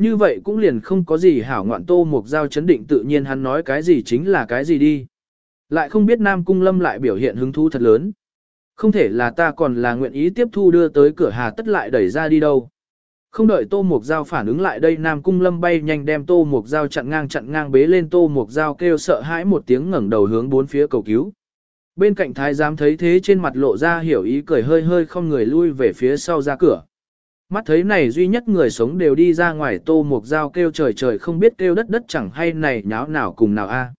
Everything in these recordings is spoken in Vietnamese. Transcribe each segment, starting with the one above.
như vậy cũng liền không có gì hảo ngoạn tô mục giao chấn định tự nhiên hắn nói cái gì chính là cái gì đi. Lại không biết Nam Cung Lâm lại biểu hiện hứng thú thật lớn. Không thể là ta còn là nguyện ý tiếp thu đưa tới cửa hà tất lại đẩy ra đi đâu. Không đợi Tô Mục Giao phản ứng lại đây Nam Cung Lâm bay nhanh đem Tô Mục Giao chặn ngang chặn ngang bế lên Tô Mục Giao kêu sợ hãi một tiếng ngẩng đầu hướng bốn phía cầu cứu. Bên cạnh thái giám thấy thế trên mặt lộ ra hiểu ý cười hơi hơi không người lui về phía sau ra cửa. Mắt thấy này duy nhất người sống đều đi ra ngoài Tô Mục dao kêu trời trời không biết kêu đất đất chẳng hay này nháo nào cùng nào a.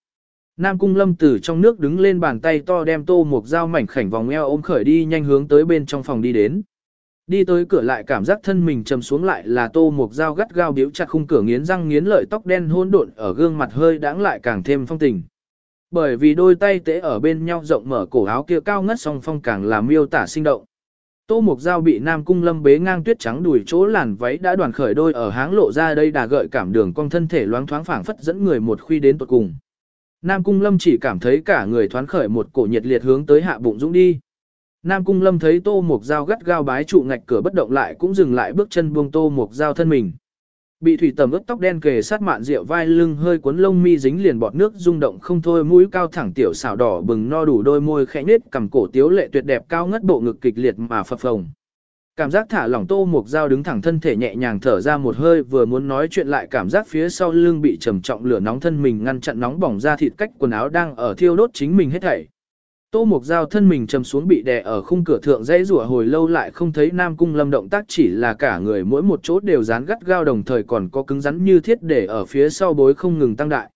Nam Cung Lâm từ trong nước đứng lên bàn tay to đem Tô Mục dao mảnh khảnh vòng eo ôm khởi đi nhanh hướng tới bên trong phòng đi đến. Đi tới cửa lại cảm giác thân mình trầm xuống lại là tô mục dao gắt gao biếu chặt khung cửa nghiến răng nghiến lợi tóc đen hỗn độn ở gương mặt hơi đãng lại càng thêm phong tình. Bởi vì đôi tay tế ở bên nhau rộng mở cổ áo kia cao ngất song phong càng làm miêu tả sinh động. Tô Mục Giao bị Nam Cung Lâm bế ngang tuyết trắng đùi chỗ làn váy đã đoàn khởi đôi ở háng lộ ra đây đà gợi cảm đường cong thân thể loáng thoáng phảng phất dẫn người một khuy đến tuột cùng. Nam Cung Lâm chỉ cảm thấy cả người thoáng khởi một cổ nhiệt liệt hướng tới hạ bụng dũng đi. Nam Cung Lâm thấy Tô Mục Giao gắt gao bái trụ ngạch cửa bất động lại cũng dừng lại bước chân buông Tô Mục Giao thân mình. Bị thủy tầm ướt tóc đen kề sát mạn rượu vai lưng hơi cuốn lông mi dính liền bọt nước rung động không thôi, mũi cao thẳng tiểu xảo đỏ bừng no đủ đôi môi khẽ nết cầm cổ tiếu lệ tuyệt đẹp cao ngất bộ ngực kịch liệt mà phập phồng. Cảm giác thả lỏng Tô Mục Giao đứng thẳng thân thể nhẹ nhàng thở ra một hơi, vừa muốn nói chuyện lại cảm giác phía sau lưng bị trầm trọng lửa nóng thân mình ngăn chặn nóng bỏng ra thịt cách quần áo đang ở thiêu đốt chính mình hết thảy. Tô Mục Giao thân mình trầm xuống bị đè ở khung cửa thượng dãy rủa hồi lâu lại không thấy Nam Cung Lâm động tác chỉ là cả người mỗi một chỗ đều dán gắt gao đồng thời còn có cứng rắn như thiết để ở phía sau bối không ngừng tăng đại.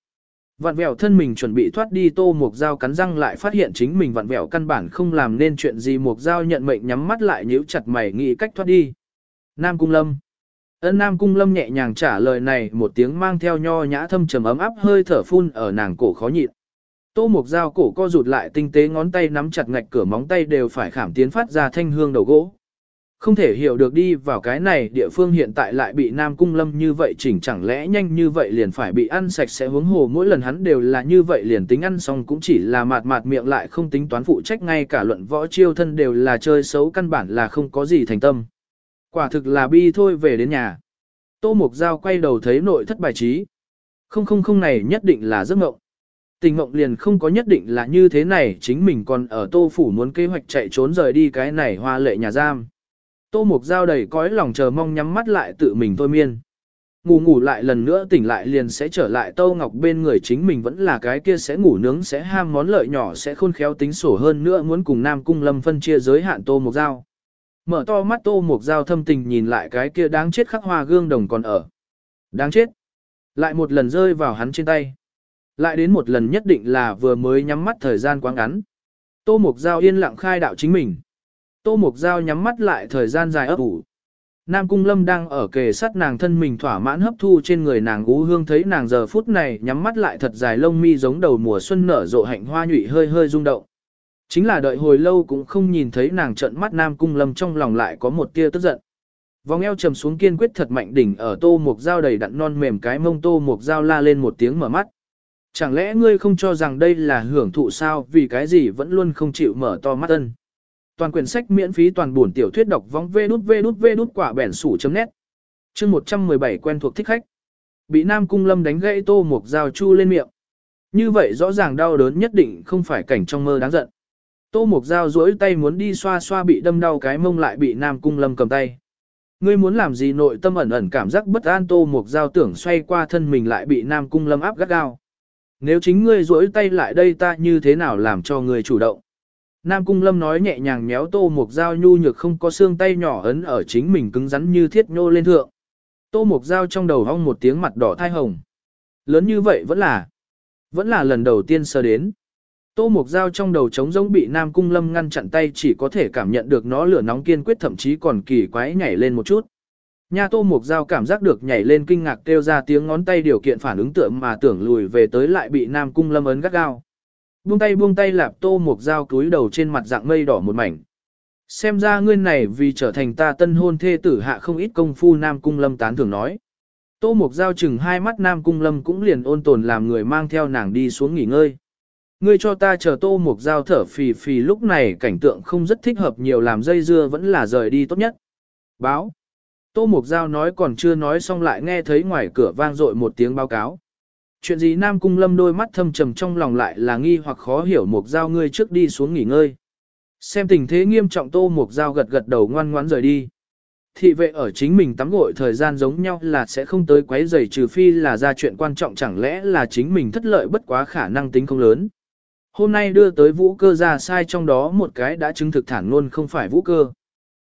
Vặn vẹo thân mình chuẩn bị thoát đi Tô Mục Giao cắn răng lại phát hiện chính mình vặn vẹo căn bản không làm nên chuyện gì Mục Giao nhận mệnh nhắm mắt lại nhíu chặt mày nghĩ cách thoát đi. Nam Cung Lâm Ân Nam Cung Lâm nhẹ nhàng trả lời này, một tiếng mang theo nho nhã thâm trầm ấm áp hơi thở phun ở nàng cổ khó nhịn. Tô Mục Giao cổ co rụt lại tinh tế ngón tay nắm chặt ngạch cửa móng tay đều phải khảm tiến phát ra thanh hương đầu gỗ. Không thể hiểu được đi vào cái này địa phương hiện tại lại bị Nam Cung Lâm như vậy chỉnh chẳng lẽ nhanh như vậy liền phải bị ăn sạch sẽ hướng hồ, mỗi lần hắn đều là như vậy liền tính ăn xong cũng chỉ là mạt mạt miệng lại không tính toán phụ trách, ngay cả luận võ chiêu thân đều là chơi xấu căn bản là không có gì thành tâm. Quả thực là bi thôi về đến nhà. Tô Mục Giao quay đầu thấy nội thất bài trí. Không không không này nhất định là giấc mộng. Tình mộng liền không có nhất định là như thế này, chính mình còn ở tô phủ muốn kế hoạch chạy trốn rời đi cái này hoa lệ nhà giam. Tô mục dao đầy cõi lòng chờ mong nhắm mắt lại tự mình thôi miên. Ngủ ngủ lại lần nữa tỉnh lại liền sẽ trở lại Tô Ngọc bên người chính mình vẫn là cái kia sẽ ngủ nướng sẽ ham món lợi nhỏ sẽ khôn khéo tính sổ hơn nữa muốn cùng Nam Cung Lâm phân chia giới hạn Tô Mục Giao. Mở to mắt Tô Mục Giao thâm tình nhìn lại cái kia đáng chết khắc hoa gương đồng còn ở. Đáng chết. Lại một lần rơi vào hắn trên tay. Lại đến một lần nhất định là vừa mới nhắm mắt thời gian quá ngắn. Tô Mục Giao yên lặng khai đạo chính mình. Tô Mục Giao nhắm mắt lại thời gian dài ấp ủ. Nam Cung Lâm đang ở kề sát nàng thân mình thỏa mãn hấp thu trên người nàng gú hương thấy nàng giờ phút này nhắm mắt lại thật dài lông mi giống đầu mùa xuân nở rộ hạnh hoa nhụy hơi hơi rung động. Chính là đợi hồi lâu cũng không nhìn thấy nàng trợn mắt Nam Cung Lâm trong lòng lại có một tia tức giận. Vòng eo trầm xuống kiên quyết thật mạnh đỉnh ở tô mục dao đầy đặn non mềm cái mông tô mục dao la lên một tiếng mở mắt. Chẳng lẽ ngươi không cho rằng đây là hưởng thụ sao vì cái gì vẫn luôn không chịu mở to mắt ân. Toàn quyển sách miễn phí toàn buồn tiểu thuyết đọc vong vê đút vê đút vê đút quả bẻn sủ chấm nét. Chương 117 quen thuộc thích khách. Bị Nam Cung Lâm đánh gãy tô một dao chu lên miệng. Như vậy rõ ràng đau đớn nhất định không phải cảnh trong mơ đáng giận. Tô Mục dao duỗi tay muốn đi xoa xoa bị đâm đau cái mông lại bị Nam Cung Lâm cầm tay. Ngươi muốn làm gì nội tâm ẩn ẩn cảm giác bất an Tô Mục dao tưởng xoay qua thân mình lại bị Nam Cung Lâm áp gắt gao. Nếu chính ngươi duỗi tay lại đây ta như thế nào làm cho ngươi chủ động. Nam Cung Lâm nói nhẹ nhàng méo tô Mộc Giao nhu nhược không có xương tay nhỏ ấn ở chính mình cứng rắn như thiết nhô lên thượng. Tô mục Giao trong đầu hong một tiếng mặt đỏ thai hồng. Lớn như vậy vẫn là, vẫn là lần đầu tiên sơ đến. Tô mục Giao trong đầu trống rỗng bị Nam Cung Lâm ngăn chặn tay chỉ có thể cảm nhận được nó lửa nóng kiên quyết thậm chí còn kỳ quái nhảy lên một chút. Nha tô mục dao cảm giác được nhảy lên kinh ngạc kêu ra tiếng ngón tay điều kiện phản ứng tượng mà tưởng lùi về tới lại bị Nam Cung Lâm ấn gắt gao. Buông tay buông tay lạp tô mục dao cúi đầu trên mặt dạng mây đỏ một mảnh. Xem ra ngươi này vì trở thành ta tân hôn thê tử hạ không ít công phu Nam Cung Lâm tán thường nói. Tô mục dao chừng hai mắt Nam Cung Lâm cũng liền ôn tồn làm người mang theo nàng đi xuống nghỉ ngơi. Ngươi cho ta chờ tô mục dao thở phì phì lúc này cảnh tượng không rất thích hợp nhiều làm dây dưa vẫn là rời đi tốt nhất. Báo. Tô Mục Giao nói còn chưa nói xong lại nghe thấy ngoài cửa vang dội một tiếng báo cáo. Chuyện gì Nam Cung Lâm đôi mắt thâm trầm trong lòng lại là nghi hoặc khó hiểu Mục Giao ngươi trước đi xuống nghỉ ngơi. Xem tình thế nghiêm trọng Tô Mục Giao gật gật đầu ngoan ngoãn rời đi. Thị vệ ở chính mình tắm gội thời gian giống nhau là sẽ không tới quấy rầy trừ phi là ra chuyện quan trọng chẳng lẽ là chính mình thất lợi bất quá khả năng tính không lớn. Hôm nay đưa tới vũ cơ ra sai trong đó một cái đã chứng thực thẳng luôn không phải vũ cơ.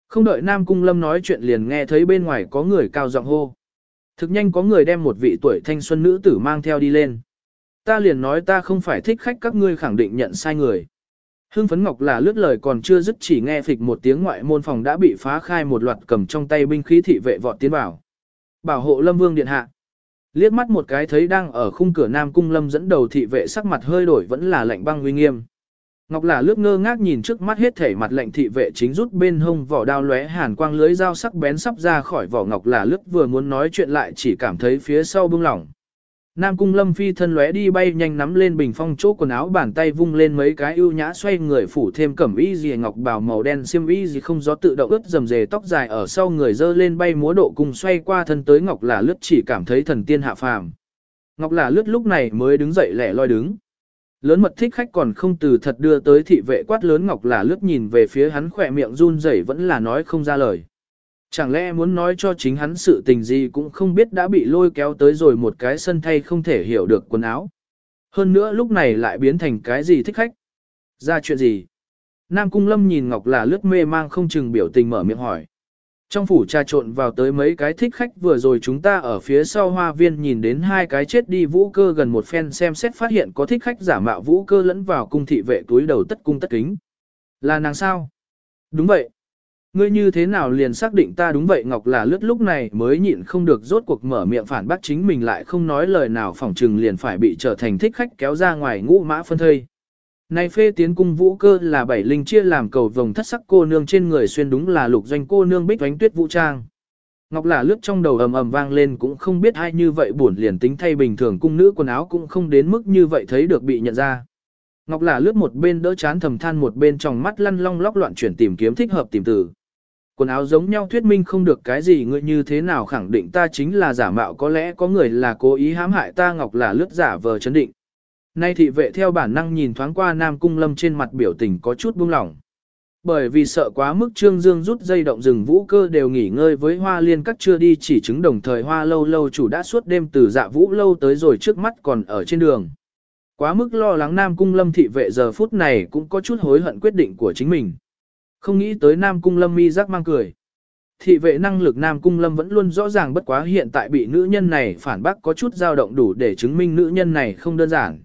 Không đợi Nam Cung Lâm nói chuyện liền nghe thấy bên ngoài có người cao giọng hô. Thực nhanh có người đem một vị tuổi thanh xuân nữ tử mang theo đi lên. Ta liền nói ta không phải thích khách, các ngươi khẳng định nhận sai người. Hương phấn ngọc là lướt lời còn chưa dứt chỉ nghe phịch một tiếng ngoại môn phòng đã bị phá khai một loạt cầm trong tay binh khí thị vệ vọt tiến vào. Bảo hộ Lâm Vương điện hạ. Liếc mắt một cái thấy đang ở khung cửa Nam Cung Lâm dẫn đầu thị vệ sắc mặt hơi đổi vẫn là lạnh băng uy nghiêm. Ngọc là lướt ngơ ngác nhìn trước mắt hết thể mặt lệnh thị vệ chính rút bên hông vỏ đao lóe hàn quang lưới dao sắc bén sắp ra khỏi vỏ Ngọc là lướt vừa muốn nói chuyện lại chỉ cảm thấy phía sau bưng lỏng. Nam cung lâm phi thân lóe đi bay nhanh nắm lên bình phong chỗ quần áo bàn tay vung lên mấy cái ưu nhã xoay người phủ thêm cẩm y gì ngọc bào màu đen xiêm y gì không gió tự động ướt dầm dề tóc dài ở sau người dơ lên bay múa độ cùng xoay qua thân tới ngọc là lướt chỉ cảm thấy thần tiên hạ phàm. Ngọc là lướt lúc này mới đứng dậy lẻ loi đứng. Lớn mật thích khách còn không từ thật đưa tới thị vệ quát lớn ngọc là lướt nhìn về phía hắn khỏe miệng run rẩy vẫn là nói không ra lời. Chẳng lẽ muốn nói cho chính hắn sự tình gì cũng không biết đã bị lôi kéo tới rồi một cái sân thay không thể hiểu được quần áo. Hơn nữa lúc này lại biến thành cái gì thích khách. Ra chuyện gì? Nam Cung Lâm nhìn Ngọc là lướt mê mang không chừng biểu tình mở miệng hỏi. Trong phủ trà trộn vào tới mấy cái thích khách vừa rồi chúng ta ở phía sau hoa viên nhìn đến hai cái chết đi vũ cơ gần một phen xem xét phát hiện có thích khách giả mạo vũ cơ lẫn vào cung thị vệ túi đầu tất cung tất kính. Là nàng sao? Đúng vậy. Ngươi như thế nào liền xác định ta đúng vậy Ngọc là lướt lúc này mới nhịn không được rốt cuộc mở miệng phản bác chính mình lại không nói lời nào, phỏng trừng liền phải bị trở thành thích khách kéo ra ngoài ngũ mã phân thây. Này phê tiến cung vũ cơ là bảy linh chia làm cầu vồng thất sắc cô nương trên người xuyên đúng là lục doanh cô nương bích vánh tuyết vũ trang. Ngọc là lướt trong đầu ầm ầm vang lên cũng không biết ai như vậy buồn liền tính thay bình thường cung nữ quần áo cũng không đến mức như vậy thấy được bị nhận ra. Ngọc là lướt một bên đỡ chán thầm than một bên trong mắt lăn long lóc loạn chuyển tìm kiếm thích hợp tìm từ. Quần áo giống nhau thuyết minh không được cái gì ngươi như thế nào khẳng định ta chính là giả mạo có lẽ có người là cố ý hãm hại ta, Ngọc là lướt giả vờ chấn định. Nay thị vệ theo bản năng nhìn thoáng qua Nam Cung Lâm trên mặt biểu tình có chút buông lỏng. Bởi vì sợ quá mức Trương Dương rút dây động rừng vũ cơ đều nghỉ ngơi với hoa liên các chưa đi chỉ chứng đồng thời hoa lâu lâu chủ đã suốt đêm từ dạ vũ lâu tới rồi trước mắt còn ở trên đường. Quá mức lo lắng Nam Cung Lâm thị vệ giờ phút này cũng có chút hối hận quyết định của chính mình. Không nghĩ tới Nam Cung Lâm mi giác mang cười. Thị vệ năng lực Nam Cung Lâm vẫn luôn rõ ràng bất quá hiện tại bị nữ nhân này phản bác có chút dao động đủ để chứng minh nữ nhân này không đơn giản.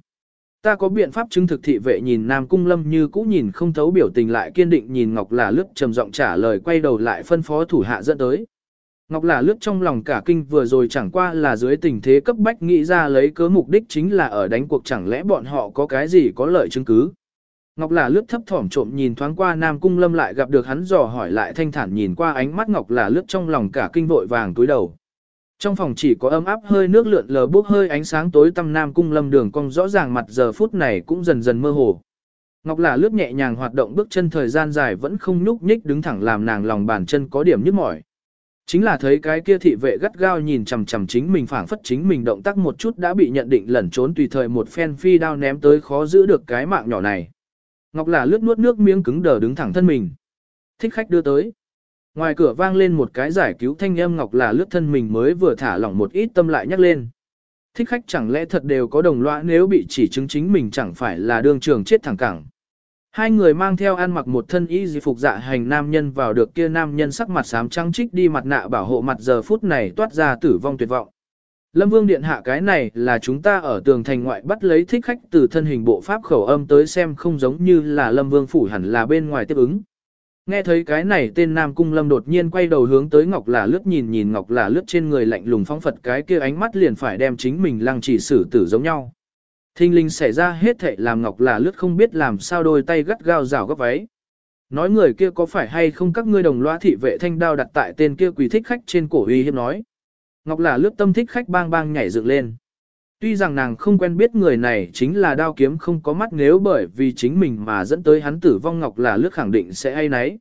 Ta có biện pháp chứng thực thị vệ nhìn Nam Cung Lâm như cũ nhìn không thấu biểu tình lại kiên định nhìn Ngọc là lướt trầm giọng trả lời quay đầu lại phân phó thủ hạ dẫn tới. Ngọc là lướt trong lòng cả kinh vừa rồi chẳng qua là dưới tình thế cấp bách nghĩ ra lấy cớ mục đích chính là ở đánh cuộc chẳng lẽ bọn họ có cái gì có lợi chứng cứ. Ngọc là lướt thấp thỏm trộm nhìn thoáng qua Nam Cung Lâm lại gặp được hắn dò hỏi lại thanh thản nhìn qua ánh mắt Ngọc là lướt trong lòng cả kinh vội vàng túi đầu. Trong phòng chỉ có ấm áp hơi nước lượn lờ bốc hơi ánh sáng tối tăm Nam Cung Lâm đường cong rõ ràng mặt giờ phút này cũng dần dần mơ hồ. Ngọc là lướt nhẹ nhàng hoạt động bước chân thời gian dài vẫn không nhúc nhích đứng thẳng làm nàng lòng bàn chân có điểm nhức mỏi. Chính là thấy cái kia thị vệ gắt gao nhìn chằm chằm chính mình phảng phất chính mình động tác một chút đã bị nhận định lẩn trốn tùy thời một phen phi đao ném tới khó giữ được cái mạng nhỏ này. Ngọc là lướt nuốt nước miếng cứng đờ đứng thẳng thân mình. Thích khách đưa tới. Ngoài cửa vang lên một cái giải cứu thanh âm Ngọc là lướt thân mình mới vừa thả lỏng một ít tâm lại nhắc lên. Thích khách chẳng lẽ thật đều có đồng loại nếu bị chỉ chứng chính mình chẳng phải là đương trường chết thẳng cẳng. Hai người mang theo ăn mặc một thân y di phục dạ hành nam nhân vào được kia nam nhân sắc mặt xám trắng trích đi mặt nạ bảo hộ mặt giờ phút này toát ra tử vong tuyệt vọng. Lâm Vương Điện hạ cái này là chúng ta ở tường thành ngoại bắt lấy thích khách từ thân hình bộ pháp khẩu âm tới xem không giống như là Lâm Vương phủ hẳn là bên ngoài tiếp ứng. Nghe thấy cái này tên Nam Cung Lâm đột nhiên quay đầu hướng tới Ngọc là lướt nhìn nhìn Ngọc là lướt trên người lạnh lùng phóng phật, cái kia ánh mắt liền phải đem chính mình lăng chỉ xử tử giống nhau. Thinh linh xảy ra hết thệ làm Ngọc là lướt không biết làm sao đôi tay gắt gao rào gấp váy. Nói người kia có phải hay không các ngươi đồng loa thị vệ thanh đao đặt tại tên kia quỷ thích khách trên cổ uy hiếp nói. Ngọc là lướt tâm thích khách bang bang nhảy dựng lên. Tuy rằng nàng không quen biết người này chính là đao kiếm không có mắt nếu bởi vì chính mình mà dẫn tới hắn tử vong, Ngọc là lướt khẳng định sẽ hay nấy.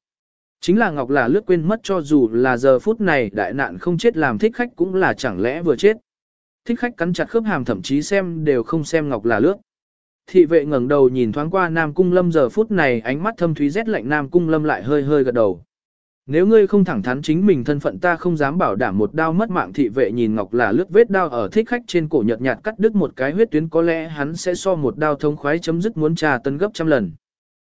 Chính là Ngọc là lướt quên mất cho dù là giờ phút này đại nạn không chết làm thích khách cũng là chẳng lẽ vừa chết. Thích khách cắn chặt khớp hàm thậm chí xem đều không xem Ngọc là lướt. Thị vệ ngẩng đầu nhìn thoáng qua Nam Cung Lâm, giờ phút này ánh mắt thâm thúy rét lạnh, Nam Cung Lâm lại hơi hơi gật đầu. Nếu ngươi không thẳng thắn chính mình thân phận ta không dám bảo đảm một đao mất mạng thị vệ nhìn Ngọc là lướt vết đao ở thích khách trên cổ nhợt nhạt cắt đứt một cái huyết tuyến, có lẽ hắn sẽ so một đao thông khoái chấm dứt muốn trà tân gấp trăm lần.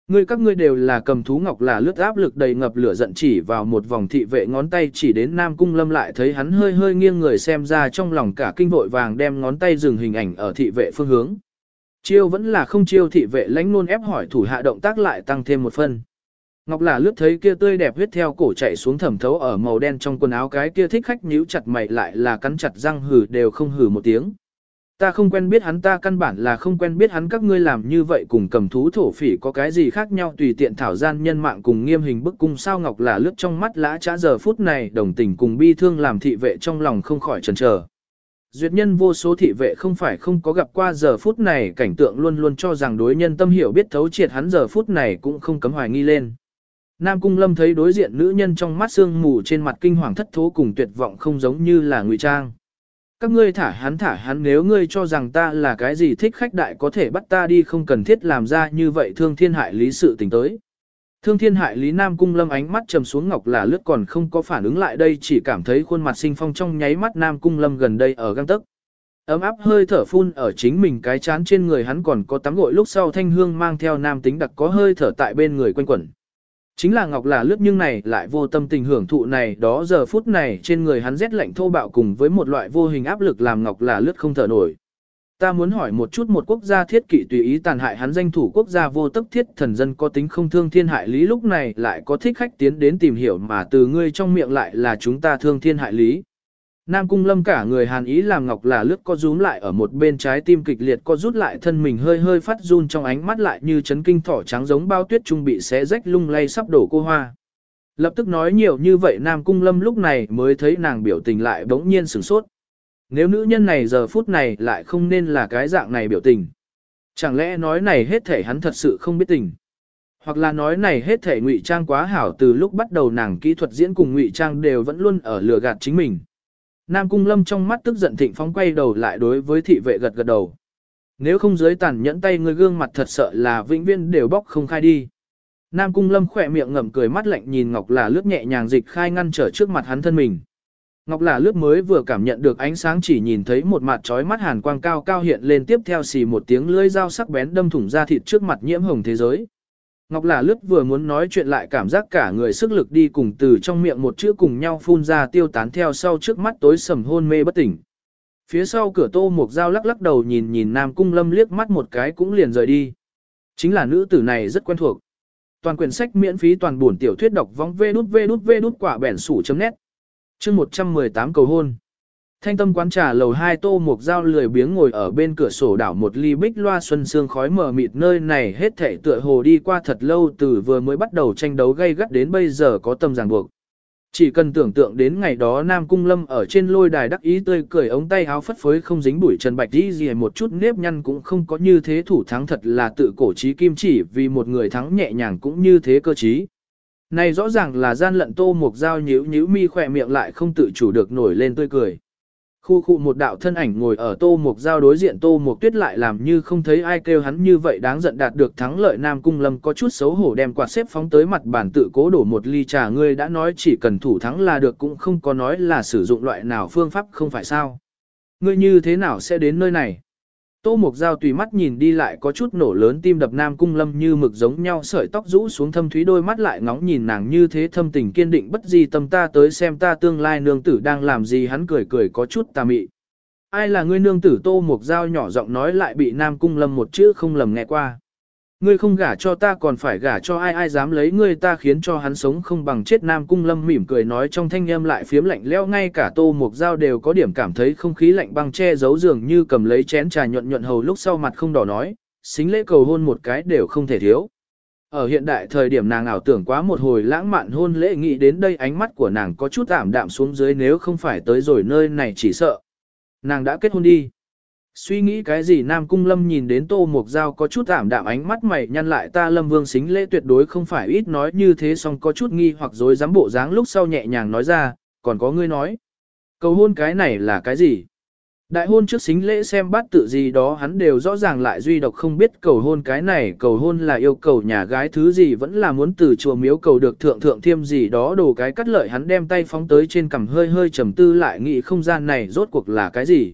Ngươi các ngươi đều là cầm thú Ngọc là lướt áp lực đầy ngập lửa giận chỉ vào một vòng thị vệ ngón tay chỉ đến Nam Cung Lâm lại thấy hắn hơi hơi nghiêng người xem ra trong lòng cả kinh vội vàng đem ngón tay dừng hình ảnh ở thị vệ phương hướng. Chiêu vẫn là không chiêu thị vệ lãnh luôn ép hỏi thủ hạ động tác lại tăng thêm một phần. Ngọc là lướt thấy kia tươi đẹp huyết theo cổ chạy xuống thẩm thấu ở màu đen trong quần áo, cái kia thích khách nhíu chặt mày lại là cắn chặt răng hừ, đều không hừ một tiếng. Ta không quen biết hắn, ta căn bản là không quen biết hắn, các ngươi làm như vậy cùng cầm thú thổ phỉ có cái gì khác nhau, tùy tiện thảo gian nhân mạng cùng nghiêm hình bức cung sao Ngọc là lướt trong mắt lã trả giờ phút này, đồng tình cùng bi thương làm thị vệ trong lòng không khỏi chần chờ. Duyệt nhân vô số thị vệ không phải không có gặp qua giờ phút này, cảnh tượng luôn luôn cho rằng đối nhân tâm hiểu biết thấu triệt hắn giờ phút này cũng không cấm hoài nghi lên. Nam Cung Lâm thấy đối diện nữ nhân trong mắt sương mù trên mặt kinh hoàng thất thố cùng tuyệt vọng không giống như là ngụy trang. Các ngươi thả hắn thả hắn nếu ngươi cho rằng ta là cái gì thích khách đại có thể bắt ta đi không cần thiết làm ra như vậy thương thiên hại lý sự tình tới. Thương thiên hại lý Nam Cung Lâm ánh mắt trầm xuống ngọc là lướt còn không có phản ứng lại đây chỉ cảm thấy khuôn mặt sinh phong trong nháy mắt Nam Cung Lâm gần đây ở găng tức. Ấm áp hơi thở phun ở chính mình cái chán trên người hắn còn có tắm gội lúc sau thanh hương mang theo nam tính đặc có hơi thở tại bên người quanh quẩn. Chính là Ngọc là lướt nhưng này lại vô tâm tình hưởng thụ này, đó giờ phút này trên người hắn rét lạnh thô bạo cùng với một loại vô hình áp lực làm Ngọc là lướt không thở nổi. Ta muốn hỏi một chút một quốc gia thiết kỷ tùy ý tàn hại hắn danh thủ quốc gia vô tức thiết thần dân có tính không thương thiên hại lý lúc này lại có thích khách tiến đến tìm hiểu mà từ ngươi trong miệng lại là chúng ta thương thiên hại lý. Nam Cung Lâm cả người hàn ý làm ngọc là lướt co rúm lại ở một bên trái tim kịch liệt co rút lại thân mình hơi hơi phát run trong ánh mắt lại như chấn kinh thỏ trắng giống bao tuyết trung bị xé rách lung lay sắp đổ cô hoa. Lập tức nói nhiều như vậy Nam Cung Lâm lúc này mới thấy nàng biểu tình lại bỗng nhiên sửng sốt. Nếu nữ nhân này giờ phút này lại không nên là cái dạng này biểu tình. Chẳng lẽ nói này hết thể hắn thật sự không biết tình. Hoặc là nói này hết thể ngụy trang quá hảo từ lúc bắt đầu nàng kỹ thuật diễn cùng ngụy trang đều vẫn luôn ở lừa gạt chính mình. Nam Cung Lâm trong mắt tức giận thịnh phóng quay đầu lại đối với thị vệ gật gật đầu. Nếu không dưới tàn nhẫn tay người gương mặt thật sợ là vĩnh viên đều bóc không khai đi. Nam Cung Lâm khỏe miệng ngậm cười mắt lạnh nhìn Ngọc là lướt nhẹ nhàng dịch khai ngăn trở trước mặt hắn thân mình. Ngọc là lướt mới vừa cảm nhận được ánh sáng chỉ nhìn thấy một mặt trói mắt hàn quang cao cao hiện lên tiếp theo xì một tiếng lưỡi dao sắc bén đâm thủng ra thịt trước mặt nhiễm hồng thế giới. Ngọc là lướt vừa muốn nói chuyện lại cảm giác cả người sức lực đi cùng từ trong miệng một chữ cùng nhau phun ra tiêu tán theo sau trước mắt tối sầm hôn mê bất tỉnh. Phía sau cửa tô một dao lắc lắc đầu nhìn nhìn Nam Cung Lâm liếc mắt một cái cũng liền rời đi. Chính là nữ tử này rất quen thuộc. Toàn quyển sách miễn phí toàn buồn tiểu thuyết đọc vong vê đút vê đút vê đút quả bẻn sủ chấm nét. Chương 118 cầu hôn. Thanh tâm quán trà lầu hai tô một dao lười biếng ngồi ở bên cửa sổ đảo một ly bích loa xuân sương khói mờ mịt nơi này hết thảy tựa hồ đi qua thật lâu từ vừa mới bắt đầu tranh đấu gay gắt đến bây giờ có tâm ràng buộc. Chỉ cần tưởng tượng đến ngày đó Nam Cung Lâm ở trên lôi đài đắc ý tươi cười ống tay áo phất phới không dính bụi trần bạch đi gì một chút nếp nhăn cũng không có như thế thủ thắng thật là tự cổ trí kim chỉ vì một người thắng nhẹ nhàng cũng như thế cơ trí. Này rõ ràng là gian lận tô mục dao nhíu nhíu mi khỏe miệng lại không tự chủ được nổi lên tươi cười. Khu khu một đạo thân ảnh ngồi ở tô mục giao đối diện tô mục tuyết lại làm như không thấy ai kêu hắn như vậy đáng giận đạt được thắng lợi nam cung lâm có chút xấu hổ đem quạt xếp phóng tới mặt bản tự cố đổ một ly trà ngươi đã nói chỉ cần thủ thắng là được, cũng không có nói là sử dụng loại nào phương pháp không phải sao. Ngươi như thế nào sẽ đến nơi này? Tô Mục Giao tùy mắt nhìn đi lại có chút nổ lớn tim đập Nam Cung Lâm như mực giống nhau sợi tóc rũ xuống thâm thúy đôi mắt lại ngóng nhìn nàng như thế thâm tình kiên định bất di tâm ta tới xem ta tương lai nương tử đang làm gì hắn cười cười có chút tà mị. Ai là ngươi nương tử Tô Mục Giao nhỏ giọng nói lại bị Nam Cung Lâm một chữ không lầm nghe qua. Ngươi không gả cho ta còn phải gả cho ai ai dám lấy ngươi ta khiến cho hắn sống không bằng chết Nam Cung Lâm mỉm cười nói trong thanh âm lại phiếm lạnh leo ngay cả tô mục dao đều có điểm cảm thấy không khí lạnh băng che giấu dường như cầm lấy chén trà nhuận nhuận hầu lúc sau mặt không đỏ nói, xính lễ cầu hôn một cái đều không thể thiếu. Ở hiện đại thời điểm nàng ảo tưởng quá một hồi lãng mạn hôn lễ nghĩ đến đây ánh mắt của nàng có chút ảm đạm xuống dưới nếu không phải tới rồi nơi này chỉ sợ. Nàng đã kết hôn đi. Suy nghĩ cái gì Nam Cung Lâm nhìn đến Tô Mộc Giao có chút ảm đạm ánh mắt mày nhăn lại ta Lâm Vương xính lễ tuyệt đối không phải ít nói như thế song có chút nghi hoặc dối dám bộ dáng lúc sau nhẹ nhàng nói ra, còn có ngươi nói. Cầu hôn cái này là cái gì? Đại hôn trước xính lễ xem bát tự gì đó hắn đều rõ ràng lại duy độc không biết cầu hôn cái này cầu hôn là yêu cầu nhà gái thứ gì vẫn là muốn từ chùa miếu cầu được thượng thượng thiêm gì đó đồ cái cắt lợi hắn đem tay phóng tới trên cằm hơi hơi trầm tư lại nghĩ không gian này rốt cuộc là cái gì.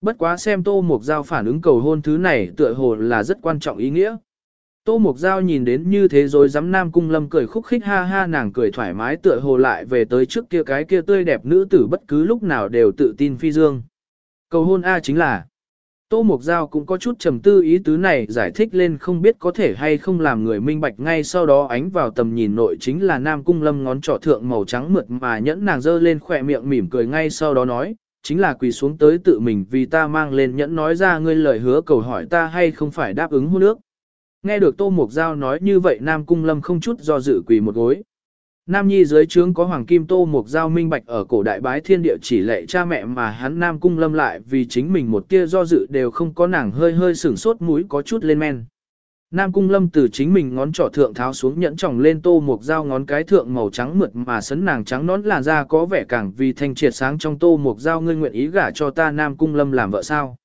Bất quá xem tô mục giao phản ứng cầu hôn thứ này tựa hồ là rất quan trọng ý nghĩa. Tô Mục Giao nhìn đến như thế rồi dám Nam Cung Lâm cười khúc khích ha ha nàng cười thoải mái tựa hồ lại về tới trước kia cái kia tươi đẹp nữ tử bất cứ lúc nào đều tự tin phi dương. Cầu hôn A chính là, Tô Mục Giao cũng có chút trầm tư ý tứ này giải thích lên không biết có thể hay không làm người minh bạch ngay sau đó ánh vào tầm nhìn nội chính là Nam Cung Lâm ngón trỏ thượng màu trắng mượt mà nhẫn nàng dơ lên khỏe miệng mỉm cười ngay sau đó nói, chính là quỳ xuống tới tự mình vì ta mang lên nhẫn nói ra ngươi lời hứa cầu hỏi ta hay không phải đáp ứng hôn nước. Nghe được Tô mộc Giao nói như vậy Nam Cung Lâm không chút do dự quỳ một gối. Nam Nhi dưới trướng có Hoàng Kim Tô mộc Giao minh bạch ở cổ đại bái thiên địa chỉ lệ cha mẹ mà hắn Nam Cung Lâm lại vì chính mình một tia do dự đều không có nàng hơi hơi sửng sốt mũi có chút lên men. Nam Cung Lâm từ chính mình ngón trỏ thượng tháo xuống nhẫn tròng lên Tô Mục dao ngón cái thượng màu trắng mượt mà sấn nàng trắng nón làn da có vẻ càng vì thanh triệt sáng trong Tô Mục dao ngươi nguyện ý gả cho ta Nam Cung Lâm làm vợ sao.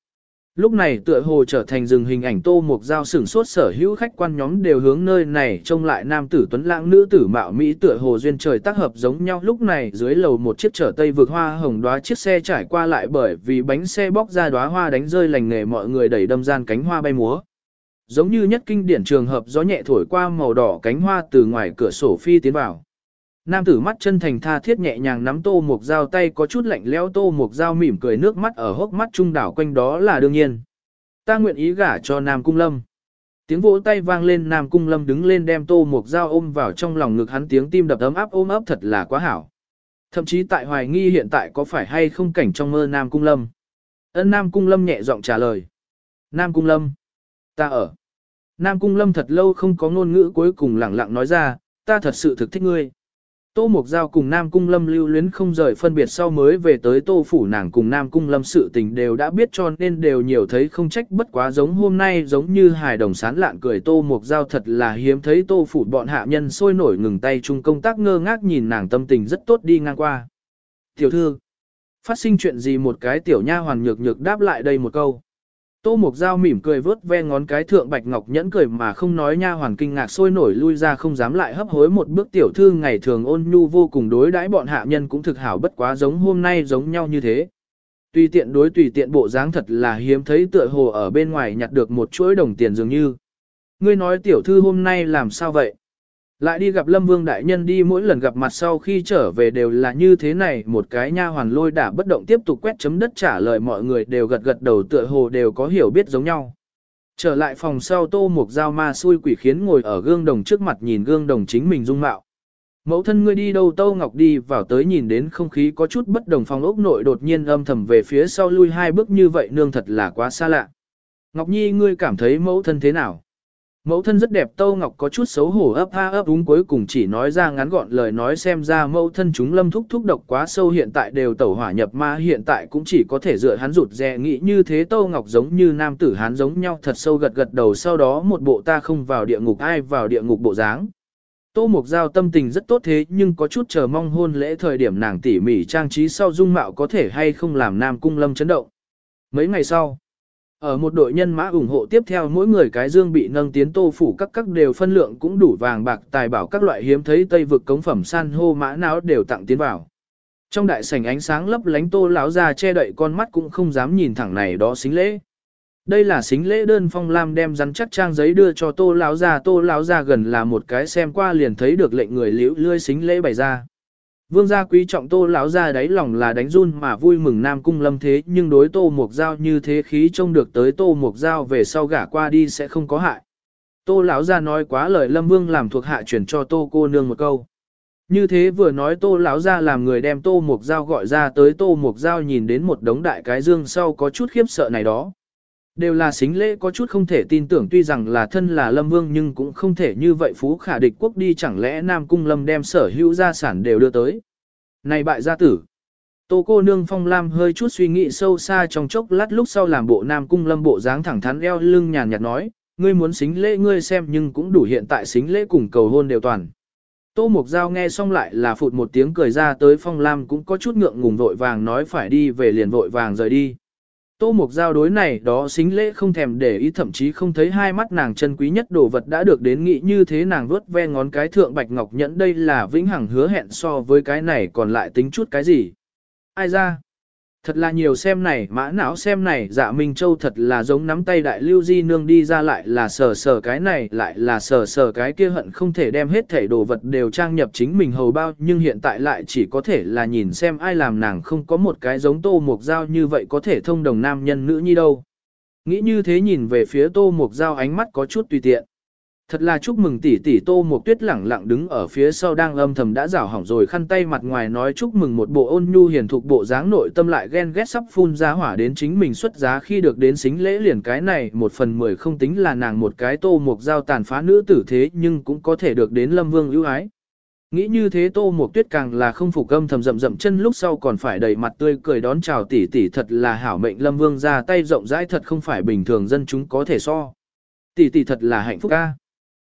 Lúc này tựa hồ trở thành rừng hình ảnh tô mục dao sửng sốt sở hữu khách quan nhóm đều hướng nơi này trông lại nam tử tuấn lãng nữ tử mạo Mỹ tựa hồ duyên trời tác hợp giống nhau lúc này dưới lầu một chiếc chở tây vượt hoa hồng đóa chiếc xe trải qua lại bởi vì bánh xe bóc ra đóa hoa đánh rơi lành nghề mọi người đẩy đâm gian cánh hoa bay múa. Giống như nhất kinh điển trường hợp gió nhẹ thổi qua màu đỏ cánh hoa từ ngoài cửa sổ phi tiến vào. Nam tử mắt chân thành tha thiết nhẹ nhàng nắm tô mục dao tay có chút lạnh lẽo, tô mục dao mỉm cười nước mắt ở hốc mắt trung đảo quanh đó là đương nhiên. Ta nguyện ý gả cho Nam Cung Lâm. Tiếng vỗ tay vang lên, Nam Cung Lâm đứng lên đem tô mục dao ôm vào trong lòng ngực hắn, tiếng tim đập ấm áp ôm ấp thật là quá hảo. Thậm chí tại hoài nghi hiện tại có phải hay không cảnh trong mơ Nam Cung Lâm. Ân Nam Cung Lâm nhẹ giọng trả lời. Nam Cung Lâm. Ta ở. Nam Cung Lâm thật lâu không có ngôn ngữ cuối cùng lẳng lặng nói ra, ta thật sự thực thích ngươi. Tô mộc Giao cùng Nam Cung Lâm lưu luyến không rời phân biệt sau mới về tới Tô Phủ nàng cùng Nam Cung Lâm sự tình đều đã biết cho nên đều nhiều thấy không trách bất quá giống hôm nay giống như hài đồng sán lạn cười Tô mộc Giao thật là hiếm thấy Tô Phủ bọn hạ nhân sôi nổi ngừng tay chung công tác ngơ ngác nhìn nàng tâm tình rất tốt đi ngang qua. Tiểu thư, phát sinh chuyện gì một cái tiểu nha hoàn nhược nhược đáp lại đây một câu. Tô Mục Giao mỉm cười vớt ve ngón cái thượng bạch ngọc nhẫn cười mà không nói nha hoàn kinh ngạc sôi nổi lui ra không dám lại hấp hối một bước tiểu thư ngày thường ôn nhu vô cùng đối đãi bọn hạ nhân cũng thực hảo bất quá giống hôm nay giống nhau như thế. Tùy tiện đối tùy tiện bộ dáng thật là hiếm thấy tựa hồ ở bên ngoài nhặt được một chuỗi đồng tiền dường như. Ngươi nói tiểu thư hôm nay làm sao vậy? Lại đi gặp Lâm Vương Đại Nhân đi mỗi lần gặp mặt sau khi trở về đều là như thế này, một cái nha hoàn lôi đả bất động tiếp tục quét chấm đất trả lời mọi người đều gật gật đầu tựa hồ đều có hiểu biết giống nhau. Trở lại phòng sau tô một dao ma xui quỷ khiến ngồi ở gương đồng trước mặt nhìn gương đồng chính mình dung mạo. Mẫu thân ngươi đi đâu tô Ngọc đi vào tới nhìn đến không khí có chút bất đồng phòng ốc nội đột nhiên âm thầm về phía sau lui hai bước như vậy nương thật là quá xa lạ. Ngọc Nhi ngươi cảm thấy mẫu thân thế nào? Mẫu thân rất đẹp Tâu Ngọc có chút xấu hổ ấp ha ấp úng cuối cùng chỉ nói ra ngắn gọn lời nói xem ra mẫu thân chúng lâm thúc thúc độc quá sâu hiện tại đều tẩu hỏa nhập ma hiện tại cũng chỉ có thể dựa hắn rụt rè nghĩ như thế Tâu Ngọc giống như nam tử hắn giống nhau thật sâu gật gật đầu sau đó một bộ ta không vào địa ngục ai vào địa ngục bộ dáng. Tô Mục Giao tâm tình rất tốt thế nhưng có chút chờ mong hôn lễ thời điểm nàng tỉ mỉ trang trí sau dung mạo có thể hay không làm nam cung lâm chấn động. Mấy ngày sau, ở một đội nhân mã ủng hộ tiếp theo mỗi người cái dương bị nâng tiến tô phủ các các đều phân lượng cũng đủ vàng bạc, tài bảo các loại hiếm thấy tây vực cống phẩm san hô mã não đều tặng tiến vào. Trong đại sảnh ánh sáng lấp lánh tô lão ra che đậy con mắt cũng không dám nhìn thẳng này đó xính lễ. Đây là xính lễ đơn phong lam đem rắn chắc trang giấy đưa cho tô lão ra tô lão ra gần là một cái xem qua liền thấy được lệnh người liễu lươi xính lễ bày ra. Vương gia quý trọng tô lão gia đáy lòng là đánh run mà vui mừng Nam Cung Lâm thế, nhưng đối tô mục dao như thế khí trông được tới tô mục dao về sau gả qua đi sẽ không có hại. Tô lão gia nói quá lời Lâm Vương làm thuộc hạ chuyển cho tô cô nương một câu. Như thế vừa nói tô lão gia làm người đem tô mục dao gọi ra tới tô mục dao nhìn đến một đống đại cái dương sau có chút khiếp sợ này đó. Đều là xính lễ có chút không thể tin tưởng tuy rằng là thân là lâm vương nhưng cũng không thể như vậy phú khả địch quốc đi chẳng lẽ Nam Cung Lâm đem sở hữu gia sản đều đưa tới. Này bại gia tử! Tô cô nương phong lam hơi chút suy nghĩ sâu xa trong chốc lát lúc sau làm bộ nam cung lâm bộ dáng thẳng thắn eo lưng nhàn nhạt nói, ngươi muốn xính lễ ngươi xem nhưng cũng đủ hiện tại xính lễ cùng cầu hôn đều toàn. Tô Mục Giao nghe xong lại là phụt một tiếng cười ra tới phong lam cũng có chút ngượng ngùng vội vàng nói phải đi về liền vội vàng rời đi. Tô Mục Giao đối này đó xính lễ không thèm để ý, thậm chí không thấy hai mắt nàng chân quý nhất đồ vật đã được đến nghĩ như thế nàng vớt ve ngón cái thượng bạch ngọc nhẫn, đây là vĩnh hằng hứa hẹn so với cái này còn lại tính chút cái gì. Ai ra? Thật là nhiều xem này, mã não xem này, dạ Minh Châu thật là giống nắm tay đại lưu di nương đi ra lại là sờ sờ cái này, lại là sờ sờ cái kia hận không thể đem hết thể đồ vật đều trang nhập chính mình hầu bao, nhưng hiện tại lại chỉ có thể là nhìn xem ai làm nàng không có một cái giống tô mục dao như vậy có thể thông đồng nam nhân nữ nhi đâu. Nghĩ như thế nhìn về phía tô mục dao ánh mắt có chút tùy tiện. Thật là chúc mừng tỷ tỷ Tô Mộc Tuyết lẳng lặng đứng ở phía sau đang âm thầm đã rảo hỏng rồi khăn tay mặt ngoài nói chúc mừng một bộ ôn nhu hiền thục bộ dáng nội tâm lại ghen ghét sắp phun ra hỏa đến chính mình xuất giá khi được đến xính lễ liền cái này một phần mười không tính là nàng một cái Tô Mộc giao tàn phá nữ tử thế nhưng cũng có thể được đến Lâm Vương ưu ái. Nghĩ như thế Tô Mộc Tuyết càng là không phục âm thầm rậm rậm chân lúc sau còn phải đầy mặt tươi cười đón chào tỷ tỷ thật là hảo mệnh Lâm Vương ra tay rộng rãi thật không phải bình thường dân chúng có thể so. Tỷ tỷ thật là hạnh phúc a.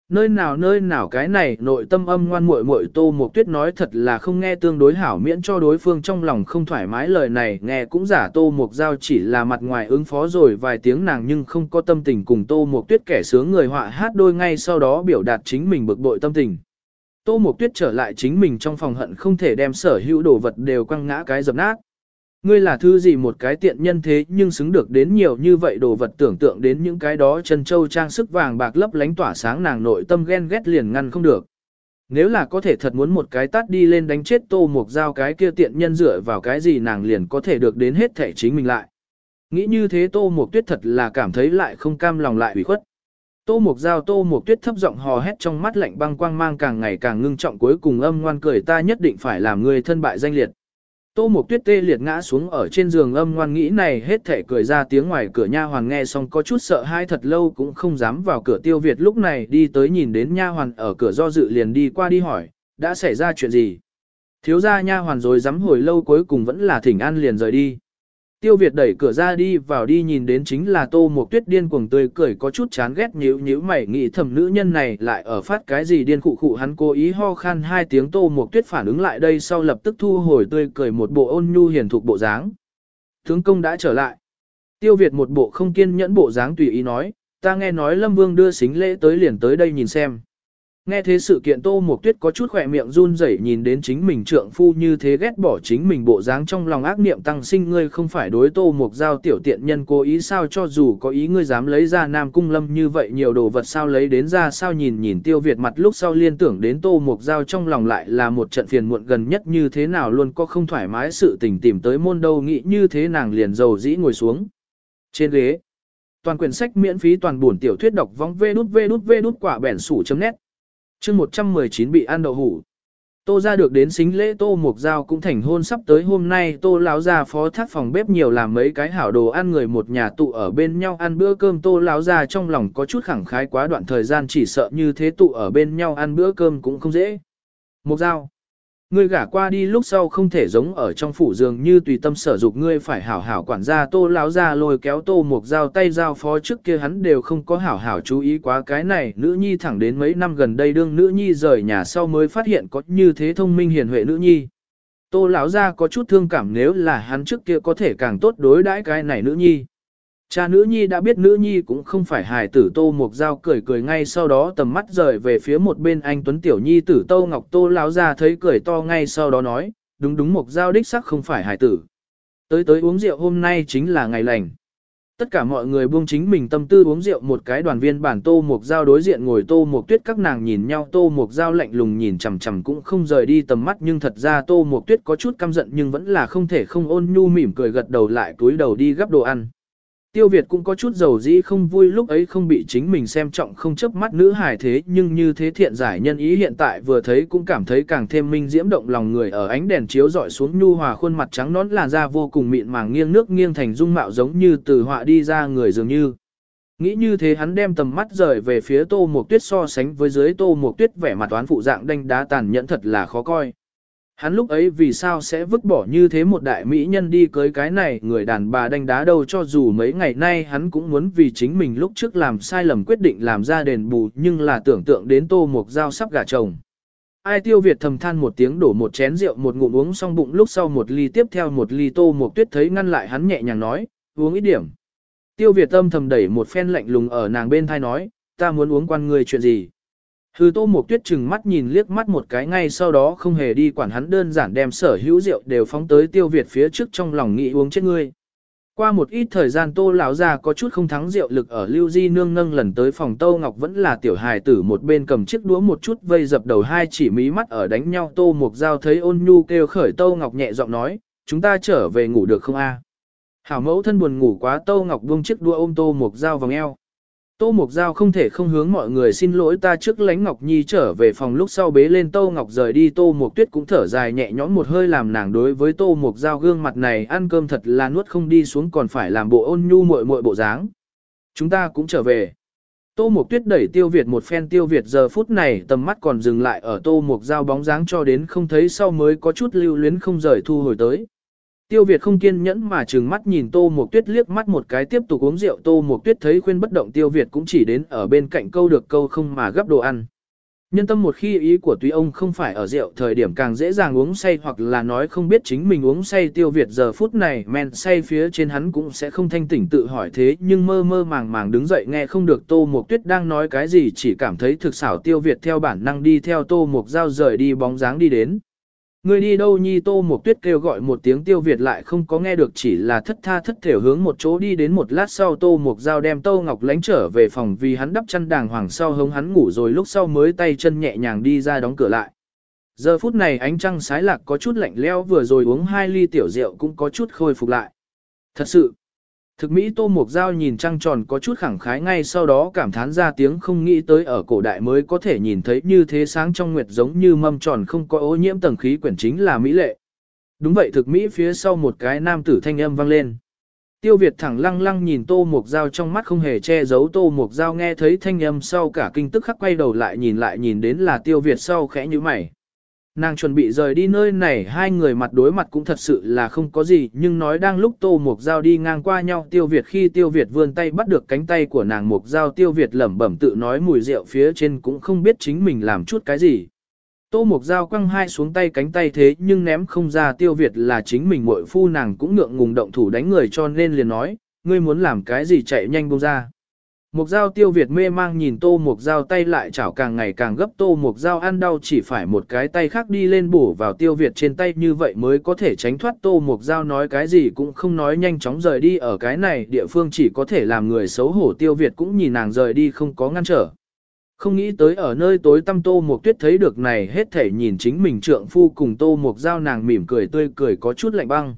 Nơi nào nơi nào cái này nội tâm âm ngoan muội muội Tô Mộc Tuyết nói thật là không nghe tương đối hảo miễn cho đối phương trong lòng không thoải mái lời này, nghe cũng giả Tô Mộc Giao chỉ là mặt ngoài ứng phó rồi vài tiếng nàng nhưng không có tâm tình cùng Tô Mộc Tuyết kẻ sướng người họa hát đôi ngay sau đó biểu đạt chính mình bực bội tâm tình. Tô Mộc Tuyết trở lại chính mình trong phòng hận không thể đem sở hữu đồ vật đều quăng ngã cái dập nát. Ngươi là thứ gì một cái tiện nhân thế nhưng xứng được đến nhiều như vậy đồ vật tưởng tượng đến những cái đó chân châu trang sức vàng bạc lấp lánh tỏa sáng nàng nội tâm ghen ghét liền ngăn không được. Nếu là có thể thật muốn một cái tát đi lên đánh chết tô mục dao cái kia tiện nhân dựa vào cái gì nàng liền có thể được đến hết thể chính mình lại. Nghĩ như thế tô mục tuyết thật là cảm thấy lại không cam lòng lại ủy khuất. Tô mục dao tô mục tuyết thấp giọng hò hét trong mắt lạnh băng quang mang càng ngày càng ngưng trọng cuối cùng âm ngoan cười ta nhất định phải làm người thân bại danh liệt. Tô Mộc Tuyết tê liệt ngã xuống ở trên giường âm ngoan nghĩ này hết thể cười ra tiếng ngoài cửa nha hoàn nghe xong có chút sợ hãi thật lâu cũng không dám vào cửa tiêu Việt lúc này đi tới nhìn đến nha hoàn ở cửa do dự liền đi qua đi hỏi, đã xảy ra chuyện gì? Thiếu gia nha hoàn rồi dám hồi lâu cuối cùng vẫn là thỉnh an liền rời đi. Tiêu Việt đẩy cửa ra đi vào đi nhìn đến chính là Tô Mộc Tuyết điên cuồng tươi cười có chút chán ghét nhíu nhíu mày nghĩ thầm nữ nhân này lại ở phát cái gì điên khụ khụ hắn cố ý ho khan hai tiếng Tô Mộc Tuyết phản ứng lại đây sau lập tức thu hồi tươi cười một bộ ôn nhu hiền thục bộ dáng. Tướng công đã trở lại. Tiêu Việt một bộ không kiên nhẫn bộ dáng tùy ý nói, ta nghe nói Lâm Vương đưa xính lễ tới liền tới đây nhìn xem. Nghe thế sự kiện Tô Mộc Tuyết có chút khỏe miệng run rẩy nhìn đến chính mình trượng phu như thế ghét bỏ chính mình bộ dáng trong lòng ác niệm tăng sinh. Ngươi không phải đối Tô Mộc giao tiểu tiện nhân cố ý sao? Cho dù có ý ngươi dám lấy ra Nam Cung Lâm như vậy nhiều đồ vật sao lấy đến ra sao? Nhìn nhìn tiêu Việt mặt lúc sau liên tưởng đến Tô Mộc giao trong lòng lại là một trận phiền muộn gần nhất như thế nào luôn có không thoải mái sự tình tìm tới môn đâu. Nghĩ như thế nàng liền dầu dĩ ngồi xuống. Trên ghế, Toàn quyển sách miễn phí toàn buồn tiểu thuyết đọc vong vê đút vê đút vê đút quả bẻn sủ chấm nét chương 119 bị ăn đậu hủ. Tô ra được đến xính lễ tô Mộc giao cũng thành hôn sắp tới hôm nay tô lão gia phó thác phòng bếp nhiều làm mấy cái hảo đồ ăn người một nhà tụ ở bên nhau ăn bữa cơm tô lão gia trong lòng có chút khẳng khái quá đoạn thời gian chỉ sợ như thế tụ ở bên nhau ăn bữa cơm cũng không dễ. Mộc giao. Ngươi gả qua đi lúc sau không thể giống ở trong phủ giường như tùy tâm sở dục ngươi phải hảo hảo quản gia tô láo ra lôi kéo tô một dao tay giao phó trước kia hắn đều không có hảo hảo chú ý quá cái này, nữ nhi thẳng đến mấy năm gần đây đương nữ nhi rời nhà sau mới phát hiện có như thế thông minh hiền huệ nữ nhi. Tô lão ra có chút thương cảm nếu là hắn trước kia có thể càng tốt đối đãi cái này nữ nhi. Cha nữ nhi đã biết nữ nhi cũng không phải hài tử tô mục dao cười cười ngay sau đó tầm mắt rời về phía một bên anh Tuấn Tiểu Nhi tử tô ngọc tô láo ra thấy cười to ngay sau đó nói, đúng đúng mục dao đích sắc không phải hài tử. Tới tới uống rượu hôm nay chính là ngày lành. Tất cả mọi người buông chính mình tâm tư uống rượu một cái đoàn viên bản tô mục dao đối diện ngồi tô mục tuyết các nàng nhìn nhau tô mục dao lạnh lùng nhìn chằm chằm cũng không rời đi tầm mắt nhưng thật ra tô mục tuyết có chút căm giận nhưng vẫn là không thể không ôn nhu mỉm cười gật đầu lại túi đầu đi gấp đồ ăn. Tiêu Việt cũng có chút dầu dĩ không vui lúc ấy không bị chính mình xem trọng không chấp mắt nữ hài thế, nhưng như thế thiện giải nhân ý hiện tại vừa thấy cũng cảm thấy càng thêm minh diễm động lòng người ở ánh đèn chiếu dọi xuống nhu hòa khuôn mặt trắng nón làn da vô cùng mịn màng nghiêng nước nghiêng thành dung mạo giống như từ họa đi ra người dường như. Nghĩ như thế hắn đem tầm mắt rời về phía tô mục tuyết so sánh với dưới tô mục tuyết vẻ mặt toán phụ dạng đanh đá tàn nhẫn thật là khó coi. Hắn lúc ấy vì sao sẽ vứt bỏ như thế một đại mỹ nhân đi cưới cái này người đàn bà đánh đá đâu cho dù mấy ngày nay hắn cũng muốn vì chính mình lúc trước làm sai lầm quyết định làm ra đền bù nhưng là tưởng tượng đến tô mục dao sắp gả chồng. Ai tiêu Việt thầm than một tiếng đổ một chén rượu một ngụm uống xong bụng lúc sau một ly tiếp theo một ly tô mục tuyết thấy ngăn lại hắn nhẹ nhàng nói, uống ít điểm. Tiêu Việt âm thầm đẩy một phen lạnh lùng ở nàng bên thai nói, ta muốn uống quan người chuyện gì. Hư tô một tuyết chừng mắt nhìn liếc mắt một cái ngay sau đó không hề đi quản hắn đơn giản đem sở hữu rượu đều phóng tới tiêu Việt phía trước trong lòng nghĩ uống chết ngươi. Qua một ít thời gian tô lão ra có chút không thắng rượu lực ở lưu di nương nâng lần tới phòng tô ngọc vẫn là tiểu hài tử một bên cầm chiếc đũa một chút vây dập đầu hai chỉ mí mắt ở đánh nhau tô mục dao thấy ôn nhu kêu khởi tô ngọc nhẹ giọng nói, chúng ta trở về ngủ được không a? Hảo mẫu thân buồn ngủ quá tô ngọc buông chiếc đũa ôm tô mục dao vòng eo. Tô Mục Giao không thể không hướng mọi người xin lỗi ta trước lánh Ngọc Nhi trở về phòng lúc sau bế lên Tô Ngọc rời đi Tô Mục Tuyết cũng thở dài nhẹ nhõm một hơi làm nàng đối với Tô Mục Giao gương mặt này ăn cơm thật là nuốt không đi xuống còn phải làm bộ ôn nhu muội muội bộ dáng. Chúng ta cũng trở về. Tô Mục Tuyết đẩy Tiêu Việt một phen Tiêu Việt giờ phút này tầm mắt còn dừng lại ở Tô Mục Giao bóng dáng cho đến không thấy sau mới có chút lưu luyến không rời thu hồi tới. Tiêu Việt không kiên nhẫn mà trừng mắt nhìn Tô Mộc Tuyết liếc mắt một cái tiếp tục uống rượu Tô Mộc Tuyết thấy khuyên bất động Tiêu Việt cũng chỉ đến ở bên cạnh câu được câu không mà gấp đồ ăn. Nhân tâm một khi ý của tuy ông không phải ở rượu thời điểm càng dễ dàng uống say hoặc là nói không biết chính mình uống say, Tiêu Việt giờ phút này men say phía trên hắn cũng sẽ không thanh tỉnh tự hỏi thế, nhưng mơ mơ màng màng đứng dậy nghe không được Tô Mộc Tuyết đang nói cái gì, chỉ cảm thấy thực xảo Tiêu Việt theo bản năng đi theo Tô Mộc Giao rời đi, bóng dáng đi đến. Người đi đâu nhi tô một tuyết kêu gọi một tiếng tiêu Việt lại không có nghe được chỉ là thất tha thất thể hướng một chỗ đi đến một lát sau tô một dao đem tô ngọc lánh trở về phòng vì hắn đắp chăn đàng hoàng sau hống hắn ngủ rồi lúc sau mới tay chân nhẹ nhàng đi ra đóng cửa lại. Giờ phút này ánh trăng sái lạc có chút lạnh leo vừa rồi uống hai ly tiểu rượu cũng có chút khôi phục lại. Thật sự, Thực Mỹ Tô Mục Giao nhìn trăng tròn có chút khẳng khái ngay sau đó cảm thán ra tiếng không nghĩ tới ở cổ đại mới có thể nhìn thấy như thế sáng trong nguyệt giống như mâm tròn không có ô nhiễm tầng khí quyển chính là Mỹ lệ. Đúng vậy thực Mỹ phía sau một cái nam tử thanh âm vang lên. Tiêu Việt thẳng lăng lăng nhìn Tô Mục Giao trong mắt không hề che giấu Tô Mục Giao nghe thấy thanh âm sau cả kinh tức khắc quay đầu lại nhìn lại nhìn đến là Tiêu Việt sau khẽ như mày. Nàng chuẩn bị rời đi nơi này hai người mặt đối mặt cũng thật sự là không có gì nhưng nói đang lúc Tô Mục Giao đi ngang qua nhau Tiêu Việt khi Tiêu Việt vươn tay bắt được cánh tay của nàng Mục Giao Tiêu Việt lẩm bẩm tự nói mùi rượu phía trên cũng không biết chính mình làm chút cái gì. Tô Mục Giao quăng hai xuống tay cánh tay thế nhưng ném không ra Tiêu Việt là chính mình muội phu nàng cũng ngượng ngùng động thủ đánh người cho nên liền nói, ngươi muốn làm cái gì chạy nhanh buông ra. Mục dao tiêu Việt mê mang nhìn tô mục dao tay lại chảo càng ngày càng gấp, tô mục dao ăn đau chỉ phải một cái tay khác đi lên bổ vào tiêu Việt trên tay, như vậy mới có thể tránh thoát tô mục dao nói cái gì cũng không nói, nhanh chóng rời đi, ở cái này địa phương chỉ có thể làm người xấu hổ tiêu Việt cũng nhìn nàng rời đi không có ngăn trở. Không nghĩ tới ở nơi tối tăm tô mục tuyết thấy được này, hết thể nhìn chính mình trượng phu cùng tô mục dao nàng mỉm cười tươi cười có chút lạnh băng.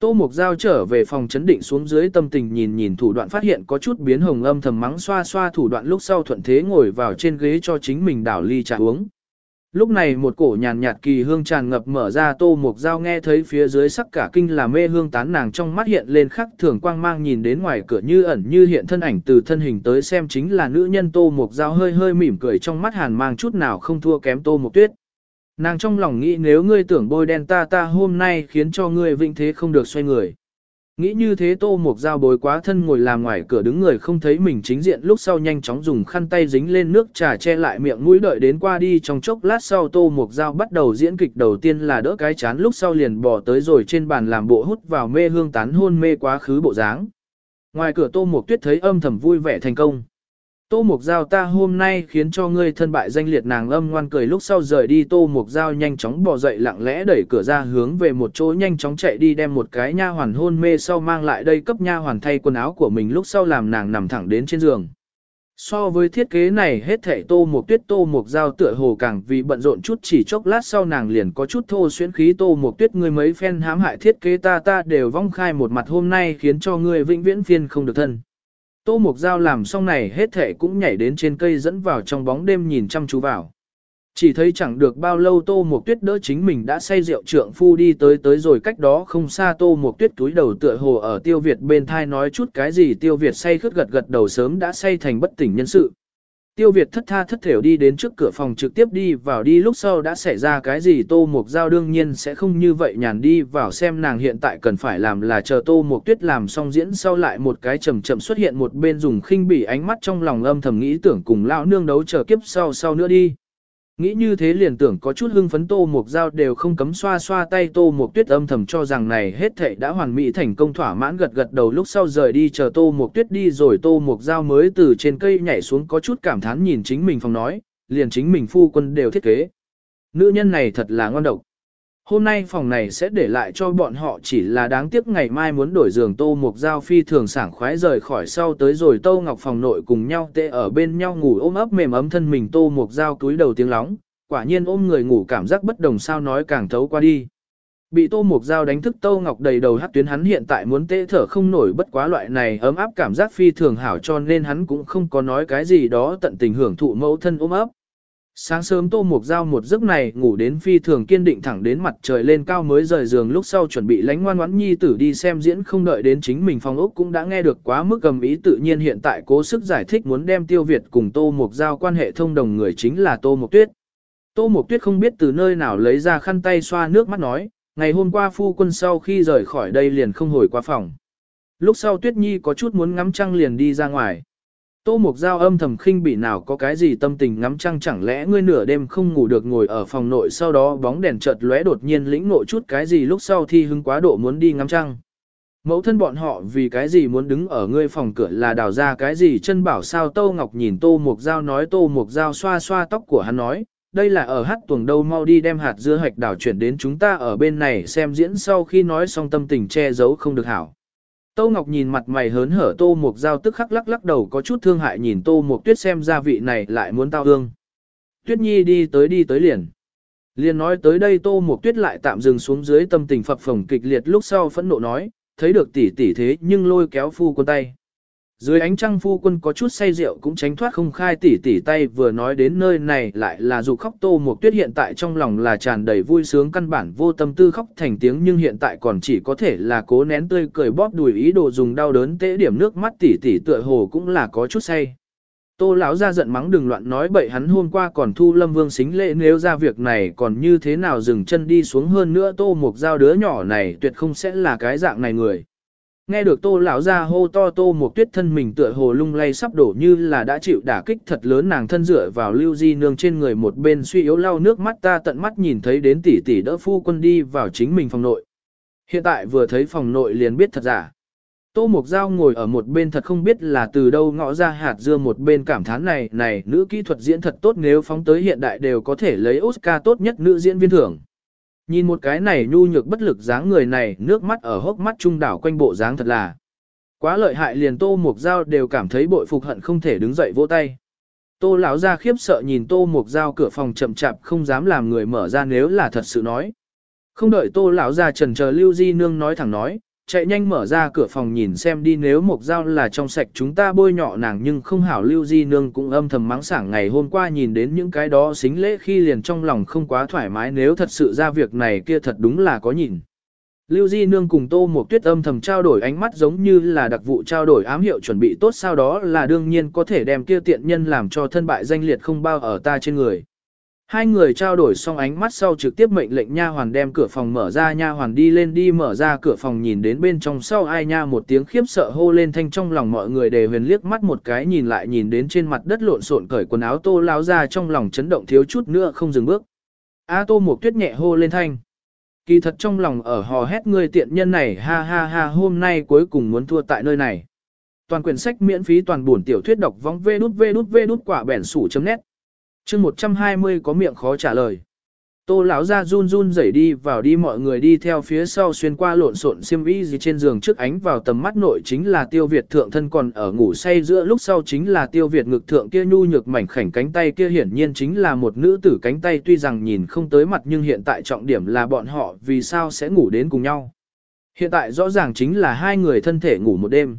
Tô Mục Giao trở về phòng chấn định xuống dưới tâm tình nhìn nhìn thủ đoạn phát hiện có chút biến hồng âm thầm mắng xoa xoa thủ đoạn lúc sau thuận thế ngồi vào trên ghế cho chính mình đảo ly trà uống. Lúc này một cổ nhàn nhạt kỳ hương tràn ngập mở ra, Tô Mục Giao nghe thấy phía dưới sắc cả kinh là mê hương tán nàng trong mắt hiện lên khắc thường quang mang nhìn đến ngoài cửa như ẩn như hiện thân ảnh từ thân hình tới xem chính là nữ nhân Tô Mục Giao hơi hơi mỉm cười trong mắt hàn mang chút nào không thua kém Tô Mục Tuyết. Nàng trong lòng nghĩ nếu ngươi tưởng bôi đen ta ta hôm nay khiến cho ngươi vĩnh thế không được xoay người. Nghĩ như thế tô mục dao bối quá thân ngồi làm ngoài cửa đứng người không thấy mình chính diện, lúc sau nhanh chóng dùng khăn tay dính lên nước trà che lại miệng mũi đợi đến qua đi, trong chốc lát sau tô mục dao bắt đầu diễn kịch đầu tiên là đỡ cái chán, lúc sau liền bỏ tới rồi trên bàn làm bộ hút vào mê hương tán hôn mê quá khứ bộ dáng. Ngoài cửa tô mục tuyết thấy âm thầm vui vẻ thành công. Tô Mục Giao ta hôm nay khiến cho ngươi thân bại danh liệt nàng âm ngoan cười lúc sau rời đi, Tô Mục Giao nhanh chóng bò dậy lặng lẽ đẩy cửa ra hướng về một chỗ nhanh chóng chạy đi đem một cái nha hoàn hôn mê sau mang lại đây cấp nha hoàn thay quần áo của mình lúc sau làm nàng nằm thẳng đến trên giường. So với thiết kế này, hết thảy Tô Mục Tuyết, Tô Mục Giao tựa hồ càng vì bận rộn chút, chỉ chốc lát sau nàng liền có chút thô xuyến khí, Tô Mục Tuyết, ngươi mấy phen hãm hại thiết kế ta ta đều vong khai một mặt, hôm nay khiến cho ngươi vĩnh viễn phiên không được thân. Tô Mục Giao làm xong này hết thể cũng nhảy đến trên cây dẫn vào trong bóng đêm nhìn chăm chú vào. Chỉ thấy chẳng được bao lâu Tô Mục Tuyết đỡ chính mình đã say rượu trượng phu đi tới tới rồi cách đó không xa Tô Mục Tuyết túi đầu tựa hồ ở Tiêu Việt bên thai nói chút cái gì Tiêu Việt say khướt gật gật đầu sớm đã say thành bất tỉnh nhân sự. Tiêu Việt thất tha thất thểu đi đến trước cửa phòng trực tiếp đi vào đi lúc sau đã xảy ra cái gì Tô Mục Giao đương nhiên sẽ không như vậy nhàn đi vào xem nàng hiện tại cần phải làm là chờ Tô Mục Tuyết làm xong diễn sau lại một cái chậm chậm xuất hiện một bên dùng khinh bỉ ánh mắt trong lòng âm thầm nghĩ tưởng cùng lão nương đấu chờ kiếp sau sau nữa đi. Nghĩ như thế liền tưởng có chút hưng phấn Tô Mục Giao đều không cấm xoa xoa tay Tô Mục Tuyết âm thầm cho rằng này hết thệ đã hoàn mỹ thành công thỏa mãn gật gật đầu lúc sau rời đi chờ Tô Mục Tuyết đi rồi Tô Mục Giao mới từ trên cây nhảy xuống có chút cảm thán nhìn chính mình phòng nói, liền chính mình phu quân đều thiết kế. Nữ nhân này thật là ngon độc. Hôm nay phòng này sẽ để lại cho bọn họ chỉ là đáng tiếc ngày mai muốn đổi giường Tô Mục Giao phi thường sảng khoái rời khỏi sau tới rồi Tô Ngọc phòng nội cùng nhau tê ở bên nhau ngủ ôm ấp mềm ấm thân mình Tô Mục Giao túi đầu tiếng lóng, quả nhiên ôm người ngủ cảm giác bất đồng sao nói càng thấu qua đi. Bị Tô Mục Giao đánh thức Tô Ngọc đầy đầu hát tuyến hắn hiện tại muốn tê thở không nổi bất quá loại này ấm áp cảm giác phi thường hảo cho nên hắn cũng không có nói cái gì đó tận tình hưởng thụ mẫu thân ôm ấp. Sáng sớm Tô Mục Giao một giấc này ngủ đến phi thường kiên định thẳng đến mặt trời lên cao mới rời giường lúc sau chuẩn bị lánh ngoan ngoãn nhi tử đi xem diễn không đợi đến chính mình phòng ốc cũng đã nghe được quá mức cầm ý tự nhiên hiện tại cố sức giải thích muốn đem tiêu Việt cùng Tô Mục Giao quan hệ thông đồng người chính là Tô Mục Tuyết. Tô Mục Tuyết không biết từ nơi nào lấy ra khăn tay xoa nước mắt nói, ngày hôm qua phu quân sau khi rời khỏi đây liền không hồi qua phòng. Lúc sau Tuyết Nhi có chút muốn ngắm trăng liền đi ra ngoài. Tô Mục Giao âm thầm khinh bị nào có cái gì tâm tình ngắm trăng chẳng lẽ ngươi nửa đêm không ngủ được ngồi ở phòng nội sau đó bóng đèn chợt lóe đột nhiên lĩnh ngộ chút cái gì lúc sau thi hứng quá độ muốn đi ngắm trăng. Mẫu thân bọn họ vì cái gì muốn đứng ở ngươi phòng cửa là đào ra cái gì chân bảo sao Tô Ngọc nhìn Tô Mục Giao nói Tô Mục Giao xoa xoa tóc của hắn nói, đây là ở hát tuồng đâu mau đi đem hạt dưa hạch đảo chuyển đến chúng ta ở bên này xem diễn sau khi nói xong tâm tình che giấu không được hảo. Tô Ngọc nhìn mặt mày hớn hở Tô Mục Giao tức khắc lắc lắc đầu có chút thương hại nhìn Tô Mục Tuyết xem ra vị này lại muốn tao hương. Tuyết Nhi đi tới đi tới liền. Liền nói tới đây Tô Mục Tuyết lại tạm dừng xuống dưới tâm tình phập phồng kịch liệt lúc sau phẫn nộ nói, thấy được tỷ tỷ thế nhưng lôi kéo phu quân tay. Dưới ánh trăng phu quân có chút say rượu cũng tránh thoát không khai tỉ tỉ tay vừa nói đến nơi này lại là dù khóc tô một tuyết hiện tại trong lòng là tràn đầy vui sướng căn bản vô tâm tư khóc thành tiếng nhưng hiện tại còn chỉ có thể là cố nén tươi cười bóp đùi ý đồ dùng đau đớn tễ điểm nước mắt tỉ tỉ tựa hồ cũng là có chút say. Tô lão ra giận mắng đừng loạn nói bậy hắn hôm qua còn thu lâm vương xính lễ nếu ra việc này còn như thế nào dừng chân đi xuống hơn nữa tô một dao đứa nhỏ này tuyệt không sẽ là cái dạng này người. Nghe được tô lão ra hô to tô một tuyết thân mình tựa hồ lung lay sắp đổ như là đã chịu đả kích thật lớn nàng thân dựa vào lưu di nương trên người một bên suy yếu lau nước mắt ta tận mắt nhìn thấy đến tỷ tỷ đỡ phu quân đi vào chính mình phòng nội. Hiện tại vừa thấy phòng nội liền biết thật giả. Tô Mục Giao ngồi ở một bên thật không biết là từ đâu ngõ ra hạt dưa một bên cảm thán này này, nữ kỹ thuật diễn thật tốt, nếu phóng tới hiện đại đều có thể lấy Oscar tốt nhất nữ diễn viên thưởng. Nhìn một cái này nhu nhược bất lực dáng người này, nước mắt ở hốc mắt trung đảo quanh bộ dáng thật là. Quá lợi hại liền Tô Mục Giao đều cảm thấy bội phục hận không thể đứng dậy vỗ tay. Tô lão ra khiếp sợ nhìn Tô Mục Giao cửa phòng chậm chạp không dám làm người mở ra nếu là thật sự nói. Không đợi Tô lão ra trần chờ Lưu Di Nương nói thẳng nói, chạy nhanh mở ra cửa phòng nhìn xem đi, nếu một dao là trong sạch chúng ta bôi nhọ nàng nhưng không hảo Lưu Di Nương cũng âm thầm mắng sảng ngày hôm qua nhìn đến những cái đó xính lễ khi liền trong lòng không quá thoải mái, nếu thật sự ra việc này kia thật đúng là có nhìn. Lưu Di Nương cùng Tô Mộc Tuyết âm thầm trao đổi ánh mắt giống như là đặc vụ trao đổi ám hiệu chuẩn bị tốt, sau đó là đương nhiên có thể đem kia tiện nhân làm cho thân bại danh liệt không bao ở ta trên người. Hai người trao đổi xong ánh mắt sau trực tiếp mệnh lệnh nha hoàn đem cửa phòng mở ra, nha hoàn đi lên đi mở ra cửa phòng nhìn đến bên trong sau ai nha một tiếng khiếp sợ hô lên thanh trong lòng mọi người đều huyền liếc mắt một cái nhìn lại nhìn đến trên mặt đất lộn xộn cởi quần áo tô láo ra trong lòng chấn động thiếu chút nữa không dừng bước. A tô một tuyết nhẹ hô lên thanh. Kỳ thật trong lòng ở hò hét người tiện nhân này, ha ha ha, hôm nay cuối cùng muốn thua tại nơi này. Toàn quyển sách miễn phí toàn buồn tiểu thuyết đọc vong vê đút vê đút vê đút quả bẻn sủ chấm nét chương 120 có miệng khó trả lời. Tô lão ra run run rẩy đi vào đi mọi người đi theo phía sau xuyên qua lộn xộn xiêm y gì trên giường trước ánh vào tầm mắt nội chính là tiêu việt thượng thân còn ở ngủ say giữa lúc sau chính là tiêu việt ngực thượng kia nhu nhược mảnh khảnh cánh tay kia hiển nhiên chính là một nữ tử cánh tay tuy rằng nhìn không tới mặt nhưng hiện tại trọng điểm là bọn họ vì sao sẽ ngủ đến cùng nhau. Hiện tại rõ ràng chính là hai người thân thể ngủ một đêm.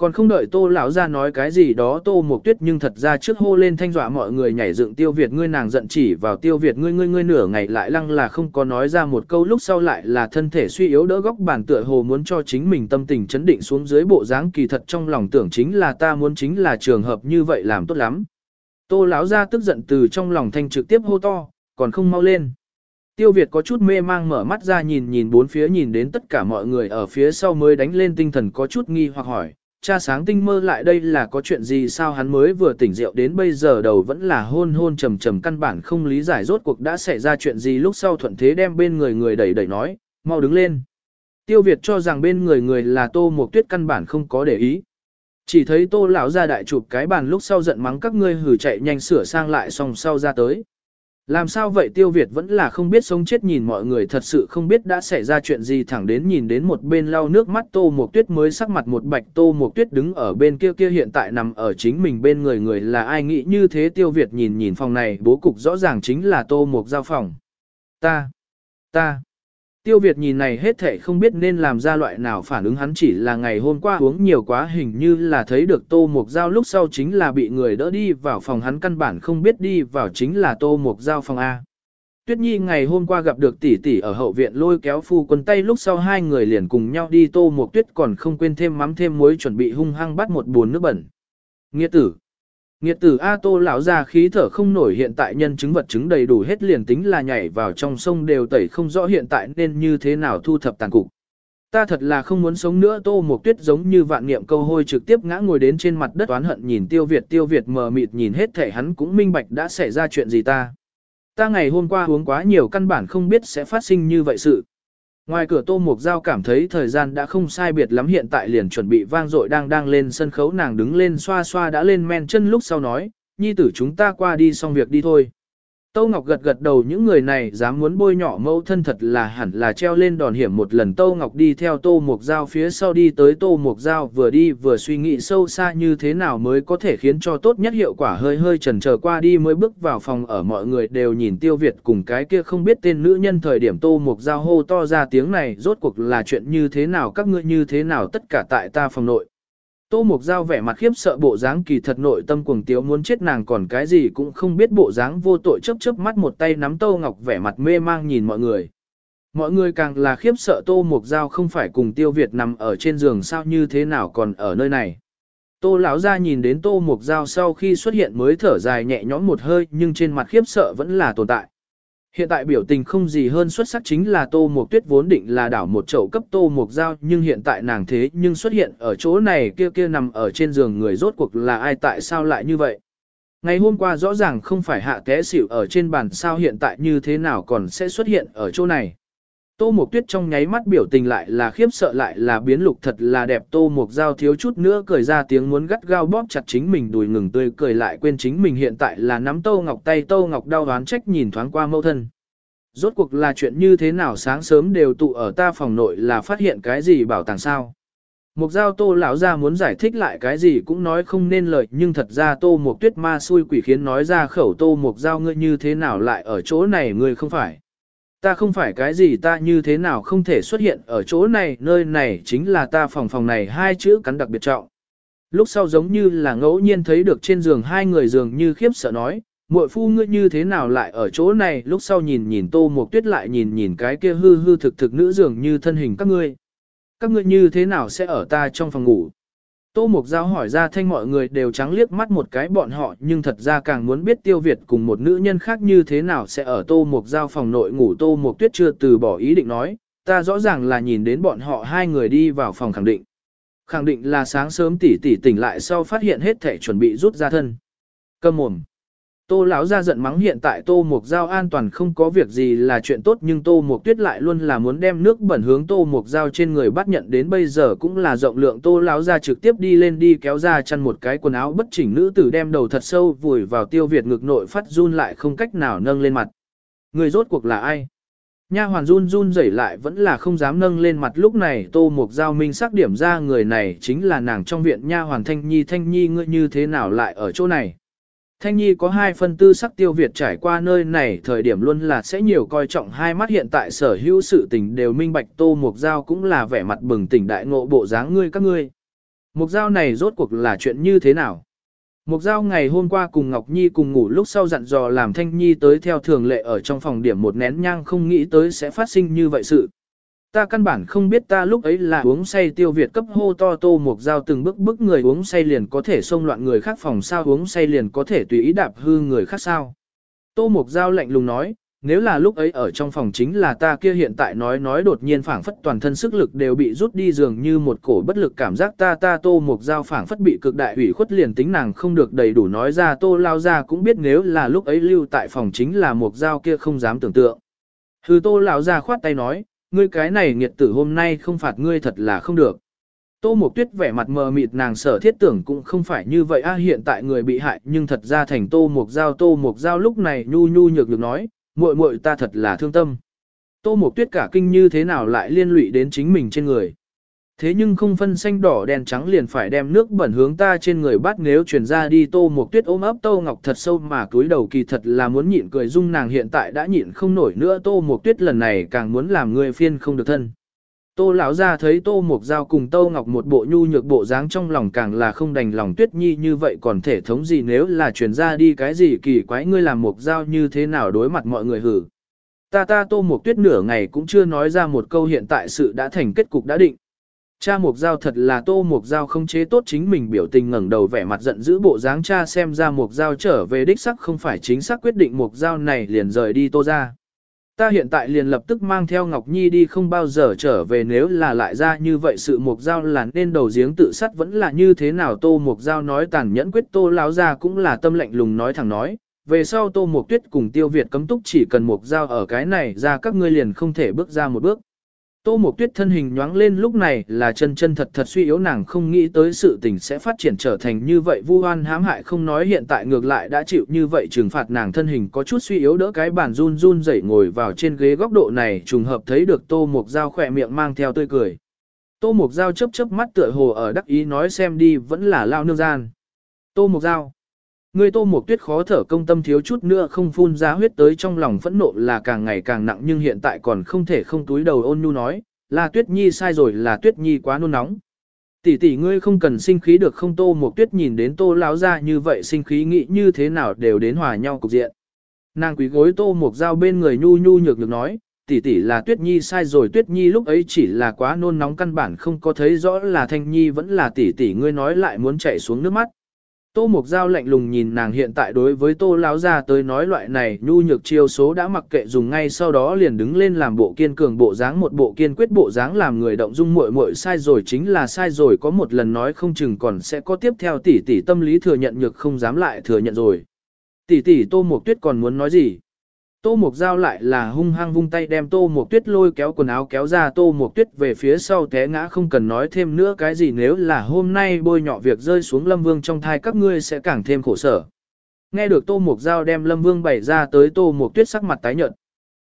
Còn không đợi tô lão ra nói cái gì đó tô mục tuyết nhưng thật ra trước hô lên thanh dọa mọi người nhảy dựng tiêu Việt ngươi nàng giận chỉ vào tiêu Việt ngươi ngươi ngươi nửa ngày lại lăng là không có nói ra một câu lúc sau lại là thân thể suy yếu đỡ góc bàn tựa hồ muốn cho chính mình tâm tình chấn định xuống dưới bộ dáng kỳ thật trong lòng tưởng chính là ta muốn chính là trường hợp như vậy làm tốt lắm. Tô lão ra tức giận từ trong lòng thanh trực tiếp hô to, còn không mau lên. Tiêu Việt có chút mê mang mở mắt ra nhìn nhìn bốn phía nhìn đến tất cả mọi người ở phía sau mới đánh lên tinh thần có chút nghi hoặc hỏi, cha sáng tinh mơ lại đây là có chuyện gì sao hắn mới vừa tỉnh rượu đến bây giờ đầu vẫn là hôn hôn trầm trầm căn bản không lý giải rốt cuộc đã xảy ra chuyện gì lúc sau thuận thế đem bên người người đẩy đẩy nói, mau đứng lên. Tiêu Việt cho rằng bên người người là tô một tuyết căn bản không có để ý. Chỉ thấy tô lão ra đại chụp cái bàn lúc sau giận mắng các ngươi hử chạy nhanh sửa sang lại xong sau ra tới. Làm sao vậy Tiêu Việt vẫn là không biết sống chết nhìn mọi người thật sự không biết đã xảy ra chuyện gì thẳng đến nhìn đến một bên lau nước mắt Tô Mộc Tuyết mới sắc mặt một bạch. Tô Mộc Tuyết đứng ở bên kia kia hiện tại nằm ở chính mình bên người người là ai nghĩ như thế? Tiêu Việt nhìn nhìn phòng này bố cục rõ ràng chính là Tô Mộc giao phòng. Ta, ta, Tiêu Việt nhìn này hết thảy không biết nên làm ra loại nào phản ứng hắn chỉ là ngày hôm qua uống nhiều quá hình như là thấy được Tô Mục Giao lúc sau chính là bị người đỡ đi vào phòng hắn căn bản không biết đi vào chính là Tô Mục Giao phòng A. Tuyết Nhi ngày hôm qua gặp được tỷ tỷ ở hậu viện lôi kéo phu quân tay lúc sau hai người liền cùng nhau đi Tô Mục Tuyết còn không quên thêm mắm thêm muối chuẩn bị hung hăng bắt một buồn nước bẩn. Nghĩa tử, Nghiệt tử A Tô lão ra khí thở không nổi hiện tại nhân chứng vật chứng đầy đủ hết liền tính là nhảy vào trong sông đều tẩy không rõ hiện tại nên như thế nào thu thập tàn cục. Ta thật là không muốn sống nữa, Tô Mộc Tuyết giống như vạn niệm câu hôi trực tiếp ngã ngồi đến trên mặt đất oán hận nhìn Tiêu Việt Tiêu Việt mờ mịt nhìn hết thể, hắn cũng minh bạch đã xảy ra chuyện gì ta. Ta ngày hôm qua uống quá nhiều căn bản không biết sẽ phát sinh như vậy sự. Ngoài cửa Tô Mục Giao cảm thấy thời gian đã không sai biệt lắm hiện tại liền chuẩn bị vang dội đang đang lên sân khấu nàng đứng lên xoa xoa đã lên men chân lúc sau nói, nhi tử chúng ta qua đi xong việc đi thôi. Tâu Ngọc gật gật đầu, những người này dám muốn bôi nhỏ mẫu thân thật là hẳn là treo lên đòn hiểm một lần. Tâu Ngọc đi theo Tô Mộc Giao phía sau đi tới Tô Mộc Giao, vừa đi vừa suy nghĩ sâu xa như thế nào mới có thể khiến cho tốt nhất hiệu quả hơi hơi chần trở qua đi mới bước vào phòng ở. Mọi người đều nhìn Tiêu Việt cùng cái kia không biết tên nữ nhân thời điểm Tô Mộc Giao hô to ra tiếng này, rốt cuộc là chuyện như thế nào? Các ngươi như thế nào? Tất cả tại ta phòng nội. Tô Mục Giao vẻ mặt khiếp sợ bộ dáng kỳ thật nội tâm cuồng tiếu muốn chết nàng còn cái gì cũng không biết bộ dáng vô tội chớp chớp mắt một tay nắm Tô Ngọc vẻ mặt mê mang nhìn mọi người. Mọi người càng là khiếp sợ Tô Mục Giao không phải cùng Tiêu Việt nằm ở trên giường sao như thế nào còn ở nơi này. Tô lão ra nhìn đến Tô Mục Giao sau khi xuất hiện mới thở dài nhẹ nhõm một hơi nhưng trên mặt khiếp sợ vẫn là tồn tại. Hiện tại biểu tình không gì hơn xuất sắc chính là Tô Mộc Tuyết vốn định là đảo một chậu cấp Tô Mộc Giao, nhưng hiện tại nàng thế nhưng xuất hiện ở chỗ này, kia kia nằm ở trên giường người rốt cuộc là ai, tại sao lại như vậy. Ngày hôm qua rõ ràng không phải hạ té xỉu ở trên bàn, sao hiện tại như thế nào còn sẽ xuất hiện ở chỗ này. Tô Mộc Tuyết trong nháy mắt biểu tình lại là khiếp sợ lại là biến lục thật là đẹp Tô Mộc Giao thiếu chút nữa cười ra tiếng muốn gắt gao bóp chặt chính mình đùi ngừng tươi, cười lại quên chính mình hiện tại là nắm Tô Ngọc tay Tô Ngọc đau đoán trách nhìn thoáng qua mâu thân. Rốt cuộc là chuyện như thế nào sáng sớm đều tụ ở ta phòng nội là phát hiện cái gì bảo tàng sao. Mộc giao tô lão ra muốn giải thích lại cái gì cũng nói không nên lời, nhưng thật ra tô Mộc tuyết ma xui quỷ khiến nói ra khẩu tô Mộc giao ngươi như thế nào lại ở chỗ này, ngươi không phải. Ta không phải cái gì ta như thế nào không thể xuất hiện ở chỗ này, nơi này chính là ta phòng phòng này hai chữ cắn đặc biệt trọng. Lúc sau giống như là ngẫu nhiên thấy được trên giường hai người giường như khiếp sợ nói, muội phu ngươi như thế nào lại ở chỗ này lúc sau nhìn nhìn tô một tuyết lại nhìn nhìn cái kia hư hư thực thực nữ giường như thân hình các ngươi. Các ngươi như thế nào sẽ ở ta trong phòng ngủ? Tô Mục Giao hỏi ra thanh mọi người đều trắng liếc mắt một cái bọn họ nhưng thật ra càng muốn biết Tiêu Việt cùng một nữ nhân khác như thế nào sẽ ở Tô Mục Giao phòng nội ngủ Tô Mục Tuyết chưa từ bỏ ý định nói, ta rõ ràng là nhìn đến bọn họ hai người đi vào phòng khẳng định. Khẳng định là sáng sớm tỷ tỷ tỉnh lại sau phát hiện hết thể chuẩn bị rút ra thân. Cầm mồm. Tô lão ra giận mắng hiện tại Tô Mục Giao an toàn không có việc gì là chuyện tốt nhưng Tô Mục Tuyết lại luôn là muốn đem nước bẩn hướng Tô Mục Giao trên người bắt nhận đến bây giờ cũng là rộng lượng Tô lão ra trực tiếp đi lên đi kéo ra chăn một cái quần áo bất chỉnh nữ tử đem đầu thật sâu vùi vào tiêu việt ngực nội phát run lại không cách nào nâng lên mặt. Người rốt cuộc là ai? Nha hoàn run run rẩy lại vẫn là không dám nâng lên mặt lúc này Tô Mục Giao minh xác điểm ra người này chính là nàng trong viện nha hoàn Thanh Nhi Thanh Nhi, ngươi như thế nào lại ở chỗ này? Thanh Nhi có hai phân tư sắc tiêu Việt trải qua nơi này, thời điểm luôn là sẽ nhiều coi trọng hai mắt hiện tại sở hữu sự tình đều minh bạch, tô mục giao cũng là vẻ mặt bừng tỉnh đại ngộ bộ dáng ngươi các ngươi. Mục giao này rốt cuộc là chuyện như thế nào? Mục giao ngày hôm qua cùng Ngọc Nhi cùng ngủ lúc sau dặn dò làm Thanh Nhi tới theo thường lệ ở trong phòng điểm một nén nhang, không nghĩ tới sẽ phát sinh như vậy sự. Ta căn bản không biết ta lúc ấy là uống say tiêu Việt cấp hô to tô một dao từng bước bước người uống say liền có thể xông loạn người khác phòng sao uống say liền có thể tùy ý đạp hư người khác sao. Tô một dao lạnh lùng nói, nếu là lúc ấy ở trong phòng chính là ta kia hiện tại nói nói đột nhiên phảng phất toàn thân sức lực đều bị rút đi dường như một cổ bất lực cảm giác ta ta Tô một dao phảng phất bị cực đại hủy khuất liền tính nàng không được đầy đủ nói ra Tô Lao ra cũng biết nếu là lúc ấy lưu tại phòng chính là một dao kia không dám tưởng tượng. Hư Tô Lão ra khoát tay nói, ngươi cái này nghiệt tử hôm nay không phạt ngươi thật là không được. Tô Mộc Tuyết vẻ mặt mờ mịt nàng sở thiết tưởng cũng không phải như vậy a hiện tại người bị hại nhưng thật ra thành Tô Mộc Giao Tô Mộc Giao lúc này nhu nhu nhược được nói, muội muội ta thật là thương tâm. Tô Mộc Tuyết cả kinh như thế nào lại liên lụy đến chính mình trên người. Thế nhưng không phân xanh đỏ đen trắng liền phải đem nước bẩn hướng ta trên người bắt nếu chuyển ra đi Tô một Tuyết ôm ấp Tô Ngọc thật sâu mà cúi đầu kỳ thật là muốn nhịn cười dung nàng hiện tại đã nhịn không nổi nữa Tô một Tuyết lần này càng muốn làm người phiên không được thân. Tô lão ra thấy Tô Mục Giao cùng Tô Ngọc một bộ nhu nhược bộ dáng trong lòng càng là không đành lòng Tuyết Nhi như vậy còn thể thống gì nếu là truyền ra đi cái gì kỳ quái ngươi làm Mục Giao như thế nào đối mặt mọi người hử. Ta ta Tô Mục Tuyết nửa ngày cũng chưa nói ra một câu hiện tại sự đã thành kết cục đã định. Cha Mục Giao thật là Tô Mục Giao không chế tốt chính mình biểu tình ngẩng đầu vẻ mặt giận dữ bộ dáng cha xem ra Mục Giao trở về đích sắc không phải chính xác quyết định Mục Giao này liền rời đi Tô ra. Ta hiện tại liền lập tức mang theo Ngọc Nhi đi không bao giờ trở về nếu là lại ra như vậy sự mục giao là nên đầu giếng tự sát vẫn là như thế nào tô mục giao nói tàn nhẫn quyết tô láo ra cũng là tâm lệnh lùng nói thẳng nói. Về sau tô mục tuyết cùng tiêu Việt cấm túc chỉ cần mục giao ở cái này ra các ngươi liền không thể bước ra một bước. Tô Mộc Tuyết thân hình nhoáng lên lúc này là chân chân thật thật suy yếu, nàng không nghĩ tới sự tình sẽ phát triển trở thành như vậy vu oan hãm hại không nói hiện tại ngược lại đã chịu như vậy trừng phạt, nàng thân hình có chút suy yếu đỡ cái bàn run run dậy ngồi vào trên ghế góc độ này, trùng hợp thấy được Tô Mộc Giao khỏe miệng mang theo tươi cười. Tô Mộc Giao chớp chớp mắt tựa hồ ở đắc ý nói xem đi, vẫn là lao nương gian. Tô Mộc Giao. Người Tô Mộc Tuyết khó thở công tâm thiếu chút nữa không phun ra huyết tới trong lòng phẫn nộ là càng ngày càng nặng nhưng hiện tại còn không thể không túi đầu ôn nhu nói, là Tuyết Nhi sai rồi là Tuyết Nhi quá nôn nóng. Tỷ tỷ ngươi không cần sinh khí được không Tô Mộc Tuyết nhìn đến Tô lão ra như vậy sinh khí nghĩ như thế nào đều đến hòa nhau cục diện. Nàng quý gối Tô Mộc Giao bên người nhu nhu nhược được nói, tỷ tỷ là Tuyết Nhi sai rồi Tuyết Nhi lúc ấy chỉ là quá nôn nóng căn bản không có thấy rõ là Thanh Nhi vẫn là tỷ tỷ ngươi nói lại muốn chảy xuống nước mắt. Tô Mục Giao lạnh lùng nhìn nàng hiện tại đối với Tô Lão Gia tới nói loại này nhu nhược chiêu số đã mặc kệ dùng ngay sau đó liền đứng lên làm bộ kiên cường bộ dáng một bộ kiên quyết bộ dáng làm người động dung muội muội sai rồi chính là sai rồi, có một lần nói không chừng còn sẽ có tiếp theo tỷ tỷ tâm lý thừa nhận nhược không dám lại thừa nhận rồi. Tỷ tỷ Tô Mục Tuyết còn muốn nói gì? Tô Mộc Giao lại là hung hăng vung tay đem Tô Mộc Tuyết lôi kéo quần áo kéo ra Tô Mộc Tuyết về phía sau té ngã không cần nói thêm nữa cái gì nếu là hôm nay bôi nhọ việc rơi xuống Lâm Vương trong thai các ngươi sẽ càng thêm khổ sở. Nghe được Tô Mộc Giao đem Lâm Vương bày ra tới Tô Mộc Tuyết sắc mặt tái nhợt.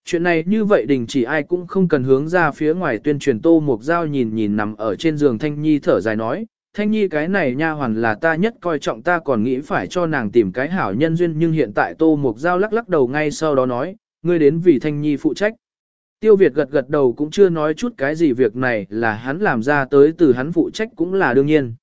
Chuyện này như vậy đình chỉ ai cũng không cần hướng ra phía ngoài tuyên truyền Tô Mộc Giao nhìn nhìn nằm ở trên giường Thanh Nhi thở dài nói, Thanh Nhi cái này nha hoàn là ta nhất coi trọng ta còn nghĩ phải cho nàng tìm cái hảo nhân duyên nhưng hiện tại Tô Mục Giao lắc lắc đầu ngay sau đó nói, ngươi đến vì Thanh Nhi phụ trách. Tiêu Việt gật gật đầu cũng chưa nói chút cái gì việc này là hắn làm ra tới từ hắn phụ trách cũng là đương nhiên.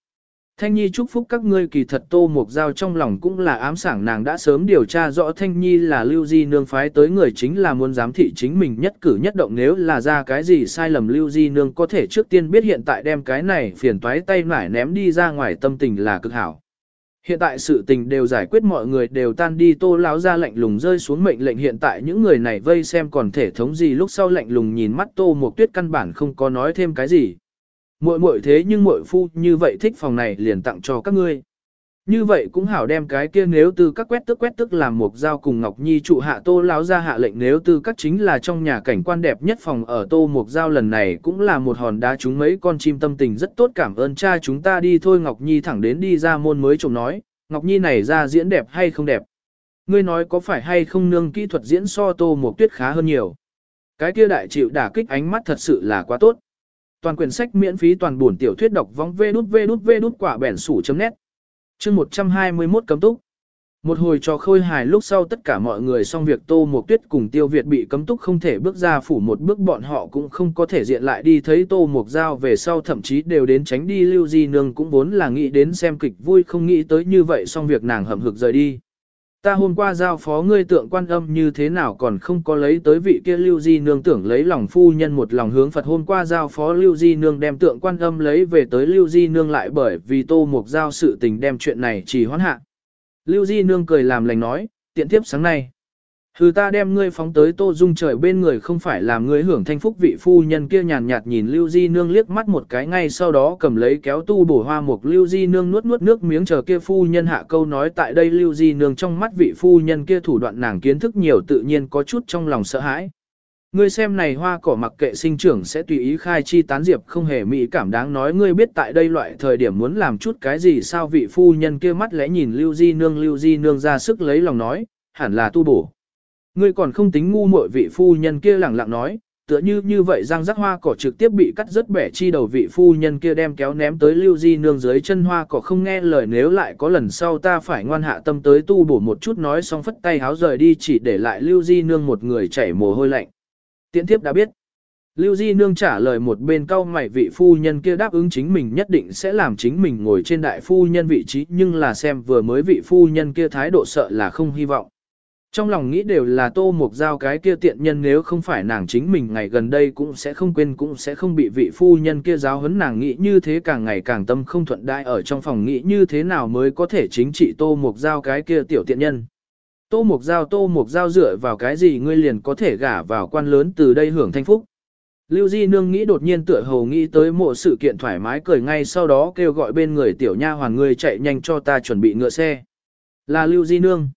Thanh Nhi chúc phúc các ngươi kỳ thật Tô Mục Giao trong lòng cũng là ám sảng nàng đã sớm điều tra rõ Thanh Nhi là Lưu Di Nương phái tới người chính là muốn giám thị chính mình nhất cử nhất động nếu là ra cái gì sai lầm Lưu Di Nương có thể trước tiên biết hiện tại đem cái này phiền toái tay nải ném đi ra ngoài tâm tình là cực hảo. Hiện tại sự tình đều giải quyết mọi người đều tan đi tô láo ra lạnh lùng rơi xuống mệnh lệnh hiện tại những người này vây xem còn thể thống gì lúc sau lạnh lùng nhìn mắt tô một tuyết căn bản không có nói thêm cái gì. Muội muội thế nhưng muội phu như vậy thích phòng này liền tặng cho các ngươi. Như vậy cũng hảo đem cái kia nếu từ các quét tức quét tức làm một giao cùng Ngọc Nhi trụ hạ tô láo ra hạ lệnh nếu từ các chính là trong nhà cảnh quan đẹp nhất phòng ở tô một giao lần này cũng là một hòn đá chúng mấy con chim tâm tình rất tốt cảm ơn cha chúng ta đi thôi Ngọc Nhi thẳng đến đi ra môn mới chồng nói, Ngọc Nhi này ra diễn đẹp hay không đẹp. Ngươi nói có phải hay không nương kỹ thuật diễn so tô một tuyết khá hơn nhiều. Cái kia đại chịu đả kích ánh mắt thật sự là quá tốt. Toàn quyển sách miễn phí toàn buồn tiểu thuyết đọc vong vê đút vê đút vê đút quả bẻn sủ chấm nét chương 121 cấm túc. Một hồi trò khôi hài lúc sau tất cả mọi người xong việc Tô Mộc Tuyết cùng Tiêu Việt bị cấm túc không thể bước ra phủ một bước, bọn họ cũng không có thể diện lại đi thấy Tô Mộc Giao về sau thậm chí đều đến tránh đi Lưu Di Nương cũng vốn là nghĩ đến xem kịch vui không nghĩ tới như vậy xong việc nàng hậm hực rời đi. Ta hôm qua giao phó ngươi tượng quan âm như thế nào còn không có lấy tới vị kia lưu di nương tưởng lấy lòng phu nhân một lòng hướng Phật hôm qua giao phó lưu di nương đem tượng quan âm lấy về tới lưu di nương lại bởi vì tô mục giao sự tình đem chuyện này chỉ hoãn hạ. Lưu di nương cười làm lành nói, tiện tiếp sáng nay. Hừ ta đem ngươi phóng tới tô dung trời bên người không phải làm ngươi hưởng thanh phúc vị phu nhân kia nhàn nhạt nhìn Lưu Di Nương liếc mắt một cái ngay sau đó cầm lấy kéo tu bổ hoa mục Lưu Di Nương nuốt nuốt nước miếng chờ kia phu nhân hạ câu nói tại đây Lưu Di Nương trong mắt vị phu nhân kia thủ đoạn nàng kiến thức nhiều tự nhiên có chút trong lòng sợ hãi. Ngươi xem này hoa cỏ mặc kệ sinh trưởng sẽ tùy ý khai chi tán diệp không hề mỹ cảm đáng nói ngươi biết tại đây loại thời điểm muốn làm chút cái gì sao vị phu nhân kia mắt lẽ nhìn Lưu Di Nương Lưu Di Nương ra sức lấy lòng nói, hẳn là tu bổ. Ngươi còn không tính ngu muội vị phu nhân kia lẳng lặng nói, tựa như như vậy răng rắc hoa cỏ trực tiếp bị cắt rất bẻ chi đầu vị phu nhân kia đem kéo ném tới lưu di nương dưới chân hoa cỏ không nghe lời nếu lại có lần sau ta phải ngoan hạ tâm tới tu bổ một chút nói xong phất tay háo rời đi chỉ để lại lưu di nương một người chảy mồ hôi lạnh. Tiễn thiếp đã biết. Lưu Di Nương trả lời một bên cau mày vị phu nhân kia đáp ứng chính mình nhất định sẽ làm chính mình ngồi trên đại phu nhân vị trí nhưng là xem vừa mới vị phu nhân kia thái độ sợ là không hy vọng. Trong lòng nghĩ đều là tô mục giao cái kia tiện nhân nếu không phải nàng chính mình ngày gần đây cũng sẽ không quên cũng sẽ không bị vị phu nhân kia giáo huấn, nàng nghĩ như thế càng ngày càng tâm không thuận đại ở trong phòng nghĩ như thế nào mới có thể chính trị tô mục giao cái kia tiểu tiện nhân. Tô mục giao, tô mục giao dựa vào cái gì ngươi liền có thể gả vào quan lớn từ đây hưởng thanh phúc. Lưu Di Nương nghĩ đột nhiên tựa hồ nghĩ tới một sự kiện thoải mái cười ngay sau đó kêu gọi bên người tiểu nha hoàn người chạy nhanh cho ta chuẩn bị ngựa xe. Là Lưu Di Nương.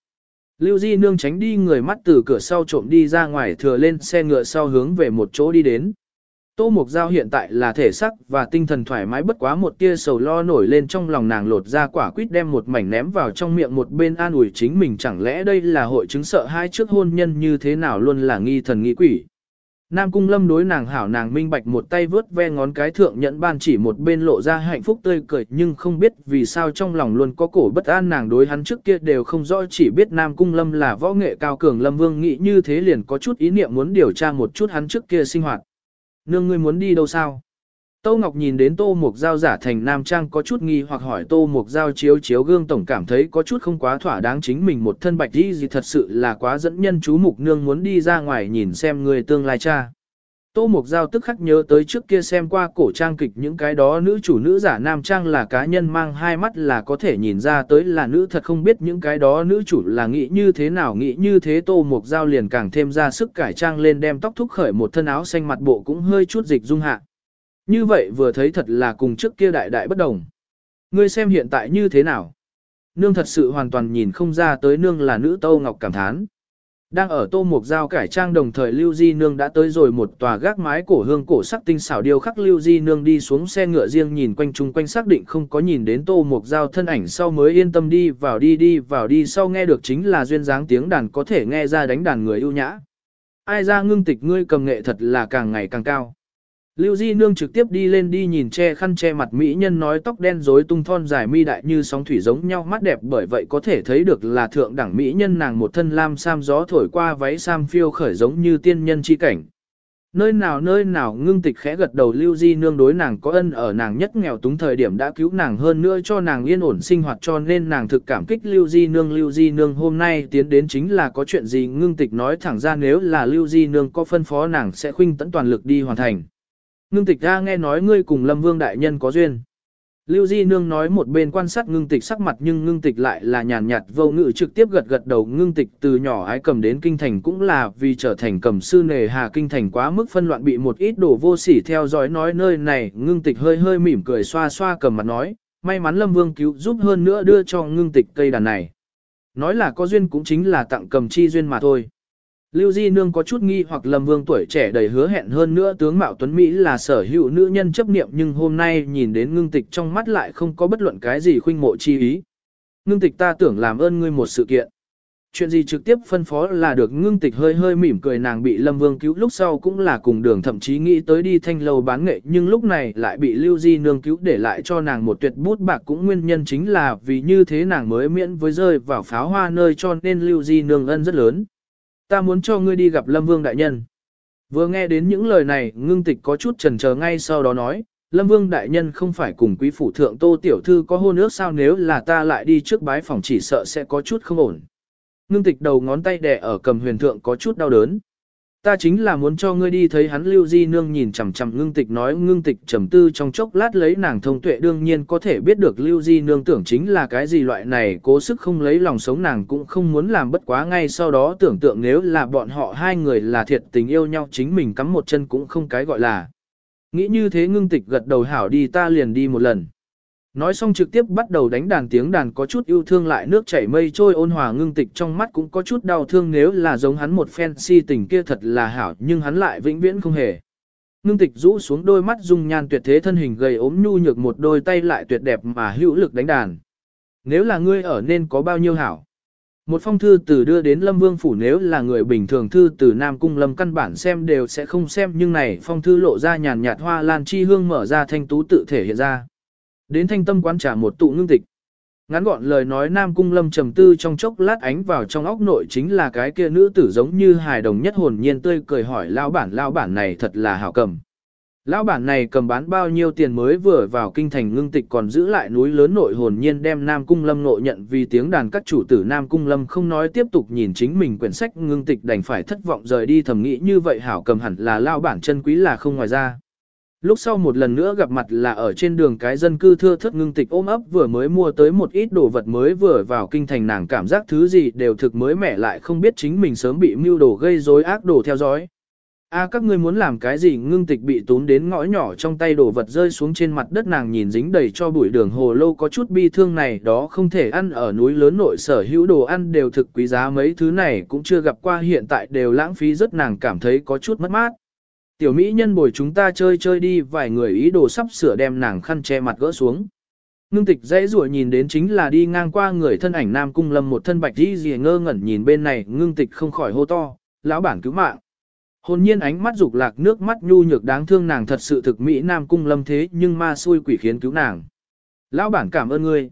Lưu Di Nương tránh đi người mắt từ cửa sau trộm đi ra ngoài thừa lên xe ngựa sau hướng về một chỗ đi đến. Tô Mục Giao hiện tại là thể sắc và tinh thần thoải mái bất quá một tia sầu lo nổi lên trong lòng nàng lột ra quả quýt đem một mảnh ném vào trong miệng một bên an ủi chính mình chẳng lẽ đây là hội chứng sợ hai trước hôn nhân như thế nào luôn là nghi thần nghi quỷ. Nam Cung Lâm đối nàng hảo nàng minh bạch một tay vớt ve ngón cái thượng nhẫn ban chỉ một bên lộ ra hạnh phúc tươi cười, nhưng không biết vì sao trong lòng luôn có cổ bất an nàng đối hắn trước kia đều không rõ, chỉ biết Nam Cung Lâm là võ nghệ cao cường Lâm Vương, nghĩ như thế liền có chút ý niệm muốn điều tra một chút hắn trước kia sinh hoạt. Nương, ngươi muốn đi đâu sao? Tô Ngọc nhìn đến Tô Mục Giao giả thành nam trang có chút nghi hoặc hỏi Tô Mục Giao chiếu chiếu gương tổng cảm thấy có chút không quá thỏa đáng chính mình một thân bạch đi gì thật sự là quá dẫn nhân chú mục nương muốn đi ra ngoài nhìn xem người tương lai cha. Tô Mục Giao tức khắc nhớ tới trước kia xem qua cổ trang kịch những cái đó nữ chủ nữ giả nam trang là cá nhân mang hai mắt là có thể nhìn ra tới là nữ thật không biết những cái đó nữ chủ là nghĩ như thế nào, nghĩ như thế Tô Mục Giao liền càng thêm ra sức cải trang lên đem tóc thúc khởi một thân áo xanh mặt bộ cũng hơi chút dịch dung hạ. Như vậy vừa thấy thật là cùng trước kia đại đại bất đồng. Ngươi xem hiện tại như thế nào? Nương thật sự hoàn toàn nhìn không ra tới nương là nữ Tô Ngọc cảm thán. Đang ở tô mục giao cải trang đồng thời Lưu Di Nương đã tới rồi một tòa gác mái cổ hương cổ sắc tinh xảo điêu khắc Lưu Di Nương đi xuống xe ngựa riêng nhìn quanh chung quanh xác định không có nhìn đến tô mục giao thân ảnh sau mới yên tâm đi vào đi đi vào đi sau nghe được chính là duyên dáng tiếng đàn có thể nghe ra đánh đàn người ưu nhã. Ai ra ngưng tịch ngươi cầm nghệ thật là càng ngày càng cao. Lưu Di Nương trực tiếp đi lên đi nhìn che khăn che mặt mỹ nhân nói tóc đen rối tung thon dài mi đại như sóng thủy giống nhau, mắt đẹp bởi vậy có thể thấy được là thượng đẳng mỹ nhân nàng một thân lam sam gió thổi qua váy sam phiêu khởi giống như tiên nhân chi cảnh. Nơi nào nơi nào, ngưng tịch khẽ gật đầu, Lưu Di Nương đối nàng có ân ở nàng nhất nghèo túng thời điểm đã cứu nàng hơn nữa cho nàng yên ổn sinh hoạt cho nên nàng thực cảm kích Lưu Di Nương Lưu Di Nương hôm nay tiến đến chính là có chuyện gì ngưng tịch nói thẳng ra, nếu là Lưu Di Nương có phân phó nàng sẽ khuynh tận toàn lực đi hoàn thành. Ngưng tịch ra nghe nói ngươi cùng Lâm Vương Đại Nhân có duyên. Lưu Di Nương nói một bên quan sát ngưng tịch sắc mặt nhưng ngưng tịch lại là nhàn nhạt vô ngự trực tiếp gật gật đầu ngưng tịch từ nhỏ ái cầm đến kinh thành cũng là vì trở thành cầm sư nề hà kinh thành quá mức phân loạn bị một ít đồ vô sỉ theo dõi nói nơi này ngưng tịch hơi hơi mỉm cười xoa xoa cầm mặt nói, may mắn Lâm Vương cứu giúp hơn nữa đưa cho ngưng tịch cây đàn này. Nói là có duyên cũng chính là tặng cầm chi duyên mà thôi. Lưu Di Nương có chút nghi hoặc Lâm Vương tuổi trẻ đầy hứa hẹn hơn nữa tướng Mạo Tuấn Mỹ là sở hữu nữ nhân chấp niệm, nhưng hôm nay nhìn đến ngưng tịch trong mắt lại không có bất luận cái gì khuynh mộ chi ý. Ngưng tịch ta tưởng làm ơn ngươi một sự kiện. Chuyện gì trực tiếp phân phó là được ngưng tịch hơi hơi mỉm cười, nàng bị Lâm Vương cứu lúc sau cũng là cùng đường thậm chí nghĩ tới đi thanh lâu bán nghệ, nhưng lúc này lại bị Lưu Di Nương cứu để lại cho nàng một tuyệt bút bạc cũng nguyên nhân chính là vì như thế nàng mới miễn với rơi vào pháo hoa nơi cho nên Lưu Di Nương ân rất lớn. Ta muốn cho ngươi đi gặp Lâm Vương Đại Nhân. Vừa nghe đến những lời này, ngưng tịch có chút trần chờ ngay sau đó nói, Lâm Vương Đại Nhân không phải cùng quý phủ thượng tô tiểu thư có hôn ước sao nếu là ta lại đi trước bái phòng chỉ sợ sẽ có chút không ổn. ngưng tịch đầu ngón tay đè ở cầm huyền thượng có chút đau đớn. Ta chính là muốn cho ngươi đi thấy hắn lưu di nương nhìn chằm chằm ngưng tịch nói ngưng tịch trầm tư trong chốc lát lấy nàng thông tuệ đương nhiên có thể biết được lưu di nương tưởng chính là cái gì loại này cố sức không lấy lòng sống nàng cũng không muốn làm bất quá ngay sau đó tưởng tượng nếu là bọn họ hai người là thiệt tình yêu nhau chính mình cắm một chân cũng không cái gọi là. Nghĩ như thế ngưng tịch gật đầu hảo đi ta liền đi một lần. Nói xong trực tiếp bắt đầu đánh đàn tiếng đàn có chút yêu thương lại nước chảy mây trôi ôn hòa ngưng tịch trong mắt cũng có chút đau thương nếu là giống hắn một fan si tình kia thật là hảo nhưng hắn lại vĩnh viễn không hề. Ngưng tịch rũ xuống đôi mắt dung nhan tuyệt thế thân hình gầy ốm nhu nhược một đôi tay lại tuyệt đẹp mà hữu lực đánh đàn. Nếu là ngươi ở nên có bao nhiêu hảo. Một phong thư từ đưa đến Lâm Vương Phủ nếu là người bình thường thư từ Nam Cung Lâm căn bản xem đều sẽ không xem nhưng này phong thư lộ ra nhàn nhạt hoa lan chi hương mở ra thanh tú tự thể hiện ra. Đến thanh tâm quán trả một tụ ngưng tịch. Ngắn gọn lời nói Nam Cung Lâm trầm tư trong chốc lát ánh vào trong óc nội chính là cái kia nữ tử giống như hài đồng nhất hồn nhiên tươi cười hỏi lão bản lão bản này thật là hảo cầm. Lão bản này cầm bán bao nhiêu tiền mới vừa vào kinh thành ngưng tịch còn giữ lại núi lớn nội hồn nhiên đem Nam Cung Lâm nội nhận vì tiếng đàn các chủ tử Nam Cung Lâm không nói tiếp tục nhìn chính mình quyển sách ngưng tịch đành phải thất vọng rời đi thầm nghĩ như vậy hảo cầm hẳn là lão bản chân quý là không ngoài ra. Lúc sau một lần nữa gặp mặt là ở trên đường cái dân cư thưa thớt ngưng tịch ôm ấp vừa mới mua tới một ít đồ vật mới vừa vào kinh thành nàng cảm giác thứ gì đều thực mới mẻ lại không biết chính mình sớm bị mưu đồ gây rối ác đồ theo dõi. A, các ngươi muốn làm cái gì ngưng tịch bị tún đến ngõ nhỏ trong tay đồ vật rơi xuống trên mặt đất nàng nhìn dính đầy cho bụi đường hồ lâu có chút bi thương này, đó không thể ăn ở núi lớn nội sở hữu đồ ăn đều thực quý giá mấy thứ này cũng chưa gặp qua, hiện tại đều lãng phí rất nàng cảm thấy có chút mất mát. Tiểu Mỹ nhân bồi chúng ta chơi chơi đi vài người ý đồ sắp sửa đem nàng khăn che mặt gỡ xuống. Ngưng tịch dãy rủa nhìn đến chính là đi ngang qua người thân ảnh Nam Cung Lâm một thân bạch đi gì ngơ ngẩn nhìn bên này ngưng tịch không khỏi hô to, lão bản cứu mạng. Hồn nhiên ánh mắt dục lạc nước mắt nhu nhược đáng thương nàng thật sự thực Mỹ Nam Cung Lâm thế nhưng ma xui quỷ khiến cứu nàng. Lão bản cảm ơn ngươi.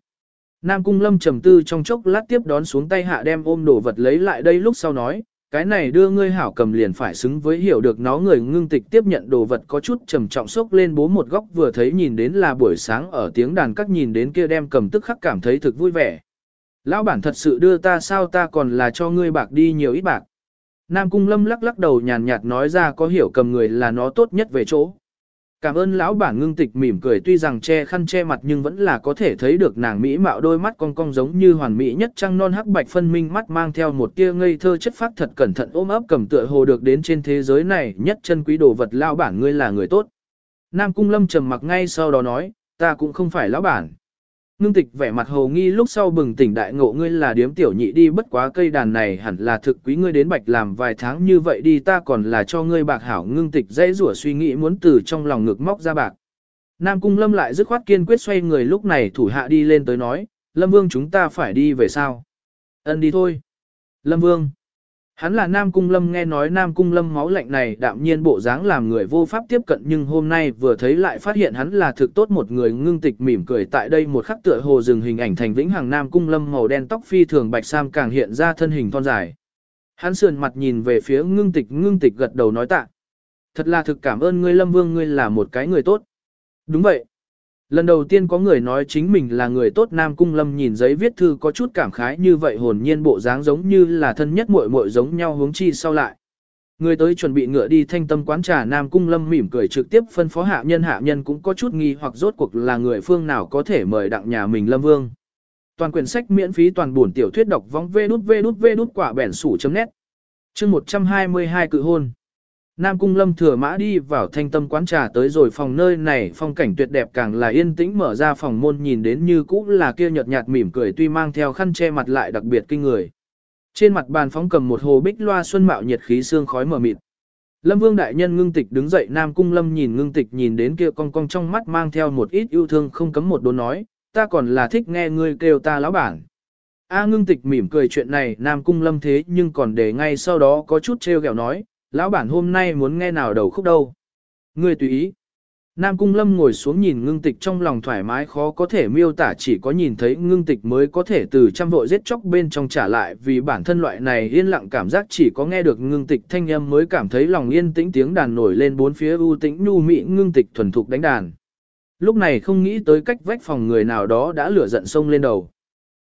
Nam Cung Lâm trầm tư trong chốc lát tiếp đón xuống tay hạ đem ôm đồ vật lấy lại đây lúc sau nói, cái này đưa ngươi hảo cầm liền phải xứng với hiểu được nó người ngưng tịch tiếp nhận đồ vật có chút trầm trọng sốc lên bố một góc vừa thấy nhìn đến là buổi sáng ở tiếng đàn các nhìn đến kia đem cầm tức khắc cảm thấy thực vui vẻ. Lão bản thật sự đưa ta sao ta còn là cho ngươi bạc đi nhiều ít bạc. Nam Cung Lâm lắc lắc đầu nhàn nhạt nói ra có hiểu cầm người là nó tốt nhất về chỗ. Cảm ơn lão bản ngưng tịch mỉm cười tuy rằng che khăn che mặt nhưng vẫn là có thể thấy được nàng mỹ mạo đôi mắt cong cong giống như hoàn mỹ nhất trăng non hắc bạch phân minh mắt mang theo một tia ngây thơ chất phác thật cẩn thận ôm ấp cầm tựa hồ được đến trên thế giới này nhất chân quý đồ vật lão bản ngươi là người tốt. Nam Cung Lâm trầm mặc ngay sau đó nói, ta cũng không phải lão bản. Ngưng tịch vẻ mặt hồ nghi lúc sau bừng tỉnh đại ngộ ngươi là điếm tiểu nhị đi bất quá cây đàn này hẳn là thực quý ngươi đến bạch làm vài tháng như vậy đi ta còn là cho ngươi bạc hảo ngưng tịch dãy rủa suy nghĩ muốn từ trong lòng ngực móc ra bạc. Nam cung lâm lại dứt khoát kiên quyết xoay người lúc này thủ hạ đi lên tới nói, lâm vương chúng ta phải đi về sao? Ân đi thôi. Lâm vương. Hắn là Nam Cung Lâm nghe nói Nam Cung Lâm máu lạnh này đạm nhiên bộ dáng làm người vô pháp tiếp cận nhưng hôm nay vừa thấy lại phát hiện hắn là thực tốt một người ngưng tịch mỉm cười tại đây một khắc tựa hồ dừng hình ảnh thành vĩnh hằng Nam Cung Lâm màu đen tóc phi thường bạch sam càng hiện ra thân hình thon dài. Hắn sườn mặt nhìn về phía ngưng tịch ngưng tịch gật đầu nói tạ. Thật là thực cảm ơn ngươi Lâm Vương, ngươi là một cái người tốt. Đúng vậy. Lần đầu tiên có người nói chính mình là người tốt Nam Cung Lâm nhìn giấy viết thư có chút cảm khái như vậy hồn nhiên bộ dáng giống như là thân nhất muội muội giống nhau hướng chi sau lại. Người tới chuẩn bị ngựa đi thanh tâm quán trà Nam Cung Lâm mỉm cười trực tiếp phân phó hạ nhân hạ nhân cũng có chút nghi hoặc rốt cuộc là người phương nào có thể mời đặng nhà mình Lâm Vương. Toàn quyển sách miễn phí toàn buồn tiểu thuyết đọc vong vê đút vê đút vê đút quả bẻn sủ chấm nét. Chương 122 cự hôn. Nam Cung Lâm thừa mã đi vào thanh tâm quán trà tới rồi phòng nơi này phong cảnh tuyệt đẹp càng là yên tĩnh mở ra phòng môn nhìn đến như cũ là kia nhợt nhạt mỉm cười tuy mang theo khăn che mặt lại đặc biệt kinh người. Trên mặt bàn phóng cầm một hồ bích loa xuân mạo nhiệt khí xương khói mờ mịt. Lâm Vương đại nhân ngưng tịch đứng dậy Nam Cung Lâm nhìn ngưng tịch nhìn đến kia cong cong trong mắt mang theo một ít yêu thương không cấm một đốn nói, ta còn là thích nghe ngươi kêu ta lão bản. A ngưng tịch mỉm cười chuyện này Nam Cung Lâm thế nhưng còn để ngay sau đó có chút trêu ghẹo nói, Lão bản hôm nay muốn nghe nào đầu khúc đâu. Ngươi tùy ý. Nam Cung Lâm ngồi xuống nhìn ngưng tịch trong lòng thoải mái khó có thể miêu tả chỉ có nhìn thấy ngưng tịch mới có thể từ trăm vội giết chóc bên trong trả lại vì bản thân loại này yên lặng cảm giác chỉ có nghe được ngưng tịch thanh âm mới cảm thấy lòng yên tĩnh tiếng đàn nổi lên bốn phía ưu tĩnh nhu mị ngưng tịch thuần thục đánh đàn. Lúc này không nghĩ tới cách vách phòng người nào đó đã lửa giận sông lên đầu.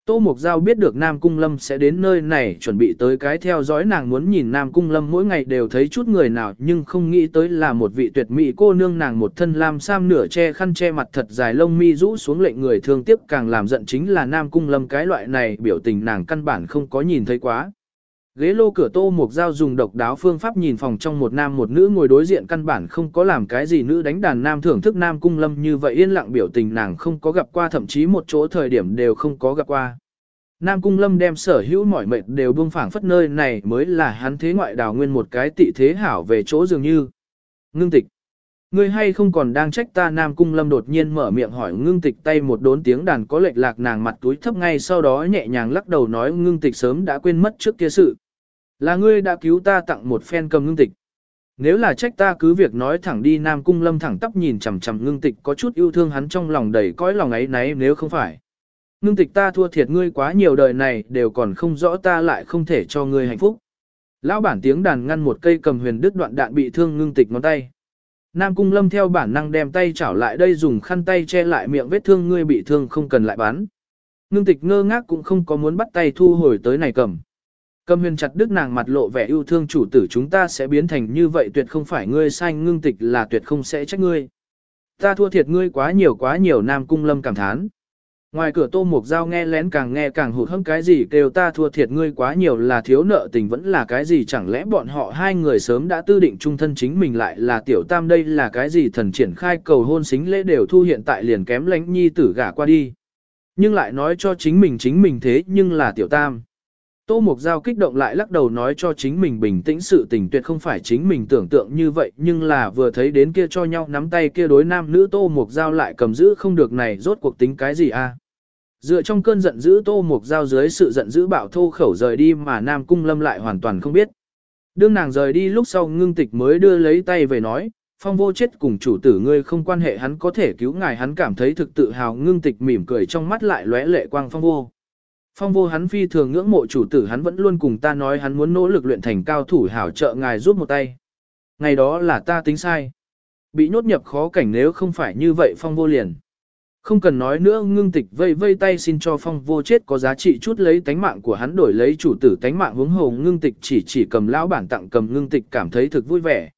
Tô Mục Giao biết được Nam Cung Lâm sẽ đến nơi này chuẩn bị tới cái theo dõi nàng muốn nhìn Nam Cung Lâm mỗi ngày đều thấy chút người nào, nhưng không nghĩ tới là một vị tuyệt mỹ cô nương nàng một thân lam sam nửa che khăn che mặt thật dài lông mi rũ xuống lệnh người thương tiếc càng làm giận chính là Nam Cung Lâm cái loại này biểu tình nàng căn bản không có nhìn thấy quá. Ghế lô cửa Tô Mục dao dùng độc đáo phương pháp nhìn phòng trong một nam một nữ ngồi đối diện căn bản không có làm cái gì nữ đánh đàn nam thưởng thức Nam Cung Lâm như vậy yên lặng biểu tình nàng không có gặp qua, thậm chí một chỗ thời điểm đều không có gặp qua. Nam Cung Lâm đem sở hữu mọi mệnh đều buông phảng phất nơi này mới là hắn thế ngoại đào nguyên một cái tị thế hảo về chỗ dường như. Ngưng tịch. Ngươi hay không còn đang trách ta, Nam Cung Lâm đột nhiên mở miệng hỏi ngưng tịch tay một đốn tiếng đàn có lệch lạc nàng mặt túi thấp ngay sau đó nhẹ nhàng lắc đầu nói ngưng tịch sớm đã quên mất trước kia sự. Là ngươi đã cứu ta tặng một phen cầm ngưng tịch. Nếu là trách ta cứ việc nói thẳng đi Nam Cung Lâm thẳng tắp nhìn chằm chằm ngưng tịch có chút yêu thương hắn trong lòng đầy cõi lòng ấy nấy nếu không phải. Ngưng tịch ta thua thiệt ngươi quá nhiều đời này đều còn không rõ ta lại không thể cho ngươi hạnh phúc. Lão bản tiếng đàn ngăn một cây cầm huyền đứt đoạn đạn bị thương ngưng tịch ngón tay. Nam Cung Lâm theo bản năng đem tay chảo lại đây dùng khăn tay che lại miệng vết thương ngươi bị thương không cần lại bán. Ngưng tịch ngơ ngác cũng không có muốn bắt tay thu hồi tới này cầm. Cầm huyền chặt đức nàng mặt lộ vẻ yêu thương chủ tử chúng ta sẽ biến thành như vậy, tuyệt không phải ngươi sai, ngưng tịch là tuyệt không sẽ trách ngươi. Ta thua thiệt ngươi quá nhiều quá nhiều, Nam Cung Lâm cảm thán. Ngoài cửa tô mục dao nghe lén càng nghe càng hụt hẫng, cái gì kêu ta thua thiệt ngươi quá nhiều là thiếu nợ tình vẫn là cái gì, chẳng lẽ bọn họ hai người sớm đã tư định trung thân chính mình lại là tiểu tam đây là cái gì, thần triển khai cầu hôn xính lễ đều thu hiện tại liền kém lánh nhi tử gả qua đi. Nhưng lại nói cho chính mình chính mình thế nhưng là tiểu tam. Tô Mục Giao kích động lại lắc đầu nói cho chính mình bình tĩnh sự tình tuyệt không phải chính mình tưởng tượng như vậy nhưng là vừa thấy đến kia cho nhau nắm tay kia đối nam nữ Tô Mục Giao lại cầm giữ không được này rốt cuộc tính cái gì a? Dựa trong cơn giận dữ Tô Mục Giao dưới sự giận dữ bạo thô khẩu rời đi mà Nam Cung Lâm lại hoàn toàn không biết. Đương nàng rời đi lúc sau ngưng tịch mới đưa lấy tay về nói, phong vô chết cùng chủ tử ngươi không quan hệ hắn có thể cứu ngài hắn cảm thấy thực tự hào ngưng tịch mỉm cười trong mắt lại lóe lệ quang phong vô. Phong vô hắn phi thường ngưỡng mộ chủ tử hắn vẫn luôn cùng ta nói hắn muốn nỗ lực luyện thành cao thủ hảo trợ ngài giúp một tay. Ngày đó là ta tính sai. Bị nhốt nhập khó cảnh nếu không phải như vậy phong vô liền. Không cần nói nữa ngưng tịch vây vây tay xin cho phong vô chết có giá trị chút lấy tánh mạng của hắn đổi lấy chủ tử tánh mạng hướng hồ ngưng tịch chỉ chỉ cầm lão bản tặng cầm ngưng tịch cảm thấy thực vui vẻ.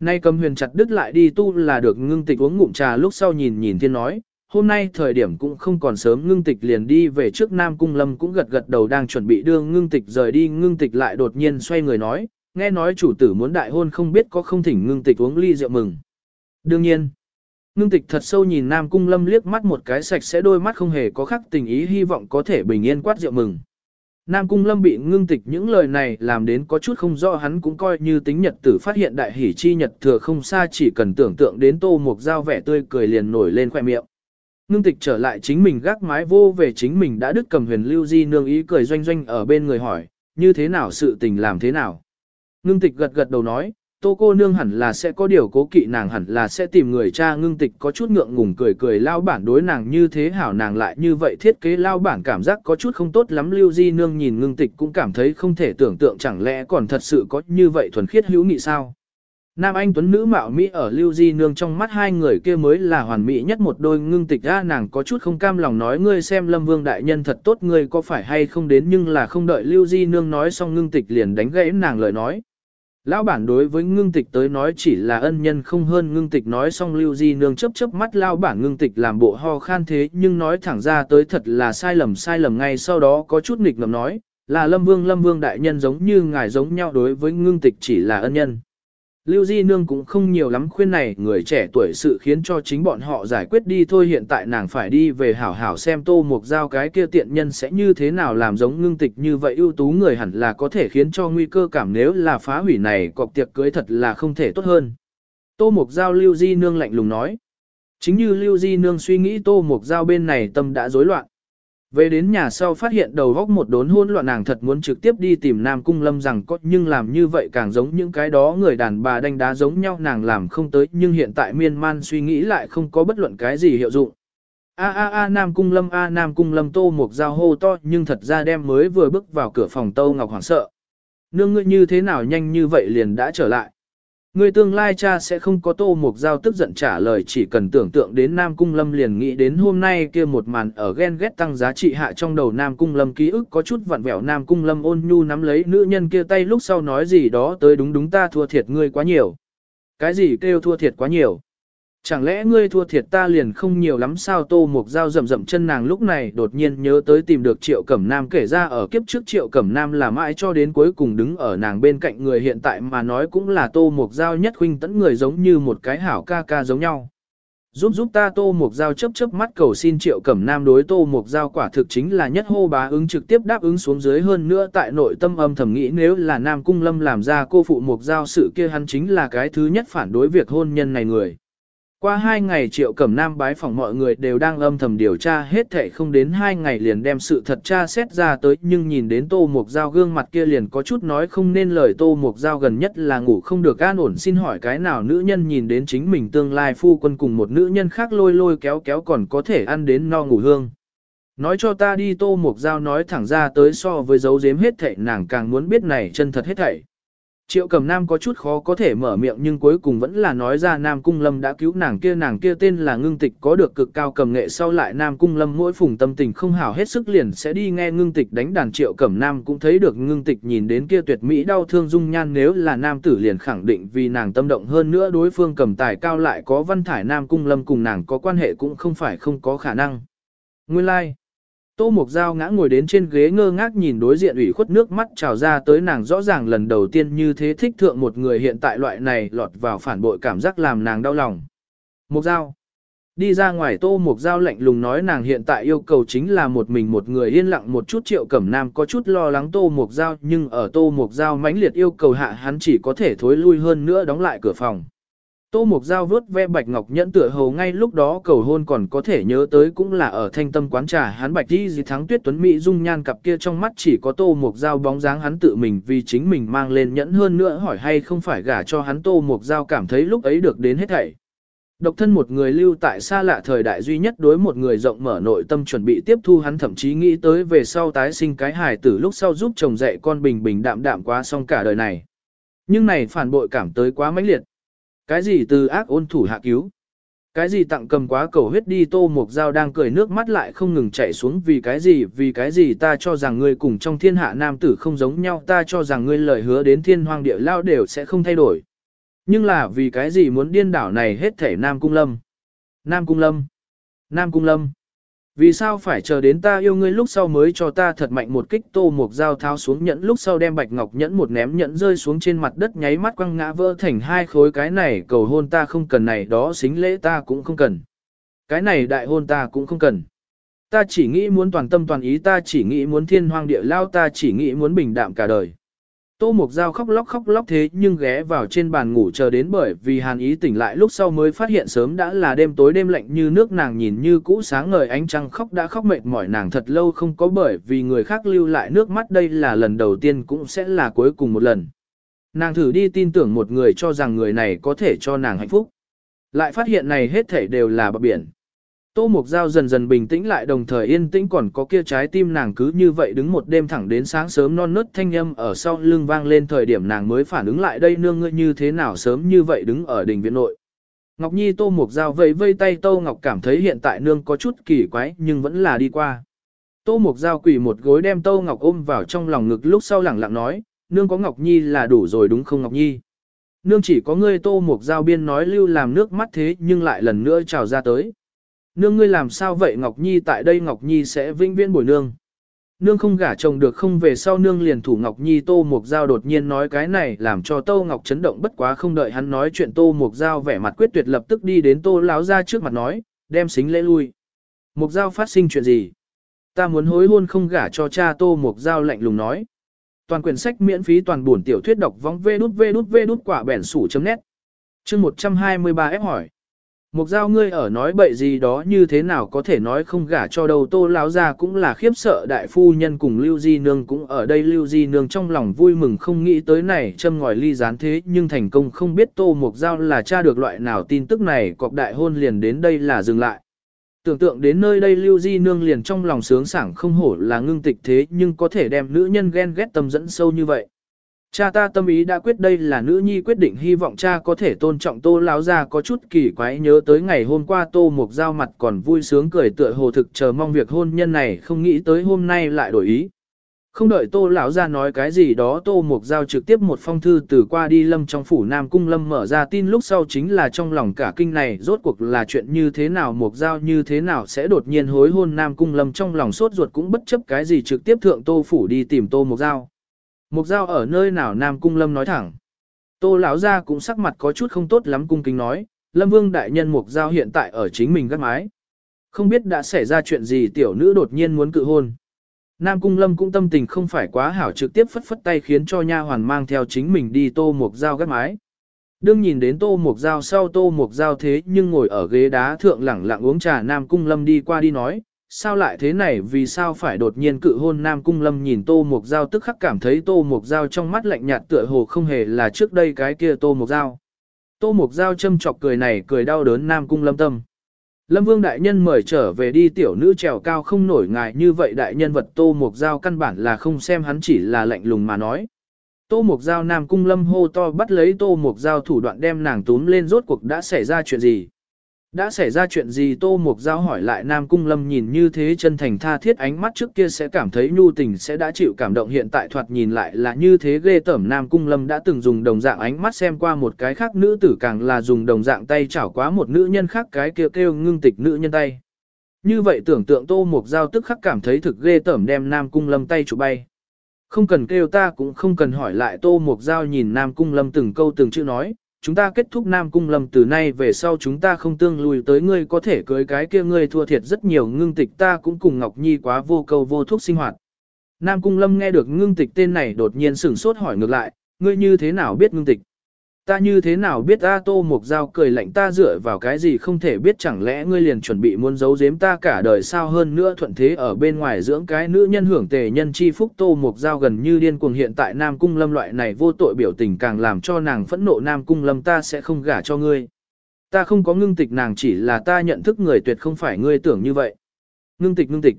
Nay cầm huyền chặt đứt lại đi tu là được ngưng tịch uống ngụm trà lúc sau nhìn nhìn thiên nói, hôm nay thời điểm cũng không còn sớm ngưng tịch liền đi về trước Nam Cung Lâm cũng gật gật đầu đang chuẩn bị đưa ngưng tịch rời đi ngưng tịch lại đột nhiên xoay người nói, nghe nói chủ tử muốn đại hôn không biết có không thỉnh ngưng tịch uống ly rượu mừng. Đương nhiên, ngưng tịch thật sâu nhìn Nam Cung Lâm liếc mắt một cái sạch sẽ đôi mắt không hề có khắc tình ý hy vọng có thể bình yên quát rượu mừng. Nam Cung Lâm bị ngưng tịch những lời này làm đến có chút không rõ hắn cũng coi như tính nhật tử phát hiện đại hỷ chi nhật thừa không xa chỉ cần tưởng tượng đến tô mục dao vẻ tươi cười liền nổi lên khoe miệng. Ngưng tịch trở lại chính mình gác mái vô về chính mình đã đứt cầm huyền lưu di nương ý cười doanh doanh ở bên người hỏi, như thế nào sự tình làm thế nào. Ngưng tịch gật gật đầu nói, tô cô nương hẳn là sẽ có điều cố kỵ nàng hẳn là sẽ tìm người cha ngưng tịch có chút ngượng ngùng cười cười lao bản đối nàng như thế hảo nàng lại như vậy thiết kế lao bản cảm giác có chút không tốt lắm lưu di nương nhìn ngưng tịch cũng cảm thấy không thể tưởng tượng chẳng lẽ còn thật sự có như vậy thuần khiết hữu nghị sao. Nam Anh Tuấn nữ mạo Mỹ ở Lưu Di Nương trong mắt hai người kia mới là hoàn mỹ nhất một đôi ngưng tịch ra, nàng có chút không cam lòng nói, ngươi xem Lâm Vương Đại Nhân thật tốt, ngươi có phải hay không đến nhưng là không đợi Lưu Di Nương nói xong ngưng tịch liền đánh gãy nàng lời nói. Lão bản đối với ngưng tịch tới nói chỉ là ân nhân không hơn, ngưng tịch nói xong Lưu Di Nương chớp chớp mắt lão bản ngưng tịch làm bộ ho khan thế, nhưng nói thẳng ra tới thật là sai lầm sai lầm ngay sau đó có chút nghịch ngầm nói, là Lâm Vương Lâm Vương Đại Nhân giống như ngài giống nhau đối với ngưng tịch chỉ là ân nhân. Lưu Di Nương cũng không nhiều lắm khuyên này, người trẻ tuổi sự khiến cho chính bọn họ giải quyết đi thôi, hiện tại nàng phải đi về hảo hảo xem tô mục giao cái kia tiện nhân sẽ như thế nào làm giống ngưng tịch như vậy, ưu tú người hẳn là có thể khiến cho nguy cơ cảm nếu là phá hủy này, cọc tiệc cưới thật là không thể tốt hơn. Tô mục giao Lưu Di Nương lạnh lùng nói. Chính như Lưu Di Nương suy nghĩ, tô mục giao bên này tâm đã rối loạn. Về đến nhà sau phát hiện đầu góc một đốn hôn loạn nàng thật muốn trực tiếp đi tìm Nam Cung Lâm rằng có nhưng làm như vậy càng giống những cái đó người đàn bà đánh đá giống nhau nàng làm không tới, nhưng hiện tại miên man suy nghĩ lại không có bất luận cái gì hiệu dụng. A a a Nam Cung Lâm a Nam Cung Lâm tô một dao hô to nhưng thật ra đem mới vừa bước vào cửa phòng Tâu Ngọc hoảng sợ. Nương ngươi như thế nào nhanh như vậy liền đã trở lại. Người tương lai cha sẽ không có tô mục giao tức giận trả lời, chỉ cần tưởng tượng đến Nam Cung Lâm liền nghĩ đến hôm nay kia một màn ở ghen ghét tăng giá trị hạ trong đầu Nam Cung Lâm ký ức có chút vặn vẹo Nam Cung Lâm ôn nhu nắm lấy nữ nhân kia tay, lúc sau nói gì đó tới đúng đúng ta thua thiệt ngươi quá nhiều. Cái gì kêu thua thiệt quá nhiều? Chẳng lẽ ngươi thua thiệt ta liền không nhiều lắm sao tô mục dao rầm rầm chân nàng lúc này đột nhiên nhớ tới tìm được triệu cẩm nam kể ra ở kiếp trước triệu cẩm nam là mãi cho đến cuối cùng đứng ở nàng bên cạnh người hiện tại mà nói cũng là tô mục dao nhất huynh tẫn người giống như một cái hảo ca ca giống nhau. Giúp giúp ta tô mục dao chấp chấp mắt cầu xin triệu cẩm nam đối tô mục dao quả thực chính là nhất hô bá ứng trực tiếp đáp ứng xuống dưới hơn nữa tại nội tâm âm thầm nghĩ nếu là nam cung lâm làm ra cô phụ mục dao sự kia hắn chính là cái thứ nhất phản đối việc hôn nhân này người. Qua hai ngày Triệu Cẩm Nam bái phỏng mọi người đều đang âm thầm điều tra, hết thảy không đến hai ngày liền đem sự thật tra xét ra tới, nhưng nhìn đến Tô Mục Giao gương mặt kia liền có chút nói không nên lời Tô Mục Giao gần nhất là ngủ không được, an ổn, xin hỏi cái nào nữ nhân nhìn đến chính mình tương lai phu quân cùng một nữ nhân khác lôi lôi kéo kéo còn có thể ăn đến no ngủ hương. Nói cho ta đi, Tô Mục Giao nói thẳng ra tới so với dấu giếm hết thảy, nàng càng muốn biết này chân thật hết thảy. Triệu cầm nam có chút khó có thể mở miệng nhưng cuối cùng vẫn là nói ra Nam Cung Lâm đã cứu nàng kia nàng kia tên là ngưng tịch có được cực cao cầm nghệ sau lại Nam Cung Lâm mỗi phùng tâm tình không hảo hết sức liền sẽ đi nghe ngưng tịch đánh đàn triệu cẩm nam cũng thấy được ngưng tịch nhìn đến kia tuyệt mỹ đau thương dung nhan nếu là nam tử liền khẳng định vì nàng tâm động hơn nữa đối phương cầm tài cao lại có văn thải Nam Cung Lâm cùng nàng có quan hệ cũng không phải không có khả năng. Nguyên lai, like. Tô Mục Giao ngã ngồi đến trên ghế ngơ ngác nhìn đối diện ủy khuất nước mắt trào ra tới nàng rõ ràng lần đầu tiên như thế thích thượng một người hiện tại loại này lọt vào phản bội cảm giác làm nàng đau lòng. Mục Giao Đi ra ngoài Tô Mục Giao lạnh lùng nói nàng hiện tại yêu cầu chính là một mình một người yên lặng một chút triệu cẩm nam có chút lo lắng Tô Mục Giao, nhưng ở Tô Mục Giao mãnh liệt yêu cầu hạ hắn chỉ có thể thối lui hơn nữa đóng lại cửa phòng. Tô Mục Giao vớt ve Bạch Ngọc Nhẫn tựa hầu ngay lúc đó cầu hôn còn có thể nhớ tới cũng là ở thanh tâm quán trà, hắn Bạch Đi gì thắng tuyết tuấn Mỹ dung nhan cặp kia trong mắt chỉ có Tô Mục Giao bóng dáng hắn tự mình vì chính mình mang lên nhẫn hơn nữa hỏi hay không phải gả cho hắn, Tô Mục Giao cảm thấy lúc ấy được đến hết thảy. Độc thân một người lưu tại xa lạ thời đại duy nhất đối một người rộng mở nội tâm chuẩn bị tiếp thu hắn, thậm chí nghĩ tới về sau tái sinh cái hài tử lúc sau giúp chồng dạy con bình bình đạm đạm quá xong cả đời này. Nhưng này phản bội cảm tới quá mãnh liệt. Cái gì từ ác ôn thủ hạ cứu? Cái gì tặng cầm quá cầu huyết đi tô mục dao đang cười nước mắt lại không ngừng chảy xuống vì cái gì, vì cái gì ta cho rằng ngươi cùng trong thiên hạ nam tử không giống nhau, ta cho rằng ngươi lời hứa đến thiên hoang địa lao đều sẽ không thay đổi. Nhưng là vì cái gì muốn điên đảo này hết thể Nam Cung Lâm? Nam Cung Lâm! Nam Cung Lâm! Vì sao phải chờ đến ta yêu ngươi lúc sau mới cho ta thật mạnh một kích tô một dao tháo xuống nhẫn lúc sau đem bạch ngọc nhẫn một ném nhẫn rơi xuống trên mặt đất nháy mắt quăng ngã vỡ thành hai khối cái này cầu hôn ta không cần, này đó xính lễ ta cũng không cần. Cái này đại hôn ta cũng không cần. Ta chỉ nghĩ muốn toàn tâm toàn ý, ta chỉ nghĩ muốn thiên hoang địa lao, ta chỉ nghĩ muốn bình đạm cả đời. Tô Mục Giao khóc lóc khóc lóc thế nhưng ghé vào trên bàn ngủ chờ đến bởi vì hàn ý tỉnh lại lúc sau mới phát hiện sớm đã là đêm tối đêm lạnh như nước nàng nhìn như cũ sáng ngời ánh trăng khóc đã khóc mệt mỏi nàng thật lâu không có bởi vì người khác lưu lại nước mắt đây là lần đầu tiên cũng sẽ là cuối cùng một lần. Nàng thử đi tin tưởng một người cho rằng người này có thể cho nàng hạnh phúc. Lại phát hiện này hết thể đều là bờ biển. Tô Mục Giao dần dần bình tĩnh lại đồng thời yên tĩnh còn có kia trái tim nàng cứ như vậy đứng một đêm thẳng đến sáng sớm non nớt thanh âm ở sau lưng vang lên thời điểm nàng mới phản ứng lại đây nương ngươi như thế nào sớm như vậy đứng ở đỉnh viện nội. Ngọc Nhi Tô Mục Giao vẫy vây tay Tô Ngọc cảm thấy hiện tại nương có chút kỳ quái nhưng vẫn là đi qua. Tô Mục Giao quỳ một gối đem Tô Ngọc ôm vào trong lòng ngực lúc sau lẳng lặng nói, nương có Ngọc Nhi là đủ rồi đúng không Ngọc Nhi. Nương chỉ có ngươi Tô Mục Giao biên nói lưu làm nước mắt thế nhưng lại lần nữa trào ra tới. Nương ngươi làm sao vậy Ngọc Nhi tại đây Ngọc Nhi sẽ vinh viễn bồi nương. Nương không gả chồng được không về sau nương liền thủ Ngọc Nhi Tô Mục Giao đột nhiên nói cái này làm cho Tô Ngọc chấn động bất quá không đợi hắn nói chuyện Tô Mục Giao vẻ mặt quyết tuyệt lập tức đi đến Tô Láo ra trước mặt nói, đem xính lễ lui. Mục Giao phát sinh chuyện gì? Ta muốn hối hôn không gả cho cha Tô Mục Giao lạnh lùng nói. Toàn quyển sách miễn phí toàn buồn tiểu thuyết đọc vong vê đút vê đút vê đút quả bẻn sủ chấm nét. Chương 123 ép hỏi. Mục giao ngươi ở nói bậy gì đó như thế nào có thể nói không gả cho đầu tô láo ra cũng là khiếp sợ, đại phu nhân cùng Lưu Di Nương cũng ở đây Lưu Di Nương trong lòng vui mừng không nghĩ tới này, châm ngòi ly gián thế, nhưng thành công không biết tô mục giao là tra được loại nào tin tức này cọc đại hôn liền đến đây là dừng lại. Tưởng tượng đến nơi đây, Lưu Di Nương liền trong lòng sướng sảng không hổ là ngưng tịch thế, nhưng có thể đem nữ nhân ghen ghét tâm dẫn sâu như vậy. Cha ta tâm ý đã quyết đây là nữ nhi quyết định, hy vọng cha có thể tôn trọng tô lão gia, có chút kỳ quái nhớ tới ngày hôm qua tô mục giao mặt còn vui sướng cười tựa hồ thực chờ mong việc hôn nhân này, không nghĩ tới hôm nay lại đổi ý. Không đợi tô lão gia nói cái gì đó, tô mục giao trực tiếp một phong thư từ qua đi lâm trong phủ nam cung lâm mở ra tin lúc sau chính là trong lòng cả kinh này, rốt cuộc là chuyện như thế nào mục giao như thế nào sẽ đột nhiên hối hôn nam cung lâm trong lòng sốt ruột cũng bất chấp cái gì trực tiếp thượng tô phủ đi tìm tô mục giao. Mục giao ở nơi nào nam cung lâm nói thẳng. Tô lão gia cũng sắc mặt có chút không tốt lắm cung kính nói, lâm vương đại nhân mục giao hiện tại ở chính mình gác mái. Không biết đã xảy ra chuyện gì tiểu nữ đột nhiên muốn cự hôn. Nam Cung Lâm cũng tâm tình không phải quá hảo trực tiếp phất phất tay khiến cho nha hoàn mang theo chính mình đi tô mục dao gắt mái. Đương nhìn đến tô mục dao sau tô mục dao thế nhưng ngồi ở ghế đá thượng lẳng lặng uống trà Nam Cung Lâm đi qua đi nói, sao lại thế này, vì sao phải đột nhiên cự hôn Nam Cung Lâm nhìn tô mục giao tức khắc cảm thấy tô mục giao trong mắt lạnh nhạt tựa hồ không hề là trước đây cái kia tô mục giao Tô mục giao châm chọc cười này, cười đau đớn Nam Cung Lâm tâm. Lâm Vương đại nhân mời trở về đi, tiểu nữ trèo cao không nổi ngài, như vậy đại nhân vật Tô Mục Giao căn bản là không xem hắn chỉ là lạnh lùng mà nói. Tô Mục Giao Nam Cung Lâm hô to bắt lấy Tô Mục Giao thủ đoạn đem nàng túm lên rốt cuộc đã xảy ra chuyện gì. Đã xảy ra chuyện gì Tô Mục Giao hỏi lại Nam Cung Lâm nhìn như thế chân thành tha thiết ánh mắt trước kia sẽ cảm thấy nhu tình sẽ đã chịu cảm động hiện tại thoạt nhìn lại là như thế ghê tởm Nam Cung Lâm đã từng dùng đồng dạng ánh mắt xem qua một cái khác nữ tử càng là dùng đồng dạng tay chảo quá một nữ nhân khác cái kêu kêu ngưng tịch nữ nhân tay. Như vậy tưởng tượng Tô Mục Giao tức khắc cảm thấy thực ghê tởm đem Nam Cung Lâm tay chụp bay. Không cần kêu ta cũng không cần hỏi lại Tô Mục Giao nhìn Nam Cung Lâm từng câu từng chữ nói, chúng ta kết thúc Nam Cung Lâm từ nay về sau chúng ta không tương lùi tới ngươi có thể cưới cái kia ngươi thua thiệt rất nhiều ngưng tịch ta cũng cùng Ngọc Nhi quá vô cầu vô thuốc sinh hoạt. Nam Cung Lâm nghe được ngưng tịch tên này đột nhiên sửng sốt hỏi ngược lại, ngươi như thế nào biết ngưng tịch? Ta như thế nào biết A Tô Mộc Giao cười lạnh ta dựa vào cái gì không thể biết chẳng lẽ ngươi liền chuẩn bị muốn giấu giếm ta cả đời sao hơn nữa thuận thế ở bên ngoài dưỡng cái nữ nhân hưởng tề nhân chi phúc Tô Mộc Giao gần như điên cuồng hiện tại Nam Cung Lâm loại này vô tội biểu tình càng làm cho nàng phẫn nộ Nam Cung Lâm ta sẽ không gả cho ngươi. Ta không có ngưng tịch nàng chỉ là ta nhận thức người tuyệt không phải ngươi tưởng như vậy. Ngưng tịch ngưng tịch.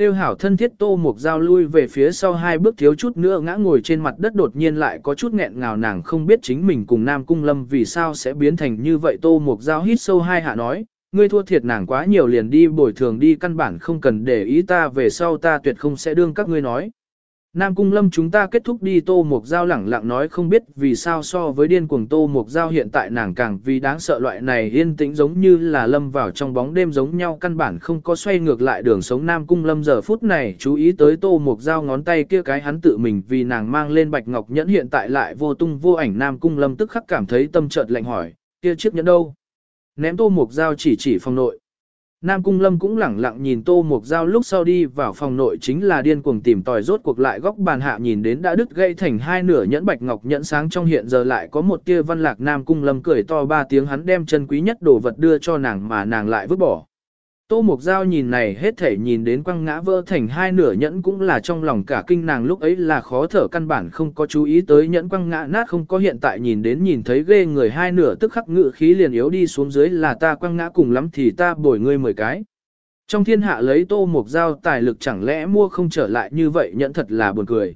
Tiêu hảo thân thiết tô mục dao lui về phía sau hai bước thiếu chút nữa ngã ngồi trên mặt đất đột nhiên lại có chút nghẹn ngào nàng không biết chính mình cùng Nam Cung Lâm vì sao sẽ biến thành như vậy tô mục dao hít sâu hai hạ nói, ngươi thua thiệt nàng quá nhiều liền đi bồi thường đi căn bản không cần để ý ta về sau ta tuyệt không sẽ đương các ngươi nói. Nam Cung Lâm chúng ta kết thúc đi Tô Mộc Giao lẳng lặng nói không biết vì sao so với điên cuồng Tô Mộc Giao hiện tại nàng càng vì đáng sợ loại này yên tĩnh giống như là lâm vào trong bóng đêm giống nhau căn bản không có xoay ngược lại đường sống Nam Cung Lâm giờ phút này chú ý tới Tô Mộc Giao ngón tay kia cái hắn tự mình vì nàng mang lên bạch ngọc nhẫn hiện tại lại vô tung vô ảnh Nam Cung Lâm tức khắc cảm thấy tâm chợt lạnh hỏi, kia chiếc nhẫn đâu? Ném Tô Mộc Giao chỉ chỉ phòng nội. Nam Cung Lâm cũng lẳng lặng nhìn Tô Mục Giao lúc sau đi vào phòng nội chính là điên cuồng tìm tòi rốt cuộc lại góc bàn hạ nhìn đến đã đứt gãy thành hai nửa nhẫn bạch ngọc nhẫn sáng trong hiện giờ lại có một tia văn lạc Nam Cung Lâm cười to ba tiếng hắn đem chân quý nhất đồ vật đưa cho nàng mà nàng lại vứt bỏ. Tô Mục Giao nhìn này hết thể nhìn đến quăng ngã vỡ thành hai nửa nhẫn cũng là trong lòng cả kinh nàng lúc ấy là khó thở căn bản không có chú ý tới nhẫn quăng ngã nát không có hiện tại nhìn đến nhìn thấy ghê người hai nửa tức khắc ngự khí liền yếu đi xuống dưới là ta quăng ngã cùng lắm thì ta bồi ngươi mười cái. Trong thiên hạ lấy Tô Mục Giao tài lực chẳng lẽ mua không trở lại như vậy nhẫn thật là buồn cười.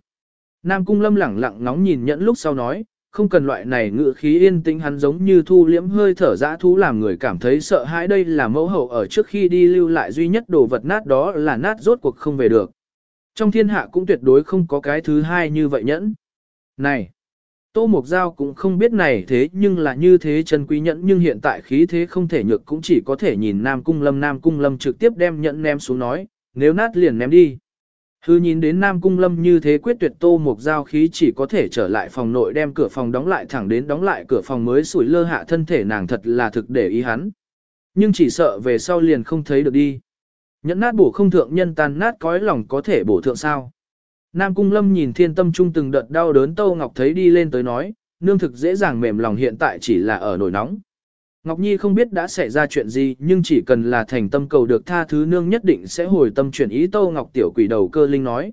Nam Cung Lâm lẳng lặng ngóng nhìn nhẫn lúc sau nói, không cần loại này ngự khí yên tĩnh hắn giống như thu liễm hơi thở dã thú làm người cảm thấy sợ hãi đây là mẫu hậu ở trước khi đi lưu lại duy nhất đồ vật nát đó là nát rốt cuộc không về được. Trong thiên hạ cũng tuyệt đối không có cái thứ hai như vậy nhẫn. Này! Tô Mộc Giao cũng không biết này thế nhưng là như thế chân quý nhẫn nhưng hiện tại khí thế không thể nhược cũng chỉ có thể nhìn Nam Cung Lâm Nam Cung Lâm trực tiếp đem nhẫn ném xuống nói, nếu nát liền ném đi. Hư nhìn đến Nam Cung Lâm như thế quyết tuyệt tô một giao khí chỉ có thể trở lại phòng nội đem cửa phòng đóng lại thẳng đến đóng lại cửa phòng mới sủi lơ hạ thân thể nàng thật là thực để ý hắn. Nhưng chỉ sợ về sau liền không thấy được đi. Nhẫn nát bổ không thượng nhân tan nát cõi lòng có thể bổ thượng sao. Nam Cung Lâm nhìn thiên tâm trung từng đợt đau đớn Tô Ngọc thấy đi lên tới nói, nương thực dễ dàng mềm lòng hiện tại chỉ là ở nổi nóng. Ngọc Nhi không biết đã xảy ra chuyện gì nhưng chỉ cần là thành tâm cầu được tha thứ nương nhất định sẽ hồi tâm chuyển ý Tâu Ngọc tiểu quỷ đầu cơ linh nói.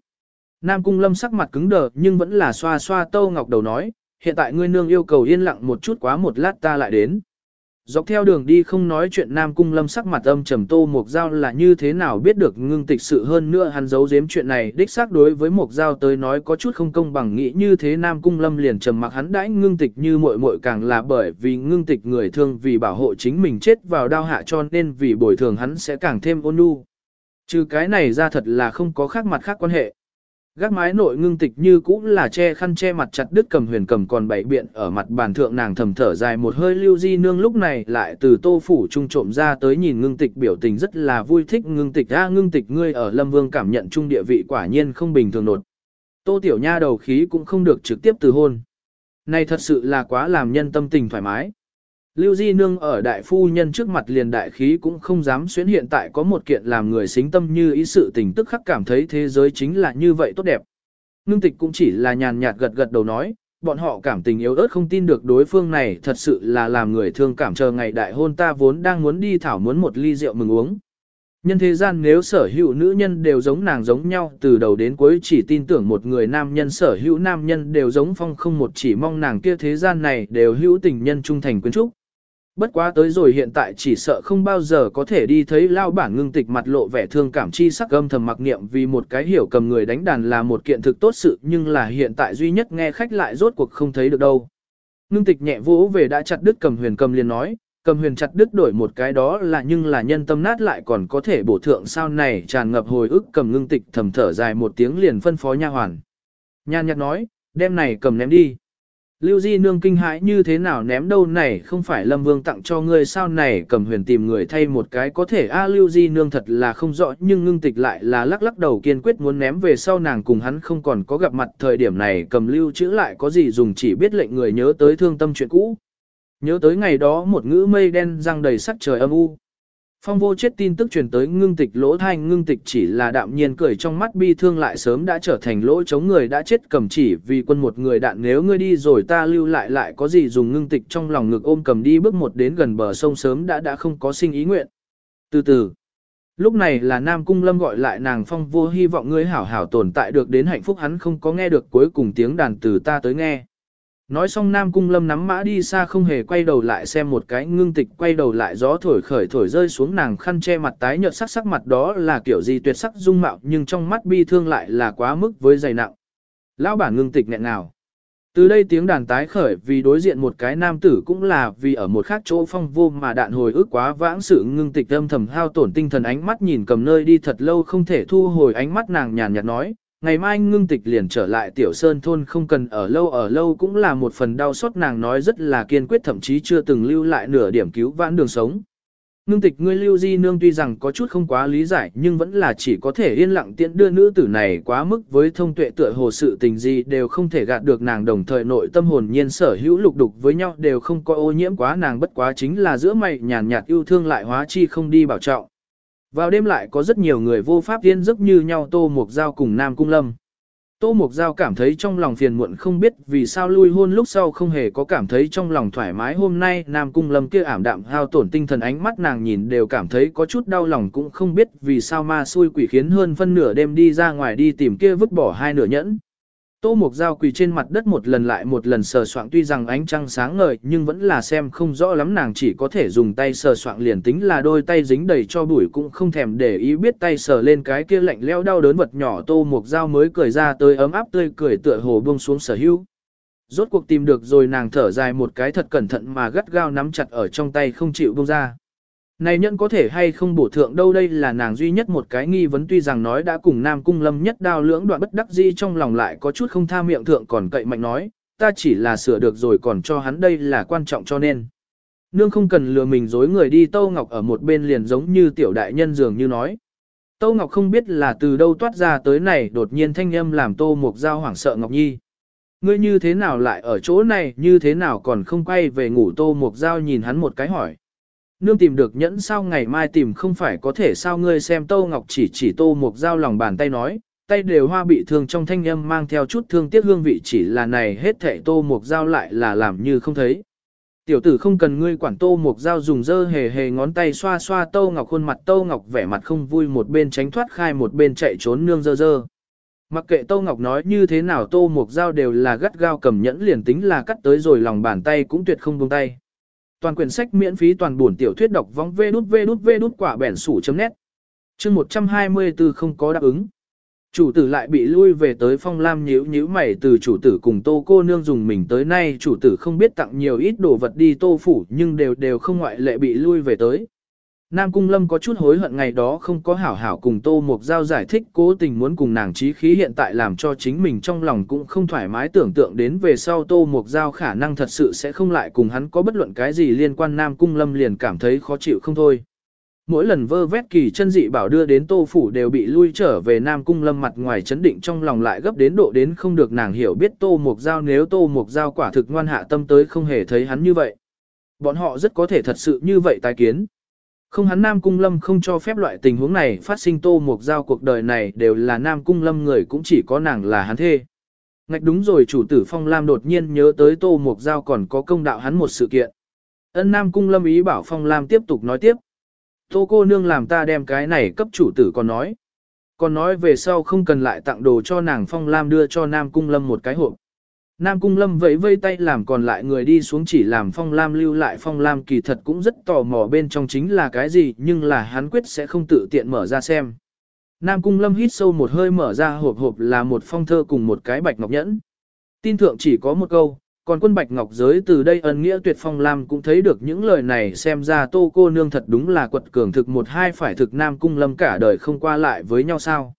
Nam Cung Lâm sắc mặt cứng đờ nhưng vẫn là xoa xoa Tâu Ngọc đầu nói, hiện tại ngươi nương yêu cầu yên lặng một chút quá một lát ta lại đến. Dọc theo đường đi không nói chuyện Nam Cung Lâm sắc mặt âm trầm Tô Mộc Giao là như thế nào biết được ngưng tịch sự hơn nữa hắn giấu giếm chuyện này, đích xác đối với Mộc Giao tới nói có chút không công bằng, nghĩ như thế Nam Cung Lâm liền trầm mặc, hắn đãi ngưng tịch như muội muội càng là bởi vì ngưng tịch người thương vì bảo hộ chính mình chết vào đao hạ cho nên vì bồi thường hắn sẽ càng thêm ôn nhu. Trừ cái này ra thật là không có khác mặt khác quan hệ. Gác mái nội ngưng tịch như cũng là che khăn che mặt chặt đứt cầm huyền cầm còn bảy biện ở mặt bàn thượng nàng thầm thở dài một hơi lưu di nương lúc này lại từ tô phủ trung trộm ra tới nhìn ngưng tịch biểu tình rất là vui thích ngưng tịch ra, ngưng tịch ngươi ở lâm vương cảm nhận trung địa vị quả nhiên không bình thường nột. Tô tiểu nha đầu khí cũng không được trực tiếp từ hôn. Này thật sự là quá làm nhân tâm tình thoải mái. Lưu Di Nương ở đại phu nhân trước mặt liền đại khí cũng không dám xuyến hiện tại có một kiện làm người xính tâm như ý sự tình tức khắc cảm thấy thế giới chính là như vậy tốt đẹp. Ngưng tịch cũng chỉ là nhàn nhạt gật gật đầu nói, bọn họ cảm tình yếu ớt không tin được đối phương này thật sự là làm người thương cảm chờ ngày đại hôn ta vốn đang muốn đi thảo muốn một ly rượu mừng uống. Nhân thế gian nếu sở hữu nữ nhân đều giống nàng giống nhau từ đầu đến cuối chỉ tin tưởng một người nam nhân sở hữu nam nhân đều giống phong không một chỉ mong nàng kia thế gian này đều hữu tình nhân trung thành quyến trúc. Bất quá tới rồi hiện tại chỉ sợ không bao giờ có thể đi thấy lao bản ngưng tịch mặt lộ vẻ thương cảm chi sắc âm thầm mặc niệm vì một cái hiểu cầm người đánh đàn là một kiện thực tốt sự nhưng là hiện tại duy nhất nghe khách lại rốt cuộc không thấy được đâu. Ngưng tịch nhẹ vỗ về đã chặt đứt cầm huyền cầm liền nói, cầm huyền chặt đứt đổi một cái đó là nhưng là nhân tâm nát lại còn có thể bổ thượng sao này tràn ngập hồi ức cầm ngưng tịch thầm thở dài một tiếng liền phân phó nha hoàn. Nhan nhặt nói, đem này cầm ném đi. Lưu Di Nương kinh hãi như thế nào ném đâu này không phải Lâm Vương tặng cho ngươi sao này, cầm huyền tìm người thay một cái có thể a, Lưu Di Nương thật là không rõ, nhưng ngưng tịch lại là lắc lắc đầu kiên quyết muốn ném về sau nàng cùng hắn không còn có gặp mặt thời điểm này, cầm lưu chữ lại có gì dùng chỉ biết lệnh người nhớ tới thương tâm chuyện cũ. Nhớ tới ngày đó một ngữ mây đen răng đầy sắc trời âm u. Phong vô chết tin tức truyền tới ngưng tịch lỗ thanh ngưng tịch chỉ là đạm nhiên cười trong mắt bi thương lại sớm đã trở thành lỗ chống người đã chết cầm chỉ vì quân một người đạn nếu ngươi đi rồi ta lưu lại lại có gì dùng ngưng tịch trong lòng ngực ôm cầm đi bước một đến gần bờ sông sớm đã đã không có sinh ý nguyện. Từ từ, lúc này là Nam Cung Lâm gọi lại nàng phong vô hy vọng ngươi hảo hảo tồn tại được đến hạnh phúc hắn không có nghe được cuối cùng tiếng đàn từ ta tới nghe. Nói xong Nam Cung Lâm nắm mã đi xa không hề quay đầu lại xem một cái ngưng tịch quay đầu lại gió thổi khởi thổi rơi xuống nàng khăn che mặt tái nhợt sắc sắc mặt đó là kiểu gì tuyệt sắc dung mạo nhưng trong mắt bi thương lại là quá mức với dày nặng. Lão bản ngưng tịch nghẹn nào. Từ đây tiếng đàn tái khởi vì đối diện một cái nam tử cũng là vì ở một khác chỗ phong vô mà đạn hồi ức quá vãng sự ngưng tịch âm thầm hao tổn tinh thần ánh mắt nhìn cầm nơi đi thật lâu không thể thu hồi ánh mắt nàng nhàn nhạt nói, ngày mai ngưng tịch liền trở lại tiểu sơn thôn không cần ở lâu ở lâu cũng là một phần đau xót nàng nói rất là kiên quyết, thậm chí chưa từng lưu lại nửa điểm cứu vãn đường sống. Ngưng tịch ngươi lưu di nương tuy rằng có chút không quá lý giải, nhưng vẫn là chỉ có thể yên lặng tiện đưa nữ tử này quá mức với thông tuệ tựa hồ sự tình gì đều không thể gạt được nàng đồng thời nội tâm hồn nhiên sở hữu lục đục với nhau đều không có ô nhiễm quá, nàng bất quá chính là giữa mày nhàn nhạt yêu thương lại hóa chi không đi bảo trọng. Vào đêm lại có rất nhiều người vô pháp tiên giấc như nhau Tô Mục Giao cùng Nam Cung Lâm. Tô Mục Giao cảm thấy trong lòng phiền muộn không biết vì sao lui hôn lúc sau không hề có cảm thấy trong lòng thoải mái hôm nay, Nam Cung Lâm kia ảm đạm hao tổn tinh thần ánh mắt nàng nhìn đều cảm thấy có chút đau lòng cũng không biết vì sao ma xui quỷ khiến hơn phân nửa đêm đi ra ngoài đi tìm kia vứt bỏ hai nửa nhẫn. Tô Mục Giao quỳ trên mặt đất một lần lại một lần sờ soạng tuy rằng ánh trăng sáng ngời, nhưng vẫn là xem không rõ lắm nàng chỉ có thể dùng tay sờ soạng liền tính là đôi tay dính đầy cho bụi cũng không thèm để ý biết tay sờ lên cái kia lạnh leo đau đớn vật nhỏ Tô Mục Giao mới cười ra tới ấm áp tươi cười tựa hồ buông xuống sở hữu. Rốt cuộc tìm được rồi nàng thở dài một cái thật cẩn thận mà gắt gao nắm chặt ở trong tay không chịu buông ra. Này nhân có thể hay không bổ thượng đâu đây là nàng duy nhất một cái nghi vấn tuy rằng nói đã cùng Nam Cung Lâm nhất đao lưỡng đoạn bất đắc di trong lòng lại có chút không tha miệng thượng còn cậy mạnh nói, ta chỉ là sửa được rồi còn cho hắn đây là quan trọng cho nên. Nương không cần lừa mình dối người đi Tâu Ngọc ở một bên liền giống như tiểu đại nhân dường như nói. Tâu Ngọc không biết là từ đâu toát ra tới này đột nhiên thanh âm làm Tô Mục Giao hoảng sợ Ngọc Nhi. Ngươi như thế nào lại ở chỗ này như thế nào còn không quay về ngủ Tô Mục Giao nhìn hắn một cái hỏi. Nương tìm được nhẫn sao ngày mai tìm không phải có thể sao ngươi xem Tô Ngọc chỉ chỉ Tô Mục Giao lòng bàn tay nói, tay đều hoa bị thương trong thanh âm mang theo chút thương tiếc hương vị chỉ là này hết thệ Tô Mục Giao lại là làm như không thấy. Tiểu tử không cần ngươi quản Tô Mục Giao dùng dơ hề hề ngón tay xoa xoa Tô Ngọc khuôn mặt Tô Ngọc vẻ mặt không vui một bên tránh thoát khai một bên chạy trốn nương dơ dơ. Mặc kệ Tô Ngọc nói như thế nào Tô Mục Giao đều là gắt gao cầm nhẫn liền tính là cắt tới rồi lòng bàn tay cũng tuyệt không buông tay. Toàn quyển sách miễn phí toàn buồn tiểu thuyết đọc vong vê đút vê đút vê đút quả bẻn sủ chấm nét. Chương 124 không có đáp ứng. Chủ tử lại bị lui về tới phong lam nhíu nhíu mày từ chủ tử cùng tô cô nương dùng mình tới nay, chủ tử không biết tặng nhiều ít đồ vật đi tô phủ, nhưng đều đều không ngoại lệ bị lui về tới. Nam Cung Lâm có chút hối hận ngày đó không có hảo hảo cùng Tô Mục Giao giải thích cố tình muốn cùng nàng trí khí hiện tại làm cho chính mình trong lòng cũng không thoải mái tưởng tượng đến về sau Tô Mục Giao khả năng thật sự sẽ không lại cùng hắn có bất luận cái gì liên quan Nam Cung Lâm liền cảm thấy khó chịu không thôi. Mỗi lần vơ vét kỳ chân dị bảo đưa đến Tô Phủ đều bị lui trở về Nam Cung Lâm mặt ngoài chấn định trong lòng lại gấp đến độ đến không được nàng hiểu biết Tô Mục Giao nếu Tô Mục Giao quả thực ngoan hạ tâm tới không hề thấy hắn như vậy. Bọn họ rất có thể thật sự như vậy tái kiến. Không hắn Nam Cung Lâm không cho phép loại tình huống này phát sinh tô mục giao cuộc đời này đều là Nam Cung Lâm người cũng chỉ có nàng là hắn thê. Ngạch đúng rồi, chủ tử Phong Lam đột nhiên nhớ tới tô mục giao còn có công đạo hắn một sự kiện. Ân Nam Cung Lâm ý bảo Phong Lam tiếp tục nói tiếp. Tô cô nương làm ta đem cái này cấp chủ tử còn nói. Còn nói về sau không cần lại tặng đồ cho nàng Phong Lam đưa cho Nam Cung Lâm một cái hộp. Nam Cung Lâm vẫy vây tay làm còn lại người đi xuống chỉ làm Phong Lam lưu lại Phong Lam kỳ thật cũng rất tò mò bên trong chính là cái gì nhưng là hắn quyết sẽ không tự tiện mở ra xem. Nam Cung Lâm hít sâu một hơi mở ra hộp hộp là một phong thơ cùng một cái bạch ngọc nhẫn. Tin thượng chỉ có một câu, còn quân bạch ngọc giới từ đây ân nghĩa tuyệt Phong Lam cũng thấy được những lời này xem ra tô cô nương thật đúng là quật cường thực một hai phải thực Nam Cung Lâm cả đời không qua lại với nhau sao.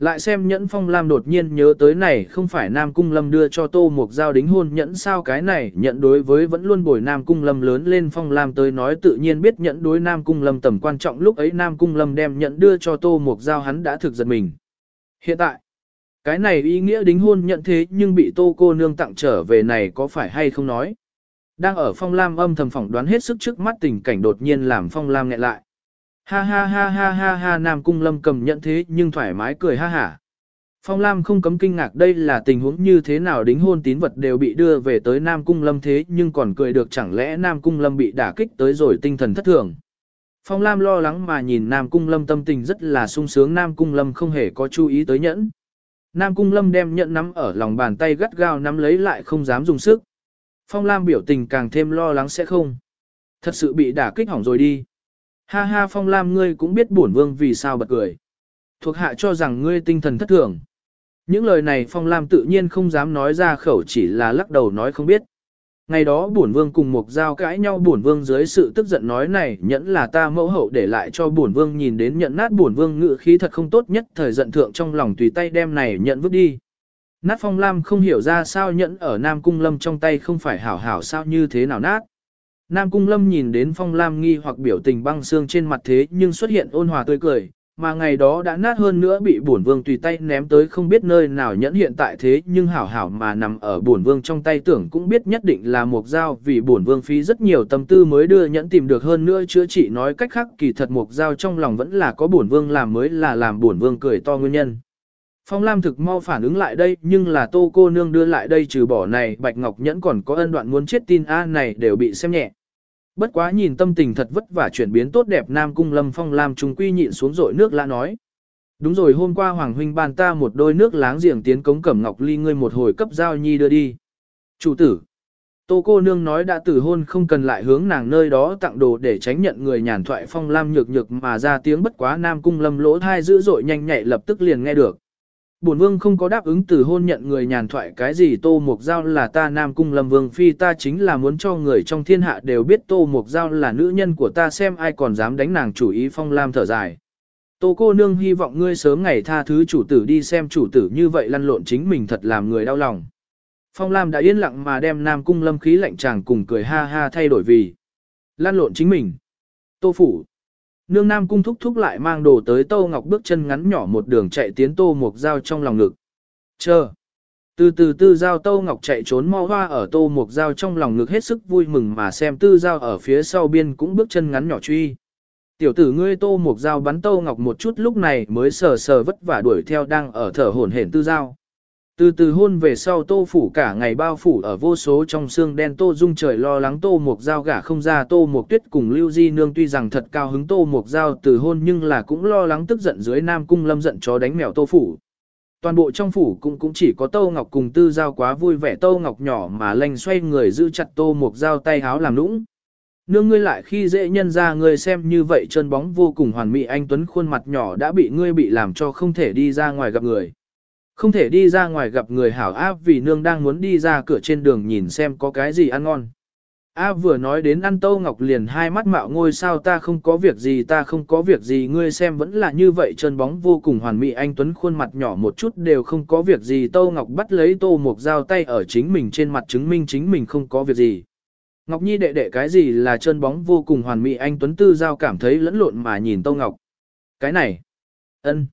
Lại xem nhẫn phong lam đột nhiên nhớ tới này không phải Nam Cung Lâm đưa cho Tô Mục Giao đính hôn nhẫn sao cái này nhận đối với vẫn luôn bồi Nam Cung Lâm lớn lên phong lam tới nói tự nhiên biết nhẫn đối Nam Cung Lâm tầm quan trọng lúc ấy Nam Cung Lâm đem nhẫn đưa cho Tô Mục Giao hắn đã thực giật mình. Hiện tại, cái này ý nghĩa đính hôn nhận thế nhưng bị Tô cô nương tặng trở về này có phải hay không nói. Đang ở phong lam âm thầm phỏng đoán hết sức trước mắt tình cảnh đột nhiên làm phong lam nghẹn lại. Ha ha ha ha ha ha, Nam Cung Lâm cầm nhận thế nhưng thoải mái cười ha hả. Phong Lam không cấm kinh ngạc đây là tình huống như thế nào đính hôn tín vật đều bị đưa về tới Nam Cung Lâm thế nhưng còn cười được chẳng lẽ Nam Cung Lâm bị đả kích tới rồi tinh thần thất thường. Phong Lam lo lắng mà nhìn Nam Cung Lâm tâm tình rất là sung sướng, Nam Cung Lâm không hề có chú ý tới nhẫn. Nam Cung Lâm đem nhẫn nắm ở lòng bàn tay gắt gao nắm lấy lại không dám dùng sức. Phong Lam biểu tình càng thêm lo lắng sẽ không. Thật sự bị đả kích hỏng rồi đi. Ha ha Phong Lam ngươi cũng biết bổn vương vì sao bật cười. Thuộc hạ cho rằng ngươi tinh thần thất thường. Những lời này Phong Lam tự nhiên không dám nói ra khẩu chỉ là lắc đầu nói không biết. Ngày đó bổn vương cùng một giao cãi nhau, bổn vương dưới sự tức giận nói này, nhẫn là ta mẫu hậu để lại cho bổn vương nhìn đến nhận nát bổn vương ngự khí thật không tốt nhất, thời giận thượng trong lòng tùy tay đem này nhận vứt đi. Nát phong lam không hiểu ra sao nhẫn ở Nam Cung Lâm trong tay không phải hảo hảo sao như thế nào nát. Nam Cung Lâm nhìn đến Phong Lam nghi hoặc biểu tình băng xương trên mặt thế nhưng xuất hiện ôn hòa tươi cười, mà ngày đó đã nát hơn nữa bị bổn vương tùy tay ném tới không biết nơi nào nhẫn hiện tại thế nhưng hảo hảo mà nằm ở bổn vương trong tay tưởng cũng biết nhất định là một dao vì bổn vương phí rất nhiều tâm tư mới đưa nhẫn tìm được hơn nữa chữa trị nói cách khác kỳ thật một dao trong lòng vẫn là có bổn vương làm mới là làm bổn vương cười to nguyên nhân. Phong Lam thực mau phản ứng lại đây nhưng là tô cô nương đưa lại đây trừ bỏ này Bạch Ngọc Nhẫn còn có ân đoạn muốn chết tin A này đều bị xem nhẹ. Bất quá nhìn tâm tình thật vất vả chuyển biến tốt đẹp Nam Cung Lâm Phong Lam trung quy nhịn xuống rội nước lã nói. Đúng rồi, hôm qua Hoàng Huynh ban ta một đôi nước láng giềng tiến cống cẩm ngọc ly ngươi một hồi cấp giao nhi đưa đi. Chủ tử. Tô cô nương nói đã tử hôn không cần lại hướng nàng nơi đó tặng đồ để tránh nhận người nhàn thoại Phong Lam nhược nhược mà ra tiếng bất quá Nam Cung Lâm lỗ thai dữ dội nhanh nhạy lập tức liền nghe được. Bổn vương không có đáp ứng từ hôn nhận người nhàn thoại cái gì Tô Mục Giao là ta Nam Cung Lâm Vương Phi, ta chính là muốn cho người trong thiên hạ đều biết Tô Mục Giao là nữ nhân của ta, xem ai còn dám đánh nàng chủ ý phong lam thở dài. Tô cô nương hy vọng ngươi sớm ngày tha thứ chủ tử đi, xem chủ tử như vậy lăn lộn chính mình thật làm người đau lòng. Phong Lam đã yên lặng mà đem Nam Cung Lâm khí lạnh chàng cùng cười ha ha thay đổi vì lăn lộn chính mình. Tô Phủ Nương Nam cung thúc thúc lại mang đồ tới Tô Ngọc bước chân ngắn nhỏ một đường chạy tiến Tô Mục dao trong lòng ngực. Chờ. Từ từ tư giao Tô Ngọc chạy trốn mau hoa ở Tô Mục dao trong lòng ngực hết sức vui mừng mà xem tư giao ở phía sau biên cũng bước chân ngắn nhỏ truy. Tiểu tử ngươi Tô Mục dao bắn Tô Ngọc một chút lúc này mới sờ sờ vất vả đuổi theo đang ở thở hổn hển tư giao. Từ từ hôn về sau tô phủ cả ngày bao phủ ở vô số trong xương đen tô dung trời lo lắng tô mục dao gả không ra tô mục tuyết cùng lưu di nương tuy rằng thật cao hứng tô mục dao từ hôn nhưng là cũng lo lắng tức giận dưới nam cung lâm giận chó đánh mèo tô phủ. Toàn bộ trong phủ cũng cũng chỉ có tô ngọc cùng tư giao quá vui vẻ tô ngọc nhỏ mà lanh xoay người giữ chặt tô mục dao tay háo làm nũng. Nương ngươi lại khi dễ nhân ra ngươi xem như vậy chân bóng vô cùng hoàn mỹ anh Tuấn khuôn mặt nhỏ đã bị ngươi bị làm cho không thể đi ra ngoài gặp người. Không thể đi ra ngoài gặp người hảo áp vì nương đang muốn đi ra cửa trên đường nhìn xem có cái gì ăn ngon. A vừa nói đến ăn Tâu Ngọc liền hai mắt mạo ngôi sao ta không có việc gì ta không có việc gì ngươi xem vẫn là như vậy chân bóng vô cùng hoàn mỹ anh Tuấn khuôn mặt nhỏ một chút đều không có việc gì Tâu Ngọc bắt lấy Tô một dao tay ở chính mình trên mặt chứng minh chính mình không có việc gì. Ngọc Nhi đệ đệ cái gì là chân bóng vô cùng hoàn mỹ anh Tuấn Tư Giao cảm thấy lẫn lộn mà nhìn Tâu Ngọc. Cái này, ân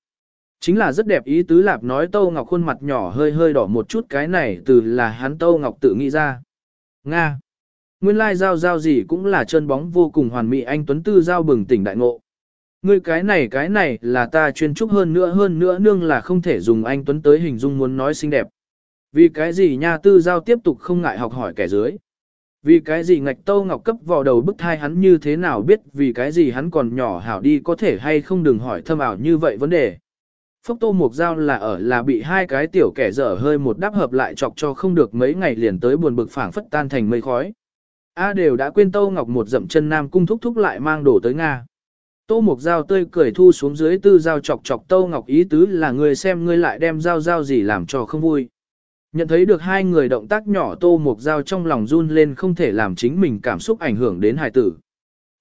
Chính là rất đẹp ý tứ lạp nói Tâu Ngọc khuôn mặt nhỏ hơi hơi đỏ một chút, cái này từ là hắn Tâu Ngọc tự nghĩ ra. Nga. Nguyên lai giao giao gì cũng là chân bóng vô cùng hoàn mỹ, anh Tuấn Tư giao bừng tỉnh đại ngộ. Ngươi cái này cái này là ta chuyên trúc hơn nữa hơn nữa nương là không thể dùng anh Tuấn tới hình dung muốn nói xinh đẹp. Vì cái gì nha tư giao tiếp tục không ngại học hỏi kẻ dưới. Vì cái gì ngạch tâu ngọc cấp vào đầu bức thai hắn như thế nào biết, vì cái gì hắn còn nhỏ hảo đi có thể hay không đừng hỏi thâm ảo như vậy vấn đề. Phốc tô mục dao là ở là bị hai cái tiểu kẻ dở hơi một đáp hợp lại chọc cho không được mấy ngày liền tới buồn bực phảng phất tan thành mây khói. A đều đã quên Tô Ngọc một dậm chân nam cung thúc thúc lại mang đổ tới Nga. Tô Mục Giao tươi cười thu xuống dưới tư giao chọc chọc Tô Ngọc ý tứ là người xem ngươi lại đem giao giao gì làm cho không vui. Nhận thấy được hai người động tác nhỏ Tô Mục Giao trong lòng run lên không thể làm chính mình cảm xúc ảnh hưởng đến hài tử.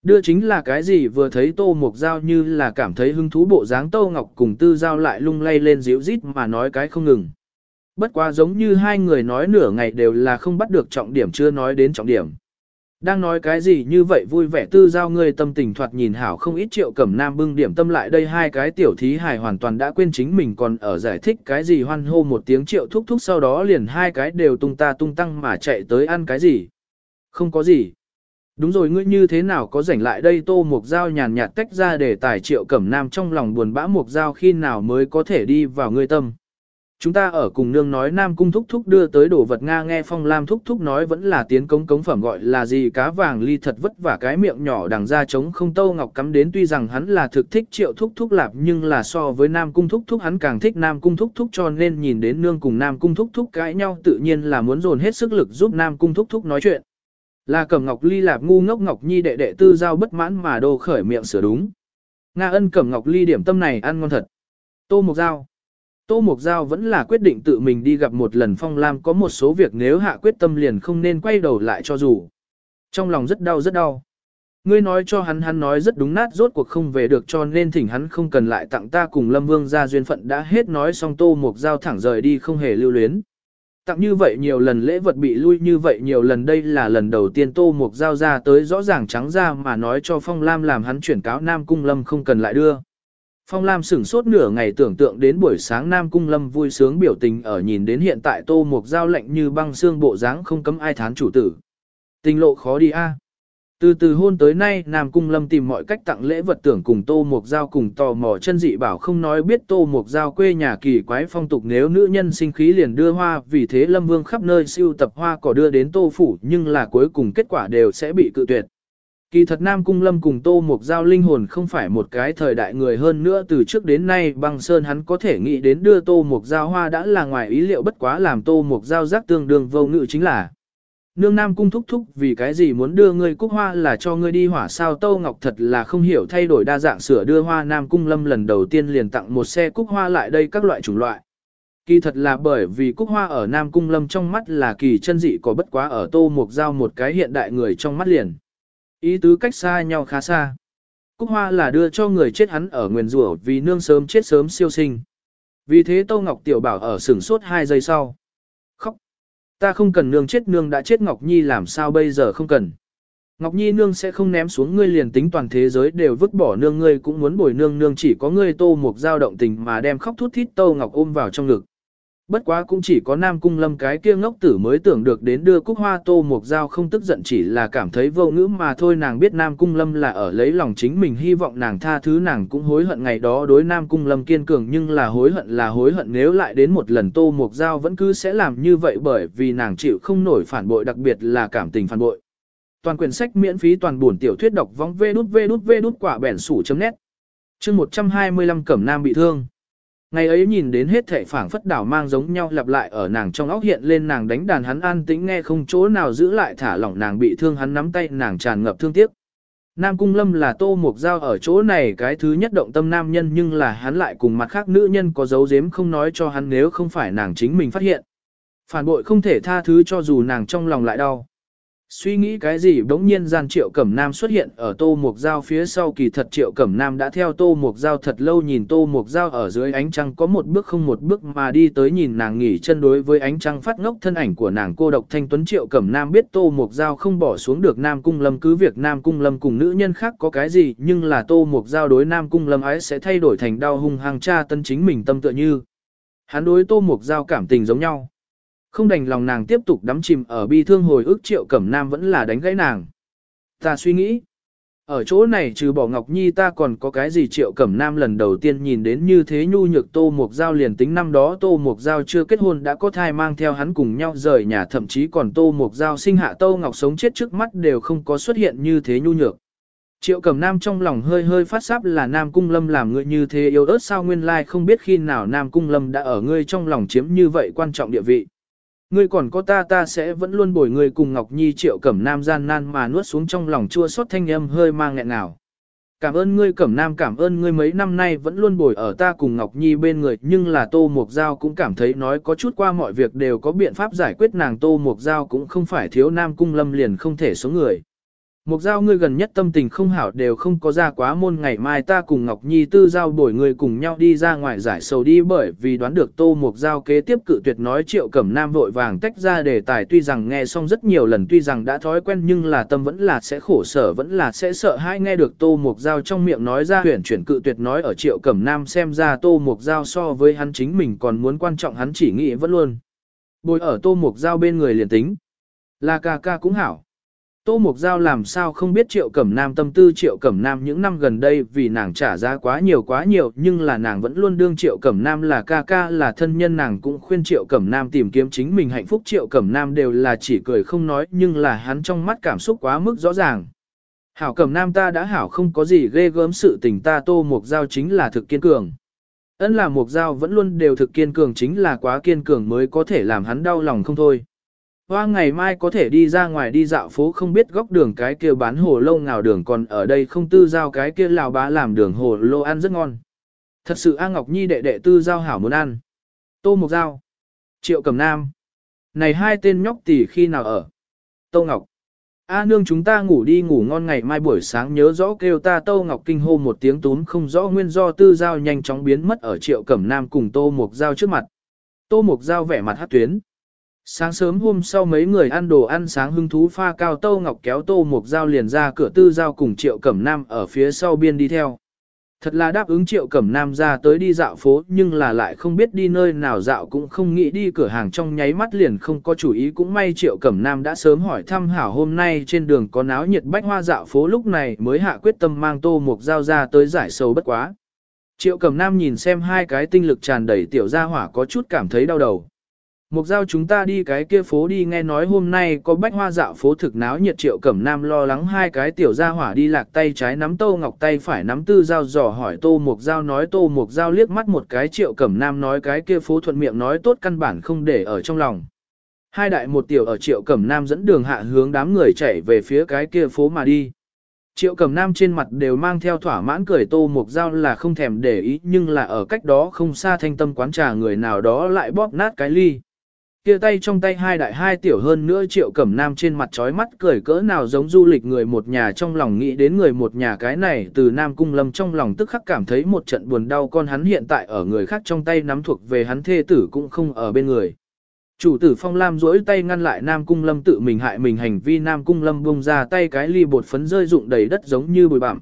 Đưa chính là cái gì vừa thấy Tô Mộc Giao như là cảm thấy hứng thú bộ dáng Tô Ngọc cùng tư giao lại lung lay lên díu rít mà nói cái không ngừng. Bất quá giống như hai người nói nửa ngày đều là không bắt được trọng điểm chưa nói đến trọng điểm. Đang nói cái gì như vậy vui vẻ tư giao người tâm tình thoạt nhìn hảo không ít triệu cẩm nam bưng điểm tâm lại đây hai cái tiểu thí hài hoàn toàn đã quên chính mình còn ở giải thích cái gì hoan hô một tiếng triệu thúc thúc sau đó liền hai cái đều tung ta tung tăng mà chạy tới ăn cái gì. Không có gì. Đúng rồi, ngươi như thế nào có rảnh lại đây tô mục dao nhàn nhạt tách ra để tải triệu cẩm nam trong lòng buồn bã mục dao khi nào mới có thể đi vào ngươi tâm. Chúng ta ở cùng nương nói Nam Cung Thúc Thúc đưa tới đồ vật Nga nghe Phong Lam Thúc Thúc nói vẫn là tiến cống cống phẩm gọi là gì cá vàng ly thật vất vả cái miệng nhỏ đằng ra trống không tâu ngọc cắm đến tuy rằng hắn là thực thích triệu Thúc Thúc lạp nhưng là so với Nam Cung Thúc Thúc hắn càng thích Nam Cung Thúc Thúc cho nên nhìn đến nương cùng Nam Cung Thúc Thúc cãi nhau tự nhiên là muốn dồn hết sức lực giúp Nam Cung Thúc Thúc nói chuyện. Là cẩm ngọc ly lạp ngu ngốc ngọc nhi đệ đệ tư giao bất mãn mà đô khởi miệng sửa đúng. Nga ân cẩm ngọc ly điểm tâm này ăn ngon thật. Tô Mộc Giao. Tô Mộc Giao vẫn là quyết định tự mình đi gặp một lần Phong Lam có một số việc nếu hạ quyết tâm liền không nên quay đầu lại cho dù. Trong lòng rất đau rất đau. Ngươi nói cho hắn hắn nói rất đúng nát rốt cuộc không về được cho nên thỉnh hắn không cần lại tặng ta cùng Lâm Vương ra duyên phận đã hết nói xong Tô Mộc Giao thẳng rời đi không hề lưu luyến. Tặng như vậy nhiều lần lễ vật bị lui như vậy nhiều lần đây là lần đầu tiên Tô Mục Giao ra tới rõ ràng trắng ra mà nói cho Phong Lam làm hắn chuyển cáo Nam Cung Lâm không cần lại đưa. Phong Lam sửng sốt nửa ngày tưởng tượng đến buổi sáng Nam Cung Lâm vui sướng biểu tình ở nhìn đến hiện tại Tô Mục Giao lạnh như băng xương bộ dáng không cấm ai thán chủ tử. Tình lộ khó đi a. Từ từ hôn tới nay, Nam Cung Lâm tìm mọi cách tặng lễ vật tưởng cùng Tô Mộc Giao cùng tò mò chân dị bảo không nói biết Tô Mộc Giao quê nhà kỳ quái phong tục nếu nữ nhân sinh khí liền đưa hoa, vì thế Lâm Vương khắp nơi siêu tập hoa cỏ đưa đến Tô Phủ, nhưng là cuối cùng kết quả đều sẽ bị cự tuyệt. Kỳ thật Nam Cung Lâm cùng Tô Mộc Giao linh hồn không phải một cái thời đại người hơn nữa, từ trước đến nay, băng sơn hắn có thể nghĩ đến đưa Tô Mộc Giao hoa đã là ngoài ý liệu bất quá làm Tô Mộc Giao giác tương đương vô ngự chính là. Nương Nam Cung thúc thúc, vì cái gì muốn đưa ngươi cúc hoa là cho ngươi đi hỏa sao Tô Ngọc thật là không hiểu thay đổi đa dạng sửa đưa hoa Nam Cung Lâm lần đầu tiên liền tặng một xe cúc hoa lại đây các loại chủng loại. Kỳ thật là bởi vì cúc hoa ở Nam Cung Lâm trong mắt là kỳ chân dị có bất quá ở Tô Mục Giao một cái hiện đại người trong mắt liền. Ý tứ cách xa nhau khá xa. Cúc hoa là đưa cho người chết hắn ở nguyền rủa vì nương sớm chết sớm siêu sinh. Vì thế Tô Ngọc Tiểu bảo ở sửng sốt hai giây sau. Ta không cần nương chết nương đã chết Ngọc Nhi làm sao bây giờ không cần. Ngọc Nhi nương sẽ không ném xuống ngươi liền tính toàn thế giới đều vứt bỏ nương, ngươi cũng muốn bồi nương nương chỉ có ngươi tô một dao động tình mà đem khóc thút thít Tô Ngọc ôm vào trong ngực. Bất quá cũng chỉ có Nam Cung Lâm cái kia ngốc tử mới tưởng được đến đưa cúc hoa tô mục dao không tức giận chỉ là cảm thấy vô ngữ mà thôi nàng biết Nam Cung Lâm là ở lấy lòng chính mình, hy vọng nàng tha thứ, nàng cũng hối hận ngày đó đối Nam Cung Lâm kiên cường, nhưng là hối hận là hối hận, nếu lại đến một lần tô mục dao vẫn cứ sẽ làm như vậy bởi vì nàng chịu không nổi phản bội, đặc biệt là cảm tình phản bội. Toàn quyển sách miễn phí toàn buồn tiểu thuyết đọc vong vê đút vê đút vê đút quả bẻn sủ chấm nét. Chương 125 Cẩm Nam bị thương. Ngày ấy nhìn đến hết thệ phảng phất đảo mang giống nhau lặp lại ở nàng trong óc hiện lên nàng đánh đàn hắn an tĩnh nghe không chỗ nào giữ lại thả lỏng nàng bị thương hắn nắm tay nàng tràn ngập thương tiếc. Nam Cung Lâm là tô mục dao ở chỗ này cái thứ nhất động tâm nam nhân nhưng là hắn lại cùng mặt khác nữ nhân có dấu giếm không nói cho hắn nếu không phải nàng chính mình phát hiện. Phản bội không thể tha thứ cho dù nàng trong lòng lại đau. Suy nghĩ cái gì bỗng nhiên gian triệu cẩm nam xuất hiện ở tô mục dao phía sau kỳ thật triệu cẩm nam đã theo tô mục dao thật lâu nhìn tô mục dao ở dưới ánh trăng có một bước không một bước mà đi tới nhìn nàng nghỉ chân đối với ánh trăng phát ngốc thân ảnh của nàng cô độc thanh tuấn triệu cẩm nam biết tô mục dao không bỏ xuống được nam cung lâm cứ việc nam cung lâm cùng nữ nhân khác có cái gì nhưng là tô mục dao đối nam cung lâm ấy sẽ thay đổi thành đau hung hàng cha tân chính mình tâm tựa như. Hắn đối tô mục dao cảm tình giống nhau không đành lòng nàng tiếp tục đắm chìm ở bi thương hồi ức triệu cẩm nam vẫn là đánh gãy nàng. Ta suy nghĩ, ở chỗ này trừ bỏ Ngọc Nhi ta còn có cái gì triệu cẩm nam lần đầu tiên nhìn đến như thế nhu nhược tô mục giao liền tính năm đó tô mục giao chưa kết hôn đã có thai mang theo hắn cùng nhau rời nhà thậm chí còn tô mục giao sinh hạ tô ngọc sống chết trước mắt đều không có xuất hiện như thế nhu nhược. Triệu cẩm nam trong lòng hơi hơi phát sáp là Nam Cung Lâm làm người như thế yếu ớt sao nguyên lai không biết khi nào Nam Cung Lâm đã ở ngươi trong lòng chiếm như vậy quan trọng địa vị. Ngươi còn có ta ta sẽ vẫn luôn bồi ngươi cùng Ngọc Nhi triệu cẩm nam gian nan mà nuốt xuống trong lòng chua xót thanh âm hơi mang nghẹn ngào. Cảm ơn ngươi cẩm nam, cảm ơn ngươi mấy năm nay vẫn luôn bồi ở ta cùng Ngọc Nhi bên người, nhưng là Tô Mộc Giao cũng cảm thấy nói có chút qua mọi việc đều có biện pháp giải quyết, nàng Tô Mộc Giao cũng không phải thiếu nam cung lâm liền không thể số người. Mục giao ngươi gần nhất tâm tình không hảo đều không có ra quá môn, ngày mai ta cùng Ngọc Nhi tư giao bổi người cùng nhau đi ra ngoài giải sầu đi, bởi vì đoán được tô mục giao kế tiếp cự tuyệt nói triệu cẩm nam vội vàng tách ra đề tài, tuy rằng nghe xong rất nhiều lần, tuy rằng đã thói quen, nhưng là tâm vẫn là sẽ khổ sở, vẫn là sẽ sợ hãi nghe được tô mục giao trong miệng nói ra, huyền chuyển cự tuyệt nói ở triệu cẩm nam xem ra tô mục giao so với hắn chính mình còn muốn quan trọng, hắn chỉ nghĩ vẫn luôn. Bồi ở tô mục giao bên người liền tính. Là ca ca cũng hảo. Tô Mục Giao làm sao không biết Triệu Cẩm Nam tâm tư Triệu Cẩm Nam những năm gần đây vì nàng trả giá quá nhiều quá nhiều, nhưng là nàng vẫn luôn đương Triệu Cẩm Nam là ca ca, là thân nhân, nàng cũng khuyên Triệu Cẩm Nam tìm kiếm chính mình hạnh phúc Triệu Cẩm Nam đều là chỉ cười không nói, nhưng là hắn trong mắt cảm xúc quá mức rõ ràng. Hảo Cẩm Nam ta đã hảo, không có gì ghê gớm sự tình, ta Tô Mục Giao chính là thực kiên cường. Ấn là Mục Giao vẫn luôn đều thực kiên cường, chính là quá kiên cường mới có thể làm hắn đau lòng không thôi hoa ngày mai có thể đi ra ngoài đi dạo phố không biết góc đường cái kia bán hồ lô ngào đường còn ở đây không tư giao cái kia lào bá làm đường hồ lô ăn rất ngon. Thật sự A Ngọc Nhi đệ đệ tư giao hảo muốn ăn. Tô Mộc Giao. Triệu Cầm Nam. Này hai tên nhóc tỷ khi nào ở? Tô Ngọc. A nương chúng ta ngủ đi ngủ ngon ngày mai buổi sáng nhớ rõ kêu ta Tô Ngọc kinh hô một tiếng túm không rõ nguyên do tư giao nhanh chóng biến mất ở Triệu Cẩm Nam cùng Tô Mộc Giao trước mặt. Tô Mộc Giao vẻ mặt hát tuyến. Sáng sớm hôm sau mấy người ăn đồ ăn sáng hưng thú pha cao Tô Ngọc kéo Tô một Giao liền ra cửa tư giao cùng Triệu Cẩm Nam ở phía sau biên đi theo. Thật là đáp ứng Triệu Cẩm Nam ra tới đi dạo phố, nhưng là lại không biết đi nơi nào dạo cũng không nghĩ đi cửa hàng trong nháy mắt liền không có chủ ý cũng may Triệu Cẩm Nam đã sớm hỏi thăm hảo hôm nay trên đường có náo nhiệt bách hoa dạo phố lúc này mới hạ quyết tâm mang Tô một Giao ra tới giải sầu bất quá. Triệu Cẩm Nam nhìn xem hai cái tinh lực tràn đầy tiểu gia hỏa có chút cảm thấy đau đầu. Mục giao chúng ta đi cái kia phố đi, nghe nói hôm nay có bách hoa dạo phố thực náo nhiệt, triệu cẩm nam lo lắng hai cái tiểu gia hỏa đi lạc tay trái nắm tô ngọc tay phải nắm tư giao dò hỏi tô mục giao, nói tô mục giao liếc mắt một cái, triệu cẩm nam nói cái kia phố thuận miệng nói tốt căn bản không để ở trong lòng. Hai đại một tiểu ở triệu cẩm nam dẫn đường hạ hướng đám người chạy về phía cái kia phố mà đi. Triệu cẩm nam trên mặt đều mang theo thỏa mãn cười, tô mục giao là không thèm để ý, nhưng là ở cách đó không xa thanh tâm quán trà người nào đó lại bóp nát cái ly kia tay trong tay hai đại hai tiểu hơn nữa triệu cẩm nam trên mặt trói mắt cười cỡ nào giống du lịch người một nhà trong lòng nghĩ đến người một nhà cái này, từ nam cung lâm trong lòng tức khắc cảm thấy một trận buồn đau, con hắn hiện tại ở người khác trong tay nắm thuộc về hắn thê tử cũng không ở bên người. Chủ tử phong lam duỗi tay ngăn lại nam cung lâm tự mình hại mình, hành vi nam cung lâm bông ra tay cái ly bột phấn rơi rụng đầy đất giống như bụi bặm.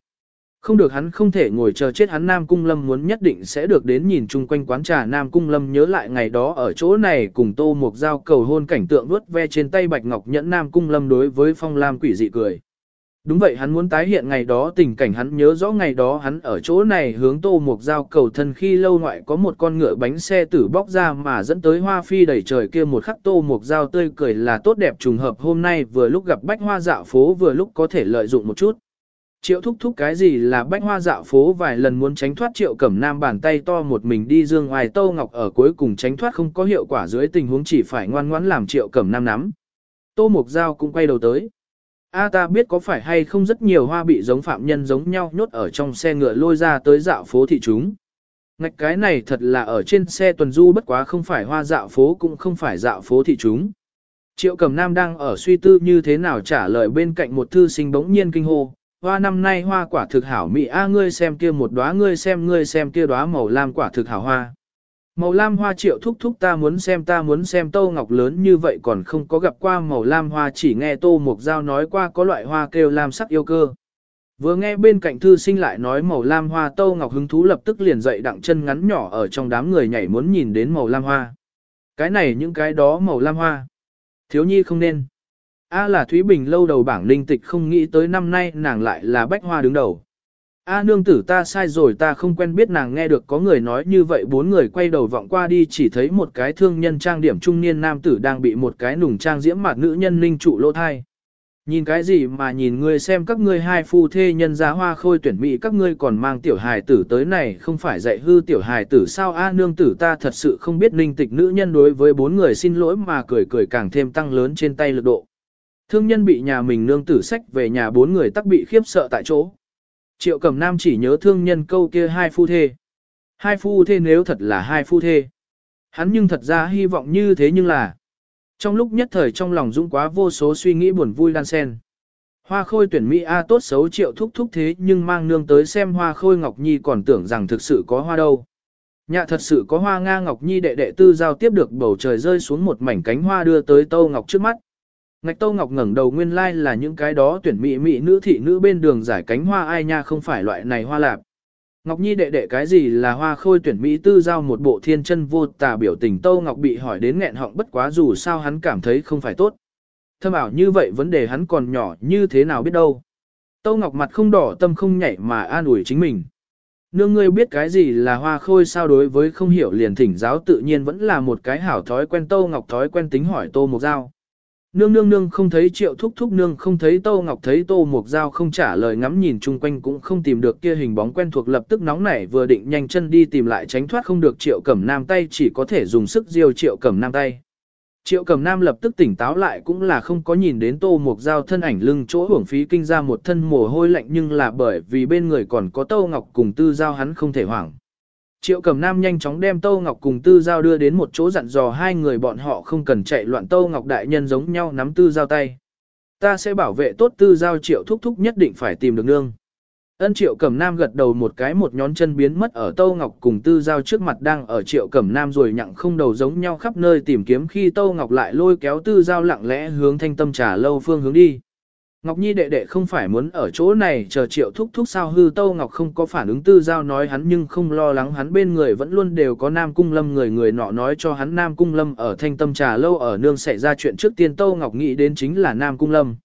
Không được hắn không thể ngồi chờ chết hắn Nam Cung Lâm muốn nhất định sẽ được đến nhìn chung quanh quán trà Nam Cung Lâm nhớ lại ngày đó ở chỗ này cùng Tô Mục Giao cầu hôn cảnh tượng vuốt ve trên tay Bạch Ngọc nhẫn Nam Cung Lâm đối với Phong Lam quỷ dị cười. Đúng vậy hắn muốn tái hiện ngày đó tình cảnh hắn nhớ rõ ngày đó hắn ở chỗ này hướng Tô Mục Giao cầu thân khi lâu ngoại có một con ngựa bánh xe tử bóc ra mà dẫn tới hoa phi đầy trời kia một khắc Tô Mục Giao tươi cười là tốt đẹp trùng hợp hôm nay vừa lúc gặp bách hoa dạo phố vừa lúc có thể lợi dụng một chút. Triệu thúc thúc cái gì là bách hoa dạo phố vài lần muốn tránh thoát triệu cẩm nam bàn tay to một mình đi dương ngoài tâu ngọc ở cuối cùng tránh thoát không có hiệu quả dưới tình huống chỉ phải ngoan ngoãn làm triệu cẩm nam nắm. Tô Mục Giao cũng quay đầu tới. A ta biết có phải hay không rất nhiều hoa bị giống phạm nhân giống nhau nhốt ở trong xe ngựa lôi ra tới dạo phố thị chúng. Ngạch cái này thật là ở trên xe tuần du bất quá không phải hoa dạo phố cũng không phải dạo phố thị chúng. Triệu Cẩm Nam đang ở suy tư như thế nào trả lời bên cạnh một thư sinh bỗng nhiên kinh hô, hoa năm nay hoa quả thực hảo mỹ, a, ngươi xem kia một đóa, ngươi xem ngươi xem kia đóa màu lam quả thực hảo hoa. Màu lam hoa triệu thúc thúc ta muốn xem, ta muốn xem tô ngọc lớn như vậy còn không có gặp qua màu lam hoa, chỉ nghe tô mục giao nói qua có loại hoa kêu lam sắc yêu cơ. Vừa nghe bên cạnh thư sinh lại nói màu lam hoa tô ngọc hứng thú lập tức liền dậy đặng chân ngắn nhỏ ở trong đám người nhảy muốn nhìn đến màu lam hoa. Cái này những cái đó màu lam hoa. Thiếu nhi không nên. A là Thúy Bình lâu đầu bảng linh tịch không nghĩ tới năm nay nàng lại là bách hoa đứng đầu. A nương tử ta sai rồi ta không quen biết nàng nghe được có người nói như vậy, bốn người quay đầu vọng qua đi chỉ thấy một cái thương nhân trang điểm trung niên nam tử đang bị một cái nùng trang diễm mặt nữ nhân linh trụ lỗ thai. Nhìn cái gì mà nhìn ngươi xem các ngươi hai phu thê nhân giá hoa khôi tuyển mỹ, các ngươi còn mang tiểu hài tử tới này, không phải dạy hư tiểu hài tử sao a nương tử ta thật sự không biết linh tịch nữ nhân đối với bốn người xin lỗi mà cười cười càng thêm tăng lớn trên tay lực độ. Thương nhân bị nhà mình nương tử sách về nhà bốn người tắc bị khiếp sợ tại chỗ. Triệu Cẩm Nam chỉ nhớ thương nhân câu kia hai phu thê. Hai phu thê nếu thật là hai phu thê. Hắn nhưng thật ra hy vọng như thế nhưng là. Trong lúc nhất thời trong lòng dũng quá vô số suy nghĩ buồn vui lan sen. Hoa khôi tuyển Mỹ A tốt xấu triệu thúc thúc thế nhưng mang nương tới xem hoa khôi Ngọc Nhi còn tưởng rằng thực sự có hoa đâu. nhà thật sự có hoa Nga Ngọc Nhi đệ đệ tư giao tiếp được bầu trời rơi xuống một mảnh cánh hoa đưa tới Tâu Ngọc trước mắt. Ngạch Tô Ngọc ngẩng đầu nguyên lai like là những cái đó tuyển mỹ mỹ nữ thị nữ bên đường giải cánh hoa ai nha không phải loại này hoa lạp. Ngọc Nhi đệ đệ cái gì là hoa khôi tuyển mỹ tư giao một bộ thiên chân vô tà biểu tình Tô Ngọc bị hỏi đến nghẹn họng bất quá dù sao hắn cảm thấy không phải tốt. Thâm ảo như vậy vấn đề hắn còn nhỏ như thế nào biết đâu. Tô Ngọc mặt không đỏ tâm không nhảy mà an ủi chính mình. Nương ngươi biết cái gì là hoa khôi sao đối với không hiểu liền thỉnh giáo tự nhiên vẫn là một cái hảo thói quen Tô Ngọc thói quen tính hỏi Tô Mộc Giao. Nương nương nương không thấy triệu thúc thúc, nương không thấy tô ngọc, thấy tô mục dao không trả lời ngắm nhìn chung quanh cũng không tìm được kia hình bóng quen thuộc, lập tức nóng nảy vừa định nhanh chân đi tìm lại tránh thoát không được triệu cẩm nam tay, chỉ có thể dùng sức diêu triệu cẩm nam tay. Triệu cẩm nam lập tức tỉnh táo lại, cũng là không có nhìn đến tô mục dao thân ảnh lưng chỗ hưởng phí kinh ra một thân mồ hôi lạnh, nhưng là bởi vì bên người còn có tô ngọc cùng tư giao hắn không thể hoảng. Triệu Cẩm Nam nhanh chóng đem Tâu Ngọc cùng Tư Giao đưa đến một chỗ dặn dò hai người bọn họ không cần chạy loạn Tâu Ngọc đại nhân giống nhau nắm Tư Giao tay. Ta sẽ bảo vệ tốt Tư Giao Triệu thúc thúc nhất định phải tìm được nương. Ân Triệu Cẩm Nam gật đầu một cái một nhón chân biến mất ở Tâu Ngọc cùng Tư Giao trước mặt đang ở Triệu Cẩm Nam rồi nhặng không đầu giống nhau khắp nơi tìm kiếm khi Tâu Ngọc lại lôi kéo Tư Giao lặng lẽ hướng thanh tâm trà lâu phương hướng đi. Ngọc Nhi đệ đệ không phải muốn ở chỗ này chờ triệu thúc thúc sao? Hư Tâu Ngọc không có phản ứng tư giao nói hắn nhưng không lo lắng. Hắn bên người vẫn luôn đều có Nam Cung Lâm người. Người nọ nói cho hắn Nam Cung Lâm ở thanh tâm trà lâu ở nương xảy ra chuyện trước tiên Tâu Ngọc nghĩ đến chính là Nam Cung Lâm.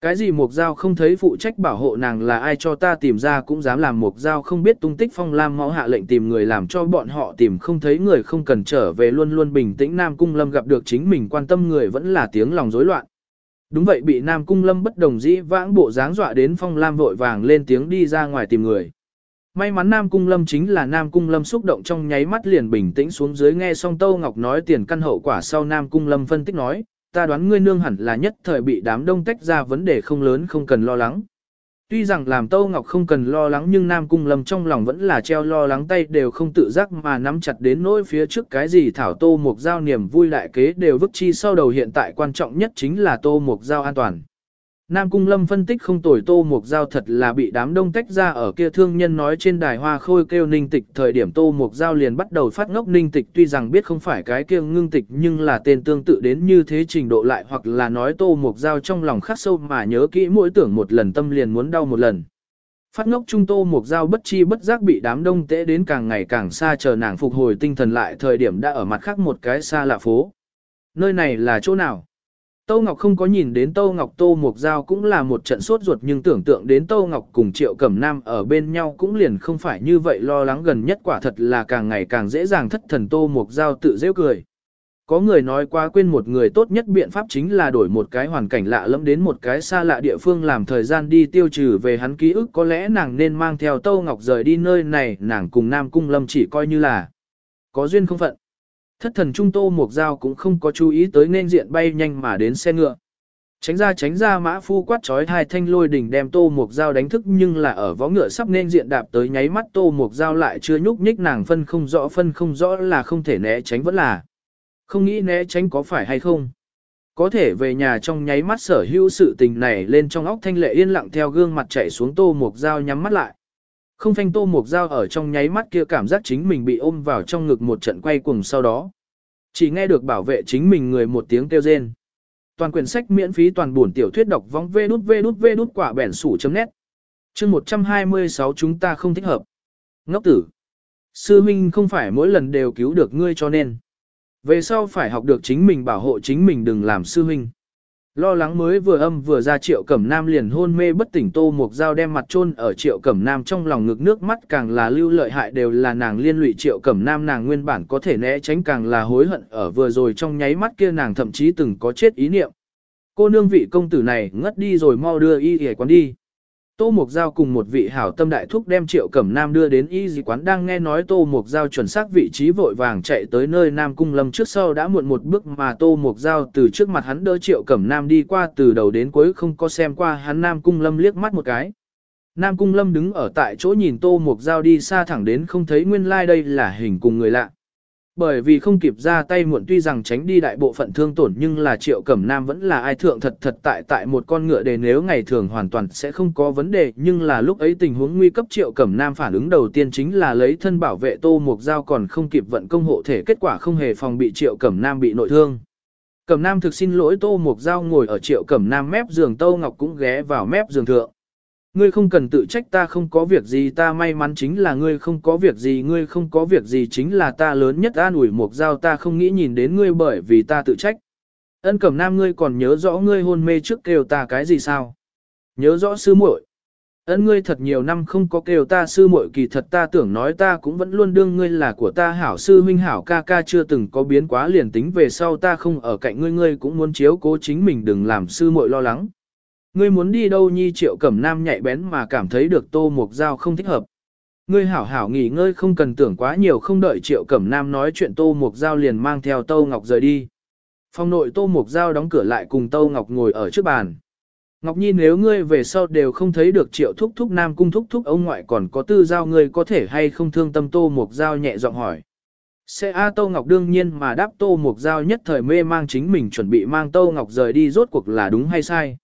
Cái gì Mục Giao không thấy phụ trách bảo hộ nàng là ai cho ta tìm ra cũng dám làm. Mục Giao không biết tung tích phong lam mõ hạ lệnh tìm người làm cho bọn họ tìm không thấy người không cần trở về luôn luôn bình tĩnh. Nam Cung Lâm gặp được chính mình quan tâm người vẫn là tiếng lòng rối loạn. Đúng vậy bị Nam Cung Lâm bất đồng dĩ vãng bộ dáng dọa đến Phong Lam vội vàng lên tiếng đi ra ngoài tìm người. May mắn Nam Cung Lâm chính là Nam Cung Lâm xúc động trong nháy mắt liền bình tĩnh xuống dưới nghe xong Tâu Ngọc nói tiền căn hậu quả sau Nam Cung Lâm phân tích nói, ta đoán ngươi nương hẳn là nhất thời bị đám đông tách ra vấn đề không lớn không cần lo lắng. Tuy rằng làm Tâu Ngọc không cần lo lắng nhưng Nam Cung Lâm trong lòng vẫn là treo lo lắng tay đều không tự giác mà nắm chặt đến nỗi phía trước cái gì thảo tô mục giao niềm vui lại kế đều vứt chi sau đầu hiện tại quan trọng nhất chính là tô mục giao an toàn. Nam Cung Lâm phân tích không tồi tô mục giao thật là bị đám đông tách ra ở kia thương nhân nói trên đài hoa khôi kêu ninh tịch thời điểm tô mục giao liền bắt đầu phát ngốc ninh tịch tuy rằng biết không phải cái kia ngưng tịch nhưng là tên tương tự đến như thế trình độ lại hoặc là nói tô mục giao trong lòng khắc sâu mà nhớ kỹ mỗi tưởng một lần tâm liền muốn đau một lần. Phát ngốc trung tô mục giao bất chi bất giác bị đám đông tễ đến càng ngày càng xa chờ nàng phục hồi tinh thần lại thời điểm đã ở mặt khác một cái xa lạ phố. Nơi này là chỗ nào? Tâu Ngọc không có nhìn đến Tâu Ngọc Tô Mộc Giao cũng là một trận sốt ruột nhưng tưởng tượng đến Tâu Ngọc cùng Triệu Cẩm Nam ở bên nhau cũng liền không phải như vậy lo lắng gần nhất quả thật là càng ngày càng dễ dàng thất thần Tô Mộc Giao tự dễ cười. có người nói quá quên một người tốt nhất biện pháp chính là đổi một cái hoàn cảnh lạ lẫm đến một cái xa lạ địa phương làm thời gian đi tiêu trừ về hắn ký ức, có lẽ nàng nên mang theo Tâu Ngọc rời đi nơi này, nàng cùng Nam Cung Lâm chỉ coi như là có duyên không phận. Thất thần trung Tô Mục dao cũng không có chú ý tới nên diện bay nhanh mà đến xe ngựa. Tránh ra tránh ra mã phu quát trói hai thanh lôi đỉnh đem Tô Mục dao đánh thức nhưng là ở võ ngựa sắp nên diện đạp tới nháy mắt Tô Mục dao lại chưa nhúc nhích nàng phân không rõ, phân không rõ là không thể né tránh vẫn là. Không nghĩ né tránh có phải hay không. Có thể về nhà trong nháy mắt sở hữu sự tình này lên trong óc thanh lệ yên lặng theo gương mặt chạy xuống Tô Mục dao nhắm mắt lại. Không phanh Tô Mục dao ở trong nháy mắt kia cảm giác chính mình bị ôm vào trong ngực một trận quay cùng sau đó. Chỉ nghe được bảo vệ chính mình người một tiếng kêu rên. Toàn quyển sách miễn phí toàn buồn tiểu thuyết đọc vong vê đút vê đút vê đút quả bẻn sủ chấm nét. Chương 126 chúng ta không thích hợp. Ngốc tử. Sư huynh không phải mỗi lần đều cứu được ngươi cho nên. Về sau phải học được chính mình bảo hộ chính mình đừng làm sư huynh. Lo lắng mới vừa âm vừa ra triệu cẩm nam liền hôn mê bất tỉnh tô mục dao đem mặt chôn ở triệu cẩm nam trong lòng ngực nước mắt càng là lưu lợi hại đều là nàng liên lụy triệu cẩm nam nàng nguyên bản có thể né tránh càng là hối hận ở vừa rồi trong nháy mắt kia nàng thậm chí từng có chết ý niệm. Cô nương vị công tử này ngất đi rồi mau đưa y hề quán đi. Tô Mục Giao cùng một vị hảo tâm đại thúc đem Triệu Cẩm Nam đưa đến y dì quán đang nghe nói Tô Mục Giao chuẩn xác vị trí vội vàng chạy tới nơi Nam Cung Lâm trước sau đã muộn một bước mà Tô Mục Giao từ trước mặt hắn đỡ Triệu Cẩm Nam đi qua từ đầu đến cuối không có xem qua hắn Nam Cung Lâm liếc mắt một cái. Nam Cung Lâm đứng ở tại chỗ nhìn Tô Mục Giao đi xa thẳng đến không thấy nguyên lai like đây là hình cùng người lạ. Bởi vì không kịp ra tay muộn tuy rằng tránh đi đại bộ phận thương tổn nhưng là triệu cẩm nam vẫn là ai thượng thật thật tại tại một con ngựa để nếu ngày thường hoàn toàn sẽ không có vấn đề, nhưng là lúc ấy tình huống nguy cấp triệu cẩm nam phản ứng đầu tiên chính là lấy thân bảo vệ tô mục dao còn không kịp vận công hộ thể, kết quả không hề phòng bị triệu cẩm nam bị nội thương. Cẩm nam thực xin lỗi tô mục dao ngồi ở triệu cẩm nam mép giường tô ngọc cũng ghé vào mép giường thượng. Ngươi không cần tự trách ta không có việc gì, ta may mắn chính là ngươi không có việc gì, ngươi không có việc gì chính là ta lớn nhất an ủi một giao, ta không nghĩ nhìn đến ngươi bởi vì ta tự trách. Ân cẩm nam, ngươi còn nhớ rõ ngươi hôn mê trước kêu ta cái gì sao? Nhớ rõ sư muội. Ân, ngươi thật nhiều năm không có kêu ta sư muội, kỳ thật ta tưởng nói ta cũng vẫn luôn đương ngươi là của ta, hảo sư huynh, hảo ca ca chưa từng có biến quá liền tính về sau ta không ở cạnh ngươi ngươi cũng muốn chiếu cố chính mình, đừng làm sư muội lo lắng. Ngươi muốn đi đâu nhi triệu cẩm nam nhạy bén mà cảm thấy được tô mục dao không thích hợp. Ngươi hảo hảo nghỉ ngơi không cần tưởng quá nhiều không đợi triệu cẩm nam nói chuyện tô mục dao liền mang theo tô ngọc rời đi. Phòng nội tô mục dao đóng cửa lại cùng tô ngọc ngồi ở trước bàn. Ngọc Nhi nếu ngươi về sau đều không thấy được triệu thúc thúc nam cung thúc thúc ông ngoại còn có tư giao ngươi có thể hay không thương tâm tô mục dao nhẹ giọng hỏi. Sẽ A, Tô Ngọc đương nhiên mà đáp Tô Mục Giao nhất thời mê mang chính mình chuẩn bị mang Tô Ngọc rời đi rốt cuộc là đúng hay sai.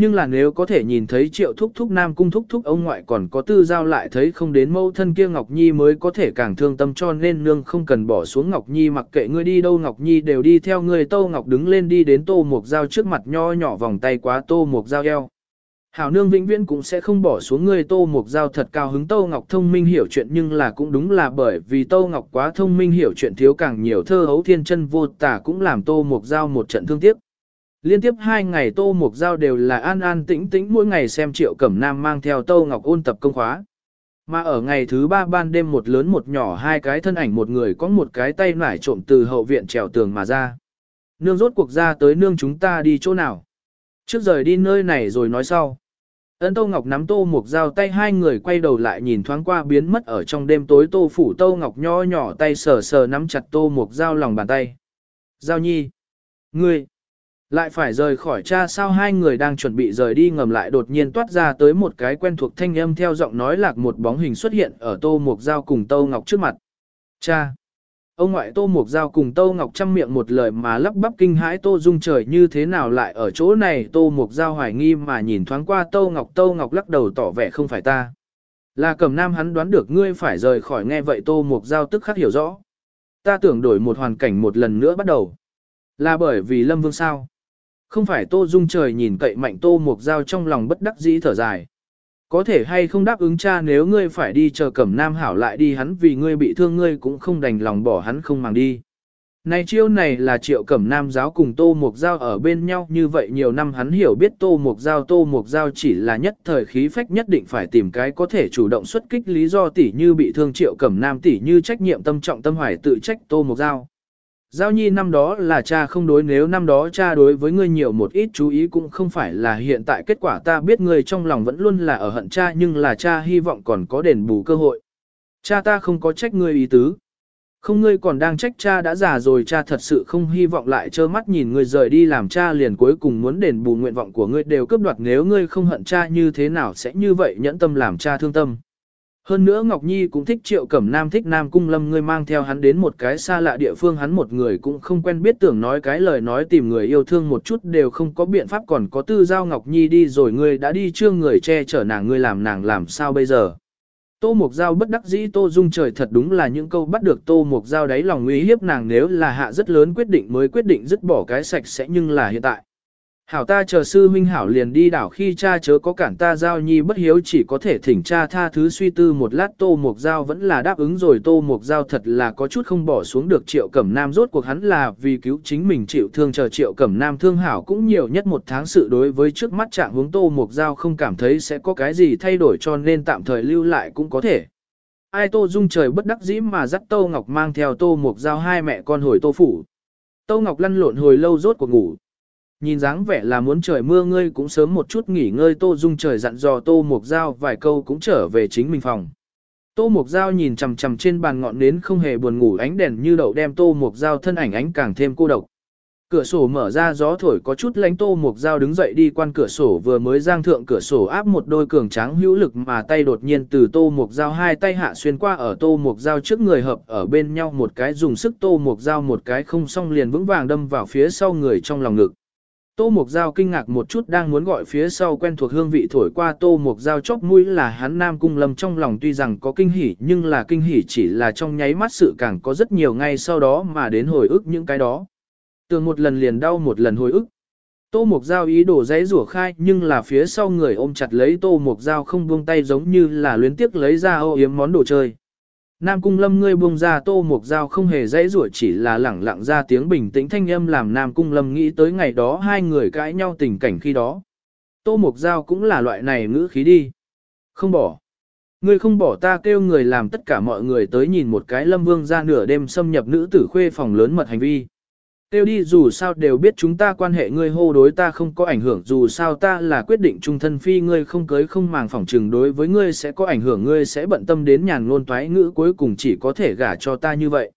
Nhưng là nếu có thể nhìn thấy triệu thúc thúc nam cung thúc thúc ông ngoại còn có tư giao lại thấy không đến mâu thân kia Ngọc Nhi mới có thể càng thương tâm cho nên nương không cần bỏ xuống Ngọc Nhi mặc kệ ngươi đi đâu Ngọc Nhi đều đi theo ngươi Tô Ngọc đứng lên đi đến Tô Mục Giao trước mặt nho nhỏ vòng tay quá Tô Mục Giao eo. Hảo nương vĩnh viễn cũng sẽ không bỏ xuống ngươi Tô Mục Giao thật cao hứng Tô Ngọc thông minh hiểu chuyện nhưng là cũng đúng là bởi vì Tô Ngọc quá thông minh hiểu chuyện thiếu càng nhiều thơ hấu thiên chân vô tả cũng làm Tô Mục Giao một trận thương tiếc. Liên tiếp hai ngày Tô Mục Giao đều là an an tĩnh tĩnh mỗi ngày xem Triệu Cẩm Nam mang theo Tô Ngọc ôn tập công khóa. Mà ở ngày thứ ba ban đêm một lớn một nhỏ hai cái thân ảnh một người có một cái tay nải trộm từ hậu viện trèo tường mà ra. Nương rốt cuộc ra tới nương chúng ta đi chỗ nào. Trước rời đi nơi này rồi nói sau. Ân Tô Ngọc nắm Tô Mục Giao tay hai người quay đầu lại nhìn thoáng qua biến mất ở trong đêm tối Tô Phủ Tô Ngọc nho nhỏ tay sờ sờ nắm chặt Tô Mục Giao lòng bàn tay. Giao nhi. Ngươi. Lại phải rời khỏi cha sao hai người đang chuẩn bị rời đi ngầm lại đột nhiên toát ra tới một cái quen thuộc thanh âm theo giọng nói lạc một bóng hình xuất hiện ở tô mục dao cùng tô ngọc trước mặt. Cha! Ông ngoại tô mục dao cùng tô ngọc chăm miệng một lời mà lắp bắp kinh hãi tô dung trời như thế nào lại ở chỗ này tô mục dao hoài nghi mà nhìn thoáng qua tô ngọc tô ngọc lắc đầu tỏ vẻ không phải ta. Là cầm nam hắn đoán được ngươi phải rời khỏi, nghe vậy tô mục dao tức khắc hiểu rõ. Ta tưởng đổi một hoàn cảnh một lần nữa bắt đầu. Là bởi vì lâm vương sao? Không phải Tô Dung trời nhìn cậy mạnh Tô Mục Giao trong lòng bất đắc dĩ thở dài. Có thể hay không đáp ứng cha nếu ngươi phải đi chờ cẩm nam hảo lại đi hắn vì ngươi bị thương ngươi cũng không đành lòng bỏ hắn không màng đi. Này chiêu này là triệu cẩm nam giáo cùng Tô Mục Giao ở bên nhau, như vậy nhiều năm hắn hiểu biết Tô Mục Giao, Tô Mục Giao chỉ là nhất thời khí phách nhất định phải tìm cái có thể chủ động xuất kích lý do tỷ như bị thương triệu cẩm nam tỷ như trách nhiệm tâm trọng tâm hoài tự trách Tô Mục Giao. Giao nhi năm đó là cha không đối, nếu năm đó cha đối với ngươi nhiều một ít chú ý cũng không phải là hiện tại, kết quả ta biết ngươi trong lòng vẫn luôn là ở hận cha, nhưng là cha hy vọng còn có đền bù cơ hội. Cha ta không có trách ngươi ý tứ. Không, ngươi còn đang trách cha đã già rồi, cha thật sự không hy vọng lại trơ mắt nhìn ngươi rời đi làm cha liền cuối cùng muốn đền bù nguyện vọng của ngươi đều cướp đoạt nếu ngươi không hận cha như thế nào sẽ như vậy, nhẫn tâm làm cha thương tâm. Hơn nữa Ngọc Nhi cũng thích Triệu Cẩm Nam, thích Nam Cung Lâm, ngươi mang theo hắn đến một cái xa lạ địa phương, hắn một người cũng không quen biết, tưởng nói cái lời nói tìm người yêu thương một chút đều không có biện pháp, còn có tư giao Ngọc Nhi đi rồi, ngươi đã đi trương người che chở nàng, ngươi làm nàng làm sao bây giờ. Tô Mộc Giao bất đắc dĩ, Tô Dung trời thật đúng là những câu bắt được Tô Mộc Giao đáy lòng uy hiếp nàng, nếu là hạ rất lớn quyết định mới quyết định dứt bỏ cái sạch sẽ, nhưng là hiện tại. Hảo ta chờ sư huynh hảo liền đi đảo khi cha chớ có cản ta giao nhi bất hiếu, chỉ có thể thỉnh cha tha thứ suy tư một lát tô mục giao vẫn là đáp ứng rồi tô mục giao thật là có chút không bỏ xuống được triệu cẩm nam, rốt cuộc hắn là vì cứu chính mình chịu thương chờ triệu cẩm nam thương hảo cũng nhiều nhất một tháng sự đối với trước mắt trạng hướng tô mục giao không cảm thấy sẽ có cái gì thay đổi cho nên tạm thời lưu lại cũng có thể. Ai tô dung trời bất đắc dĩ mà dắt tô ngọc mang theo tô mục giao hai mẹ con hồi tô phủ. Tô ngọc lăn lộn hồi lâu rốt cuộc ngủ Nhìn dáng vẻ là muốn trời mưa ngươi cũng sớm một chút nghỉ ngơi Tô Dung trời dặn dò Tô Mục Giao vài câu cũng trở về chính mình phòng. Tô Mục Giao nhìn chằm chằm trên bàn ngọn nến không hề buồn ngủ ánh đèn như đậu đem Tô Mục Giao thân ảnh ánh càng thêm cô độc. Cửa sổ mở ra gió thổi có chút lánh Tô Mục Giao đứng dậy đi quan cửa sổ vừa mới giang thượng cửa sổ áp một đôi cường tráng hữu lực mà tay đột nhiên từ Tô Mục Giao hai tay hạ xuyên qua ở Tô Mục Giao trước người hợp ở bên nhau một cái dùng sức Tô Mục Giao một cái không xong liền vững vàng đâm vào phía sau người trong lòng ngực. Tô Mục Giao kinh ngạc một chút đang muốn gọi phía sau quen thuộc hương vị thổi qua Tô Mục Giao chóp mũi là hắn Nam Cung Lâm trong lòng tuy rằng có kinh hỉ nhưng là kinh hỉ chỉ là trong nháy mắt sự càng có rất nhiều ngay sau đó mà đến hồi ức những cái đó. Tưởng một lần liền đau một lần hồi ức. Tô Mục Giao ý đồ giấy rủa khai nhưng là phía sau người ôm chặt lấy Tô Mục Giao không buông tay giống như là luyến tiếc lấy ra ô yếm món đồ chơi. Nam Cung Lâm ngươi buông ra tô mục dao không hề dãy rủa, chỉ là lẳng lặng ra tiếng bình tĩnh thanh âm làm Nam Cung Lâm nghĩ tới ngày đó hai người cãi nhau tình cảnh khi đó. Tô mục dao cũng là loại này ngữ khí đi. Không bỏ. Ngươi không bỏ ta kêu người làm tất cả mọi người tới nhìn một cái Lâm Vương ra nửa đêm xâm nhập nữ tử khuê phòng lớn mật hành vi. Tiêu đi dù sao đều biết chúng ta quan hệ ngươi hô đối ta không có ảnh hưởng, dù sao ta là quyết định trung thân phi, ngươi không cưới không màng phỏng trừng đối với ngươi sẽ có ảnh hưởng, ngươi sẽ bận tâm đến nhàn ngôn toái ngữ cuối cùng chỉ có thể gả cho ta như vậy.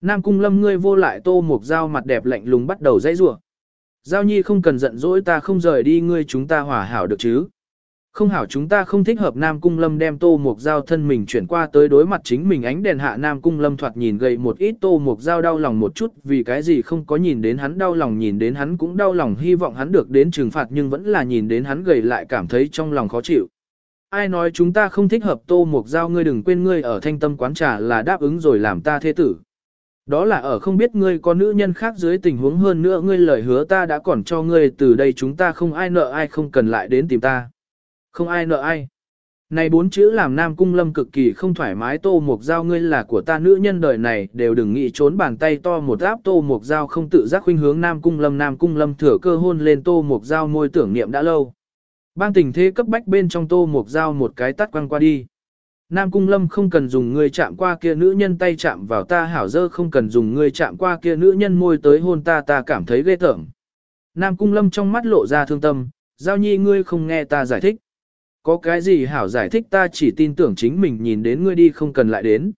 Nam cung lâm ngươi vô lại tô một dao mặt đẹp lạnh lùng bắt đầu dãy rủa Giao nhi không cần giận dỗi ta không rời đi, ngươi chúng ta hòa hảo được chứ. Không hảo chúng ta không thích hợp Nam Cung Lâm đem tô mục dao thân mình chuyển qua tới đối mặt chính mình ánh đèn hạ Nam Cung Lâm thoạt nhìn gầy một ít tô mục dao đau lòng một chút, vì cái gì không có nhìn đến hắn đau lòng, nhìn đến hắn cũng đau lòng, hy vọng hắn được đến trừng phạt nhưng vẫn là nhìn đến hắn gầy lại cảm thấy trong lòng khó chịu. Ai nói chúng ta không thích hợp tô mục dao ngươi đừng quên ngươi ở thanh tâm quán trà là đáp ứng rồi làm ta thế tử. Đó là ở không biết ngươi có nữ nhân khác dưới tình huống hơn nữa ngươi lời hứa ta đã còn cho ngươi, từ đây chúng ta không ai nợ ai không cần lại đến tìm ta. Không ai nợ ai. Này bốn chữ làm Nam Cung Lâm cực kỳ không thoải mái tô Mộc dao ngươi là của ta nữ nhân đời này đều đừng nghĩ trốn bàn tay to một áp tô Mộc dao không tự giác khuynh hướng Nam Cung Lâm Nam Cung Lâm thừa cơ hôn lên tô Mộc dao môi tưởng niệm đã lâu. Bang tình thế cấp bách bên trong tô Mộc dao một cái tắt quăng qua đi. Nam Cung Lâm không cần dùng ngươi chạm qua kia nữ nhân tay chạm vào ta hảo dơ không cần dùng ngươi chạm qua kia nữ nhân môi tới hôn ta ta cảm thấy ghê tởm. Nam Cung Lâm trong mắt lộ ra thương tâm, giao nhi ngươi không nghe ta giải thích. Có cái gì hảo giải thích ta chỉ tin tưởng chính mình nhìn đến ngươi đi không cần lại đến.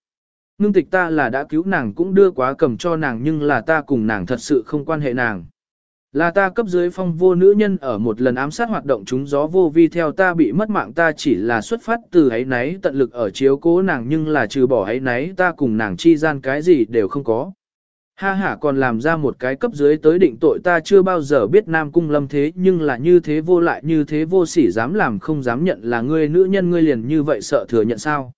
Ngưng tịch ta là đã cứu nàng cũng đưa quá cầm cho nàng nhưng là ta cùng nàng thật sự không quan hệ nàng. Là ta cấp dưới phong vô nữ nhân ở một lần ám sát hoạt động chúng gió vô vi theo ta bị mất mạng ta chỉ là xuất phát từ ấy náy tận lực ở chiếu cố nàng nhưng là trừ bỏ ấy náy ta cùng nàng chi gian cái gì đều không có. Ha ha còn làm ra một cái cấp dưới tới định tội ta chưa bao giờ biết Nam Cung Lâm thế nhưng là như thế vô lại như thế vô sỉ dám làm không dám nhận là ngươi nữ nhân ngươi liền như vậy sợ thừa nhận sao.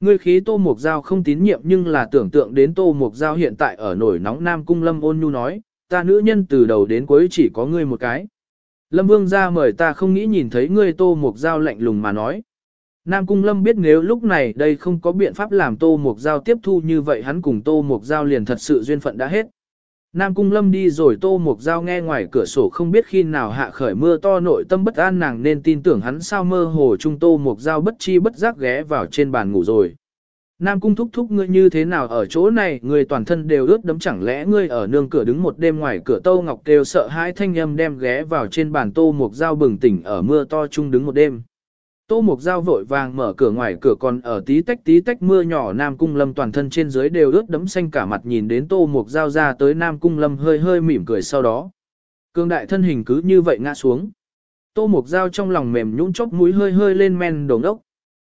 Ngươi khí Tô Mục Giao không tín nhiệm nhưng là tưởng tượng đến Tô Mục Giao hiện tại ở nổi nóng Nam Cung Lâm ôn nhu nói, ta nữ nhân từ đầu đến cuối chỉ có ngươi một cái. Lâm Vương ra mời ta không nghĩ nhìn thấy ngươi Tô Mục Giao lạnh lùng mà nói. Nam Cung Lâm biết nếu lúc này đây không có biện pháp làm Tô Mục Giao tiếp thu như vậy hắn cùng Tô Mục Giao liền thật sự duyên phận đã hết. Nam Cung Lâm đi rồi Tô Mục Giao nghe ngoài cửa sổ không biết khi nào hạ khởi mưa to nội tâm bất an nàng nên tin tưởng hắn sao mơ hồ trung Tô Mục Giao bất chi bất giác ghé vào trên bàn ngủ rồi. Nam cung thúc thúc ngươi như thế nào ở chỗ này, người toàn thân đều ướt đấm chẳng lẽ ngươi ở nương cửa đứng một đêm ngoài cửa Tô Ngọc đều sợ hãi thanh âm đem ghé vào trên bàn Tô Mục Giao bừng tỉnh ở mưa to chung đứng một đêm. Tô Mục Giao vội vàng mở cửa ngoài cửa còn ở tí tách tí tách mưa nhỏ Nam Cung Lâm toàn thân trên dưới đều ướt đẫm xanh cả mặt nhìn đến Tô Mục Giao ra tới Nam Cung Lâm hơi hơi mỉm cười sau đó. Cương đại thân hình cứ như vậy ngã xuống. Tô Mục Giao trong lòng mềm nhũn chốc mũi hơi hơi lên men đồng ốc.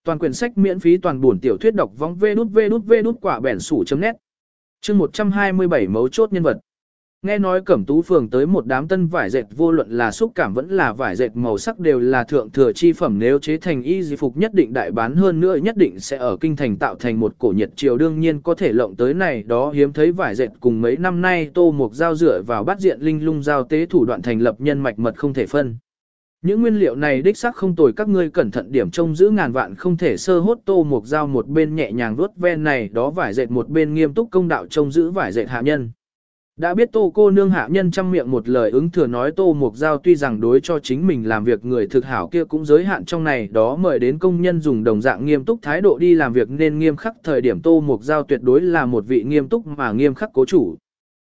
Toàn quyển sách miễn phí toàn buồn tiểu thuyết đọc vong vê đút vê đút vê đút quả bẻn sủ chấm nét. Chương 127 mấu chốt nhân vật. Nghe nói cẩm tú phường tới một đám tân vải dệt, vô luận là xúc cảm vẫn là vải dệt màu sắc đều là thượng thừa chi phẩm, nếu chế thành y di phục nhất định đại bán hơn nữa nhất định sẽ ở kinh thành tạo thành một cổ nhiệt triều đương nhiên có thể lộng tới này đó hiếm thấy vải dệt cùng mấy năm nay tô mục giao dựa vào bắt diện linh lung giao tế thủ đoạn thành lập nhân mạch mật không thể phân. Những nguyên liệu này đích xác không tồi, các ngươi cẩn thận điểm trông giữ ngàn vạn không thể sơ hốt tô mục dao một bên nhẹ nhàng vuốt ven này đó vải dệt, một bên nghiêm túc công đạo trông giữ vải dệt hạ nhân. Đã biết tô cô nương hạ nhân trăm miệng một lời ứng thừa nói tô mục giao tuy rằng đối cho chính mình làm việc người thực hảo kia cũng giới hạn trong này, đó mời đến công nhân dùng đồng dạng nghiêm túc thái độ đi làm việc nên nghiêm khắc thời điểm tô mục giao tuyệt đối là một vị nghiêm túc mà nghiêm khắc cố chủ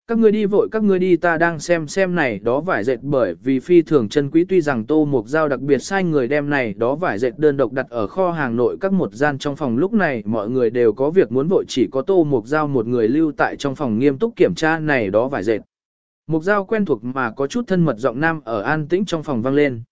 các ngươi đi vội, các ngươi đi, ta đang xem xem này đó vải dệt, bởi vì phi thường chân quý, tuy rằng tô mục giao đặc biệt sai người đem này đó vải dệt đơn độc đặt ở kho hàng nội, các một gian trong phòng lúc này mọi người đều có việc muốn vội, chỉ có tô mục giao một người lưu tại trong phòng nghiêm túc kiểm tra này đó vải dệt. Mục giao quen thuộc mà có chút thân mật giọng nam ở an tĩnh trong phòng vang lên.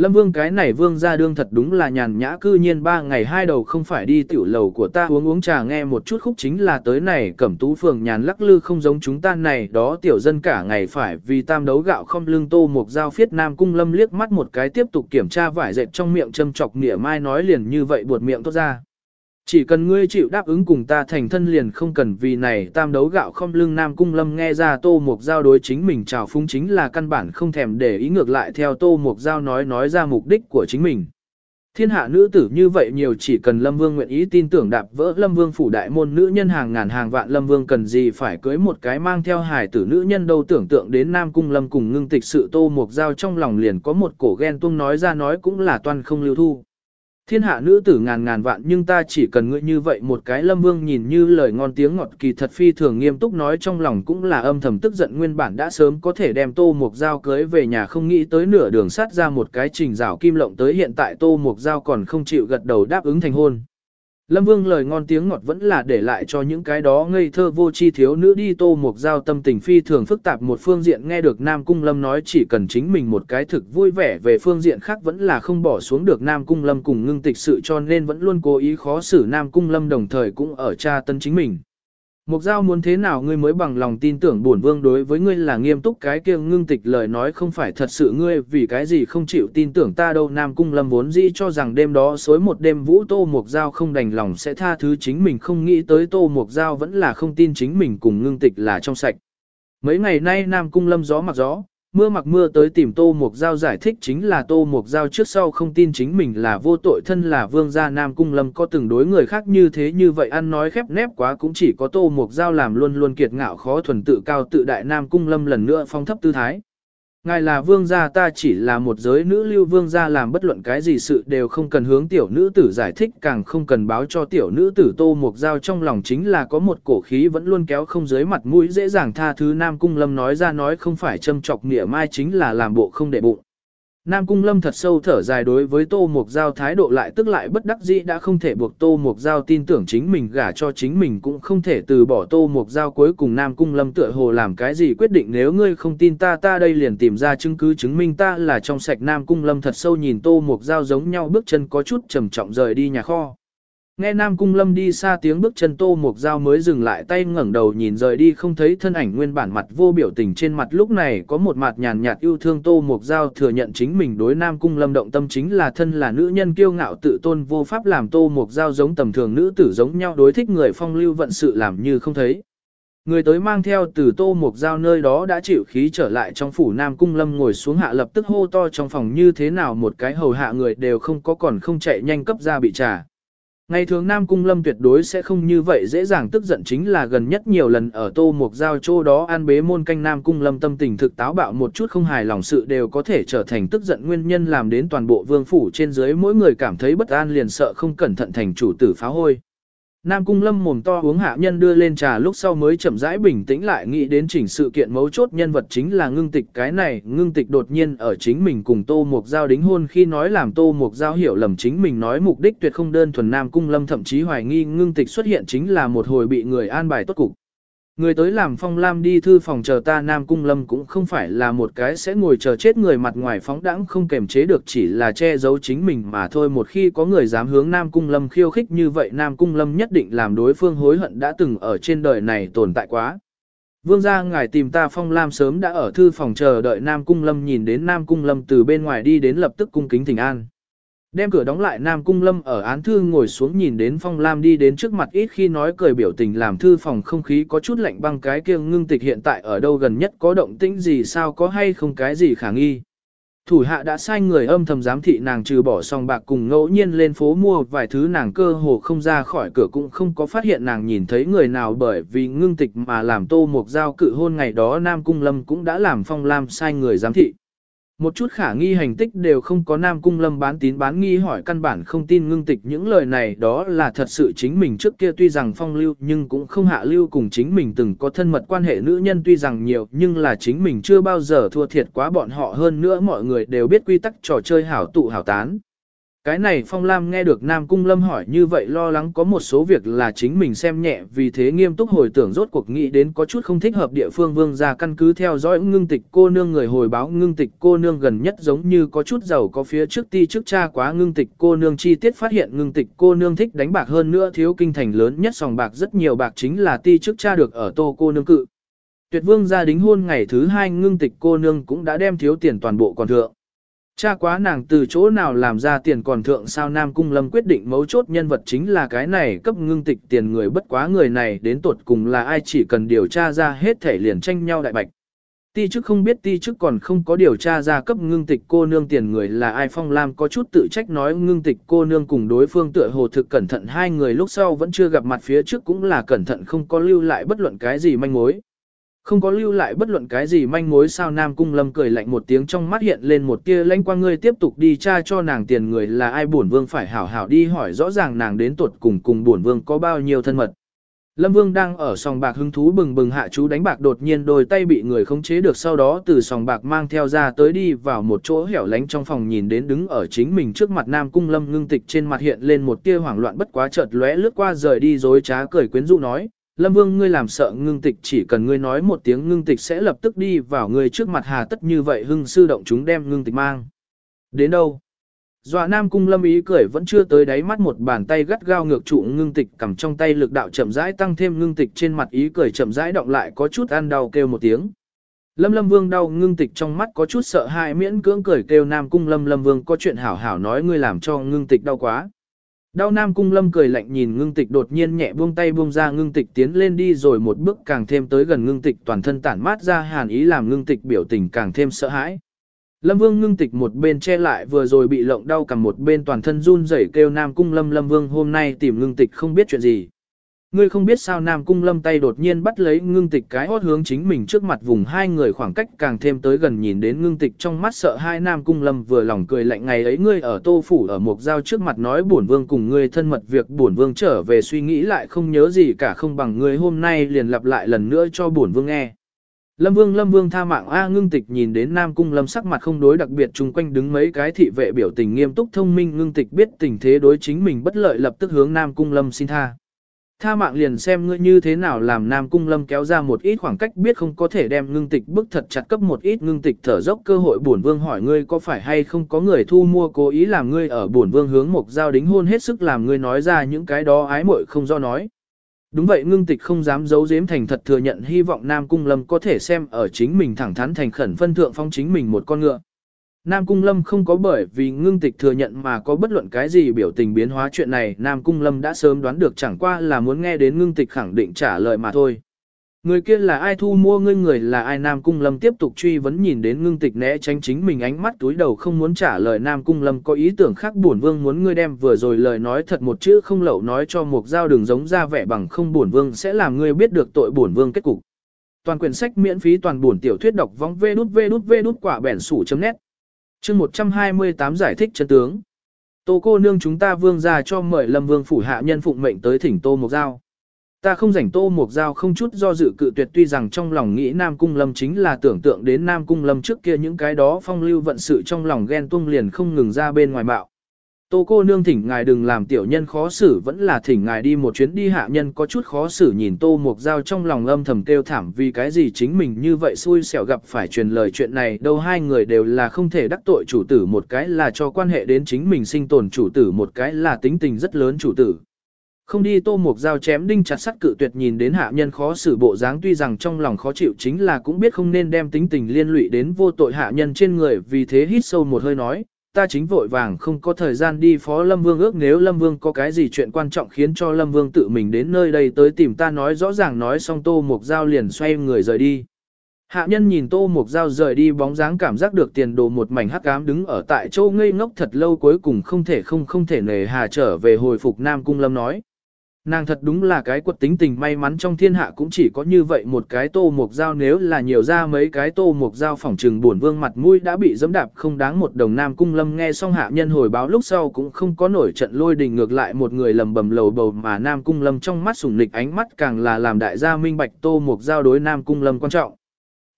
Lâm Vương cái này Vương ra đương thật đúng là nhàn nhã cư nhiên ba ngày hai đầu không phải đi tiểu lầu của ta uống uống trà nghe một chút khúc chính là tới này, cẩm tú phường nhàn lắc lư không giống chúng ta này, đó tiểu dân cả ngày phải vì tam đấu gạo không lương tô một dao phiết nam cung lâm liếc mắt một cái tiếp tục kiểm tra vải dệt trong miệng châm chọc nỉa mai nói liền như vậy buột miệng tốt ra. Chỉ cần ngươi chịu đáp ứng cùng ta thành thân liền không cần vì này tam đấu gạo không lưng nam cung lâm nghe ra tô mục giao đối chính mình chào phúng chính là căn bản không thèm để ý ngược lại theo tô mục giao nói nói ra mục đích của chính mình. Thiên hạ nữ tử như vậy nhiều chỉ cần Lâm Vương nguyện ý tin tưởng đạp vỡ Lâm Vương phủ đại môn nữ nhân hàng ngàn hàng vạn Lâm Vương cần gì phải cưới một cái mang theo hài tử nữ nhân đâu tưởng tượng đến Nam Cung Lâm cùng ngưng tịch sự tô mục giao trong lòng liền có một cổ ghen tuông nói ra nói cũng là toan không lưu thu. Thiên hạ nữ tử ngàn ngàn vạn nhưng ta chỉ cần ngươi như vậy một cái lâm vương nhìn như lời ngon tiếng ngọt kỳ thật phi thường nghiêm túc nói trong lòng cũng là âm thầm tức giận nguyên bản đã sớm có thể đem tô mục dao cưới về nhà không nghĩ tới nửa đường sát ra một cái trình rào kim lộng tới hiện tại tô mục dao còn không chịu gật đầu đáp ứng thành hôn. Lâm Vương lời ngon tiếng ngọt vẫn là để lại cho những cái đó ngây thơ vô chi thiếu nữ đi tô một giao tâm tình phi thường phức tạp một phương diện nghe được Nam Cung Lâm nói chỉ cần chính mình một cái thực vui vẻ, về phương diện khác vẫn là không bỏ xuống được Nam Cung Lâm cùng ngưng tịch sự cho nên vẫn luôn cố ý khó xử Nam Cung Lâm đồng thời cũng ở tra tân chính mình. Mục giao muốn thế nào ngươi mới bằng lòng tin tưởng bổn vương đối với ngươi là nghiêm túc cái kia ngưng tịch lời nói không phải thật sự ngươi vì cái gì không chịu tin tưởng ta đâu Nam Cung Lâm vốn dĩ cho rằng đêm đó xối một đêm vũ tô mục giao không đành lòng sẽ tha thứ chính mình không nghĩ tới tô mục giao vẫn là không tin chính mình cùng ngưng tịch là trong sạch. Mấy ngày nay Nam Cung Lâm gió mặc gió, Mưa mặc mưa tới tìm Tô Mục Giao giải thích chính là Tô Mục Giao trước sau không tin chính mình là vô tội thân là vương gia Nam Cung Lâm, có từng đối người khác như thế như vậy ăn nói khép nép quá cũng chỉ có Tô Mục Giao làm luôn luôn kiệt ngạo khó thuần tự cao tự đại Nam Cung Lâm lần nữa phong thấp tư thái. Ngài là vương gia, ta chỉ là một giới nữ lưu vương gia, làm bất luận cái gì sự đều không cần hướng tiểu nữ tử giải thích, càng không cần báo cho tiểu nữ tử tô mục giao trong lòng chính là có một cổ khí vẫn luôn kéo không dưới mặt mũi, dễ dàng tha thứ Nam Cung Lâm nói ra, nói không phải châm chọc nghĩa mai, chính là làm bộ không để bụng. Nam Cung Lâm thật sâu thở dài đối với Tô Mục Giao thái độ lại tức lại bất đắc dĩ đã không thể buộc Tô Mục Giao tin tưởng chính mình gả cho chính mình cũng không thể từ bỏ Tô Mục Giao cuối cùng Nam Cung Lâm tựa hồ làm cái gì quyết định nếu ngươi không tin ta ta đây liền tìm ra chứng cứ chứng minh ta là trong sạch Nam Cung Lâm thật sâu nhìn Tô Mục Giao giống nhau bước chân có chút trầm trọng rời đi nhà kho. Nghe Nam Cung Lâm đi xa tiếng bước chân Tô Mục Giao mới dừng lại tay ngẩng đầu nhìn rời đi không thấy thân ảnh nguyên bản mặt vô biểu tình trên mặt lúc này có một mặt nhàn nhạt yêu thương Tô Mục Giao thừa nhận chính mình đối Nam Cung Lâm động tâm chính là thân là nữ nhân kiêu ngạo tự tôn vô pháp làm Tô Mục Giao giống tầm thường nữ tử giống nhau đối thích người phong lưu vận sự làm như không thấy. Người tới mang theo từ Tô Mục Giao nơi đó đã chịu khí trở lại trong phủ Nam Cung Lâm ngồi xuống hạ lập tức hô to trong phòng như thế nào một cái hầu hạ người đều không có còn không chạy nhanh cấp ra bị trà. Ngày thường Nam Cung Lâm tuyệt đối sẽ không như vậy dễ dàng tức giận chính là gần nhất nhiều lần ở tô mục giao chỗ đó an bế môn canh Nam Cung Lâm tâm tình thực táo bạo một chút không hài lòng sự đều có thể trở thành tức giận nguyên nhân làm đến toàn bộ vương phủ trên dưới mỗi người cảm thấy bất an liền sợ không cẩn thận thành chủ tử phá hôi. Nam Cung Lâm mồm to uống hạ nhân đưa lên trà lúc sau mới chậm rãi bình tĩnh lại nghĩ đến chỉnh sự kiện mấu chốt nhân vật chính là ngưng tịch cái này, ngưng tịch đột nhiên ở chính mình cùng Tô Mục Giao đính hôn khi nói làm Tô Mục Giao hiểu lầm chính mình nói mục đích tuyệt không đơn thuần Nam Cung Lâm thậm chí hoài nghi ngưng tịch xuất hiện chính là một hồi bị người an bài tốt cục. Người tới làm phong lam đi thư phòng chờ ta Nam Cung Lâm cũng không phải là một cái sẽ ngồi chờ chết người mặt ngoài phóng đãng không kềm chế được, chỉ là che giấu chính mình mà thôi một khi có người dám hướng Nam Cung Lâm khiêu khích như vậy, Nam Cung Lâm nhất định làm đối phương hối hận đã từng ở trên đời này tồn tại quá. Vương gia, ngài tìm ta phong lam sớm đã ở thư phòng chờ đợi Nam Cung Lâm, nhìn đến Nam Cung Lâm từ bên ngoài đi đến lập tức cung kính thỉnh an. Đem cửa đóng lại Nam Cung Lâm ở án thư ngồi xuống nhìn đến Phong Lam đi đến trước mặt ít khi nói cười biểu tình làm thư phòng không khí có chút lạnh băng, cái kia ngưng tịch hiện tại ở đâu gần nhất có động tĩnh gì sao, có hay không cái gì khả nghi. Thủ hạ đã sai người âm thầm giám thị nàng trừ bỏ song bạc cùng ngẫu nhiên lên phố mua vài thứ nàng cơ hồ không ra khỏi cửa cũng không có phát hiện nàng nhìn thấy người nào, bởi vì ngưng tịch mà làm tô một giao cự hôn ngày đó Nam Cung Lâm cũng đã làm Phong Lam sai người giám thị. Một chút khả nghi hành tích đều không có Nam Cung Lâm bán tín bán nghi hỏi căn bản không tin ngưng tịch những lời này, đó là thật sự chính mình trước kia tuy rằng phong lưu nhưng cũng không hạ lưu cùng chính mình từng có thân mật quan hệ nữ nhân tuy rằng nhiều, nhưng là chính mình chưa bao giờ thua thiệt quá bọn họ hơn nữa mọi người đều biết quy tắc trò chơi hảo tụ hảo tán. Cái này Phong Lam nghe được Nam Cung Lâm hỏi như vậy lo lắng có một số việc là chính mình xem nhẹ, vì thế nghiêm túc hồi tưởng rốt cuộc nghĩ đến có chút không thích hợp địa phương vương ra căn cứ theo dõi ngưng tịch cô nương người hồi báo ngưng tịch cô nương gần nhất giống như có chút giàu có phía trước ti trước cha quá ngưng tịch cô nương chi tiết phát hiện ngưng tịch cô nương thích đánh bạc hơn nữa thiếu kinh thành lớn nhất sòng bạc rất nhiều bạc chính là ti trước cha được ở tô cô nương cự. Tuyệt vương gia đính hôn ngày thứ hai ngưng tịch cô nương cũng đã đem thiếu tiền toàn bộ còn thượng. Cha quá nàng từ chỗ nào làm ra tiền còn thượng sao Nam Cung Lâm quyết định mấu chốt nhân vật chính là cái này cấp ngưng tịch tiền người bất quá người này đến tột cùng là ai chỉ cần điều tra ra hết thể liền tranh nhau đại bạch. Ti chức không biết ti chức còn không có điều tra ra cấp ngưng tịch cô nương tiền người là ai Phong Lam có chút tự trách nói ngưng tịch cô nương cùng đối phương tựa hồ thực cẩn thận hai người lúc sau vẫn chưa gặp mặt phía trước cũng là cẩn thận không có lưu lại bất luận cái gì manh mối. Không có lưu lại bất luận cái gì manh mối sao Nam Cung Lâm cười lạnh một tiếng trong mắt hiện lên một tia lãnh quang ngươi tiếp tục đi tra cho nàng tiền người là ai bổn vương phải hảo hảo đi hỏi rõ ràng nàng đến tuột cùng cùng bổn vương có bao nhiêu thân mật. Lâm Vương đang ở sòng bạc hứng thú bừng bừng hạ chú đánh bạc đột nhiên đôi tay bị người khống chế được sau đó từ sòng bạc mang theo ra tới đi vào một chỗ hẻo lánh trong phòng nhìn đến đứng ở chính mình trước mặt Nam Cung Lâm ngưng tịch trên mặt hiện lên một tia hoảng loạn bất quá chợt lóe lướt qua rời đi dối trá cười quyến rũ nói, Lâm Vương, ngươi làm sợ ngưng tịch, chỉ cần ngươi nói một tiếng ngưng tịch sẽ lập tức đi vào ngươi trước mặt hà tất như vậy, hưng sư động chúng đem ngưng tịch mang. Đến đâu? Dọa Nam Cung Lâm ý cười vẫn chưa tới đáy mắt một bàn tay gắt gao ngược trụ ngưng tịch, cầm trong tay lực đạo chậm rãi tăng thêm ngưng tịch trên mặt ý cười chậm rãi động lại, có chút ăn đau kêu một tiếng. Lâm Lâm Vương đau ngưng tịch trong mắt có chút sợ hãi, miễn cưỡng cười kêu Nam Cung Lâm Lâm Vương, có chuyện hảo hảo nói ngươi làm cho ngưng tịch đau quá. Đao Nam Cung Lâm cười lạnh nhìn ngưng tịch đột nhiên nhẹ buông tay buông ra ngưng tịch tiến lên đi rồi một bước càng thêm tới gần ngưng tịch toàn thân tản mát ra hàn ý làm ngưng tịch biểu tình càng thêm sợ hãi. Lâm Vương ngưng tịch một bên che lại vừa rồi bị lộng đau cầm một bên toàn thân run rẩy kêu Nam Cung Lâm Lâm Vương, hôm nay tìm ngưng tịch không biết chuyện gì. Ngươi không biết sao Nam Cung Lâm tay đột nhiên bắt lấy ngưng tịch cái hót hướng chính mình trước mặt vùng hai người khoảng cách càng thêm tới gần nhìn đến ngưng tịch trong mắt sợ hai Nam Cung Lâm vừa lòng cười lạnh ngày ấy ngươi ở tô phủ ở một giao trước mặt nói bổn vương cùng ngươi thân mật việc bổn vương trở về suy nghĩ lại không nhớ gì cả không bằng ngươi hôm nay liền lặp lại lần nữa cho bổn vương nghe. Lâm Vương Lâm Vương tha mạng, A, ngưng tịch nhìn đến Nam Cung Lâm sắc mặt không đối đặc biệt, chung quanh đứng mấy cái thị vệ biểu tình nghiêm túc thông minh, ngưng tịch biết tình thế đối chính mình bất lợi lập tức hướng Nam Cung Lâm xin tha. Tha mạng liền xem ngươi như thế nào làm Nam Cung Lâm kéo ra một ít khoảng cách biết không có thể đem ngưng tịch bức thật chặt cấp một ít ngưng tịch thở dốc cơ hội bổn vương hỏi ngươi có phải hay không có người thu mua cố ý làm ngươi ở bổn vương hướng một giao đính hôn hết sức làm ngươi nói ra những cái đó ái muội không do nói. Đúng vậy, ngưng tịch không dám giấu giếm thành thật thừa nhận hy vọng Nam Cung Lâm có thể xem ở chính mình thẳng thắn thành khẩn phân thượng phong chính mình một con ngựa. Nam Cung Lâm không có bởi vì ngưng tịch thừa nhận mà có bất luận cái gì biểu tình biến hóa chuyện này, Nam Cung Lâm đã sớm đoán được chẳng qua là muốn nghe đến ngưng tịch khẳng định trả lời mà thôi. Người kia là ai thu mua ngươi người là ai Nam Cung Lâm tiếp tục truy vấn nhìn đến ngưng tịch né tránh chính mình ánh mắt túi đầu không muốn trả lời Nam Cung Lâm có ý tưởng khác bổn vương muốn ngươi đem vừa rồi lời nói thật một chữ không lậu nói cho một giao đường giống ra vẻ bằng không bổn vương sẽ làm ngươi biết được tội bổn vương kết cục. Toàn quyển sách miễn phí toàn bổn tiểu thuyết đọc vong vê đút vê đút vê đút quả bẻn sủ chấm nét. Chương 128 giải thích chân tướng. Tô cô nương chúng ta vương ra cho mời lâm vương phủ hạ nhân phụng mệnh tới thỉnh tô Mộc giao. Ta không rảnh tô Mộc giao không chút do dự cự tuyệt, tuy rằng trong lòng nghĩ Nam Cung Lâm chính là tưởng tượng đến Nam Cung Lâm trước kia những cái đó phong lưu vận sự trong lòng ghen tuông liền không ngừng ra bên ngoài bạo. Tô cô nương thỉnh ngài đừng làm tiểu nhân khó xử, vẫn là thỉnh ngài đi một chuyến đi hạ nhân có chút khó xử nhìn tô mục dao trong lòng âm thầm kêu thảm vì cái gì chính mình như vậy xui xẻo gặp phải truyền lời chuyện này, đâu hai người đều là không thể đắc tội chủ tử một cái là cho quan hệ đến chính mình sinh tồn chủ tử một cái là tính tình rất lớn chủ tử. Không đi tô mục dao chém đinh chặt sắt cự tuyệt nhìn đến hạ nhân khó xử bộ dáng tuy rằng trong lòng khó chịu chính là cũng biết không nên đem tính tình liên lụy đến vô tội hạ nhân trên người, vì thế hít sâu một hơi nói ta chính vội vàng không có thời gian đi phó Lâm Vương ước nếu Lâm Vương có cái gì chuyện quan trọng khiến cho Lâm Vương tự mình đến nơi đây tới tìm ta nói rõ ràng nói xong Tô Mục Giao liền xoay người rời đi. Hạ nhân nhìn Tô Mục Giao rời đi bóng dáng cảm giác được tiền đồ một mảnh hắc ám đứng ở tại châu ngây ngốc thật lâu cuối cùng không thể không không thể nề hà trở về hồi phục Nam Cung Lâm nói. Nàng thật đúng là cái quật tính tình may mắn trong thiên hạ cũng chỉ có như vậy một cái tô mục dao, nếu là nhiều ra mấy cái tô mục dao phỏng trừng buồn vương mặt mũi đã bị dẫm đạp không đáng một đồng nam cung lâm nghe xong hạ nhân hồi báo lúc sau cũng không có nổi trận lôi đình ngược lại một người lầm bầm lầu bầu mà nam cung lâm trong mắt sủng nịch ánh mắt càng là làm đại gia minh bạch tô mục dao đối nam cung lâm quan trọng.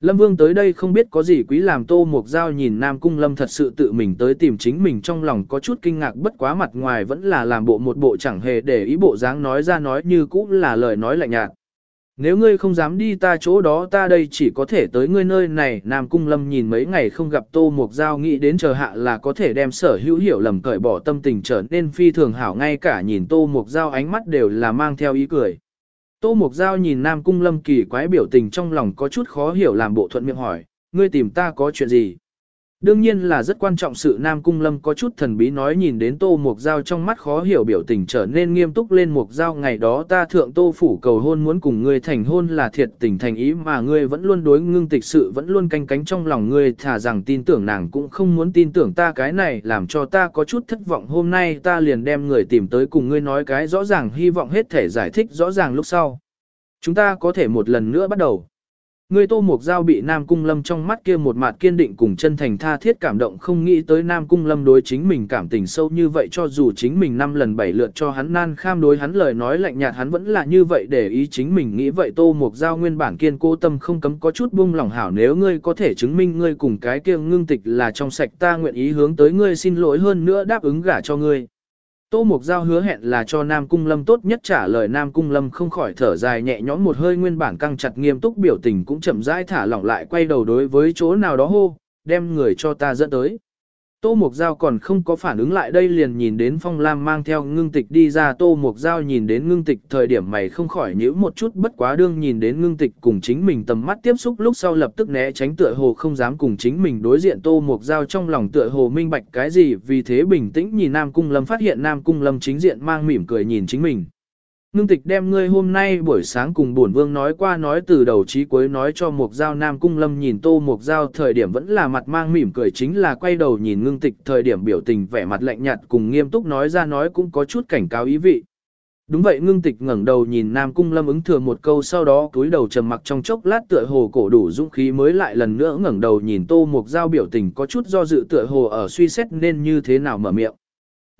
Lâm Vương tới đây không biết có gì quý làm tô mục giao nhìn Nam Cung Lâm thật sự tự mình tới tìm chính mình trong lòng có chút kinh ngạc bất quá mặt ngoài vẫn là làm bộ một bộ chẳng hề để ý bộ dáng nói ra nói như cũ là lời nói lạnh nhạt. Nếu ngươi không dám đi ta chỗ đó ta đây chỉ có thể tới ngươi nơi này, Nam Cung Lâm nhìn mấy ngày không gặp tô mục giao nghĩ đến chờ hạ là có thể đem sở hữu hiểu lầm cởi bỏ tâm tình trở nên phi thường hảo, ngay cả nhìn tô mục giao ánh mắt đều là mang theo ý cười. Tô Mục Giao nhìn Nam Cung Lâm kỳ quái biểu tình trong lòng có chút khó hiểu làm bộ thuận miệng hỏi, ngươi tìm ta có chuyện gì? Đương nhiên là rất quan trọng sự Nam Cung Lâm có chút thần bí nói nhìn đến Tô Mục Giao trong mắt khó hiểu biểu tình trở nên nghiêm túc lên Mục Giao, ngày đó ta thượng Tô Phủ cầu hôn muốn cùng ngươi thành hôn là thiệt tình thành ý mà ngươi vẫn luôn đối ngưng tịch sự vẫn luôn canh cánh trong lòng ngươi thả rằng tin tưởng nàng cũng không muốn tin tưởng ta, cái này làm cho ta có chút thất vọng hôm nay ta liền đem người tìm tới cùng ngươi nói cái rõ ràng, hy vọng hết thể giải thích rõ ràng lúc sau. Chúng ta có thể một lần nữa bắt đầu. Người Tô Mục Giao bị Nam Cung Lâm trong mắt kia một mặt kiên định cùng chân thành tha thiết cảm động không nghĩ tới Nam Cung Lâm đối chính mình cảm tình sâu như vậy cho dù chính mình năm lần bảy lượt cho hắn nan kham đối hắn lời nói lạnh nhạt hắn vẫn là như vậy để ý chính mình nghĩ vậy Tô Mục Giao nguyên bản kiên cố tâm không cấm có chút buông lòng hảo nếu ngươi có thể chứng minh ngươi cùng cái kia ngưng tịch là trong sạch ta nguyện ý hướng tới ngươi xin lỗi hơn nữa đáp ứng gả cho ngươi. Tô Mục Giao hứa hẹn là cho Nam Cung Lâm tốt nhất trả lời Nam Cung Lâm không khỏi thở dài nhẹ nhõm một hơi nguyên bản căng chặt nghiêm túc biểu tình cũng chậm rãi thả lỏng lại quay đầu đối với chỗ nào đó hô, đem người cho ta dẫn tới. Tô Mục Giao còn không có phản ứng lại đây liền nhìn đến Phong Lam mang theo ngưng tịch đi ra Tô Mục Giao nhìn đến ngưng tịch thời điểm mày không khỏi nhíu một chút, bất quá đương nhìn đến ngưng tịch cùng chính mình tầm mắt tiếp xúc lúc sau lập tức né tránh tựa hồ không dám cùng chính mình đối diện Tô Mục Giao trong lòng tựa hồ minh bạch cái gì, vì thế bình tĩnh nhìn Nam Cung Lâm, phát hiện Nam Cung Lâm chính diện mang mỉm cười nhìn chính mình. Ngưng tịch đem ngươi hôm nay buổi sáng cùng bổn vương nói qua nói từ đầu chí cuối nói cho Mục Giao Nam Cung Lâm nhìn Tô Mục Giao thời điểm vẫn là mặt mang mỉm cười chính là quay đầu nhìn ngưng tịch thời điểm biểu tình vẻ mặt lạnh nhạt cùng nghiêm túc nói ra nói cũng có chút cảnh cáo ý vị. Đúng vậy ngưng tịch ngẩng đầu nhìn Nam Cung Lâm ứng thừa một câu sau đó cúi đầu trầm mặc trong chốc lát tựa hồ cổ đủ dũng khí mới lại lần nữa ngẩng đầu nhìn Tô Mục Giao biểu tình có chút do dự tựa hồ ở suy xét nên như thế nào mở miệng.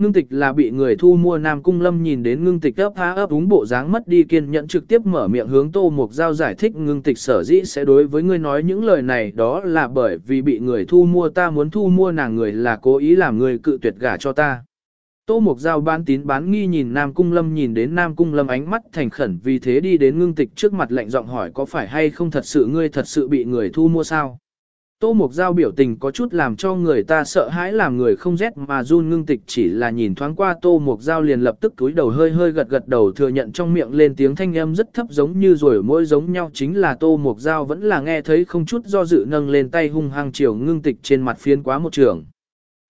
Ngưng tịch là bị người thu mua Nam Cung Lâm nhìn đến ngưng tịch ấp há ấp úng bộ dáng mất đi kiên nhẫn trực tiếp mở miệng hướng Tô Mục Giao giải thích ngưng tịch sở dĩ sẽ đối với ngươi nói những lời này, đó là bởi vì bị người thu mua ta muốn thu mua nàng người là cố ý làm người cự tuyệt gả cho ta. Tô Mục Giao bán tín bán nghi nhìn Nam Cung Lâm nhìn đến Nam Cung Lâm ánh mắt thành khẩn vì thế đi đến ngưng tịch trước mặt lạnh giọng hỏi có phải hay không thật sự ngươi thật sự bị người thu mua sao? Tô Mục Giao biểu tình có chút làm cho người ta sợ hãi làm người không rét mà run ngưng tịch chỉ là nhìn thoáng qua Tô Mục Giao liền lập tức túi đầu hơi hơi gật gật đầu thừa nhận trong miệng lên tiếng thanh âm rất thấp giống như rồi mỗi giống nhau chính là Tô Mục Giao vẫn là nghe thấy không chút do dự nâng lên tay hung hăng chiều ngưng tịch trên mặt phiến quá một trường.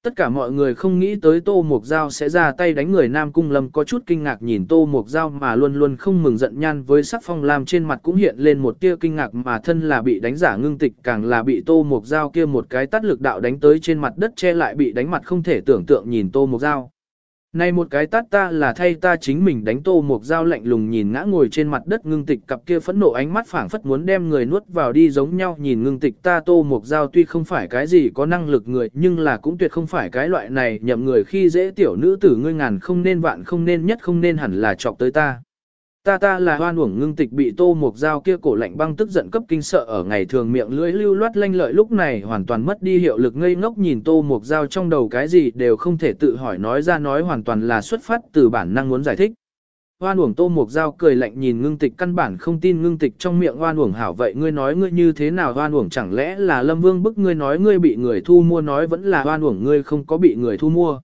Tất cả mọi người không nghĩ tới Tô Mộc Giao sẽ ra tay đánh người Nam Cung Lâm, có chút kinh ngạc nhìn Tô Mộc Giao mà luôn luôn không mừng giận nhan với sắc phong làm trên mặt cũng hiện lên một tia kinh ngạc mà thân là bị đánh giả ngưng tịch, càng là bị Tô Mộc Giao kia một cái tắt lực đạo đánh tới trên mặt đất che lại bị đánh mặt không thể tưởng tượng nhìn Tô Mộc Giao. Này một cái tát ta là thay ta chính mình đánh tô một dao lạnh lùng nhìn ngã ngồi trên mặt đất ngưng tịch cặp kia phẫn nộ ánh mắt phảng phất muốn đem người nuốt vào đi giống nhau nhìn ngưng tịch ta tô một dao tuy không phải cái gì có năng lực người, nhưng là cũng tuyệt không phải cái loại này, nhậm người khi dễ tiểu nữ tử ngươi ngàn không nên vạn không nên nhất không nên hẳn là chọc tới ta. Ta ta là hoan uổng ngưng tịch bị tô mục dao kia cổ lạnh băng tức giận cấp kinh sợ ở ngày thường miệng lưỡi lưu loát lanh lợi lúc này hoàn toàn mất đi hiệu lực ngây ngốc nhìn tô mục dao trong đầu cái gì đều không thể tự hỏi nói ra nói hoàn toàn là xuất phát từ bản năng muốn giải thích. Hoan uổng tô mục dao cười lạnh nhìn ngưng tịch căn bản không tin ngưng tịch trong miệng hoan uổng hảo vậy ngươi nói ngươi như thế nào hoan uổng chẳng lẽ là lâm vương bức ngươi nói ngươi bị người thu mua nói vẫn là hoan uổng ngươi không có bị người thu mua.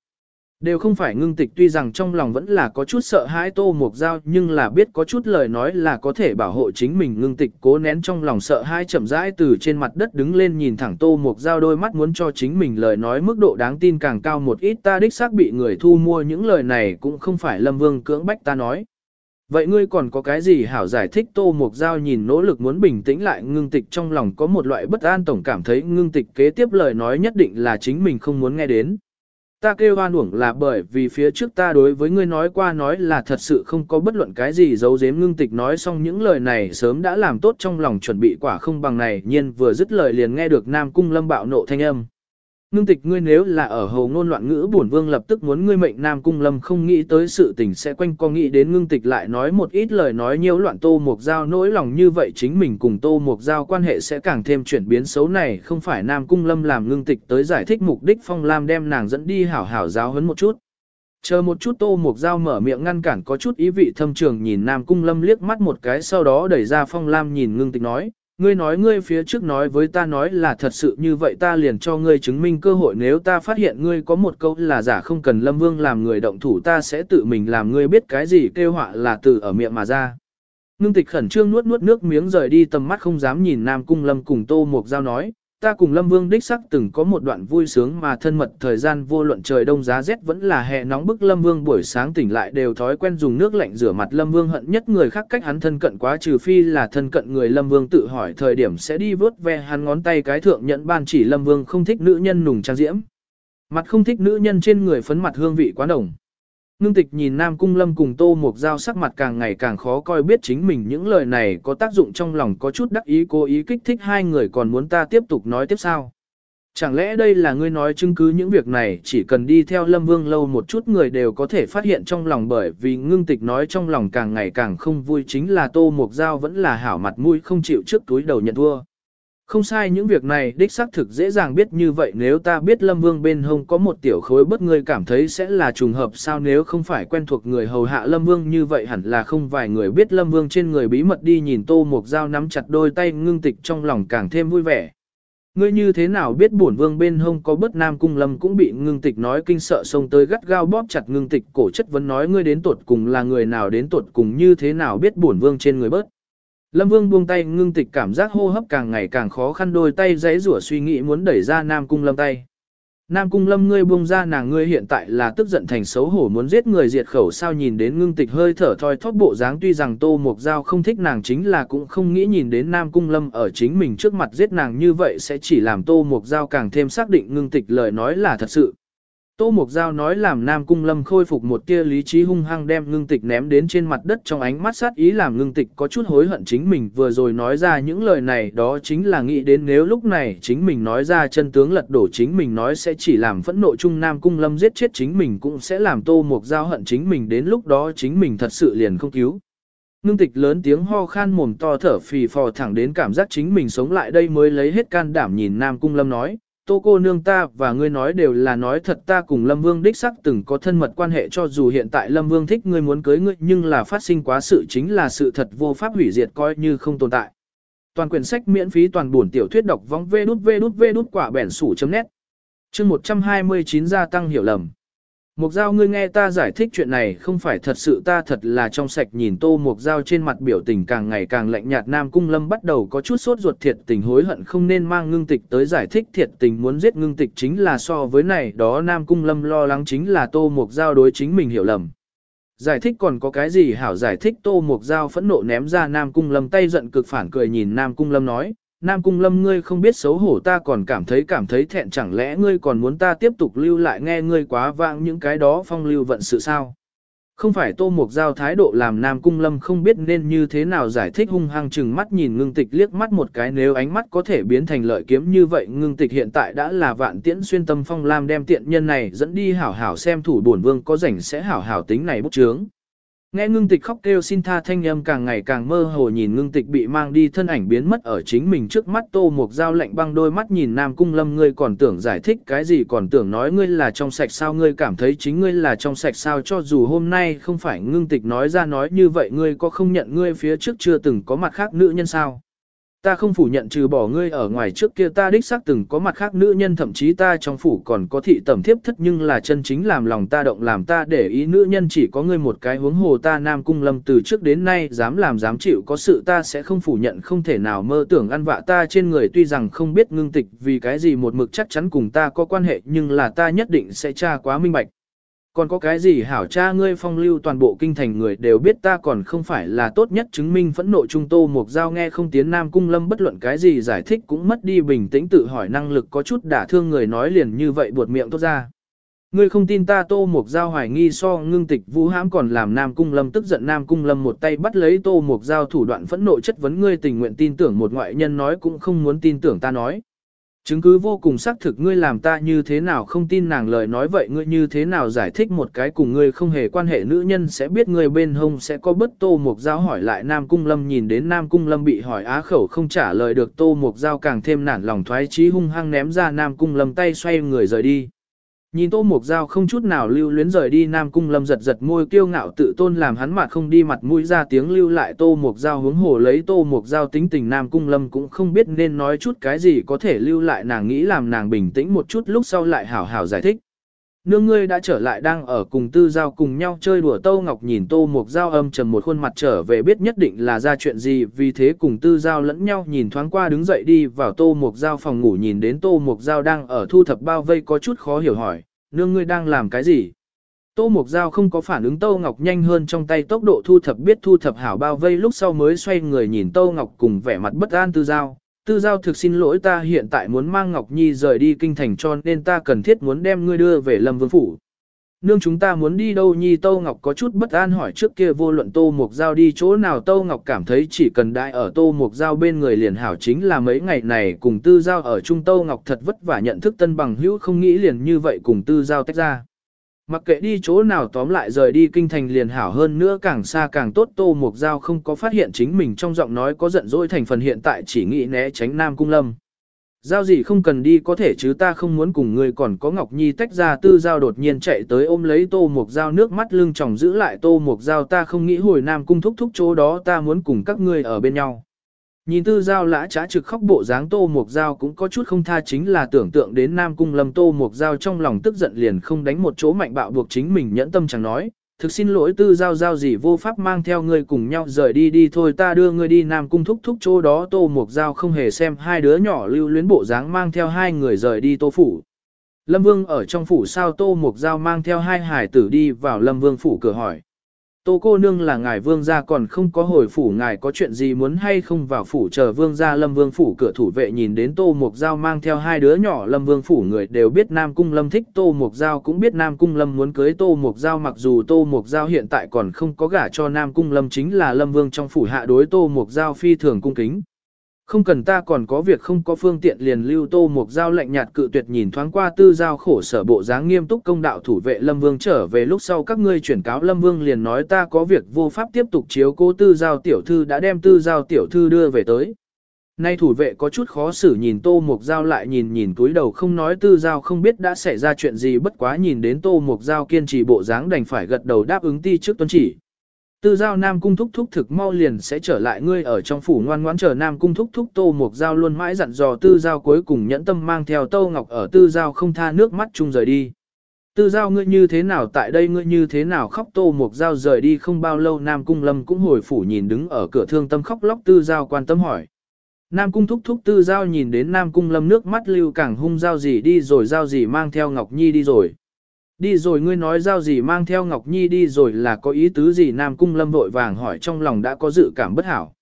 Đều không phải ngưng tịch, tuy rằng trong lòng vẫn là có chút sợ hãi tô mục dao nhưng là biết có chút lời nói là có thể bảo hộ chính mình ngưng tịch, cố nén trong lòng sợ hãi chậm rãi từ trên mặt đất đứng lên nhìn thẳng tô mục dao đôi mắt muốn cho chính mình lời nói mức độ đáng tin càng cao một ít, ta đích xác bị người thu mua những lời này cũng không phải lâm vương cưỡng bách ta nói. Vậy ngươi còn có cái gì hảo giải thích tô mục dao nhìn nỗ lực muốn bình tĩnh lại, ngưng tịch trong lòng có một loại bất an tổng cảm thấy ngưng tịch kế tiếp lời nói nhất định là chính mình không muốn nghe đến. Ta kêu hoan uổng là bởi vì phía trước ta đối với ngươi nói qua nói là thật sự không có bất luận cái gì giấu giếm ngưng tịch nói xong những lời này sớm đã làm tốt trong lòng chuẩn bị quả không bằng này, nhiên vừa dứt lời liền nghe được Nam Cung Lâm bạo nộ thanh âm. Ngưng tịch ngươi nếu là ở hầu ngôn loạn ngữ bổn vương lập tức muốn ngươi mệnh Nam Cung Lâm không nghĩ tới sự tình sẽ quanh co nghĩ đến ngưng tịch lại nói một ít lời nói nhiều loạn tô mục giao nỗi lòng như vậy chính mình cùng tô mục giao quan hệ sẽ càng thêm chuyển biến xấu này không phải Nam Cung Lâm làm ngưng tịch tới giải thích mục đích Phong Lam đem nàng dẫn đi hảo hảo giáo huấn một chút. Chờ một chút tô mục dao mở miệng ngăn cản có chút ý vị thâm trường nhìn Nam Cung Lâm liếc mắt một cái sau đó đẩy ra Phong Lam nhìn ngưng tịch nói, ngươi nói ngươi phía trước nói với ta nói là thật sự như vậy ta liền cho ngươi chứng minh cơ hội nếu ta phát hiện ngươi có một câu là giả không cần lâm vương làm người động thủ ta sẽ tự mình làm ngươi biết cái gì kêu họa là từ ở miệng mà ra. Ngưng tịch khẩn trương nuốt nuốt nước miếng rời đi tầm mắt không dám nhìn Nam Cung Lâm cùng Tô Mộc Giao nói, ta cùng Lâm Vương đích sắc từng có một đoạn vui sướng mà thân mật thời gian vô luận trời đông giá rét vẫn là hè nóng bức Lâm Vương buổi sáng tỉnh lại đều thói quen dùng nước lạnh rửa mặt Lâm Vương hận nhất người khác cách hắn thân cận quá trừ phi là thân cận người Lâm Vương tự hỏi thời điểm sẽ đi vớt ve hắn ngón tay cái thượng nhận ban chỉ Lâm Vương không thích nữ nhân nùng trang diễm. Mặt không thích nữ nhân trên người phấn mặt hương vị quá đồng. Ngưng tịch nhìn Nam Cung Lâm cùng Tô Mục Giao sắc mặt càng ngày càng khó coi biết chính mình những lời này có tác dụng trong lòng có chút đắc ý, cố ý kích thích hai người còn muốn ta tiếp tục nói tiếp sao. Chẳng lẽ đây là ngươi nói chứng cứ những việc này, chỉ cần đi theo Lâm Vương lâu một chút người đều có thể phát hiện trong lòng bởi vì ngưng tịch nói trong lòng càng ngày càng không vui, chính là Tô Mục Giao vẫn là hảo mặt mũi không chịu trước túi đầu nhận thua. Không sai, những việc này đích xác thực dễ dàng biết như vậy nếu ta biết Lâm Vương bên hông có một tiểu khối bất ngươi cảm thấy sẽ là trùng hợp, sao nếu không phải quen thuộc người hầu hạ Lâm Vương như vậy, hẳn là không vài người biết Lâm Vương trên người bí mật đi nhìn Tô một Dao nắm chặt đôi tay ngưng tịch trong lòng càng thêm vui vẻ. Ngươi như thế nào biết bổn vương bên hông có bất nam cung lâm cũng bị ngưng tịch nói kinh sợ xông tới gắt gao bóp chặt ngưng tịch cổ chất vấn nói ngươi đến tuột cùng là người nào, đến tuột cùng như thế nào biết bổn vương trên người bớt. Lâm Vương buông tay ngưng tịch cảm giác hô hấp càng ngày càng khó khăn, đôi tay giấy rủa suy nghĩ muốn đẩy ra Nam Cung Lâm tay. Nam Cung Lâm ngươi buông ra nàng ngươi hiện tại là tức giận thành xấu hổ muốn giết người diệt khẩu sao nhìn đến ngưng tịch hơi thở thoi thóp bộ dáng, tuy rằng Tô Mộc Giao không thích nàng chính là cũng không nghĩ nhìn đến Nam Cung Lâm ở chính mình trước mặt giết nàng như vậy sẽ chỉ làm Tô Mộc Giao càng thêm xác định ngưng tịch lời nói là thật sự. Tô Mục Giao nói làm Nam Cung Lâm khôi phục một tia lý trí hung hăng đem ngưng tịch ném đến trên mặt đất trong ánh mắt sát ý làm ngưng tịch có chút hối hận chính mình vừa rồi nói ra những lời này đó chính là nghĩ đến nếu lúc này chính mình nói ra chân tướng lật đổ chính mình nói sẽ chỉ làm phẫn nộ chung Nam Cung Lâm giết chết chính mình cũng sẽ làm Tô Mục Giao hận chính mình đến lúc đó chính mình thật sự liền không cứu. Ngưng tịch lớn tiếng ho khan mồm to thở phì phò thẳng đến cảm giác chính mình sống lại đây mới lấy hết can đảm nhìn Nam Cung Lâm nói, tô cô nương ta và ngươi nói đều là nói thật ta cùng Lâm Vương đích sắc từng có thân mật quan hệ cho dù hiện tại Lâm Vương thích ngươi muốn cưới ngươi, nhưng là phát sinh quá sự chính là sự thật vô pháp hủy diệt coi như không tồn tại. Toàn quyển sách miễn phí toàn buồn tiểu thuyết đọc vong vê đút vê đút vê đút quả bẻn sủ chấm nét. Chương 129 gia tăng hiểu lầm. Mục Giao ngươi nghe ta giải thích chuyện này, không phải thật sự ta thật là trong sạch nhìn tô Mục Giao trên mặt biểu tình càng ngày càng lạnh nhạt, Nam Cung Lâm bắt đầu có chút sốt ruột thiệt tình hối hận không nên mang ngưng tịch tới giải thích thiệt tình muốn giết ngưng tịch chính là so với này, đó Nam Cung Lâm lo lắng chính là tô Mục Giao đối chính mình hiểu lầm. Giải thích còn có cái gì hảo giải thích tô Mục Giao phẫn nộ ném ra Nam Cung Lâm, tay giận cực phản cười nhìn Nam Cung Lâm nói Nam Cung Lâm ngươi không biết xấu hổ ta còn cảm thấy cảm thấy thẹn, chẳng lẽ ngươi còn muốn ta tiếp tục lưu lại nghe ngươi quá vãng những cái đó phong lưu vận sự sao. Không phải Tô Mục Giao thái độ làm Nam Cung Lâm không biết nên như thế nào giải thích hung hăng chừng mắt nhìn ngưng tịch liếc mắt một cái, nếu ánh mắt có thể biến thành lợi kiếm như vậy, ngưng tịch hiện tại đã là vạn tiễn xuyên tâm phong lam đem tiện nhân này dẫn đi hảo hảo xem thủ bổn vương có rảnh sẽ hảo hảo tính này bút chướng. Nghe ngưng tịch khóc kêu xin tha thanh âm càng ngày càng mơ hồ nhìn ngưng tịch bị mang đi thân ảnh biến mất ở chính mình trước mắt tô một dao lạnh băng đôi mắt nhìn nam cung lâm, ngươi còn tưởng giải thích cái gì, còn tưởng nói ngươi là trong sạch sao, ngươi cảm thấy chính ngươi là trong sạch sao, cho dù hôm nay không phải ngưng tịch nói ra nói như vậy, ngươi có không nhận ngươi phía trước chưa từng có mặt khác nữ nhân sao. Ta không phủ nhận trừ bỏ ngươi ở ngoài trước kia ta đích xác từng có mặt khác nữ nhân, thậm chí ta trong phủ còn có thị tẩm thiếp thất nhưng là chân chính làm lòng ta động làm ta để ý nữ nhân chỉ có ngươi một cái huống hồ ta nam cung lâm từ trước đến nay dám làm dám chịu, có sự ta sẽ không phủ nhận, không thể nào mơ tưởng ăn vạ ta trên người tuy rằng không biết ngưng tịch vì cái gì một mực chắc chắn cùng ta có quan hệ nhưng là ta nhất định sẽ tra quá minh bạch. Còn có cái gì hảo cha ngươi phong lưu toàn bộ kinh thành người đều biết ta còn không phải là tốt nhất chứng minh phẫn nộ trung tô mục giao nghe không tiến nam cung lâm bất luận cái gì giải thích cũng mất đi bình tĩnh tự hỏi năng lực có chút đả thương người nói liền như vậy buột miệng tốt ra. Ngươi không tin ta tô mục giao hoài nghi so ngưng tịch vũ hãm còn làm nam cung lâm tức giận nam cung lâm một tay bắt lấy tô mục giao thủ đoạn phẫn nộ chất vấn ngươi tình nguyện tin tưởng một ngoại nhân nói cũng không muốn tin tưởng ta nói. Chứng cứ vô cùng xác thực ngươi làm ta như thế nào không tin nàng lời nói vậy ngươi như thế nào giải thích một cái cùng ngươi không hề quan hệ nữ nhân sẽ biết ngươi bên hông sẽ có bất tô mục giao hỏi lại Nam Cung Lâm nhìn đến Nam Cung Lâm bị hỏi á khẩu không trả lời được tô mục giao càng thêm nản lòng thoái chí hung hăng ném ra Nam Cung Lâm tay xoay người rời đi. Nhìn Tô Mục Giao không chút nào lưu luyến rời đi Nam Cung Lâm giật giật môi kiêu ngạo tự tôn làm hắn mặt không đi mặt mũi ra tiếng lưu lại Tô Mục Giao hướng hồ lấy Tô Mục Giao tính tình Nam Cung Lâm cũng không biết nên nói chút cái gì có thể lưu lại nàng nghĩ làm nàng bình tĩnh một chút lúc sau lại hảo hảo giải thích. Nương ngươi đã trở lại đang ở cùng Tư Giao cùng nhau chơi đùa Tô Ngọc nhìn Tô Mục Giao âm trầm một khuôn mặt trở về biết nhất định là ra chuyện gì vì thế cùng Tư Giao lẫn nhau nhìn thoáng qua đứng dậy đi vào Tô Mục Giao phòng ngủ nhìn đến Tô Mục Giao đang ở thu thập bao vây có chút khó hiểu hỏi, nương ngươi đang làm cái gì? Tô Mục Giao không có phản ứng Tô Ngọc nhanh hơn trong tay tốc độ thu thập biết thu thập hảo bao vây lúc sau mới xoay người nhìn Tô Ngọc cùng vẻ mặt bất an Tư Giao. Tư Giao thực xin lỗi ta hiện tại muốn mang Ngọc Nhi rời đi kinh thành cho nên ta cần thiết muốn đem ngươi đưa về Lâm Vương Phủ. Nương chúng ta muốn đi đâu Nhi Tô Ngọc có chút bất an hỏi trước kia vô luận Tô Mục Giao đi chỗ nào Tô Ngọc cảm thấy chỉ cần đại ở Tô Mục Giao bên người liền hảo chính là mấy ngày này cùng Tư Giao ở Trung Tô Ngọc thật vất vả nhận thức tân bằng hữu không nghĩ liền như vậy cùng Tư Giao tách ra. Mặc kệ đi chỗ nào tóm lại rời đi kinh thành liền hảo hơn nữa càng xa càng tốt, Tô Mục Giao không có phát hiện chính mình trong giọng nói có giận dỗi thành phần hiện tại chỉ nghĩ né tránh Nam Cung Lâm. Giao gì không cần đi có thể chứ ta không muốn cùng ngươi còn có Ngọc Nhi tách ra, tư giao đột nhiên chạy tới ôm lấy tô mục giao nước mắt lưng tròng giữ lại, tô mục giao ta không nghĩ hồi nam cung thúc thúc chỗ đó, ta muốn cùng các ngươi ở bên nhau. Nhìn tư giao lã trá trực khóc bộ dáng tô mục dao cũng có chút không tha chính là tưởng tượng đến nam cung lâm tô mục dao trong lòng tức giận liền không đánh một chỗ mạnh bạo buộc chính mình nhẫn tâm chẳng nói, thực xin lỗi tư giao giao gì vô pháp mang theo ngươi cùng nhau rời đi đi thôi ta đưa ngươi đi nam cung thúc thúc chỗ đó tô mục giao không hề xem hai đứa nhỏ lưu luyến bộ dáng mang theo hai người rời đi tô phủ. Lâm Vương ở trong phủ sao tô mục giao mang theo hai hải tử đi vào Lâm Vương phủ cửa hỏi. Tô cô nương là ngài vương gia, còn không có hồi phủ, ngài có chuyện gì muốn hay không vào phủ chờ vương gia lâm vương phủ cửa thủ vệ nhìn đến tô mục giao mang theo hai đứa nhỏ, lâm vương phủ người đều biết nam cung lâm thích tô mục giao, cũng biết nam cung lâm muốn cưới tô mục giao, mặc dù tô mục giao hiện tại còn không có gả cho nam cung lâm, chính là lâm vương trong phủ hạ đối tô mục giao phi thường cung kính. Không cần ta còn có việc không có phương tiện liền lưu tô một giao lạnh nhạt cự tuyệt nhìn thoáng qua tư giao khổ sở bộ dáng nghiêm túc công đạo thủ vệ Lâm Vương trở về lúc sau các ngươi chuyển cáo Lâm Vương liền nói ta có việc vô pháp tiếp tục chiếu cố tư giao tiểu thư đã đem tư giao tiểu thư đưa về tới. Nay thủ vệ có chút khó xử nhìn tô mục giao lại nhìn nhìn túi đầu không nói tư giao không biết đã xảy ra chuyện gì bất quá nhìn đến tô mục giao kiên trì bộ dáng đành phải gật đầu đáp ứng ti trước tuân chỉ. Tư giao Nam Cung thúc thúc thực mau liền sẽ trở lại ngươi ở trong phủ ngoan ngoãn chờ Nam Cung thúc thúc Tô Mục Giao luôn mãi dặn dò Tư giao cuối cùng nhẫn tâm mang theo Tô Ngọc ở Tư giao không tha nước mắt chung rời đi. Tư giao ngươi như thế nào tại đây ngươi như thế nào khóc Tô Mục Giao rời đi không bao lâu Nam Cung Lâm cũng hồi phủ nhìn đứng ở cửa thương tâm khóc lóc Tư giao quan tâm hỏi. Nam Cung thúc thúc Tư giao nhìn đến Nam Cung Lâm nước mắt lưu càng hung giao gì đi rồi giao gì mang theo Ngọc Nhi đi rồi. Đi rồi ngươi nói giao gì mang theo Ngọc Nhi đi rồi là có ý tứ gì? Nam Cung Lâm vội vàng hỏi trong lòng đã có dự cảm bất hảo.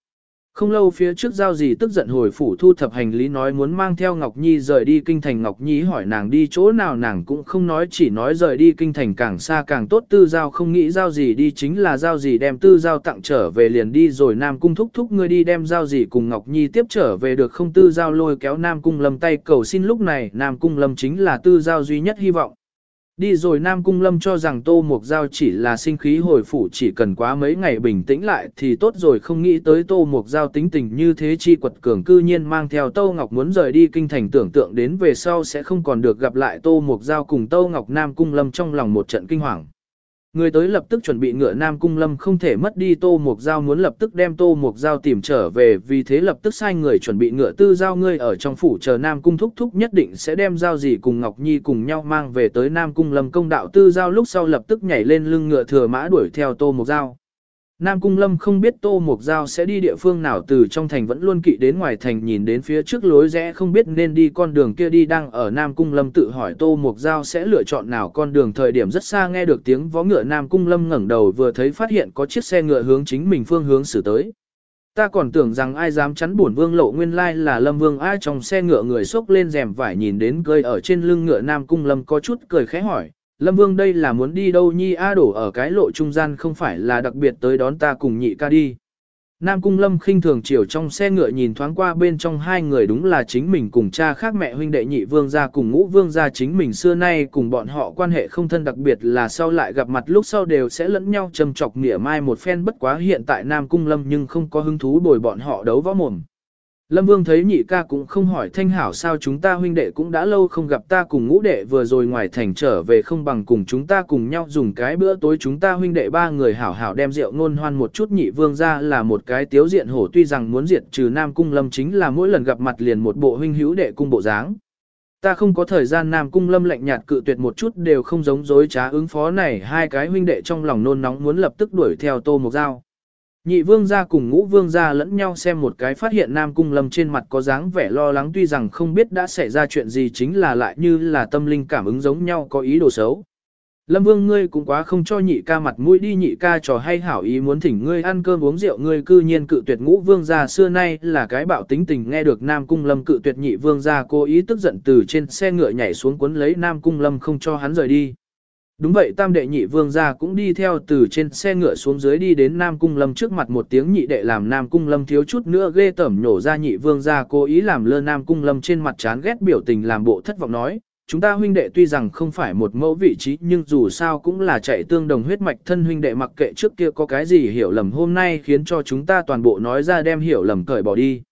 Không lâu phía trước giao gì tức giận hồi phủ thu thập hành lý nói muốn mang theo Ngọc Nhi rời đi kinh thành. Ngọc Nhi hỏi nàng đi chỗ nào, nàng cũng không nói, chỉ nói rời đi kinh thành càng xa càng tốt. Tư giao không nghĩ giao gì đi, chính là giao gì đem tư giao tặng trở về liền đi rồi. Nam Cung thúc thúc ngươi đi đem giao gì cùng Ngọc Nhi tiếp trở về được không? Tư giao lôi kéo Nam Cung lâm tay cầu xin lúc này. Nam Cung lâm chính là tư giao duy nhất hy vọng. Đi rồi Nam Cung Lâm cho rằng Tô Mục Giao chỉ là sinh khí hồi phủ chỉ cần quá mấy ngày bình tĩnh lại thì tốt rồi, không nghĩ tới Tô Mục Giao tính tình như thế chi quật cường cư nhiên mang theo Tô Ngọc muốn rời đi kinh thành tưởng tượng đến về sau sẽ không còn được gặp lại Tô Mục Giao cùng Tô Ngọc Nam Cung Lâm trong lòng một trận kinh hoàng. Người tới lập tức chuẩn bị ngựa Nam Cung Lâm không thể mất đi Tô Mục Giao muốn lập tức đem Tô Mục Giao tìm trở về, vì thế lập tức sai người chuẩn bị ngựa tư giao ngươi ở trong phủ chờ Nam Cung thúc thúc nhất định sẽ đem giao gì cùng Ngọc Nhi cùng nhau mang về tới Nam Cung Lâm công đạo tư giao lúc sau lập tức nhảy lên lưng ngựa thừa mã đuổi theo Tô Mục Giao. Nam Cung Lâm không biết Tô Mục Giao sẽ đi địa phương nào từ trong thành vẫn luôn kỵ đến ngoài thành nhìn đến phía trước lối rẽ không biết nên đi con đường kia đi đang ở Nam Cung Lâm tự hỏi Tô Mục Giao sẽ lựa chọn nào con đường thời điểm rất xa nghe được tiếng vó ngựa Nam Cung Lâm ngẩng đầu vừa thấy phát hiện có chiếc xe ngựa hướng chính mình phương hướng xử tới. Ta còn tưởng rằng ai dám chắn bổn vương lộ nguyên lai là Lâm Vương ai trong xe ngựa người xốc lên rèm vải nhìn đến cười ở trên lưng ngựa Nam Cung Lâm có chút cười khẽ hỏi, Lâm Vương đây là muốn đi đâu nhi a đổ ở cái lộ trung gian không phải là đặc biệt tới đón ta cùng nhị ca đi. Nam Cung Lâm khinh thường chiều trong xe ngựa nhìn thoáng qua bên trong hai người đúng là chính mình cùng cha khác mẹ huynh đệ nhị vương gia cùng ngũ vương gia chính mình xưa nay cùng bọn họ quan hệ không thân đặc biệt là sau lại gặp mặt lúc sau đều sẽ lẫn nhau châm chọc nghĩa mai một phen bất quá hiện tại Nam Cung Lâm nhưng không có hứng thú bồi bọn họ đấu võ mồm. Lâm Vương thấy nhị ca cũng không hỏi thanh hảo sao chúng ta huynh đệ cũng đã lâu không gặp ta cùng ngũ đệ vừa rồi ngoài thành trở về không bằng cùng chúng ta cùng nhau dùng cái bữa tối chúng ta huynh đệ ba người hảo hảo đem rượu ngôn hoan một chút nhị vương ra là một cái tiếu diện hổ tuy rằng muốn diệt trừ Nam Cung Lâm chính là mỗi lần gặp mặt liền một bộ huynh hữu đệ cung bộ dáng. Ta không có thời gian Nam Cung Lâm lạnh nhạt cự tuyệt một chút đều không giống dối trá ứng phó này, hai cái huynh đệ trong lòng nôn nóng muốn lập tức đuổi theo Tô một dao. Nhị vương gia cùng ngũ vương gia lẫn nhau xem một cái phát hiện Nam Cung Lâm trên mặt có dáng vẻ lo lắng tuy rằng không biết đã xảy ra chuyện gì chính là lại như là tâm linh cảm ứng giống nhau có ý đồ xấu. Lâm vương ngươi cũng quá không cho nhị ca mặt mũi đi nhị ca trò hay hảo ý muốn thỉnh ngươi ăn cơm uống rượu ngươi cư nhiên cự tuyệt ngũ vương gia xưa nay là cái bạo tính tình nghe được Nam Cung Lâm cự tuyệt nhị vương gia cố ý tức giận từ trên xe ngựa nhảy xuống cuốn lấy Nam Cung Lâm không cho hắn rời đi. Đúng vậy tam đệ nhị vương gia cũng đi theo từ trên xe ngựa xuống dưới đi đến Nam Cung Lâm trước mặt một tiếng nhị đệ làm Nam Cung Lâm thiếu chút nữa ghê tẩm nhổ ra nhị vương gia cố ý làm lơ Nam Cung Lâm trên mặt chán ghét biểu tình làm bộ thất vọng nói, chúng ta huynh đệ tuy rằng không phải một mẫu vị trí nhưng dù sao cũng là chạy tương đồng huyết mạch thân huynh đệ mặc kệ trước kia có cái gì hiểu lầm hôm nay khiến cho chúng ta toàn bộ nói ra đem hiểu lầm cởi bỏ đi.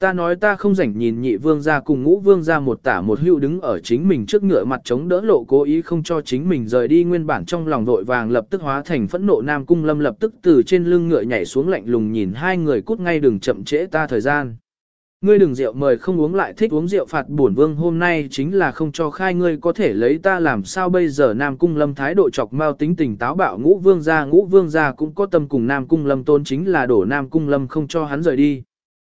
Ta nói ta không rảnh nhìn nhị vương gia cùng ngũ vương gia một tả một hữu đứng ở chính mình trước ngựa mặt chống đỡ lộ cố ý không cho chính mình rời đi nguyên bản trong lòng vội vàng lập tức hóa thành phẫn nộ nam cung lâm lập tức từ trên lưng ngựa nhảy xuống lạnh lùng nhìn hai người cút ngay đừng chậm trễ ta thời gian. Ngươi đừng rượu mời không uống lại thích uống rượu phạt bổn vương hôm nay chính là không cho khai ngươi có thể lấy ta làm sao bây giờ Nam Cung Lâm thái độ chọc mao tính tình táo bạo ngũ vương gia ngũ vương gia cũng có tâm cùng Nam Cung Lâm tôn chính là đổ Nam Cung Lâm không cho hắn rời đi.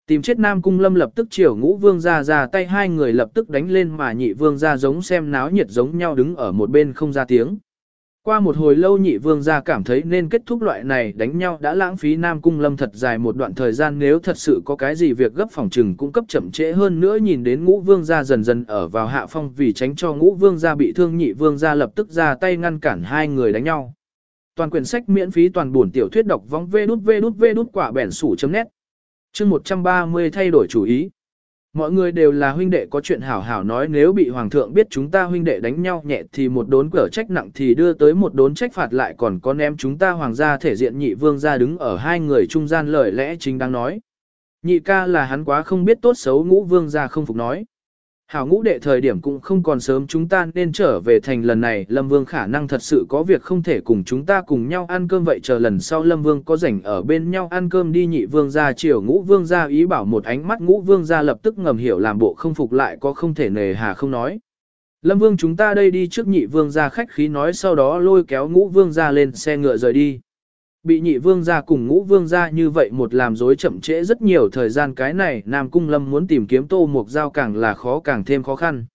Tìm chết Nam Cung Lâm lập tức chiều ngũ vương ra ra tay, hai người lập tức đánh lên mà nhị vương ra giống xem náo nhiệt giống nhau đứng ở một bên không ra tiếng. Qua một hồi lâu nhị vương ra cảm thấy nên kết thúc loại này đánh nhau đã lãng phí Nam Cung Lâm thật dài một đoạn thời gian, nếu thật sự có cái gì việc gấp phòng trừng cũng cấp chậm trễ hơn nữa nhìn đến ngũ vương ra dần dần ở vào hạ phong vì tránh cho ngũ vương ra bị thương, nhị vương ra lập tức ra tay ngăn cản hai người đánh nhau. Toàn quyển sách miễn phí toàn buồn tiểu thuyết đọc vong vê đút vê đút vê đút quả bẻn sủ chấm nét chương 130 thay đổi chủ ý. Mọi người đều là huynh đệ, có chuyện hảo hảo nói, nếu bị hoàng thượng biết chúng ta huynh đệ đánh nhau nhẹ thì một đốn cửa trách nặng thì đưa tới một đốn trách phạt lại, còn có ném chúng ta hoàng gia thể diện nhị vương gia đứng ở hai người trung gian lời lẽ chính đang nói. Nhị ca là hắn quá không biết tốt xấu, ngũ vương gia không phục nói. Hảo ngũ đệ thời điểm cũng không còn sớm chúng ta nên trở về thành lần này, Lâm Vương khả năng thật sự có việc không thể cùng chúng ta cùng nhau ăn cơm vậy chờ lần sau Lâm Vương có rảnh ở bên nhau ăn cơm đi nhị vương ra chiều ngũ vương ra ý bảo một ánh mắt ngũ vương ra lập tức ngầm hiểu làm bộ không phục lại có không thể nề hà không nói. Lâm Vương chúng ta đây đi trước nhị vương ra khách khí nói sau đó lôi kéo ngũ vương ra lên xe ngựa rời đi. Bị nhị vương gia cùng ngũ vương gia như vậy một làm dối chậm trễ rất nhiều thời gian, cái này Nam Cung Lâm muốn tìm kiếm tô mục giao càng là khó càng thêm khó khăn.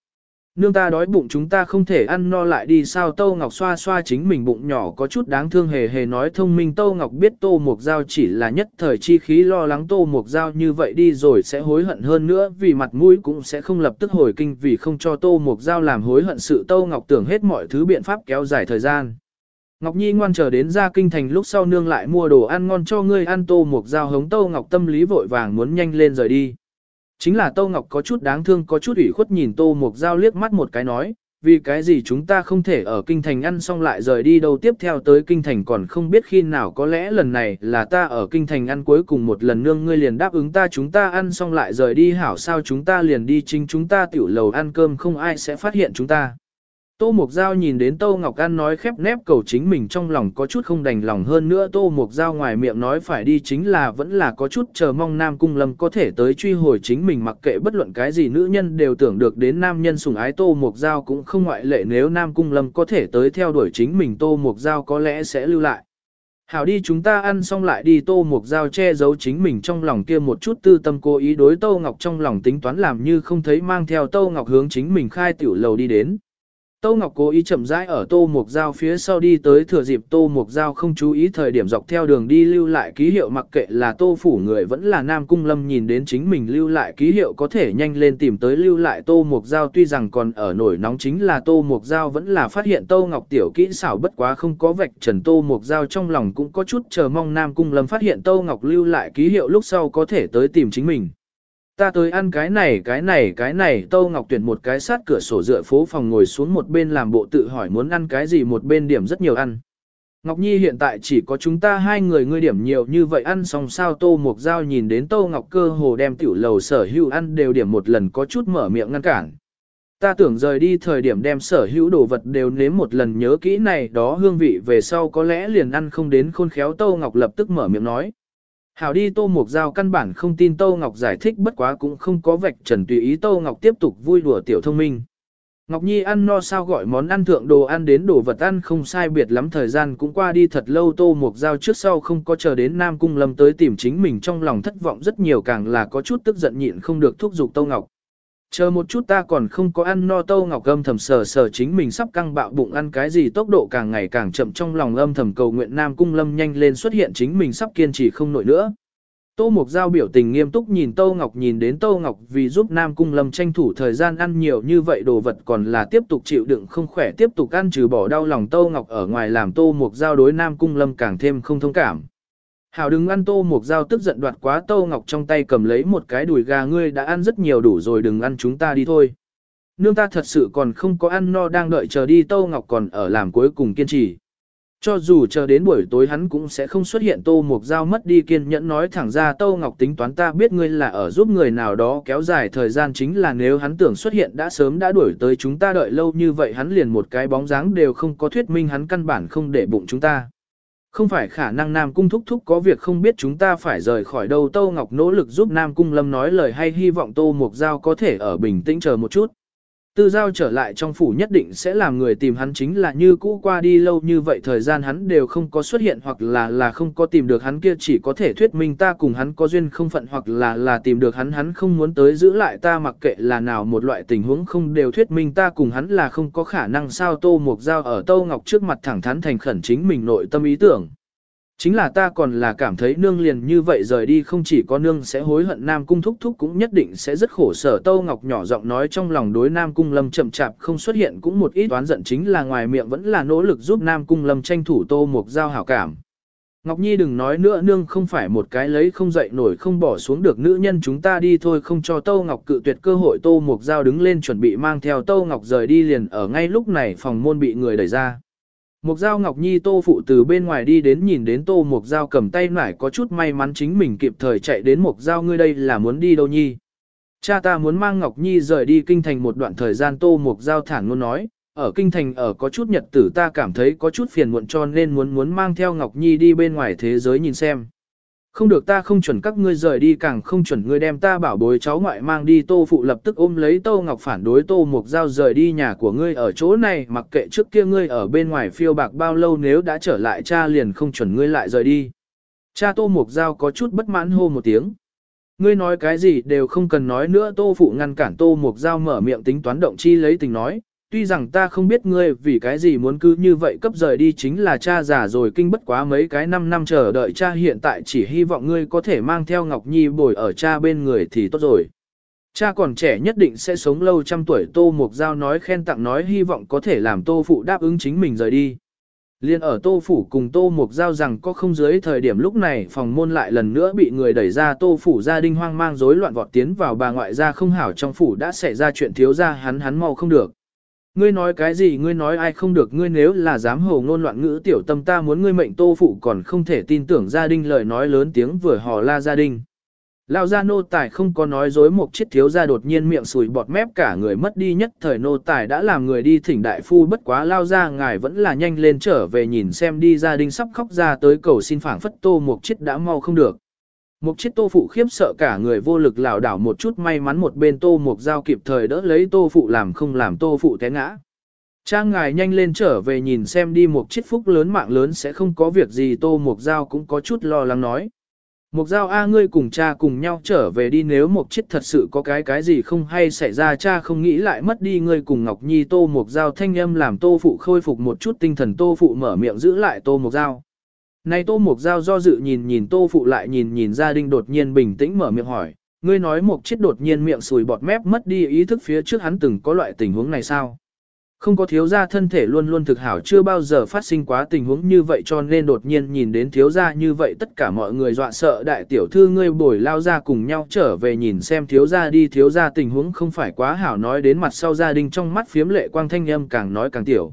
nương ta đói bụng chúng ta không thể ăn no lại đi, sao tô Ngọc xoa xoa chính mình bụng nhỏ có chút đáng thương hề hề nói thông minh, tô Ngọc biết Tô Mục Giao chỉ là nhất thời chi khí lo lắng, Tô Mục Giao như vậy đi rồi sẽ hối hận hơn nữa, vì mặt mũi cũng sẽ không lập tức hồi kinh, vì không cho Tô Mục Giao làm hối hận sự, tô Ngọc tưởng hết mọi thứ biện pháp kéo dài thời gian. Ngọc Nhi ngoan chờ đến ra kinh thành lúc sau nương lại mua đồ ăn ngon cho ngươi ăn Tô một dao hống Tâu Ngọc tâm lý vội vàng muốn nhanh lên rời đi. Chính là Tô Ngọc có chút đáng thương có chút ủy khuất nhìn Tô một Giao liếc mắt một cái nói, vì cái gì chúng ta không thể ở kinh thành ăn xong lại rời đi đâu tiếp theo tới kinh thành còn không biết khi nào có lẽ lần này là ta ở kinh thành ăn cuối cùng một lần nương ngươi liền đáp ứng ta chúng ta ăn xong lại rời đi hảo sao chúng ta liền đi chính chúng ta tiểu lầu ăn cơm không ai sẽ phát hiện chúng ta. Tô Mộc Giao nhìn đến Tô Ngọc An nói khép nép cầu chính mình trong lòng có chút không đành lòng hơn nữa Tô Mộc Giao ngoài miệng nói phải đi chính là vẫn là có chút chờ mong Nam Cung Lâm có thể tới truy hồi chính mình mặc kệ bất luận cái gì nữ nhân đều tưởng được đến nam nhân sủng ái Tô Mộc Giao cũng không ngoại lệ nếu Nam Cung Lâm có thể tới theo đuổi chính mình Tô Mộc Giao có lẽ sẽ lưu lại. Hảo đi chúng ta ăn xong lại đi Tô Mộc Giao che giấu chính mình trong lòng kia một chút tư tâm cố ý đối Tô Ngọc trong lòng tính toán làm như không thấy mang theo Tô Ngọc hướng chính mình khai tiểu lầu đi đến. Tô Ngọc cố ý chậm rãi ở Tô Mục Giao phía sau đi tới thừa dịp Tô Mục Giao không chú ý thời điểm dọc theo đường đi lưu lại ký hiệu mặc kệ là Tô Phủ người vẫn là Nam Cung Lâm nhìn đến chính mình lưu lại ký hiệu có thể nhanh lên tìm tới lưu lại Tô Mục Giao tuy rằng còn ở nổi nóng chính là Tô Mục Giao vẫn là phát hiện Tô Ngọc Tiểu kỹ xảo bất quá không có vạch trần Tô Mục Giao trong lòng cũng có chút chờ mong Nam Cung Lâm phát hiện Tô Ngọc lưu lại ký hiệu lúc sau có thể tới tìm chính mình. Ta tới ăn cái này cái này cái này Tâu Ngọc tuyển một cái sát cửa sổ dựa phố phòng ngồi xuống một bên làm bộ tự hỏi muốn ăn cái gì, một bên điểm rất nhiều ăn. Ngọc Nhi hiện tại chỉ có chúng ta hai người, ngươi điểm nhiều như vậy ăn xong sao Tô Mục Giao nhìn đến Tô Ngọc cơ hồ đem tiểu lầu sở hữu ăn đều điểm một lần có chút mở miệng ngăn cản. Ta tưởng rời đi thời điểm đem sở hữu đồ vật đều nếm một lần nhớ kỹ này, đó hương vị về sau có lẽ liền ăn không đến khôn khéo Tô Ngọc lập tức mở miệng nói. Hảo đi Tô Mục Giao căn bản không tin Tô Ngọc giải thích bất quá cũng không có vạch trần tùy ý Tô Ngọc tiếp tục vui đùa tiểu thông minh. Ngọc Nhi ăn no sao gọi món ăn thượng đồ ăn đến đồ vật ăn không sai biệt lắm thời gian cũng qua đi thật lâu Tô Mục Giao trước sau không có chờ đến Nam Cung Lâm tới tìm chính mình trong lòng thất vọng rất nhiều càng là có chút tức giận nhịn không được thúc giục Tô Ngọc. Chờ một chút ta còn không có ăn no Tô Ngọc âm thầm sờ sờ chính mình sắp căng bạo bụng ăn cái gì, tốc độ càng ngày càng chậm trong lòng âm thầm cầu nguyện Nam Cung Lâm nhanh lên xuất hiện chính mình sắp kiên trì không nổi nữa. Tô Mục Giao biểu tình nghiêm túc nhìn Tô Ngọc, nhìn đến Tô Ngọc vì giúp Nam Cung Lâm tranh thủ thời gian ăn nhiều như vậy đồ vật còn là tiếp tục chịu đựng không khỏe, tiếp tục ăn trừ bỏ đau lòng Tô Ngọc ở ngoài làm Tô Mục Giao đối Nam Cung Lâm càng thêm không thông cảm. Hảo đừng ăn Tô Mục dao tức giận đoạt quá Tô Ngọc trong tay cầm lấy một cái đùi gà, ngươi đã ăn rất nhiều đủ rồi, đừng ăn chúng ta đi thôi. Nương ta thật sự còn không có ăn no, đang đợi chờ đi, Tô Ngọc còn ở làm cuối cùng kiên trì. Cho dù chờ đến buổi tối hắn cũng sẽ không xuất hiện, Tô Mục dao mất đi kiên nhẫn nói thẳng ra, Tô Ngọc tính toán ta biết ngươi là ở giúp người nào đó kéo dài thời gian, chính là nếu hắn tưởng xuất hiện đã sớm đã đuổi tới chúng ta đợi lâu như vậy, hắn liền một cái bóng dáng đều không có, thuyết minh hắn căn bản không để bụng chúng ta. Không phải khả năng Nam Cung thúc thúc có việc không biết chúng ta phải rời khỏi đâu Tô Ngọc nỗ lực giúp Nam Cung Lâm nói lời hay, hy vọng Tô Mục Giao có thể ở bình tĩnh chờ một chút. Tư giao trở lại trong phủ nhất định sẽ làm người tìm hắn chính là như cũ qua đi lâu như vậy, thời gian hắn đều không có xuất hiện hoặc là là không có tìm được hắn kia, chỉ có thể thuyết minh ta cùng hắn có duyên không phận hoặc là là tìm được hắn hắn không muốn tới giữ lại ta, mặc kệ là nào một loại tình huống không đều thuyết minh ta cùng hắn là không có khả năng sao tô mục giao ở tô ngọc trước mặt thẳng thắn thành khẩn chính mình nội tâm ý tưởng. Chính là ta còn là cảm thấy nương liền như vậy rời đi không chỉ có nương sẽ hối hận Nam Cung thúc thúc cũng nhất định sẽ rất khổ sở Tâu Ngọc nhỏ giọng nói trong lòng đối Nam Cung Lâm chậm chạp không xuất hiện cũng một ít toán giận chính là ngoài miệng vẫn là nỗ lực giúp Nam Cung Lâm tranh thủ Tô Mục Giao hảo cảm. Ngọc Nhi đừng nói nữa, nương không phải một cái lấy không dậy nổi không bỏ xuống được nữ nhân chúng ta đi thôi, không cho Tâu Ngọc cự tuyệt cơ hội Tô Mục Giao đứng lên chuẩn bị mang theo Tâu Ngọc rời đi liền ở ngay lúc này phòng môn bị người đẩy ra. Mục Giao Ngọc Nhi Tô Phụ từ bên ngoài đi đến nhìn đến Tô Mục Giao cầm tay nải có chút may mắn chính mình kịp thời chạy đến Mục Giao ngươi đây là muốn đi đâu Nhi. Cha ta muốn mang Ngọc Nhi rời đi kinh thành một đoạn thời gian Tô Mục Giao thản luôn nói, ở kinh thành ở có chút nhật tử ta cảm thấy có chút phiền muộn cho nên muốn muốn mang theo Ngọc Nhi đi bên ngoài thế giới nhìn xem. Không được ta không chuẩn các ngươi rời đi càng không chuẩn ngươi đem ta bảo bối cháu ngoại mang đi tô phụ lập tức ôm lấy tô ngọc phản đối tô mục giao rời đi nhà của ngươi ở chỗ này mặc kệ trước kia ngươi ở bên ngoài phiêu bạc bao lâu nếu đã trở lại cha liền không chuẩn ngươi lại rời đi. Cha tô mục giao có chút bất mãn hô một tiếng. Ngươi nói cái gì đều không cần nói nữa tô phụ ngăn cản tô mục Giao mở miệng tính toán động chi lấy tình nói, tuy rằng ta không biết ngươi vì cái gì muốn cứ như vậy cấp rời đi chính là cha già rồi kinh bất quá mấy cái năm năm chờ đợi cha hiện tại chỉ hy vọng ngươi có thể mang theo Ngọc Nhi bồi ở cha bên người thì tốt rồi. Cha còn trẻ nhất định sẽ sống lâu trăm tuổi, Tô Mục Giao nói khen tặng nói hy vọng có thể làm Tô Phụ đáp ứng chính mình rời đi. Liên ở Tô Phủ cùng Tô Mục Giao rằng có không dưới thời điểm lúc này, phòng môn lại lần nữa bị người đẩy ra, Tô Phủ gia đình hoang mang rối loạn vọt tiến vào bà ngoại gia không hảo, trong phủ đã xảy ra chuyện thiếu ra hắn hắn mau không được. Ngươi nói cái gì, ngươi nói ai không được, ngươi nếu là dám hồ ngôn loạn ngữ, tiểu tâm ta muốn ngươi mệnh Tô Phụ còn không thể tin tưởng gia đình lời nói lớn tiếng vừa hò la gia đình. lao gia nô tài không có nói dối một chiếc thiếu gia đột nhiên miệng sùi bọt mép cả người mất đi nhất thời nô tài đã làm người đi thỉnh đại phu, bất quá lao ra ngài vẫn là nhanh lên trở về nhìn xem đi, gia đình sắp khóc ra tới cầu xin phảng phất tô một chiếc đã mau không được. Một chiếc tô phụ khiếp sợ cả người vô lực lảo đảo một chút may mắn một bên tô một dao kịp thời đỡ lấy tô phụ làm không làm tô phụ té ngã. Trang ngài nhanh lên trở về nhìn xem đi một chiếc phúc lớn mạng lớn sẽ không có việc gì, tô một dao cũng có chút lo lắng nói. Mục dao A, ngươi cùng cha cùng nhau trở về đi, nếu một chiếc thật sự có cái cái gì không hay xảy ra, cha không nghĩ lại mất đi ngươi cùng Ngọc Nhi tô mục dao thanh âm làm tô phụ khôi phục một chút tinh thần, tô phụ mở miệng giữ lại tô mục dao này tô mục giao do dự nhìn nhìn tô phụ lại nhìn nhìn gia đình đột nhiên bình tĩnh mở miệng hỏi, ngươi nói mục chết đột nhiên miệng sùi bọt mép mất đi ý thức phía trước hắn từng có loại tình huống này sao? Không có thiếu gia thân thể luôn luôn thực hảo chưa bao giờ phát sinh quá tình huống như vậy cho nên đột nhiên nhìn đến thiếu gia như vậy tất cả mọi người dọa sợ đại tiểu thư ngươi bồi lao ra cùng nhau trở về nhìn xem thiếu gia đi thiếu gia tình huống không phải quá hảo nói đến mặt sau gia đình trong mắt phiếm lệ quang thanh âm càng nói càng tiểu.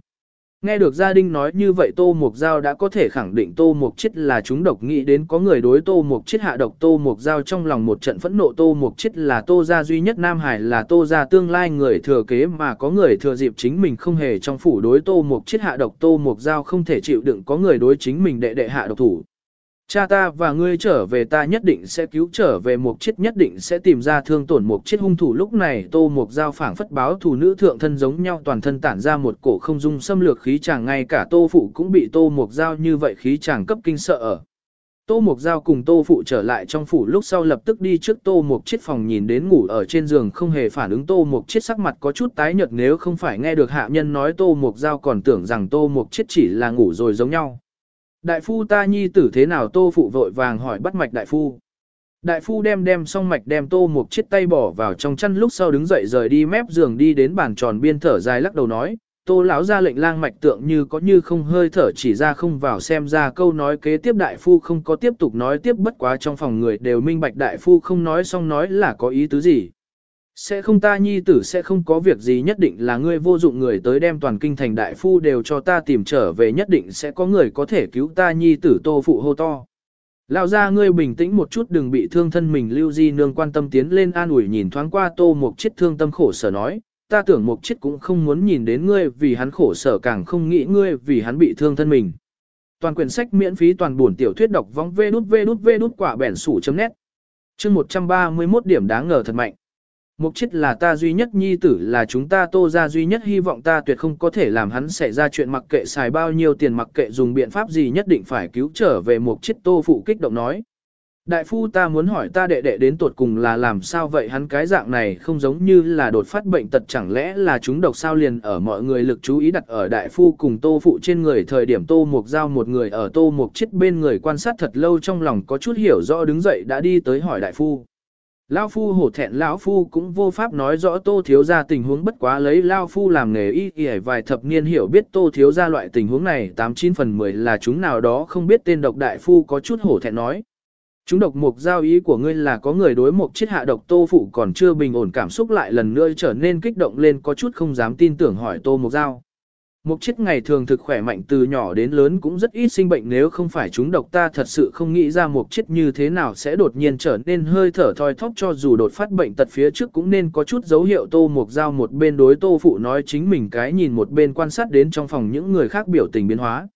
Nghe được gia đình nói như vậy Tô Mục Giao đã có thể khẳng định Tô Mục Chết là chúng độc, nghĩ đến có người đối Tô Mục Chết hạ độc, Tô Mục Giao trong lòng một trận phẫn nộ, Tô Mục Chết là Tô gia duy nhất Nam Hải, là Tô gia tương lai người thừa kế mà có người thừa dịp chính mình không hề trong phủ đối Tô Mục Chết hạ độc, Tô Mục Giao không thể chịu đựng có người đối chính mình đệ đệ hạ độc thủ. Cha ta và ngươi trở về ta nhất định sẽ cứu, trở về mục chết nhất định sẽ tìm ra thương tổn mục chết hung thủ lúc này tô mục giao phảng phất báo thủ nữ thượng thân giống nhau, toàn thân tản ra một cổ không dung xâm lược khí chàng, ngay cả tô phụ cũng bị tô mục giao như vậy khí chàng cấp kinh sợ ở. Tô Mục Giao cùng Tô Phụ trở lại trong phủ lúc sau lập tức đi trước Tô Mục Chết phòng nhìn đến ngủ ở trên giường, không hề phản ứng Tô Mục Chết sắc mặt có chút tái nhợt, nếu không phải nghe được hạ nhân nói Tô Mục Giao còn tưởng rằng Tô Mục Chết chỉ là ngủ rồi giống nhau. Đại phu ta nhi tử thế nào tô phụ vội vàng hỏi bắt mạch đại phu. Đại phu đem đem xong mạch đem tô một chiếc tay bỏ vào trong chăn lúc sau đứng dậy rời đi mép giường đi đến bàn tròn biên thở dài lắc đầu nói, tô lão ra lệnh lang mạch tượng như có như không hơi thở chỉ ra không vào xem ra câu nói kế tiếp đại phu không có tiếp tục nói tiếp bất quá trong phòng người đều minh bạch đại phu không nói xong nói là có ý tứ gì. Sẽ không ta nhi tử sẽ không có việc gì nhất định là ngươi vô dụng người tới đem toàn kinh thành đại phu đều cho ta tìm trở về nhất định sẽ có người có thể cứu ta nhi tử tô phụ hô to. Lão ra ngươi bình tĩnh một chút đừng bị thương thân mình lưu di nương quan tâm tiến lên an ủi nhìn thoáng qua tô một chiếc thương tâm khổ sở nói, ta tưởng một chiếc cũng không muốn nhìn đến ngươi vì hắn khổ sở càng không nghĩ ngươi vì hắn bị thương thân mình. Toàn quyển sách miễn phí toàn buồn tiểu thuyết đọc vong vê đút vê đút vê đút quả bẻn sủ chấm nét. Chương 131 điểm đáng ngờ thật mạnh. Mục chết là ta duy nhất nhi tử, là chúng ta tô ra duy nhất hy vọng ta tuyệt không có thể làm hắn xảy ra chuyện mặc kệ xài bao nhiêu tiền mặc kệ dùng biện pháp gì nhất định phải cứu trở về mục chết tô phụ kích động nói. Đại phu ta muốn hỏi ta đệ đệ đến tuột cùng là làm sao vậy hắn cái dạng này không giống như là đột phát bệnh tật, chẳng lẽ là chúng độc sao liền ở mọi người lực chú ý đặt ở đại phu cùng tô phụ trên người thời điểm tô mục giao một người ở tô mục chết bên người quan sát thật lâu trong lòng có chút hiểu rõ đứng dậy đã đi tới hỏi đại phu. Lão phu hổ thẹn lão phu cũng vô pháp nói rõ tô thiếu gia tình huống bất quá lấy lão phu làm nghề y y vài thập niên hiểu biết tô thiếu gia loại tình huống này 89 phần 10 là chúng nào đó không biết tên độc đại phu có chút hổ thẹn nói. Chúng độc mục giao ý của ngươi là có người đối mục chết hạ độc tô phụ còn chưa bình ổn cảm xúc lại lần nữa trở nên kích động lên, có chút không dám tin tưởng hỏi tô mục giao. Mục chết ngày thường thực khỏe mạnh từ nhỏ đến lớn cũng rất ít sinh bệnh, nếu không phải chúng độc ta thật sự không nghĩ ra mục chết như thế nào sẽ đột nhiên trở nên hơi thở thoi thóp cho dù đột phát bệnh tật phía trước cũng nên có chút dấu hiệu tô mục giao một bên đối tô phụ nói chính mình cái nhìn một bên quan sát đến trong phòng những người khác biểu tình biến hóa.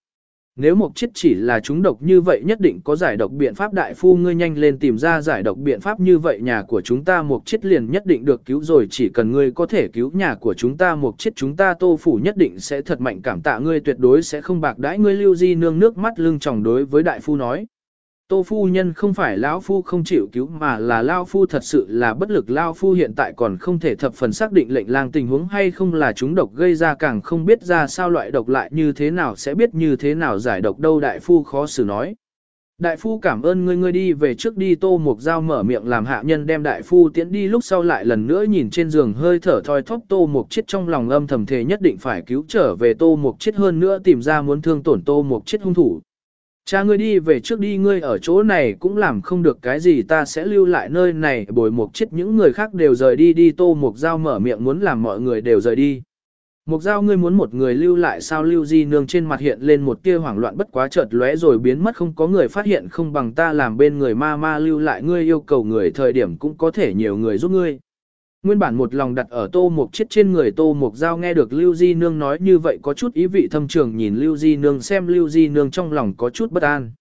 Nếu một chết chỉ là chúng độc như vậy nhất định có giải độc biện pháp đại phu ngươi nhanh lên tìm ra giải độc biện pháp như vậy nhà của chúng ta một chết liền nhất định được cứu rồi, chỉ cần ngươi có thể cứu nhà của chúng ta một chết chúng ta tô phủ nhất định sẽ thật mạnh cảm tạ ngươi, tuyệt đối sẽ không bạc đãi ngươi, lưu di nương nước mắt lưng tròng đối với đại phu nói. Tô phu nhân không phải lão phu không chịu cứu mà là lão phu thật sự là bất lực lão phu hiện tại còn không thể thập phần xác định lệnh lang tình huống hay không là chúng độc gây ra, càng không biết ra sao loại độc lại như thế nào, sẽ biết như thế nào giải độc đâu, đại phu khó xử nói. Đại phu cảm ơn ngươi ngươi đi về trước đi tô mục dao mở miệng làm hạ nhân đem đại phu tiễn đi, lúc sau lại lần nữa nhìn trên giường hơi thở thoi thóp tô mục chết trong lòng âm thầm thề nhất định phải cứu trở về tô mục chết hơn nữa tìm ra muốn thương tổn tô mục chết hung thủ. Cha ngươi đi về trước đi, ngươi ở chỗ này cũng làm không được cái gì, ta sẽ lưu lại nơi này, bồi mục chết những người khác đều rời đi đi, tô mục dao mở miệng muốn làm mọi người đều rời đi. Mục dao ngươi muốn một người lưu lại sao lưu di nương trên mặt hiện lên một tia hoảng loạn, bất quá chợt lóe rồi biến mất, không có người phát hiện, không bằng ta làm bên người ma ma lưu lại, ngươi yêu cầu người thời điểm cũng có thể nhiều người giúp ngươi. Nguyên bản một lòng đặt ở tô mục chết trên người tô mục giao nghe được lưu di nương nói như vậy có chút ý vị thâm trường nhìn lưu di nương xem lưu di nương trong lòng có chút bất an.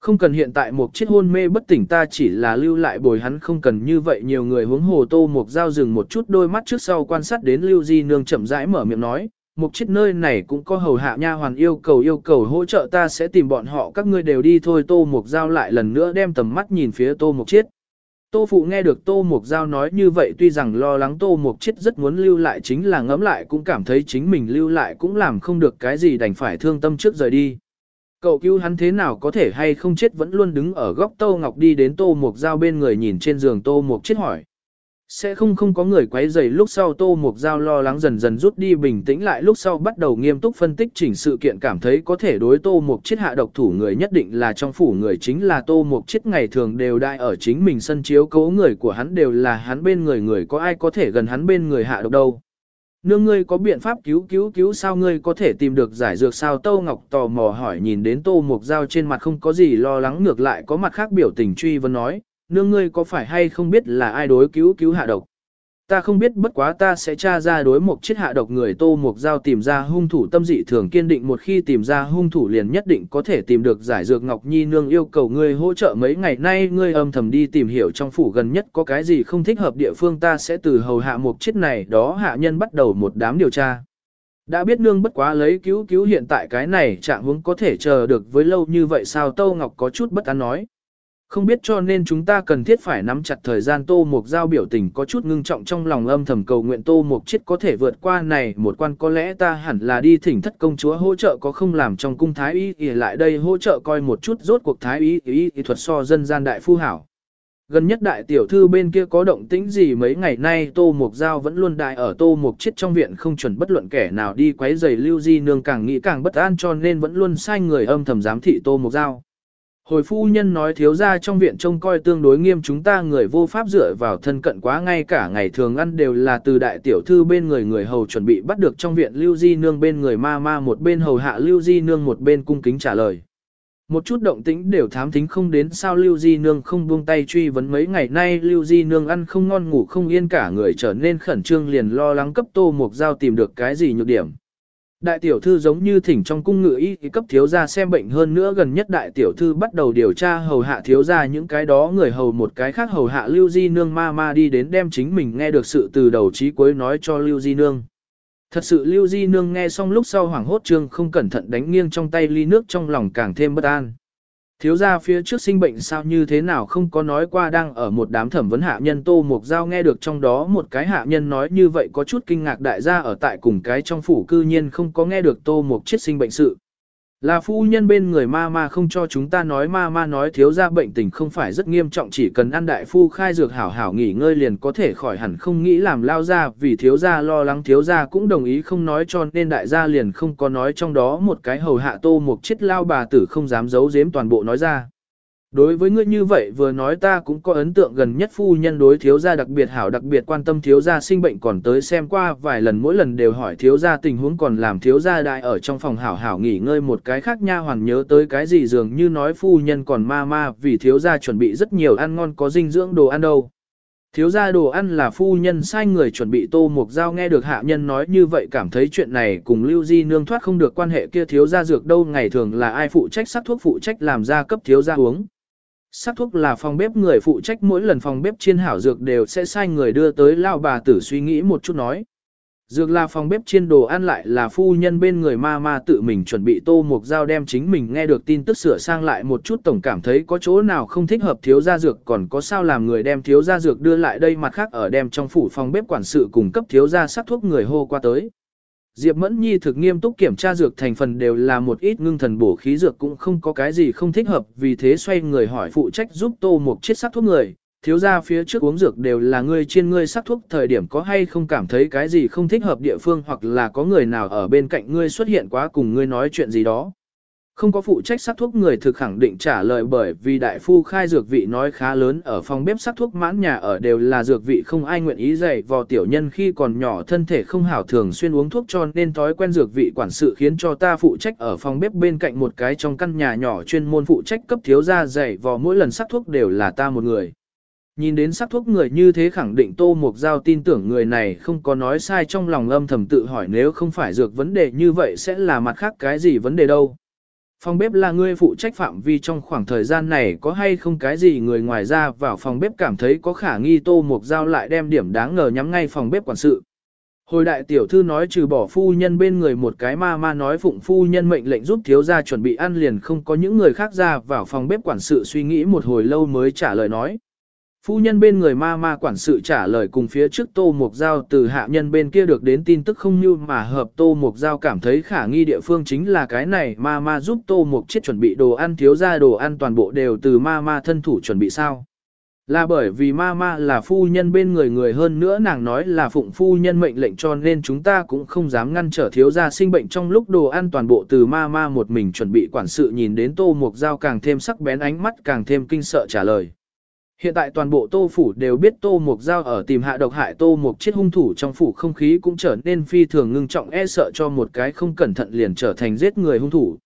Không cần hiện tại một chiếc hôn mê bất tỉnh ta chỉ là lưu lại bồi hắn không cần như vậy nhiều người hướng hồ tô một dao dừng một chút đôi mắt trước sau quan sát đến lưu di nương chậm rãi mở miệng nói, một chiếc nơi này cũng có hầu hạ nha hoàn yêu cầu yêu cầu hỗ trợ ta sẽ tìm bọn họ các ngươi đều đi thôi tô một dao lại lần nữa đem tầm mắt nhìn phía tô một chiếc. Tô phụ nghe được tô Mục Giao nói như vậy tuy rằng lo lắng tô Mục chết rất muốn lưu lại chính là ngẫm lại cũng cảm thấy chính mình lưu lại cũng làm không được cái gì đành phải thương tâm trước rời đi. Cậu cứu hắn thế nào có thể hay không chết vẫn luôn đứng ở góc Tô Ngọc đi đến Tô Mục Giao bên người nhìn trên giường Tô Mục chết hỏi. Sẽ không không có người quấy rầy lúc sau Tô Mục Giao lo lắng dần dần rút đi bình tĩnh lại lúc sau bắt đầu nghiêm túc phân tích chỉnh sự kiện cảm thấy có thể đối Tô Mục chết hạ độc thủ người nhất định là trong phủ người chính là Tô Mục chết ngày thường đều đại ở chính mình sân chiếu cố người của hắn đều là hắn bên người người có ai có thể gần hắn bên người hạ độc đâu. Nương ngươi có biện pháp cứu cứu cứu sao ngươi có thể tìm được giải dược sao? Tô Ngọc tò mò hỏi nhìn đến Tô Mục Giao trên mặt không có gì lo lắng ngược lại có mặt khác biểu tình truy vấn nói, nương ngươi có phải hay không biết là ai đối cứu cứu hạ độc. Ta không biết, bất quá ta sẽ tra ra đối một chiếc hạ độc người Tô Mục dao tìm ra hung thủ tâm dị thường kiên định, một khi tìm ra hung thủ liền nhất định có thể tìm được giải dược Ngọc Nhi nương yêu cầu ngươi hỗ trợ mấy ngày nay, ngươi âm thầm đi tìm hiểu trong phủ gần nhất có cái gì không thích hợp địa phương, ta sẽ từ hầu hạ một chiếc này đó hạ nhân bắt đầu một đám điều tra. Đã biết nương bất quá lấy cứu cứu hiện tại cái này, trạng huống có thể chờ được với lâu như vậy sao Tô Ngọc có chút bất an nói. Không biết cho nên chúng ta cần thiết phải nắm chặt thời gian Tô Mục Giao biểu tình có chút ngưng trọng trong lòng âm thầm cầu nguyện Tô Mục chết có thể vượt qua này, một quan có lẽ ta hẳn là đi thỉnh thất công chúa hỗ trợ có không làm trong cung thái y thì lại đây hỗ trợ coi một chút rốt cuộc thái y y y thuật so dân gian đại phu hảo. Gần nhất đại tiểu thư bên kia có động tĩnh gì mấy ngày nay Tô Mục Giao vẫn luôn đại ở Tô Mục chết trong viện không chuẩn bất luận kẻ nào đi quấy giày lưu di nương càng nghĩ càng bất an cho nên vẫn luôn sai người âm thầm giám thị Tô Mục Giao. Hồi phu nhân nói thiếu ra trong viện trông coi tương đối nghiêm chúng ta người vô pháp dựa vào thân cận quá ngay cả ngày thường ăn đều là từ đại tiểu thư bên người người hầu chuẩn bị bắt được trong viện lưu di nương bên người ma ma một bên hầu hạ lưu di nương một bên cung kính trả lời. Một chút động tĩnh đều thám thính không đến sao Lưu Di Nương không buông tay truy vấn mấy ngày nay Lưu Di Nương ăn không ngon ngủ không yên cả người trở nên khẩn trương liền lo lắng cấp tô mục giao tìm được cái gì nhược điểm. Đại tiểu thư giống như thỉnh trong cung ngự y cấp thiếu gia xem bệnh hơn nữa gần nhất đại tiểu thư bắt đầu điều tra hầu hạ thiếu gia những cái đó người hầu một cái khác hầu hạ Lưu Di Nương ma ma đi đến đem chính mình nghe được sự từ đầu chí cuối nói cho Lưu Di Nương. Thật sự Lưu Di Nương nghe xong lúc sau hoảng hốt trương không cẩn thận đánh nghiêng trong tay ly nước trong lòng càng thêm bất an. Thiếu gia phía trước sinh bệnh sao như thế nào không có nói qua đang ở một đám thẩm vấn hạ nhân tô mục giao nghe được trong đó một cái hạ nhân nói như vậy có chút kinh ngạc đại gia ở tại cùng cái trong phủ cư nhiên không có nghe được tô mục chết sinh bệnh sự. Là phu nhân bên người ma ma không cho chúng ta nói ma ma nói thiếu gia bệnh tình không phải rất nghiêm trọng, chỉ cần ăn đại phu khai dược hảo hảo nghỉ ngơi liền có thể khỏi hẳn, không nghĩ làm lao ra vì thiếu gia lo lắng, thiếu gia cũng đồng ý không nói cho nên đại gia liền không có nói trong đó một cái hầu hạ tô một chết, lao bà tử không dám giấu giếm toàn bộ nói ra. Đối với ngươi như vậy vừa nói ta cũng có ấn tượng gần nhất phu nhân đối thiếu gia đặc biệt hảo, đặc biệt quan tâm thiếu gia sinh bệnh còn tới xem qua vài lần, mỗi lần đều hỏi thiếu gia tình huống còn làm thiếu gia đại ở trong phòng hảo hảo nghỉ ngơi một cái khác nha hoàn nhớ tới cái gì dường như nói phu nhân còn ma ma vì thiếu gia chuẩn bị rất nhiều ăn ngon có dinh dưỡng đồ ăn đâu. Thiếu gia đồ ăn là phu nhân sai người chuẩn bị tô mục dao nghe được hạ nhân nói như vậy cảm thấy chuyện này cùng lưu di nương thoát không được quan hệ kia thiếu gia dược đâu, ngày thường là ai phụ trách sắc thuốc phụ trách làm ra cấp thiếu gia uống. Sắc thuốc là phòng bếp người phụ trách, mỗi lần phòng bếp chiên hảo dược đều sẽ sai người đưa tới lao bà tử suy nghĩ một chút nói. Dược là phòng bếp chiên đồ ăn lại là phu nhân bên người ma ma tự mình chuẩn bị tô mục dao đem chính mình nghe được tin tức sửa sang lại một chút, tổng cảm thấy có chỗ nào không thích hợp thiếu gia dược, còn có sao làm người đem thiếu gia dược đưa lại đây, mặt khác ở đem trong phủ phòng bếp quản sự cung cấp thiếu gia sắc thuốc người hô qua tới. Diệp Mẫn Nhi thực nghiêm túc kiểm tra dược thành phần đều là một ít ngưng thần bổ khí dược cũng không có cái gì không thích hợp vì thế xoay người hỏi phụ trách giúp tô một chiếc sắc thuốc người, thiếu ra phía trước uống dược đều là ngươi trên ngươi sắc thuốc thời điểm có hay không cảm thấy cái gì không thích hợp địa phương hoặc là có người nào ở bên cạnh ngươi xuất hiện quá cùng ngươi nói chuyện gì đó. Không có phụ trách sắc thuốc người thực khẳng định trả lời bởi vì đại phu khai dược vị nói khá lớn ở phòng bếp sắc thuốc mãn nhà ở đều là dược vị không ai nguyện ý dạy vò tiểu nhân khi còn nhỏ thân thể không hảo thường xuyên uống thuốc cho nên thói quen dược vị quản sự khiến cho ta phụ trách ở phòng bếp bên cạnh một cái trong căn nhà nhỏ chuyên môn phụ trách cấp thiếu gia dạy vò mỗi lần sắc thuốc đều là ta một người. Nhìn đến sắc thuốc người như thế khẳng định Tô Mục Giao tin tưởng người này không có nói sai trong lòng âm thầm tự hỏi nếu không phải dược vấn đề như vậy sẽ là mặt khác cái gì vấn đề đâu. Phòng bếp là ngươi phụ trách phạm vi trong khoảng thời gian này có hay không cái gì người ngoài ra vào phòng bếp cảm thấy có khả nghi Tô Mục dao lại đem điểm đáng ngờ nhắm ngay phòng bếp quản sự. Hồi đại tiểu thư nói trừ bỏ phu nhân bên người một cái ma ma nói phụng phu nhân mệnh lệnh giúp thiếu gia chuẩn bị ăn liền không có những người khác ra vào phòng bếp quản sự suy nghĩ một hồi lâu mới trả lời nói. Phu nhân bên người ma ma quản sự trả lời cùng phía trước Tô Mục Giao từ hạ nhân bên kia được đến tin tức không như mà hợp Tô Mục Giao cảm thấy khả nghi địa phương chính là cái này, ma ma giúp Tô Mục chết chuẩn bị đồ ăn, thiếu ra đồ ăn toàn bộ đều từ ma ma thân thủ chuẩn bị sao. Là bởi vì ma ma là phu nhân bên người người hơn nữa nàng nói là phụng phu nhân mệnh lệnh cho nên chúng ta cũng không dám ngăn trở thiếu gia sinh bệnh trong lúc đồ ăn toàn bộ từ ma ma một mình chuẩn bị quản sự nhìn đến tô mục dao càng thêm sắc bén ánh mắt, càng thêm kinh sợ trả lời. Hiện tại toàn bộ tô phủ đều biết tô mục giao ở tìm hạ độc hại tô mục chết hung thủ trong phủ không khí cũng trở nên phi thường ngưng trọng e sợ cho một cái không cẩn thận liền trở thành giết người hung thủ.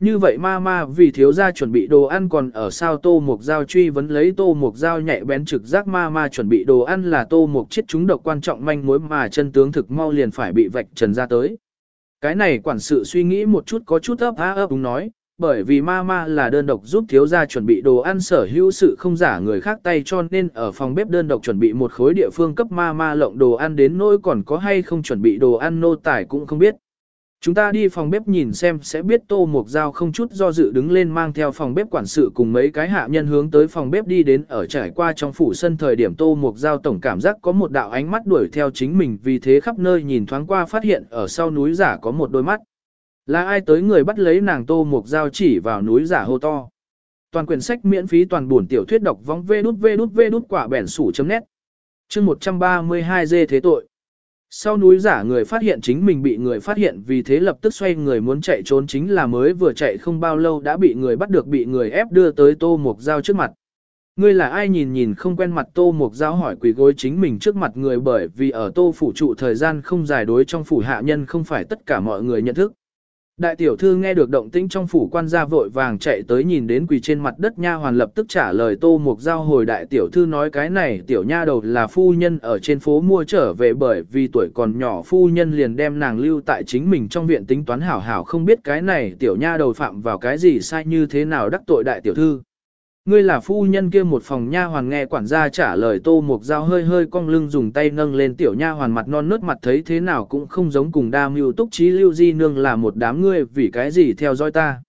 Như vậy ma ma vì thiếu gia chuẩn bị đồ ăn còn ở sao tô mục giao truy vấn lấy tô mục giao nhạy bén trực giác ma ma chuẩn bị đồ ăn là tô mục chết chúng độc quan trọng manh mối mà chân tướng thực mau liền phải bị vạch trần ra tới. Cái này quản sự suy nghĩ một chút có chút ấp á ấp đúng nói, bởi vì ma ma là đơn độc giúp thiếu gia chuẩn bị đồ ăn sở hữu sự không giả người khác tay cho nên ở phòng bếp đơn độc chuẩn bị một khối địa phương cấp ma ma lộng đồ ăn đến nỗi còn có hay không chuẩn bị đồ ăn nô tài cũng không biết. Chúng ta đi phòng bếp nhìn xem sẽ biết tô mục dao không chút do dự đứng lên mang theo phòng bếp quản sự cùng mấy cái hạ nhân hướng tới phòng bếp đi đến ở trải qua trong phủ sân thời điểm tô mục dao tổng cảm giác có một đạo ánh mắt đuổi theo chính mình vì thế khắp nơi nhìn thoáng qua phát hiện ở sau núi giả có một đôi mắt. Là ai tới người bắt lấy nàng tô một dao chỉ vào núi giả hô to. Toàn quyển sách miễn phí toàn buồn tiểu thuyết đọc vong vê đút vê đút vê đút quả bẻn sủ chấm nét. Chương 132 dê thế tội. Sau núi giả người phát hiện chính mình bị người phát hiện vì thế lập tức xoay người muốn chạy trốn chính là mới vừa chạy không bao lâu đã bị người bắt được bị người ép đưa tới tô mục dao trước mặt. Ngươi là ai nhìn nhìn không quen mặt tô mục dao hỏi quỷ gối chính mình trước mặt người bởi vì ở tô phủ trụ thời gian không dài đối trong phủ hạ nhân không phải tất cả mọi người nhận thức. Đại tiểu thư nghe được động tĩnh trong phủ quan gia vội vàng chạy tới nhìn đến quỳ trên mặt đất nha hoàn lập tức trả lời tô mục giao hồi đại tiểu thư nói cái này, tiểu nha đầu là phu nhân ở trên phố mua trở về bởi vì tuổi còn nhỏ, phu nhân liền đem nàng lưu tại chính mình trong viện tính toán hảo hảo không biết cái này tiểu nha đầu phạm vào cái gì sai như thế nào đắc tội đại tiểu thư. Ngươi là phu nhân kia một phòng nha hoàn nghe quản gia trả lời tô mục dao hơi hơi cong lưng dùng tay nâng lên tiểu nha hoàn mặt non nớt mặt thấy thế nào cũng không giống cùng đa mưu túc trí lưu di nương là một đám ngươi, vì cái gì theo dõi ta.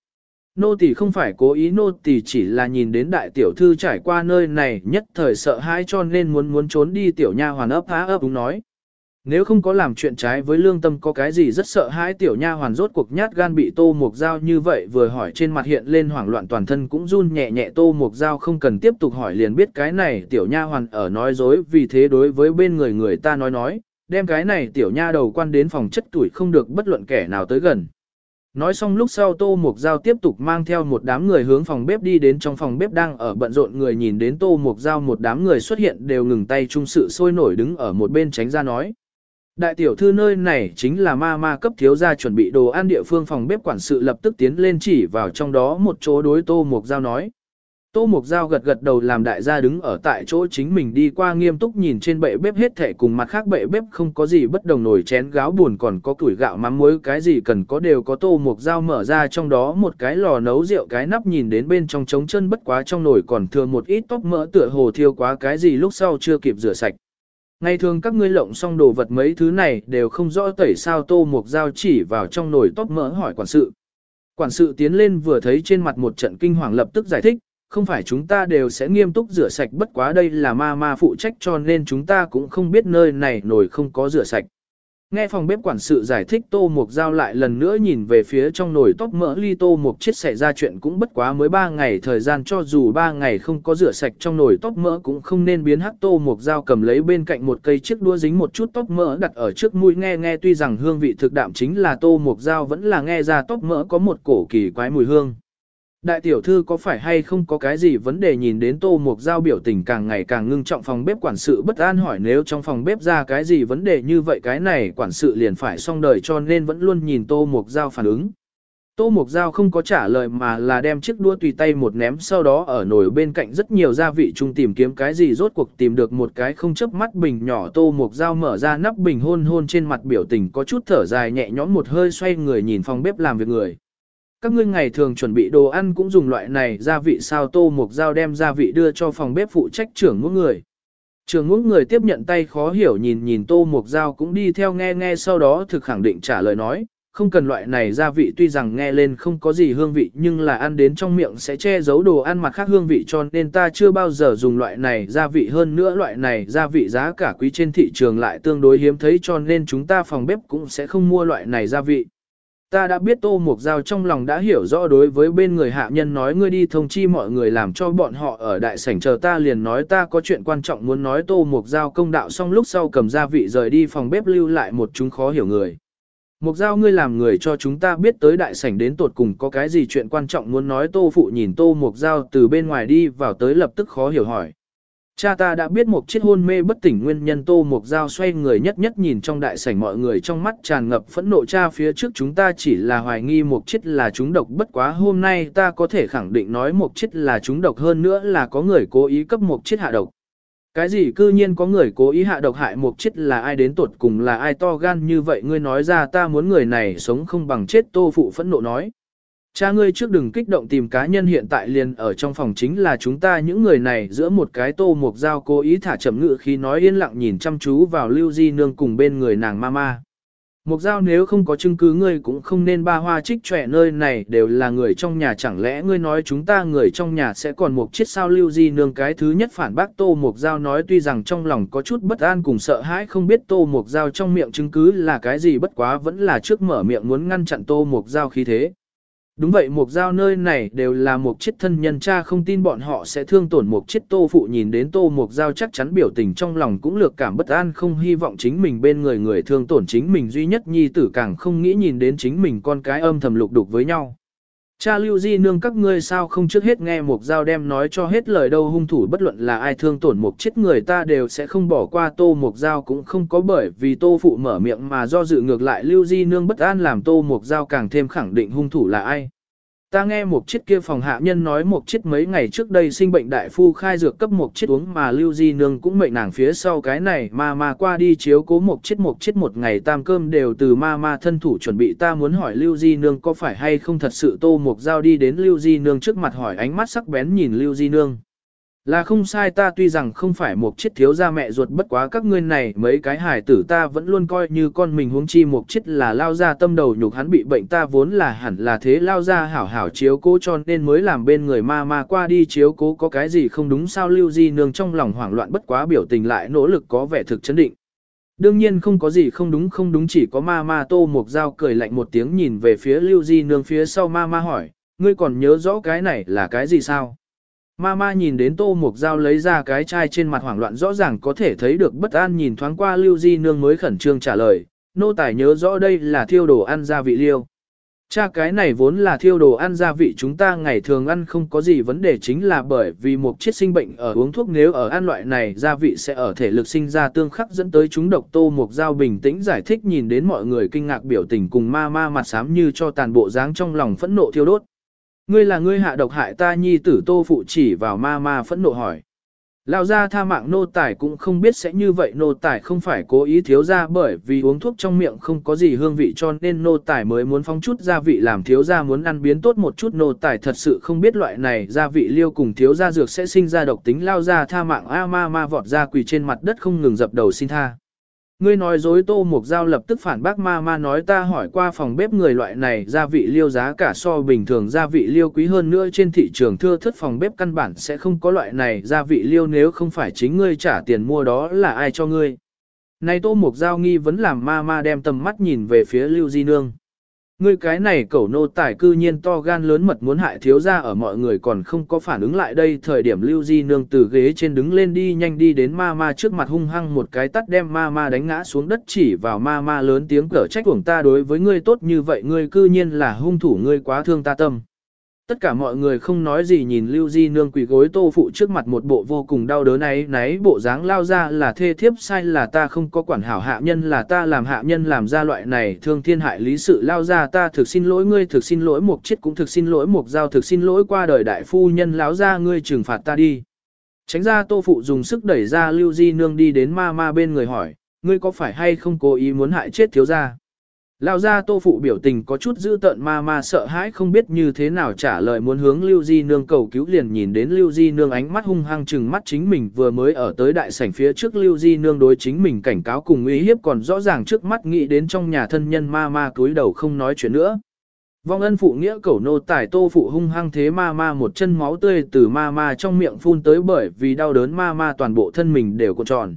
Nô tỳ không phải cố ý, nô tỳ chỉ là nhìn đến đại tiểu thư trải qua nơi này, nhất thời sợ hãi cho nên muốn muốn trốn đi tiểu nha hoàn ấp há ấp đúng nói. Nếu không có làm chuyện trái với lương tâm có cái gì rất sợ hãi tiểu nha hoàn rốt cuộc nhát gan bị tô mục dao như vậy vừa hỏi trên mặt hiện lên hoảng loạn toàn thân cũng run nhẹ nhẹ tô mục dao không cần tiếp tục hỏi liền biết cái này tiểu nha hoàn ở nói dối vì thế đối với bên người người ta nói nói, đem cái này tiểu nha đầu quan đến phòng chất tuổi không được bất luận kẻ nào tới gần. Nói xong lúc sau Tô Mục Giao tiếp tục mang theo một đám người hướng phòng bếp đi đến trong phòng bếp đang ở bận rộn người nhìn đến Tô Mục Giao một đám người xuất hiện đều ngừng tay chung sự sôi nổi đứng ở một bên tránh ra nói. Đại tiểu thư nơi này chính là ma ma cấp thiếu gia chuẩn bị đồ ăn địa phương phòng bếp quản sự lập tức tiến lên chỉ vào trong đó một chỗ đối Tô Mục Giao nói. Tô Mục Giao gật gật đầu làm đại gia đứng ở tại chỗ chính mình đi qua nghiêm túc nhìn trên bệ bếp hết thể cùng mặt khác bệ bếp không có gì bất đồng nổi chén gáo buồn còn có củi gạo mắm muối, cái gì cần có đều có Tô Mục Giao mở ra trong đó một cái lò nấu rượu cái nắp nhìn đến bên trong trống chân bất quá trong nồi còn thừa một ít tóc mỡ tựa hồ thiêu quá cái gì lúc sau chưa kịp rửa sạch. Ngày thường các ngươi lộng xong đồ vật mấy thứ này đều không rõ tẩy sao tô mục dao chỉ vào trong nồi tóc mỡ hỏi quản sự. Quản sự tiến lên vừa thấy trên mặt một trận kinh hoàng lập tức giải thích, không phải chúng ta đều sẽ nghiêm túc rửa sạch bất quá đây là ma ma phụ trách cho nên chúng ta cũng không biết nơi này nồi không có rửa sạch. Nghe phòng bếp quản sự giải thích tô mục dao lại lần nữa nhìn về phía trong nồi tóc mỡ ly tô mục chết xảy ra chuyện cũng bất quá mới 3 ngày, thời gian cho dù 3 ngày không có rửa sạch trong nồi tóc mỡ cũng không nên biến hắc tô mục dao cầm lấy bên cạnh một cây chiếc đua dính một chút tóc mỡ đặt ở trước mũi, nghe nghe tuy rằng hương vị thực đạm chính là tô mục dao vẫn là nghe ra tóc mỡ có một cổ kỳ quái mùi hương. Đại tiểu thư có phải hay không có cái gì vấn đề nhìn đến tô mục giao biểu tình càng ngày càng ngưng trọng phòng bếp quản sự bất an hỏi nếu trong phòng bếp ra cái gì vấn đề như vậy cái này quản sự liền phải xong đời cho nên vẫn luôn nhìn tô mục giao phản ứng. Tô Mục Giao không có trả lời mà là đem chiếc đũa tùy tay một ném sau đó ở nồi bên cạnh rất nhiều gia vị chung tìm kiếm cái gì rốt cuộc tìm được một cái không chớp mắt bình nhỏ Tô Mục Giao mở ra nắp bình hôn hôn trên mặt biểu tình có chút thở dài nhẹ nhõm một hơi xoay người nhìn phòng bếp làm việc người. Các ngươi ngày thường chuẩn bị đồ ăn cũng dùng loại này gia vị sao tô mục dao đem gia vị đưa cho phòng bếp phụ trách trưởng ngũ người. Trường ngũ người tiếp nhận tay khó hiểu nhìn nhìn tô mục dao cũng đi theo nghe nghe sau đó thực khẳng định trả lời nói, không cần loại này gia vị tuy rằng nghe lên không có gì hương vị nhưng là ăn đến trong miệng sẽ che giấu đồ ăn mặt khác hương vị cho nên ta chưa bao giờ dùng loại này gia vị hơn nữa loại này gia vị giá cả quý trên thị trường lại tương đối hiếm thấy cho nên chúng ta phòng bếp cũng sẽ không mua loại này gia vị. Ta đã biết Tô Mục Giao trong lòng đã hiểu rõ đối với bên người hạ nhân nói ngươi đi thông chi mọi người làm cho bọn họ ở đại sảnh chờ ta liền nói ta có chuyện quan trọng muốn nói Tô Mục Giao công đạo xong lúc sau cầm gia vị rời đi phòng bếp lưu lại một chúng khó hiểu người. Mục Giao ngươi làm người cho chúng ta biết tới đại sảnh đến tột cùng có cái gì chuyện quan trọng muốn nói Tô Phụ nhìn Tô Mục Giao từ bên ngoài đi vào tới lập tức khó hiểu hỏi. Cha ta đã biết một chiếc hôn mê bất tỉnh nguyên nhân tô mục dao xoay người nhất nhất nhìn trong đại sảnh mọi người trong mắt tràn ngập phẫn nộ cha phía trước chúng ta chỉ là hoài nghi một chiếc là chúng độc, bất quá hôm nay ta có thể khẳng định nói một chiếc là chúng độc hơn nữa là có người cố ý cấp một chiếc hạ độc. Cái gì cư nhiên có người cố ý hạ độc hại một chiếc là ai đến tuột cùng là ai to gan như vậy ngươi nói ra ta muốn người này sống không bằng chết, tô phụ phẫn nộ nói. Cha ngươi trước đừng kích động tìm cá nhân hiện tại liền ở trong phòng chính là chúng ta những người này giữa một cái tô mục dao cố ý thả chậm ngự khi nói yên lặng nhìn chăm chú vào lưu di nương cùng bên người nàng mama. Mục dao nếu không có chứng cứ ngươi cũng không nên ba hoa trích trẻ nơi này, đều là người trong nhà chẳng lẽ ngươi nói chúng ta người trong nhà sẽ còn một chiếc sao lưu di nương cái thứ nhất phản bác tô mục dao nói tuy rằng trong lòng có chút bất an cùng sợ hãi không biết tô mục dao trong miệng chứng cứ là cái gì, bất quá vẫn là trước mở miệng muốn ngăn chặn tô mục dao khí thế. Đúng vậy, một giao nơi này đều là một chiếc thân nhân cha không tin bọn họ sẽ thương tổn một chiếc tô phụ nhìn đến tô một giao chắc chắn biểu tình trong lòng cũng lược cảm bất an, không hy vọng chính mình bên người người thương tổn chính mình, duy nhất nhi tử càng không nghĩ nhìn đến chính mình con cái âm thầm lục đục với nhau. Cha lưu di nương các ngươi sao không trước hết nghe một giao đem nói cho hết lời đâu, hung thủ bất luận là ai thương tổn một chết người ta đều sẽ không bỏ qua tô một giao cũng không có bởi vì tô phụ mở miệng mà do dự, ngược lại lưu di nương bất an làm tô một giao càng thêm khẳng định hung thủ là ai. Ta nghe một chiếc kia phòng hạ nhân nói một chiếc mấy ngày trước đây sinh bệnh đại phu khai dược cấp một chiếc uống mà lưu di nương cũng mệnh nàng phía sau cái này, mà mà qua đi chiếu cố một chiếc một chiếc một ngày tam cơm đều từ ma ma thân thủ chuẩn bị ta muốn hỏi lưu di nương có phải hay không thật sự tô một dao đi đến lưu di nương trước mặt hỏi ánh mắt sắc bén nhìn lưu di nương. Là không sai ta tuy rằng không phải một chiếc thiếu gia mẹ ruột bất quá các ngươi này mấy cái hài tử ta vẫn luôn coi như con mình huống chi một chiếc là lao ra tâm đầu nhục hắn bị bệnh ta vốn là hẳn là thế lao ra hảo hảo chiếu cố cho nên mới làm bên người ma ma qua đi chiếu cố có cái gì không đúng sao lưu di nương trong lòng hoảng loạn bất quá biểu tình lại nỗ lực có vẻ thực chấn định. Đương nhiên không có gì không đúng không đúng chỉ có ma ma tô một dao cười lạnh một tiếng nhìn về phía lưu di nương phía sau ma ma hỏi, ngươi còn nhớ rõ cái này là cái gì sao? Mama nhìn đến tô mục dao lấy ra cái chai trên mặt hoảng loạn rõ ràng có thể thấy được bất an nhìn thoáng qua lưu di nương mới khẩn trương trả lời, nô tài nhớ rõ đây là thiêu đồ ăn gia vị liêu. Cha cái này vốn là thiêu đồ ăn gia vị chúng ta ngày thường ăn không có gì vấn đề chính là bởi vì một chiếc sinh bệnh ở uống thuốc nếu ở ăn loại này gia vị sẽ ở thể lực sinh ra tương khắc dẫn tới chúng độc tô mục dao bình tĩnh giải thích nhìn đến mọi người kinh ngạc biểu tình cùng ma ma mặt xám như cho tàn bộ dáng trong lòng phẫn nộ thiêu đốt. Ngươi là ngươi hạ độc hại ta nhi tử tô phụ chỉ vào ma ma phẫn nộ hỏi. Lão gia tha mạng nô tài cũng không biết sẽ như vậy, nô tài không phải cố ý thiếu ra bởi vì uống thuốc trong miệng không có gì hương vị cho nên nô tài mới muốn phong chút gia vị làm thiếu gia muốn ăn biến tốt một chút nô tài thật sự không biết loại này gia vị liêu cùng thiếu gia dược sẽ sinh ra độc tính lao ra tha mạng, a ma ma vọt ra quỳ trên mặt đất không ngừng dập đầu xin tha. Ngươi nói dối tô mục giao lập tức phản bác ma ma nói ta hỏi qua phòng bếp người loại này gia vị liêu giá cả so bình thường gia vị liêu quý hơn nữa trên thị trường thưa thất phòng bếp căn bản sẽ không có loại này gia vị liêu nếu không phải chính ngươi trả tiền mua đó là ai cho ngươi. Này tô mục giao nghi vẫn làm ma ma đem tầm mắt nhìn về phía lưu di nương. Ngươi cái này cẩu nô tài cư nhiên to gan lớn mật muốn hại thiếu gia ở mọi người còn không có phản ứng lại đây, thời điểm lưu di nương từ ghế trên đứng lên đi nhanh đi đến ma ma trước mặt hung hăng một cái tắt đem ma ma đánh ngã xuống đất chỉ vào ma ma lớn tiếng cở trách của ta đối với ngươi tốt như vậy, ngươi cư nhiên là hung thủ, ngươi quá thương ta tâm. Tất cả mọi người không nói gì nhìn Lưu Di Nương quỳ gối tô phụ trước mặt một bộ vô cùng đau đớn ấy náy bộ dáng lao ra là thê thiếp sai là ta không có quản hảo hạ nhân là ta làm hạ nhân làm ra loại này thương thiên hại lý sự lao ra ta thực xin lỗi ngươi thực xin lỗi một chết cũng thực xin lỗi một giao thực xin lỗi qua đời đại phu nhân láo ra ngươi trừng phạt ta đi. Tránh ra tô phụ dùng sức đẩy ra Lưu Di Nương đi đến ma ma bên người hỏi, ngươi có phải hay không cố ý muốn hại chết thiếu gia? Lao ra tô phụ biểu tình có chút dữ tợn ma ma sợ hãi không biết như thế nào trả lời muốn hướng Lưu Di Nương cầu cứu liền nhìn đến Lưu Di Nương ánh mắt hung hăng chừng mắt chính mình vừa mới ở tới đại sảnh phía trước Lưu Di Nương đối chính mình cảnh cáo cùng uy hiếp còn rõ ràng trước mắt nghĩ đến trong nhà thân nhân ma ma cúi đầu không nói chuyện nữa. Vong ân phụ nghĩa cẩu nô tải tô phụ hung hăng thế ma ma một chân máu tươi từ ma ma trong miệng phun tới bởi vì đau đớn ma ma toàn bộ thân mình đều cuộn tròn.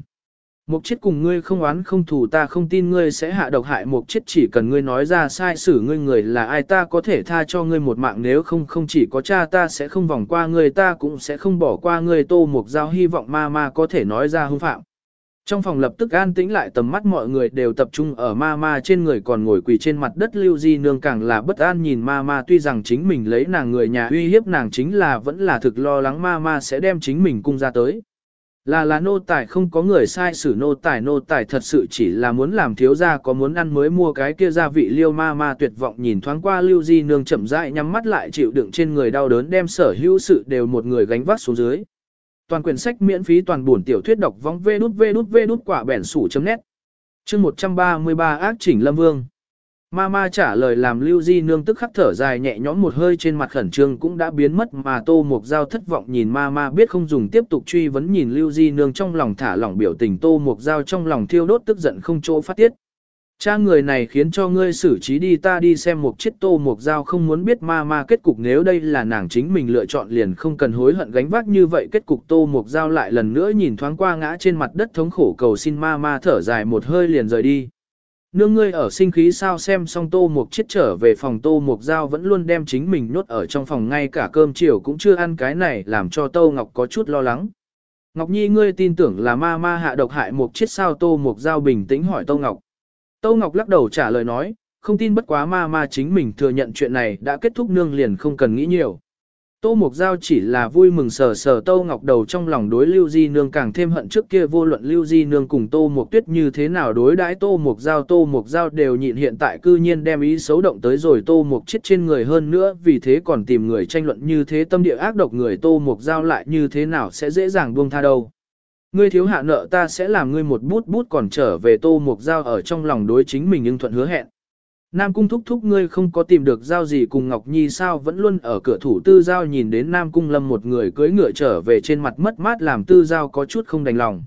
Mục chết cùng ngươi không oán không thù, ta không tin ngươi sẽ hạ độc hại mục chết, chỉ cần ngươi nói ra sai xử ngươi người là ai, ta có thể tha cho ngươi một mạng, nếu không không chỉ có cha ta sẽ không vòng qua ngươi, ta cũng sẽ không bỏ qua ngươi, tô mục giao hy vọng ma ma có thể nói ra hung phạm. Trong phòng lập tức an tĩnh lại, tầm mắt mọi người đều tập trung ở ma ma trên người, còn ngồi quỳ trên mặt đất lưu di nương càng là bất an nhìn ma ma, tuy rằng chính mình lấy nàng người nhà uy hiếp, nàng chính là vẫn là thực lo lắng ma ma sẽ đem chính mình cung ra tới. Là là nô tài không có người sai xử nô tài nô tài thật sự chỉ là muốn làm thiếu gia có muốn ăn mới mua cái kia gia vị liêu ma ma tuyệt vọng nhìn thoáng qua lưu di nương chậm rãi nhắm mắt lại chịu đựng trên người đau đớn đem sở hữu sự đều một người gánh vác xuống dưới. Toàn quyển sách miễn phí toàn buồn tiểu thuyết đọc vong vê đút vê đút vê đút quả bẻn sủ chấm nét. Chương 133 ác chỉnh lâm vương. Mama trả lời làm Lưu Di Nương tức khắc thở dài nhẹ nhõm một hơi trên mặt khẩn trương cũng đã biến mất mà Tô Mục Giao thất vọng nhìn Mama biết không dùng tiếp tục truy vấn nhìn Lưu Di Nương trong lòng thả lỏng biểu tình Tô Mục Giao trong lòng thiêu đốt tức giận không chỗ phát tiết. Cha người này khiến cho ngươi xử trí đi ta đi xem một chiếc Tô Mục Giao không muốn biết Mama kết cục nếu đây là nàng chính mình lựa chọn liền không cần hối hận gánh vác như vậy kết cục Tô Mục Giao lại lần nữa nhìn thoáng qua ngã trên mặt đất thống khổ cầu xin Mama thở dài một hơi liền rời đi. Nương ngươi ở sinh khí sao xem xong tô mục chết trở về phòng tô mục giao vẫn luôn đem chính mình nhốt ở trong phòng ngay cả cơm chiều cũng chưa ăn cái này làm cho tô ngọc có chút lo lắng. Ngọc Nhi ngươi tin tưởng là ma ma hạ độc hại mục chết sao tô mục giao bình tĩnh hỏi tô ngọc. Tô ngọc lắc đầu trả lời nói, không tin bất quá ma ma chính mình thừa nhận chuyện này đã kết thúc nương liền không cần nghĩ nhiều. Tô Mục Giao chỉ là vui mừng sờ sờ Tô Ngọc đầu trong lòng đối Lưu Di Nương càng thêm hận trước kia vô luận Lưu Di Nương cùng Tô Mục Tuyết như thế nào đối đãi Tô Mục Giao, Tô Mục Giao đều nhịn hiện tại cư nhiên đem ý xấu động tới rồi Tô Mục chết trên người hơn nữa, vì thế còn tìm người tranh luận như thế tâm địa ác độc người Tô Mục Giao lại như thế nào sẽ dễ dàng buông tha đâu. Ngươi thiếu hạ nợ ta sẽ làm ngươi một bút bút còn trở về Tô Mục Giao ở trong lòng đối chính mình nhưng thuận hứa hẹn. Nam Cung thúc thúc ngươi không có tìm được giao gì cùng Ngọc Nhi sao vẫn luôn ở cửa thủ tư giao nhìn đến Nam Cung Lâm một người cưỡi ngựa trở về trên mặt mất mát làm tư giao có chút không đành lòng.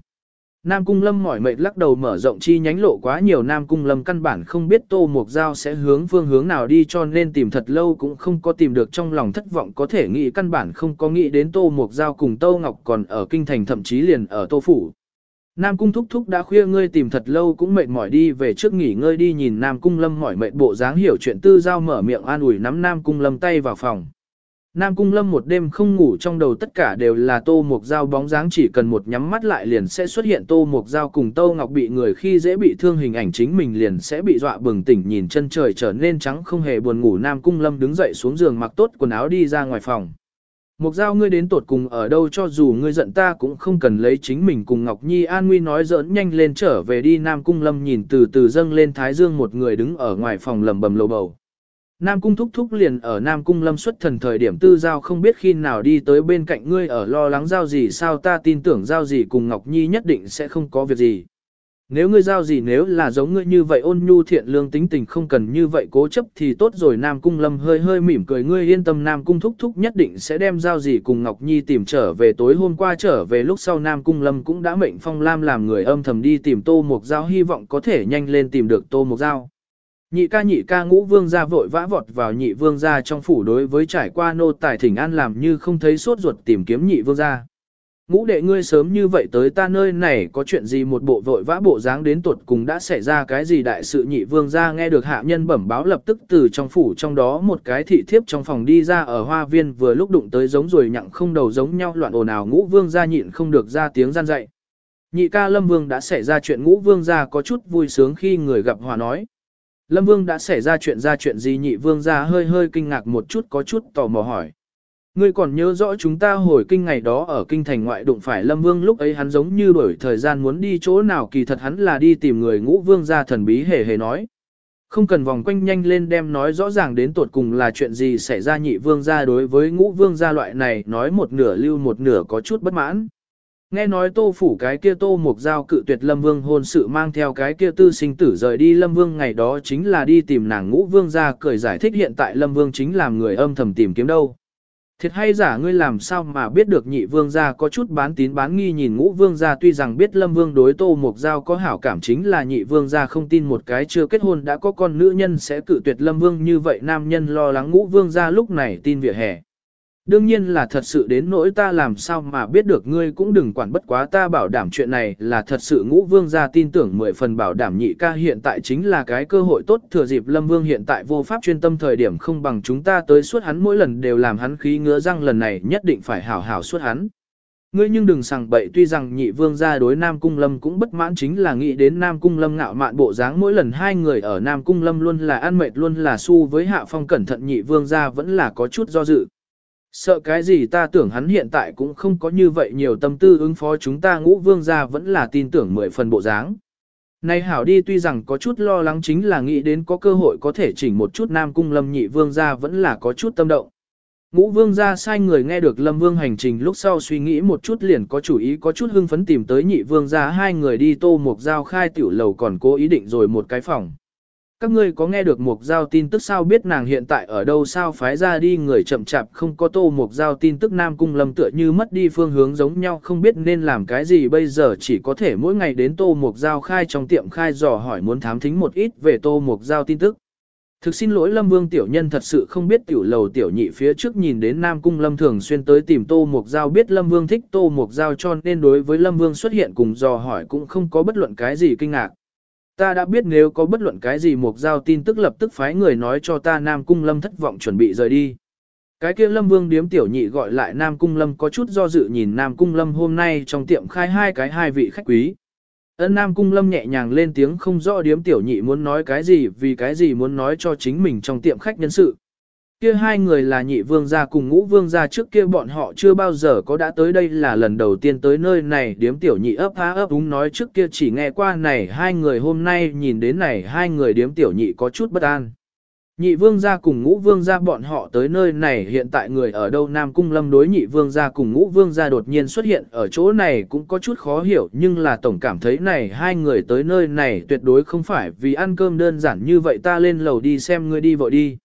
Nam Cung Lâm mỏi mệt lắc đầu mở rộng chi nhánh lộ quá nhiều Nam Cung Lâm căn bản không biết Tô Mục Giao sẽ hướng phương hướng nào đi cho nên tìm thật lâu cũng không có tìm được trong lòng thất vọng có thể nghĩ căn bản không có nghĩ đến Tô Mục Giao cùng Tô Ngọc còn ở kinh thành thậm chí liền ở Tô Phủ. Nam cung thúc thúc đã khuya ngươi tìm thật lâu cũng mệt mỏi đi về trước nghỉ ngơi đi nhìn Nam cung lâm mỏi mệt bộ dáng hiểu chuyện tư giao mở miệng an ủi nắm Nam cung lâm tay vào phòng. Nam cung lâm một đêm không ngủ trong đầu tất cả đều là tô mục dao bóng dáng chỉ cần một nhắm mắt lại liền sẽ xuất hiện tô mục dao cùng tô ngọc bị người khi dễ bị thương hình ảnh chính mình liền sẽ bị dọa bừng tỉnh nhìn chân trời trở nên trắng không hề buồn ngủ Nam cung lâm đứng dậy xuống giường mặc tốt quần áo đi ra ngoài phòng. Mục giao ngươi đến tột cùng ở đâu cho dù ngươi giận ta cũng không cần lấy chính mình cùng Ngọc Nhi an nguy nói giỡn nhanh lên trở về đi Nam Cung Lâm nhìn từ từ dâng lên Thái Dương một người đứng ở ngoài phòng lầm bầm lầu bầu. Nam Cung thúc thúc liền ở Nam Cung lâm xuất thần thời điểm tư giao không biết khi nào đi tới bên cạnh ngươi ở lo lắng giao gì, sao ta tin tưởng giao gì cùng Ngọc Nhi nhất định sẽ không có việc gì. Nếu ngươi giao gì nếu là giống ngươi như vậy ôn nhu thiện lương tính tình không cần như vậy cố chấp thì tốt rồi Nam Cung lâm hơi hơi mỉm cười, ngươi yên tâm, Nam Cung thúc thúc nhất định sẽ đem giao gì cùng Ngọc Nhi tìm trở về tối hôm qua trở về lúc sau, Nam Cung lâm cũng đã mệnh Phong Lam làm người âm thầm đi tìm Tô Mục Giao, hy vọng có thể nhanh lên tìm được Tô Mục Giao. Nhị ca nhị ca, ngũ vương gia vội vã vọt vào nhị vương gia trong phủ đối với trải qua nô tài thỉnh an làm như không thấy sốt ruột tìm kiếm nhị vương gia. Ngũ đệ ngươi sớm như vậy tới ta nơi này có chuyện gì một bộ vội vã bộ dáng đến tuột cùng đã xảy ra cái gì đại sự nhị vương gia nghe được hạ nhân bẩm báo lập tức từ trong phủ trong đó một cái thị thiếp trong phòng đi ra ở hoa viên vừa lúc đụng tới giống rồi nhặng không đầu giống nhau loạn ồn ào ngũ vương gia nhịn không được ra tiếng gian dậy. Nhị ca lâm vương đã xảy ra chuyện ngũ vương gia có chút vui sướng khi người gặp hòa nói. Lâm Vương đã xảy ra chuyện ra chuyện gì nhị vương ra hơi hơi kinh ngạc một chút có chút tò mò hỏi. Ngươi còn nhớ rõ chúng ta hồi kinh ngày đó ở kinh thành ngoại đụng phải Lâm Vương, lúc ấy hắn giống như đổi thời gian muốn đi chỗ nào, kỳ thật hắn là đi tìm người ngũ vương ra thần bí hề hề nói. Không cần vòng quanh nhanh lên đem nói rõ ràng đến tột cùng là chuyện gì xảy ra, nhị vương ra đối với ngũ vương gia loại này nói một nửa lưu một nửa có chút bất mãn. Nghe nói tô phủ cái kia tô mục giao cự tuyệt lâm vương hôn sự mang theo cái kia tư sinh tử rời đi lâm vương, ngày đó chính là đi tìm nàng ngũ vương ra cười giải thích hiện tại lâm vương chính làm người âm thầm tìm kiếm đâu. Thiệt hay giả ngươi làm sao mà biết được nhị vương gia có chút bán tín bán nghi nhìn ngũ vương gia tuy rằng biết lâm vương đối tô mục giao có hảo cảm chính là nhị vương gia không tin một cái chưa kết hôn đã có con nữ nhân sẽ cự tuyệt lâm vương như vậy nam nhân lo lắng ngũ vương gia lúc này tin vỉa hè. Đương nhiên là thật sự đến nỗi ta làm sao mà biết được ngươi cũng đừng quản bất quá ta bảo đảm chuyện này là thật sự ngũ vương gia tin tưởng mười phần bảo đảm nhị ca hiện tại chính là cái cơ hội tốt thừa dịp lâm vương hiện tại vô pháp chuyên tâm thời điểm không bằng chúng ta tới suốt hắn mỗi lần đều làm hắn khí ngứa răng lần này nhất định phải hảo hảo suốt hắn. Ngươi nhưng đừng sằng bậy, tuy rằng nhị vương gia đối Nam Cung Lâm cũng bất mãn chính là nghĩ đến Nam Cung Lâm ngạo mạn bộ dáng mỗi lần hai người ở Nam Cung Lâm luôn là ăn mệt luôn là su với hạ phong cẩn thận nhị vương gia vẫn là có chút do dự. Sợ cái gì ta tưởng hắn hiện tại cũng không có như vậy nhiều tâm tư ứng phó chúng ta ngũ vương gia vẫn là tin tưởng mười phần bộ dáng. Này hảo đi tuy rằng có chút lo lắng chính là nghĩ đến có cơ hội có thể chỉnh một chút nam cung lâm nhị vương gia vẫn là có chút tâm động. Ngũ vương gia sai người nghe được lâm vương hành trình lúc sau suy nghĩ một chút liền có chủ ý có chút hưng phấn tìm tới nhị vương gia, hai người đi tô một giao khai tiểu lầu còn cố ý định rồi một cái phòng. Các ngươi có nghe được Mục Giao tin tức sao? Biết nàng hiện tại ở đâu sao? Phái ra đi, người chậm chạp không có tô. Mục Giao tin tức Nam Cung Lâm tựa như mất đi phương hướng giống nhau, không biết nên làm cái gì. Bây giờ chỉ có thể mỗi ngày đến tô. Mục Giao khai trong tiệm khai dò hỏi muốn thám thính một ít về tô. Mục Giao tin tức. Thực xin lỗi Lâm Vương tiểu nhân, thật sự không biết tiểu lầu tiểu nhị phía trước nhìn đến Nam Cung Lâm thường xuyên tới tìm Tô. Mục Giao, biết Lâm Vương thích Tô. Mục Giao cho nên đối với Lâm Vương xuất hiện cùng dò hỏi cũng không có bất luận cái gì kinh ngạc. Ta đã biết nếu có bất luận cái gì mục giao tin tức lập tức phái người nói cho ta Nam Cung Lâm thất vọng chuẩn bị rời đi. Cái kia Lâm Vương điếm tiểu nhị gọi lại Nam Cung Lâm có chút do dự nhìn Nam Cung Lâm hôm nay trong tiệm khai hai cái hai vị khách quý. Ân Nam Cung Lâm nhẹ nhàng lên tiếng không rõ điếm tiểu nhị muốn nói cái gì vì cái gì muốn nói cho chính mình trong tiệm khách nhân sự. Kia hai người là nhị vương gia cùng ngũ vương gia trước kia bọn họ chưa bao giờ có đã tới đây là lần đầu tiên tới nơi này, điếm tiểu nhị ấp há ấp đúng nói trước kia chỉ nghe qua này hai người hôm nay nhìn đến này hai người điếm tiểu nhị có chút bất an. Nhị vương gia cùng ngũ vương gia bọn họ tới nơi này, hiện tại người ở đâu Nam Cung Lâm đối nhị vương gia cùng ngũ vương gia đột nhiên xuất hiện ở chỗ này cũng có chút khó hiểu, nhưng là tổng cảm thấy này hai người tới nơi này tuyệt đối không phải vì ăn cơm đơn giản như vậy, ta lên lầu đi xem ngươi đi vội đi.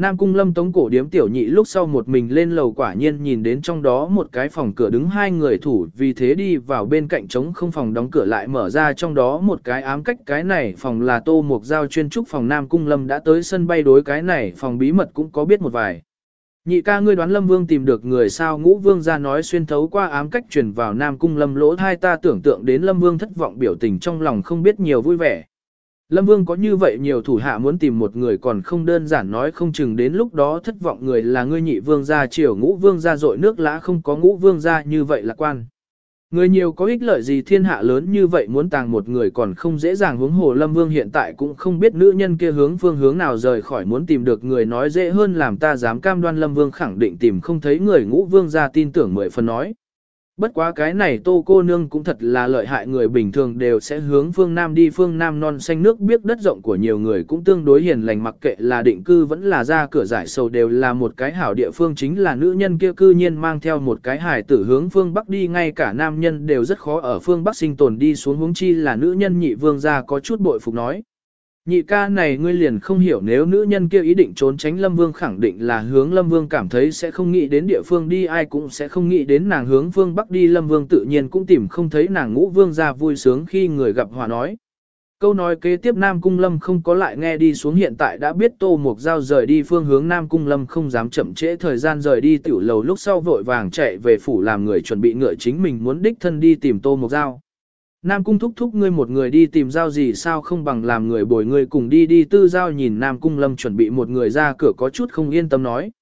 Nam cung lâm tống cổ điếm tiểu nhị lúc sau một mình lên lầu quả nhiên nhìn đến trong đó một cái phòng cửa đứng hai người thủ, vì thế đi vào bên cạnh trống không phòng đóng cửa lại mở ra trong đó một cái ám cách cái này phòng là tô mục giao chuyên trúc phòng Nam cung lâm đã tới sân bay đối cái này phòng bí mật cũng có biết một vài. Nhị ca ngươi đoán lâm vương tìm được người sao ngũ vương ra nói xuyên thấu qua ám cách truyền vào Nam cung lâm lỗ thai, ta tưởng tượng đến lâm vương thất vọng biểu tình trong lòng không biết nhiều vui vẻ. Lâm Vương có như vậy nhiều thủ hạ muốn tìm một người còn không đơn giản nói không chừng đến lúc đó thất vọng người là ngươi nhị vương gia, triều ngũ vương gia dội nước lã không có ngũ vương gia như vậy lạc quan. Người nhiều có ích lợi gì thiên hạ lớn như vậy muốn tàng một người còn không dễ dàng hướng hồ Lâm Vương hiện tại cũng không biết nữ nhân kia hướng phương hướng nào rời khỏi muốn tìm được người nói dễ hơn làm ta dám cam đoan Lâm Vương khẳng định tìm không thấy người ngũ vương gia tin tưởng mười phần nói. Bất quá cái này tô cô nương cũng thật là lợi hại người bình thường đều sẽ hướng phương Nam đi, phương Nam non xanh nước biết đất rộng của nhiều người cũng tương đối hiền lành, mặc kệ là định cư vẫn là ra cửa giải sầu đều là một cái hảo địa phương, chính là nữ nhân kia cư nhiên mang theo một cái hài tử hướng phương Bắc đi, ngay cả nam nhân đều rất khó ở phương Bắc sinh tồn đi, xuống hướng chi là nữ nhân nhị vương ra có chút bội phục nói. Nhị ca này ngươi liền không hiểu nếu nữ nhân kia ý định trốn tránh Lâm Vương khẳng định là hướng Lâm Vương cảm thấy sẽ không nghĩ đến địa phương đi, ai cũng sẽ không nghĩ đến nàng hướng phương Bắc đi Lâm Vương tự nhiên cũng tìm không thấy nàng ngũ vương ra vui sướng khi người gặp hòa nói. Câu nói kế tiếp Nam Cung Lâm không có lại nghe đi xuống, hiện tại đã biết Tô Mục Giao rời đi phương hướng Nam Cung Lâm không dám chậm trễ thời gian rời đi, tiểu lầu lúc sau vội vàng chạy về phủ làm người chuẩn bị ngựa chính mình muốn đích thân đi tìm Tô Mục Giao. Nam cung thúc thúc ngươi một người đi tìm giao gì sao không bằng làm người bồi ngươi cùng đi đi tư giao nhìn Nam cung lâm chuẩn bị một người ra cửa có chút không yên tâm nói.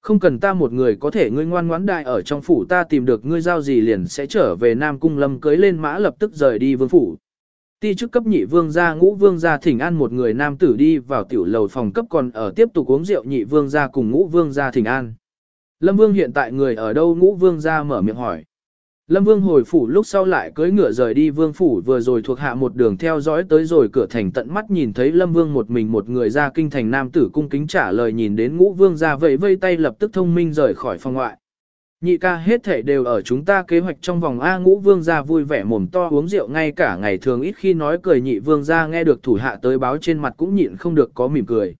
Không cần ta một người có thể ngươi ngoan ngoãn đại ở trong phủ ta tìm được ngươi giao gì liền sẽ trở về Nam cung lâm cưới lên mã lập tức rời đi vương phủ. Ti chức cấp nhị vương gia ngũ vương gia thỉnh an một người nam tử đi vào tiểu lầu phòng cấp còn ở tiếp tục uống rượu nhị vương gia cùng ngũ vương gia thỉnh an. Lâm vương hiện tại người ở đâu ngũ vương gia mở miệng hỏi. Lâm Vương hồi phủ lúc sau lại cưỡi ngựa rời đi Vương phủ, vừa rồi thuộc hạ một đường theo dõi tới rồi cửa thành tận mắt nhìn thấy Lâm Vương một mình một người ra kinh thành nam tử cung kính trả lời nhìn đến Ngũ Vương ra vẫy vây tay lập tức thông minh rời khỏi phòng ngoại. Nhị ca, hết thể đều ở chúng ta kế hoạch trong vòng A, Ngũ Vương ra vui vẻ mồm to uống rượu ngay cả ngày thường ít khi nói cười nhị Vương ra nghe được thủ hạ tới báo trên mặt cũng nhịn không được có mỉm cười.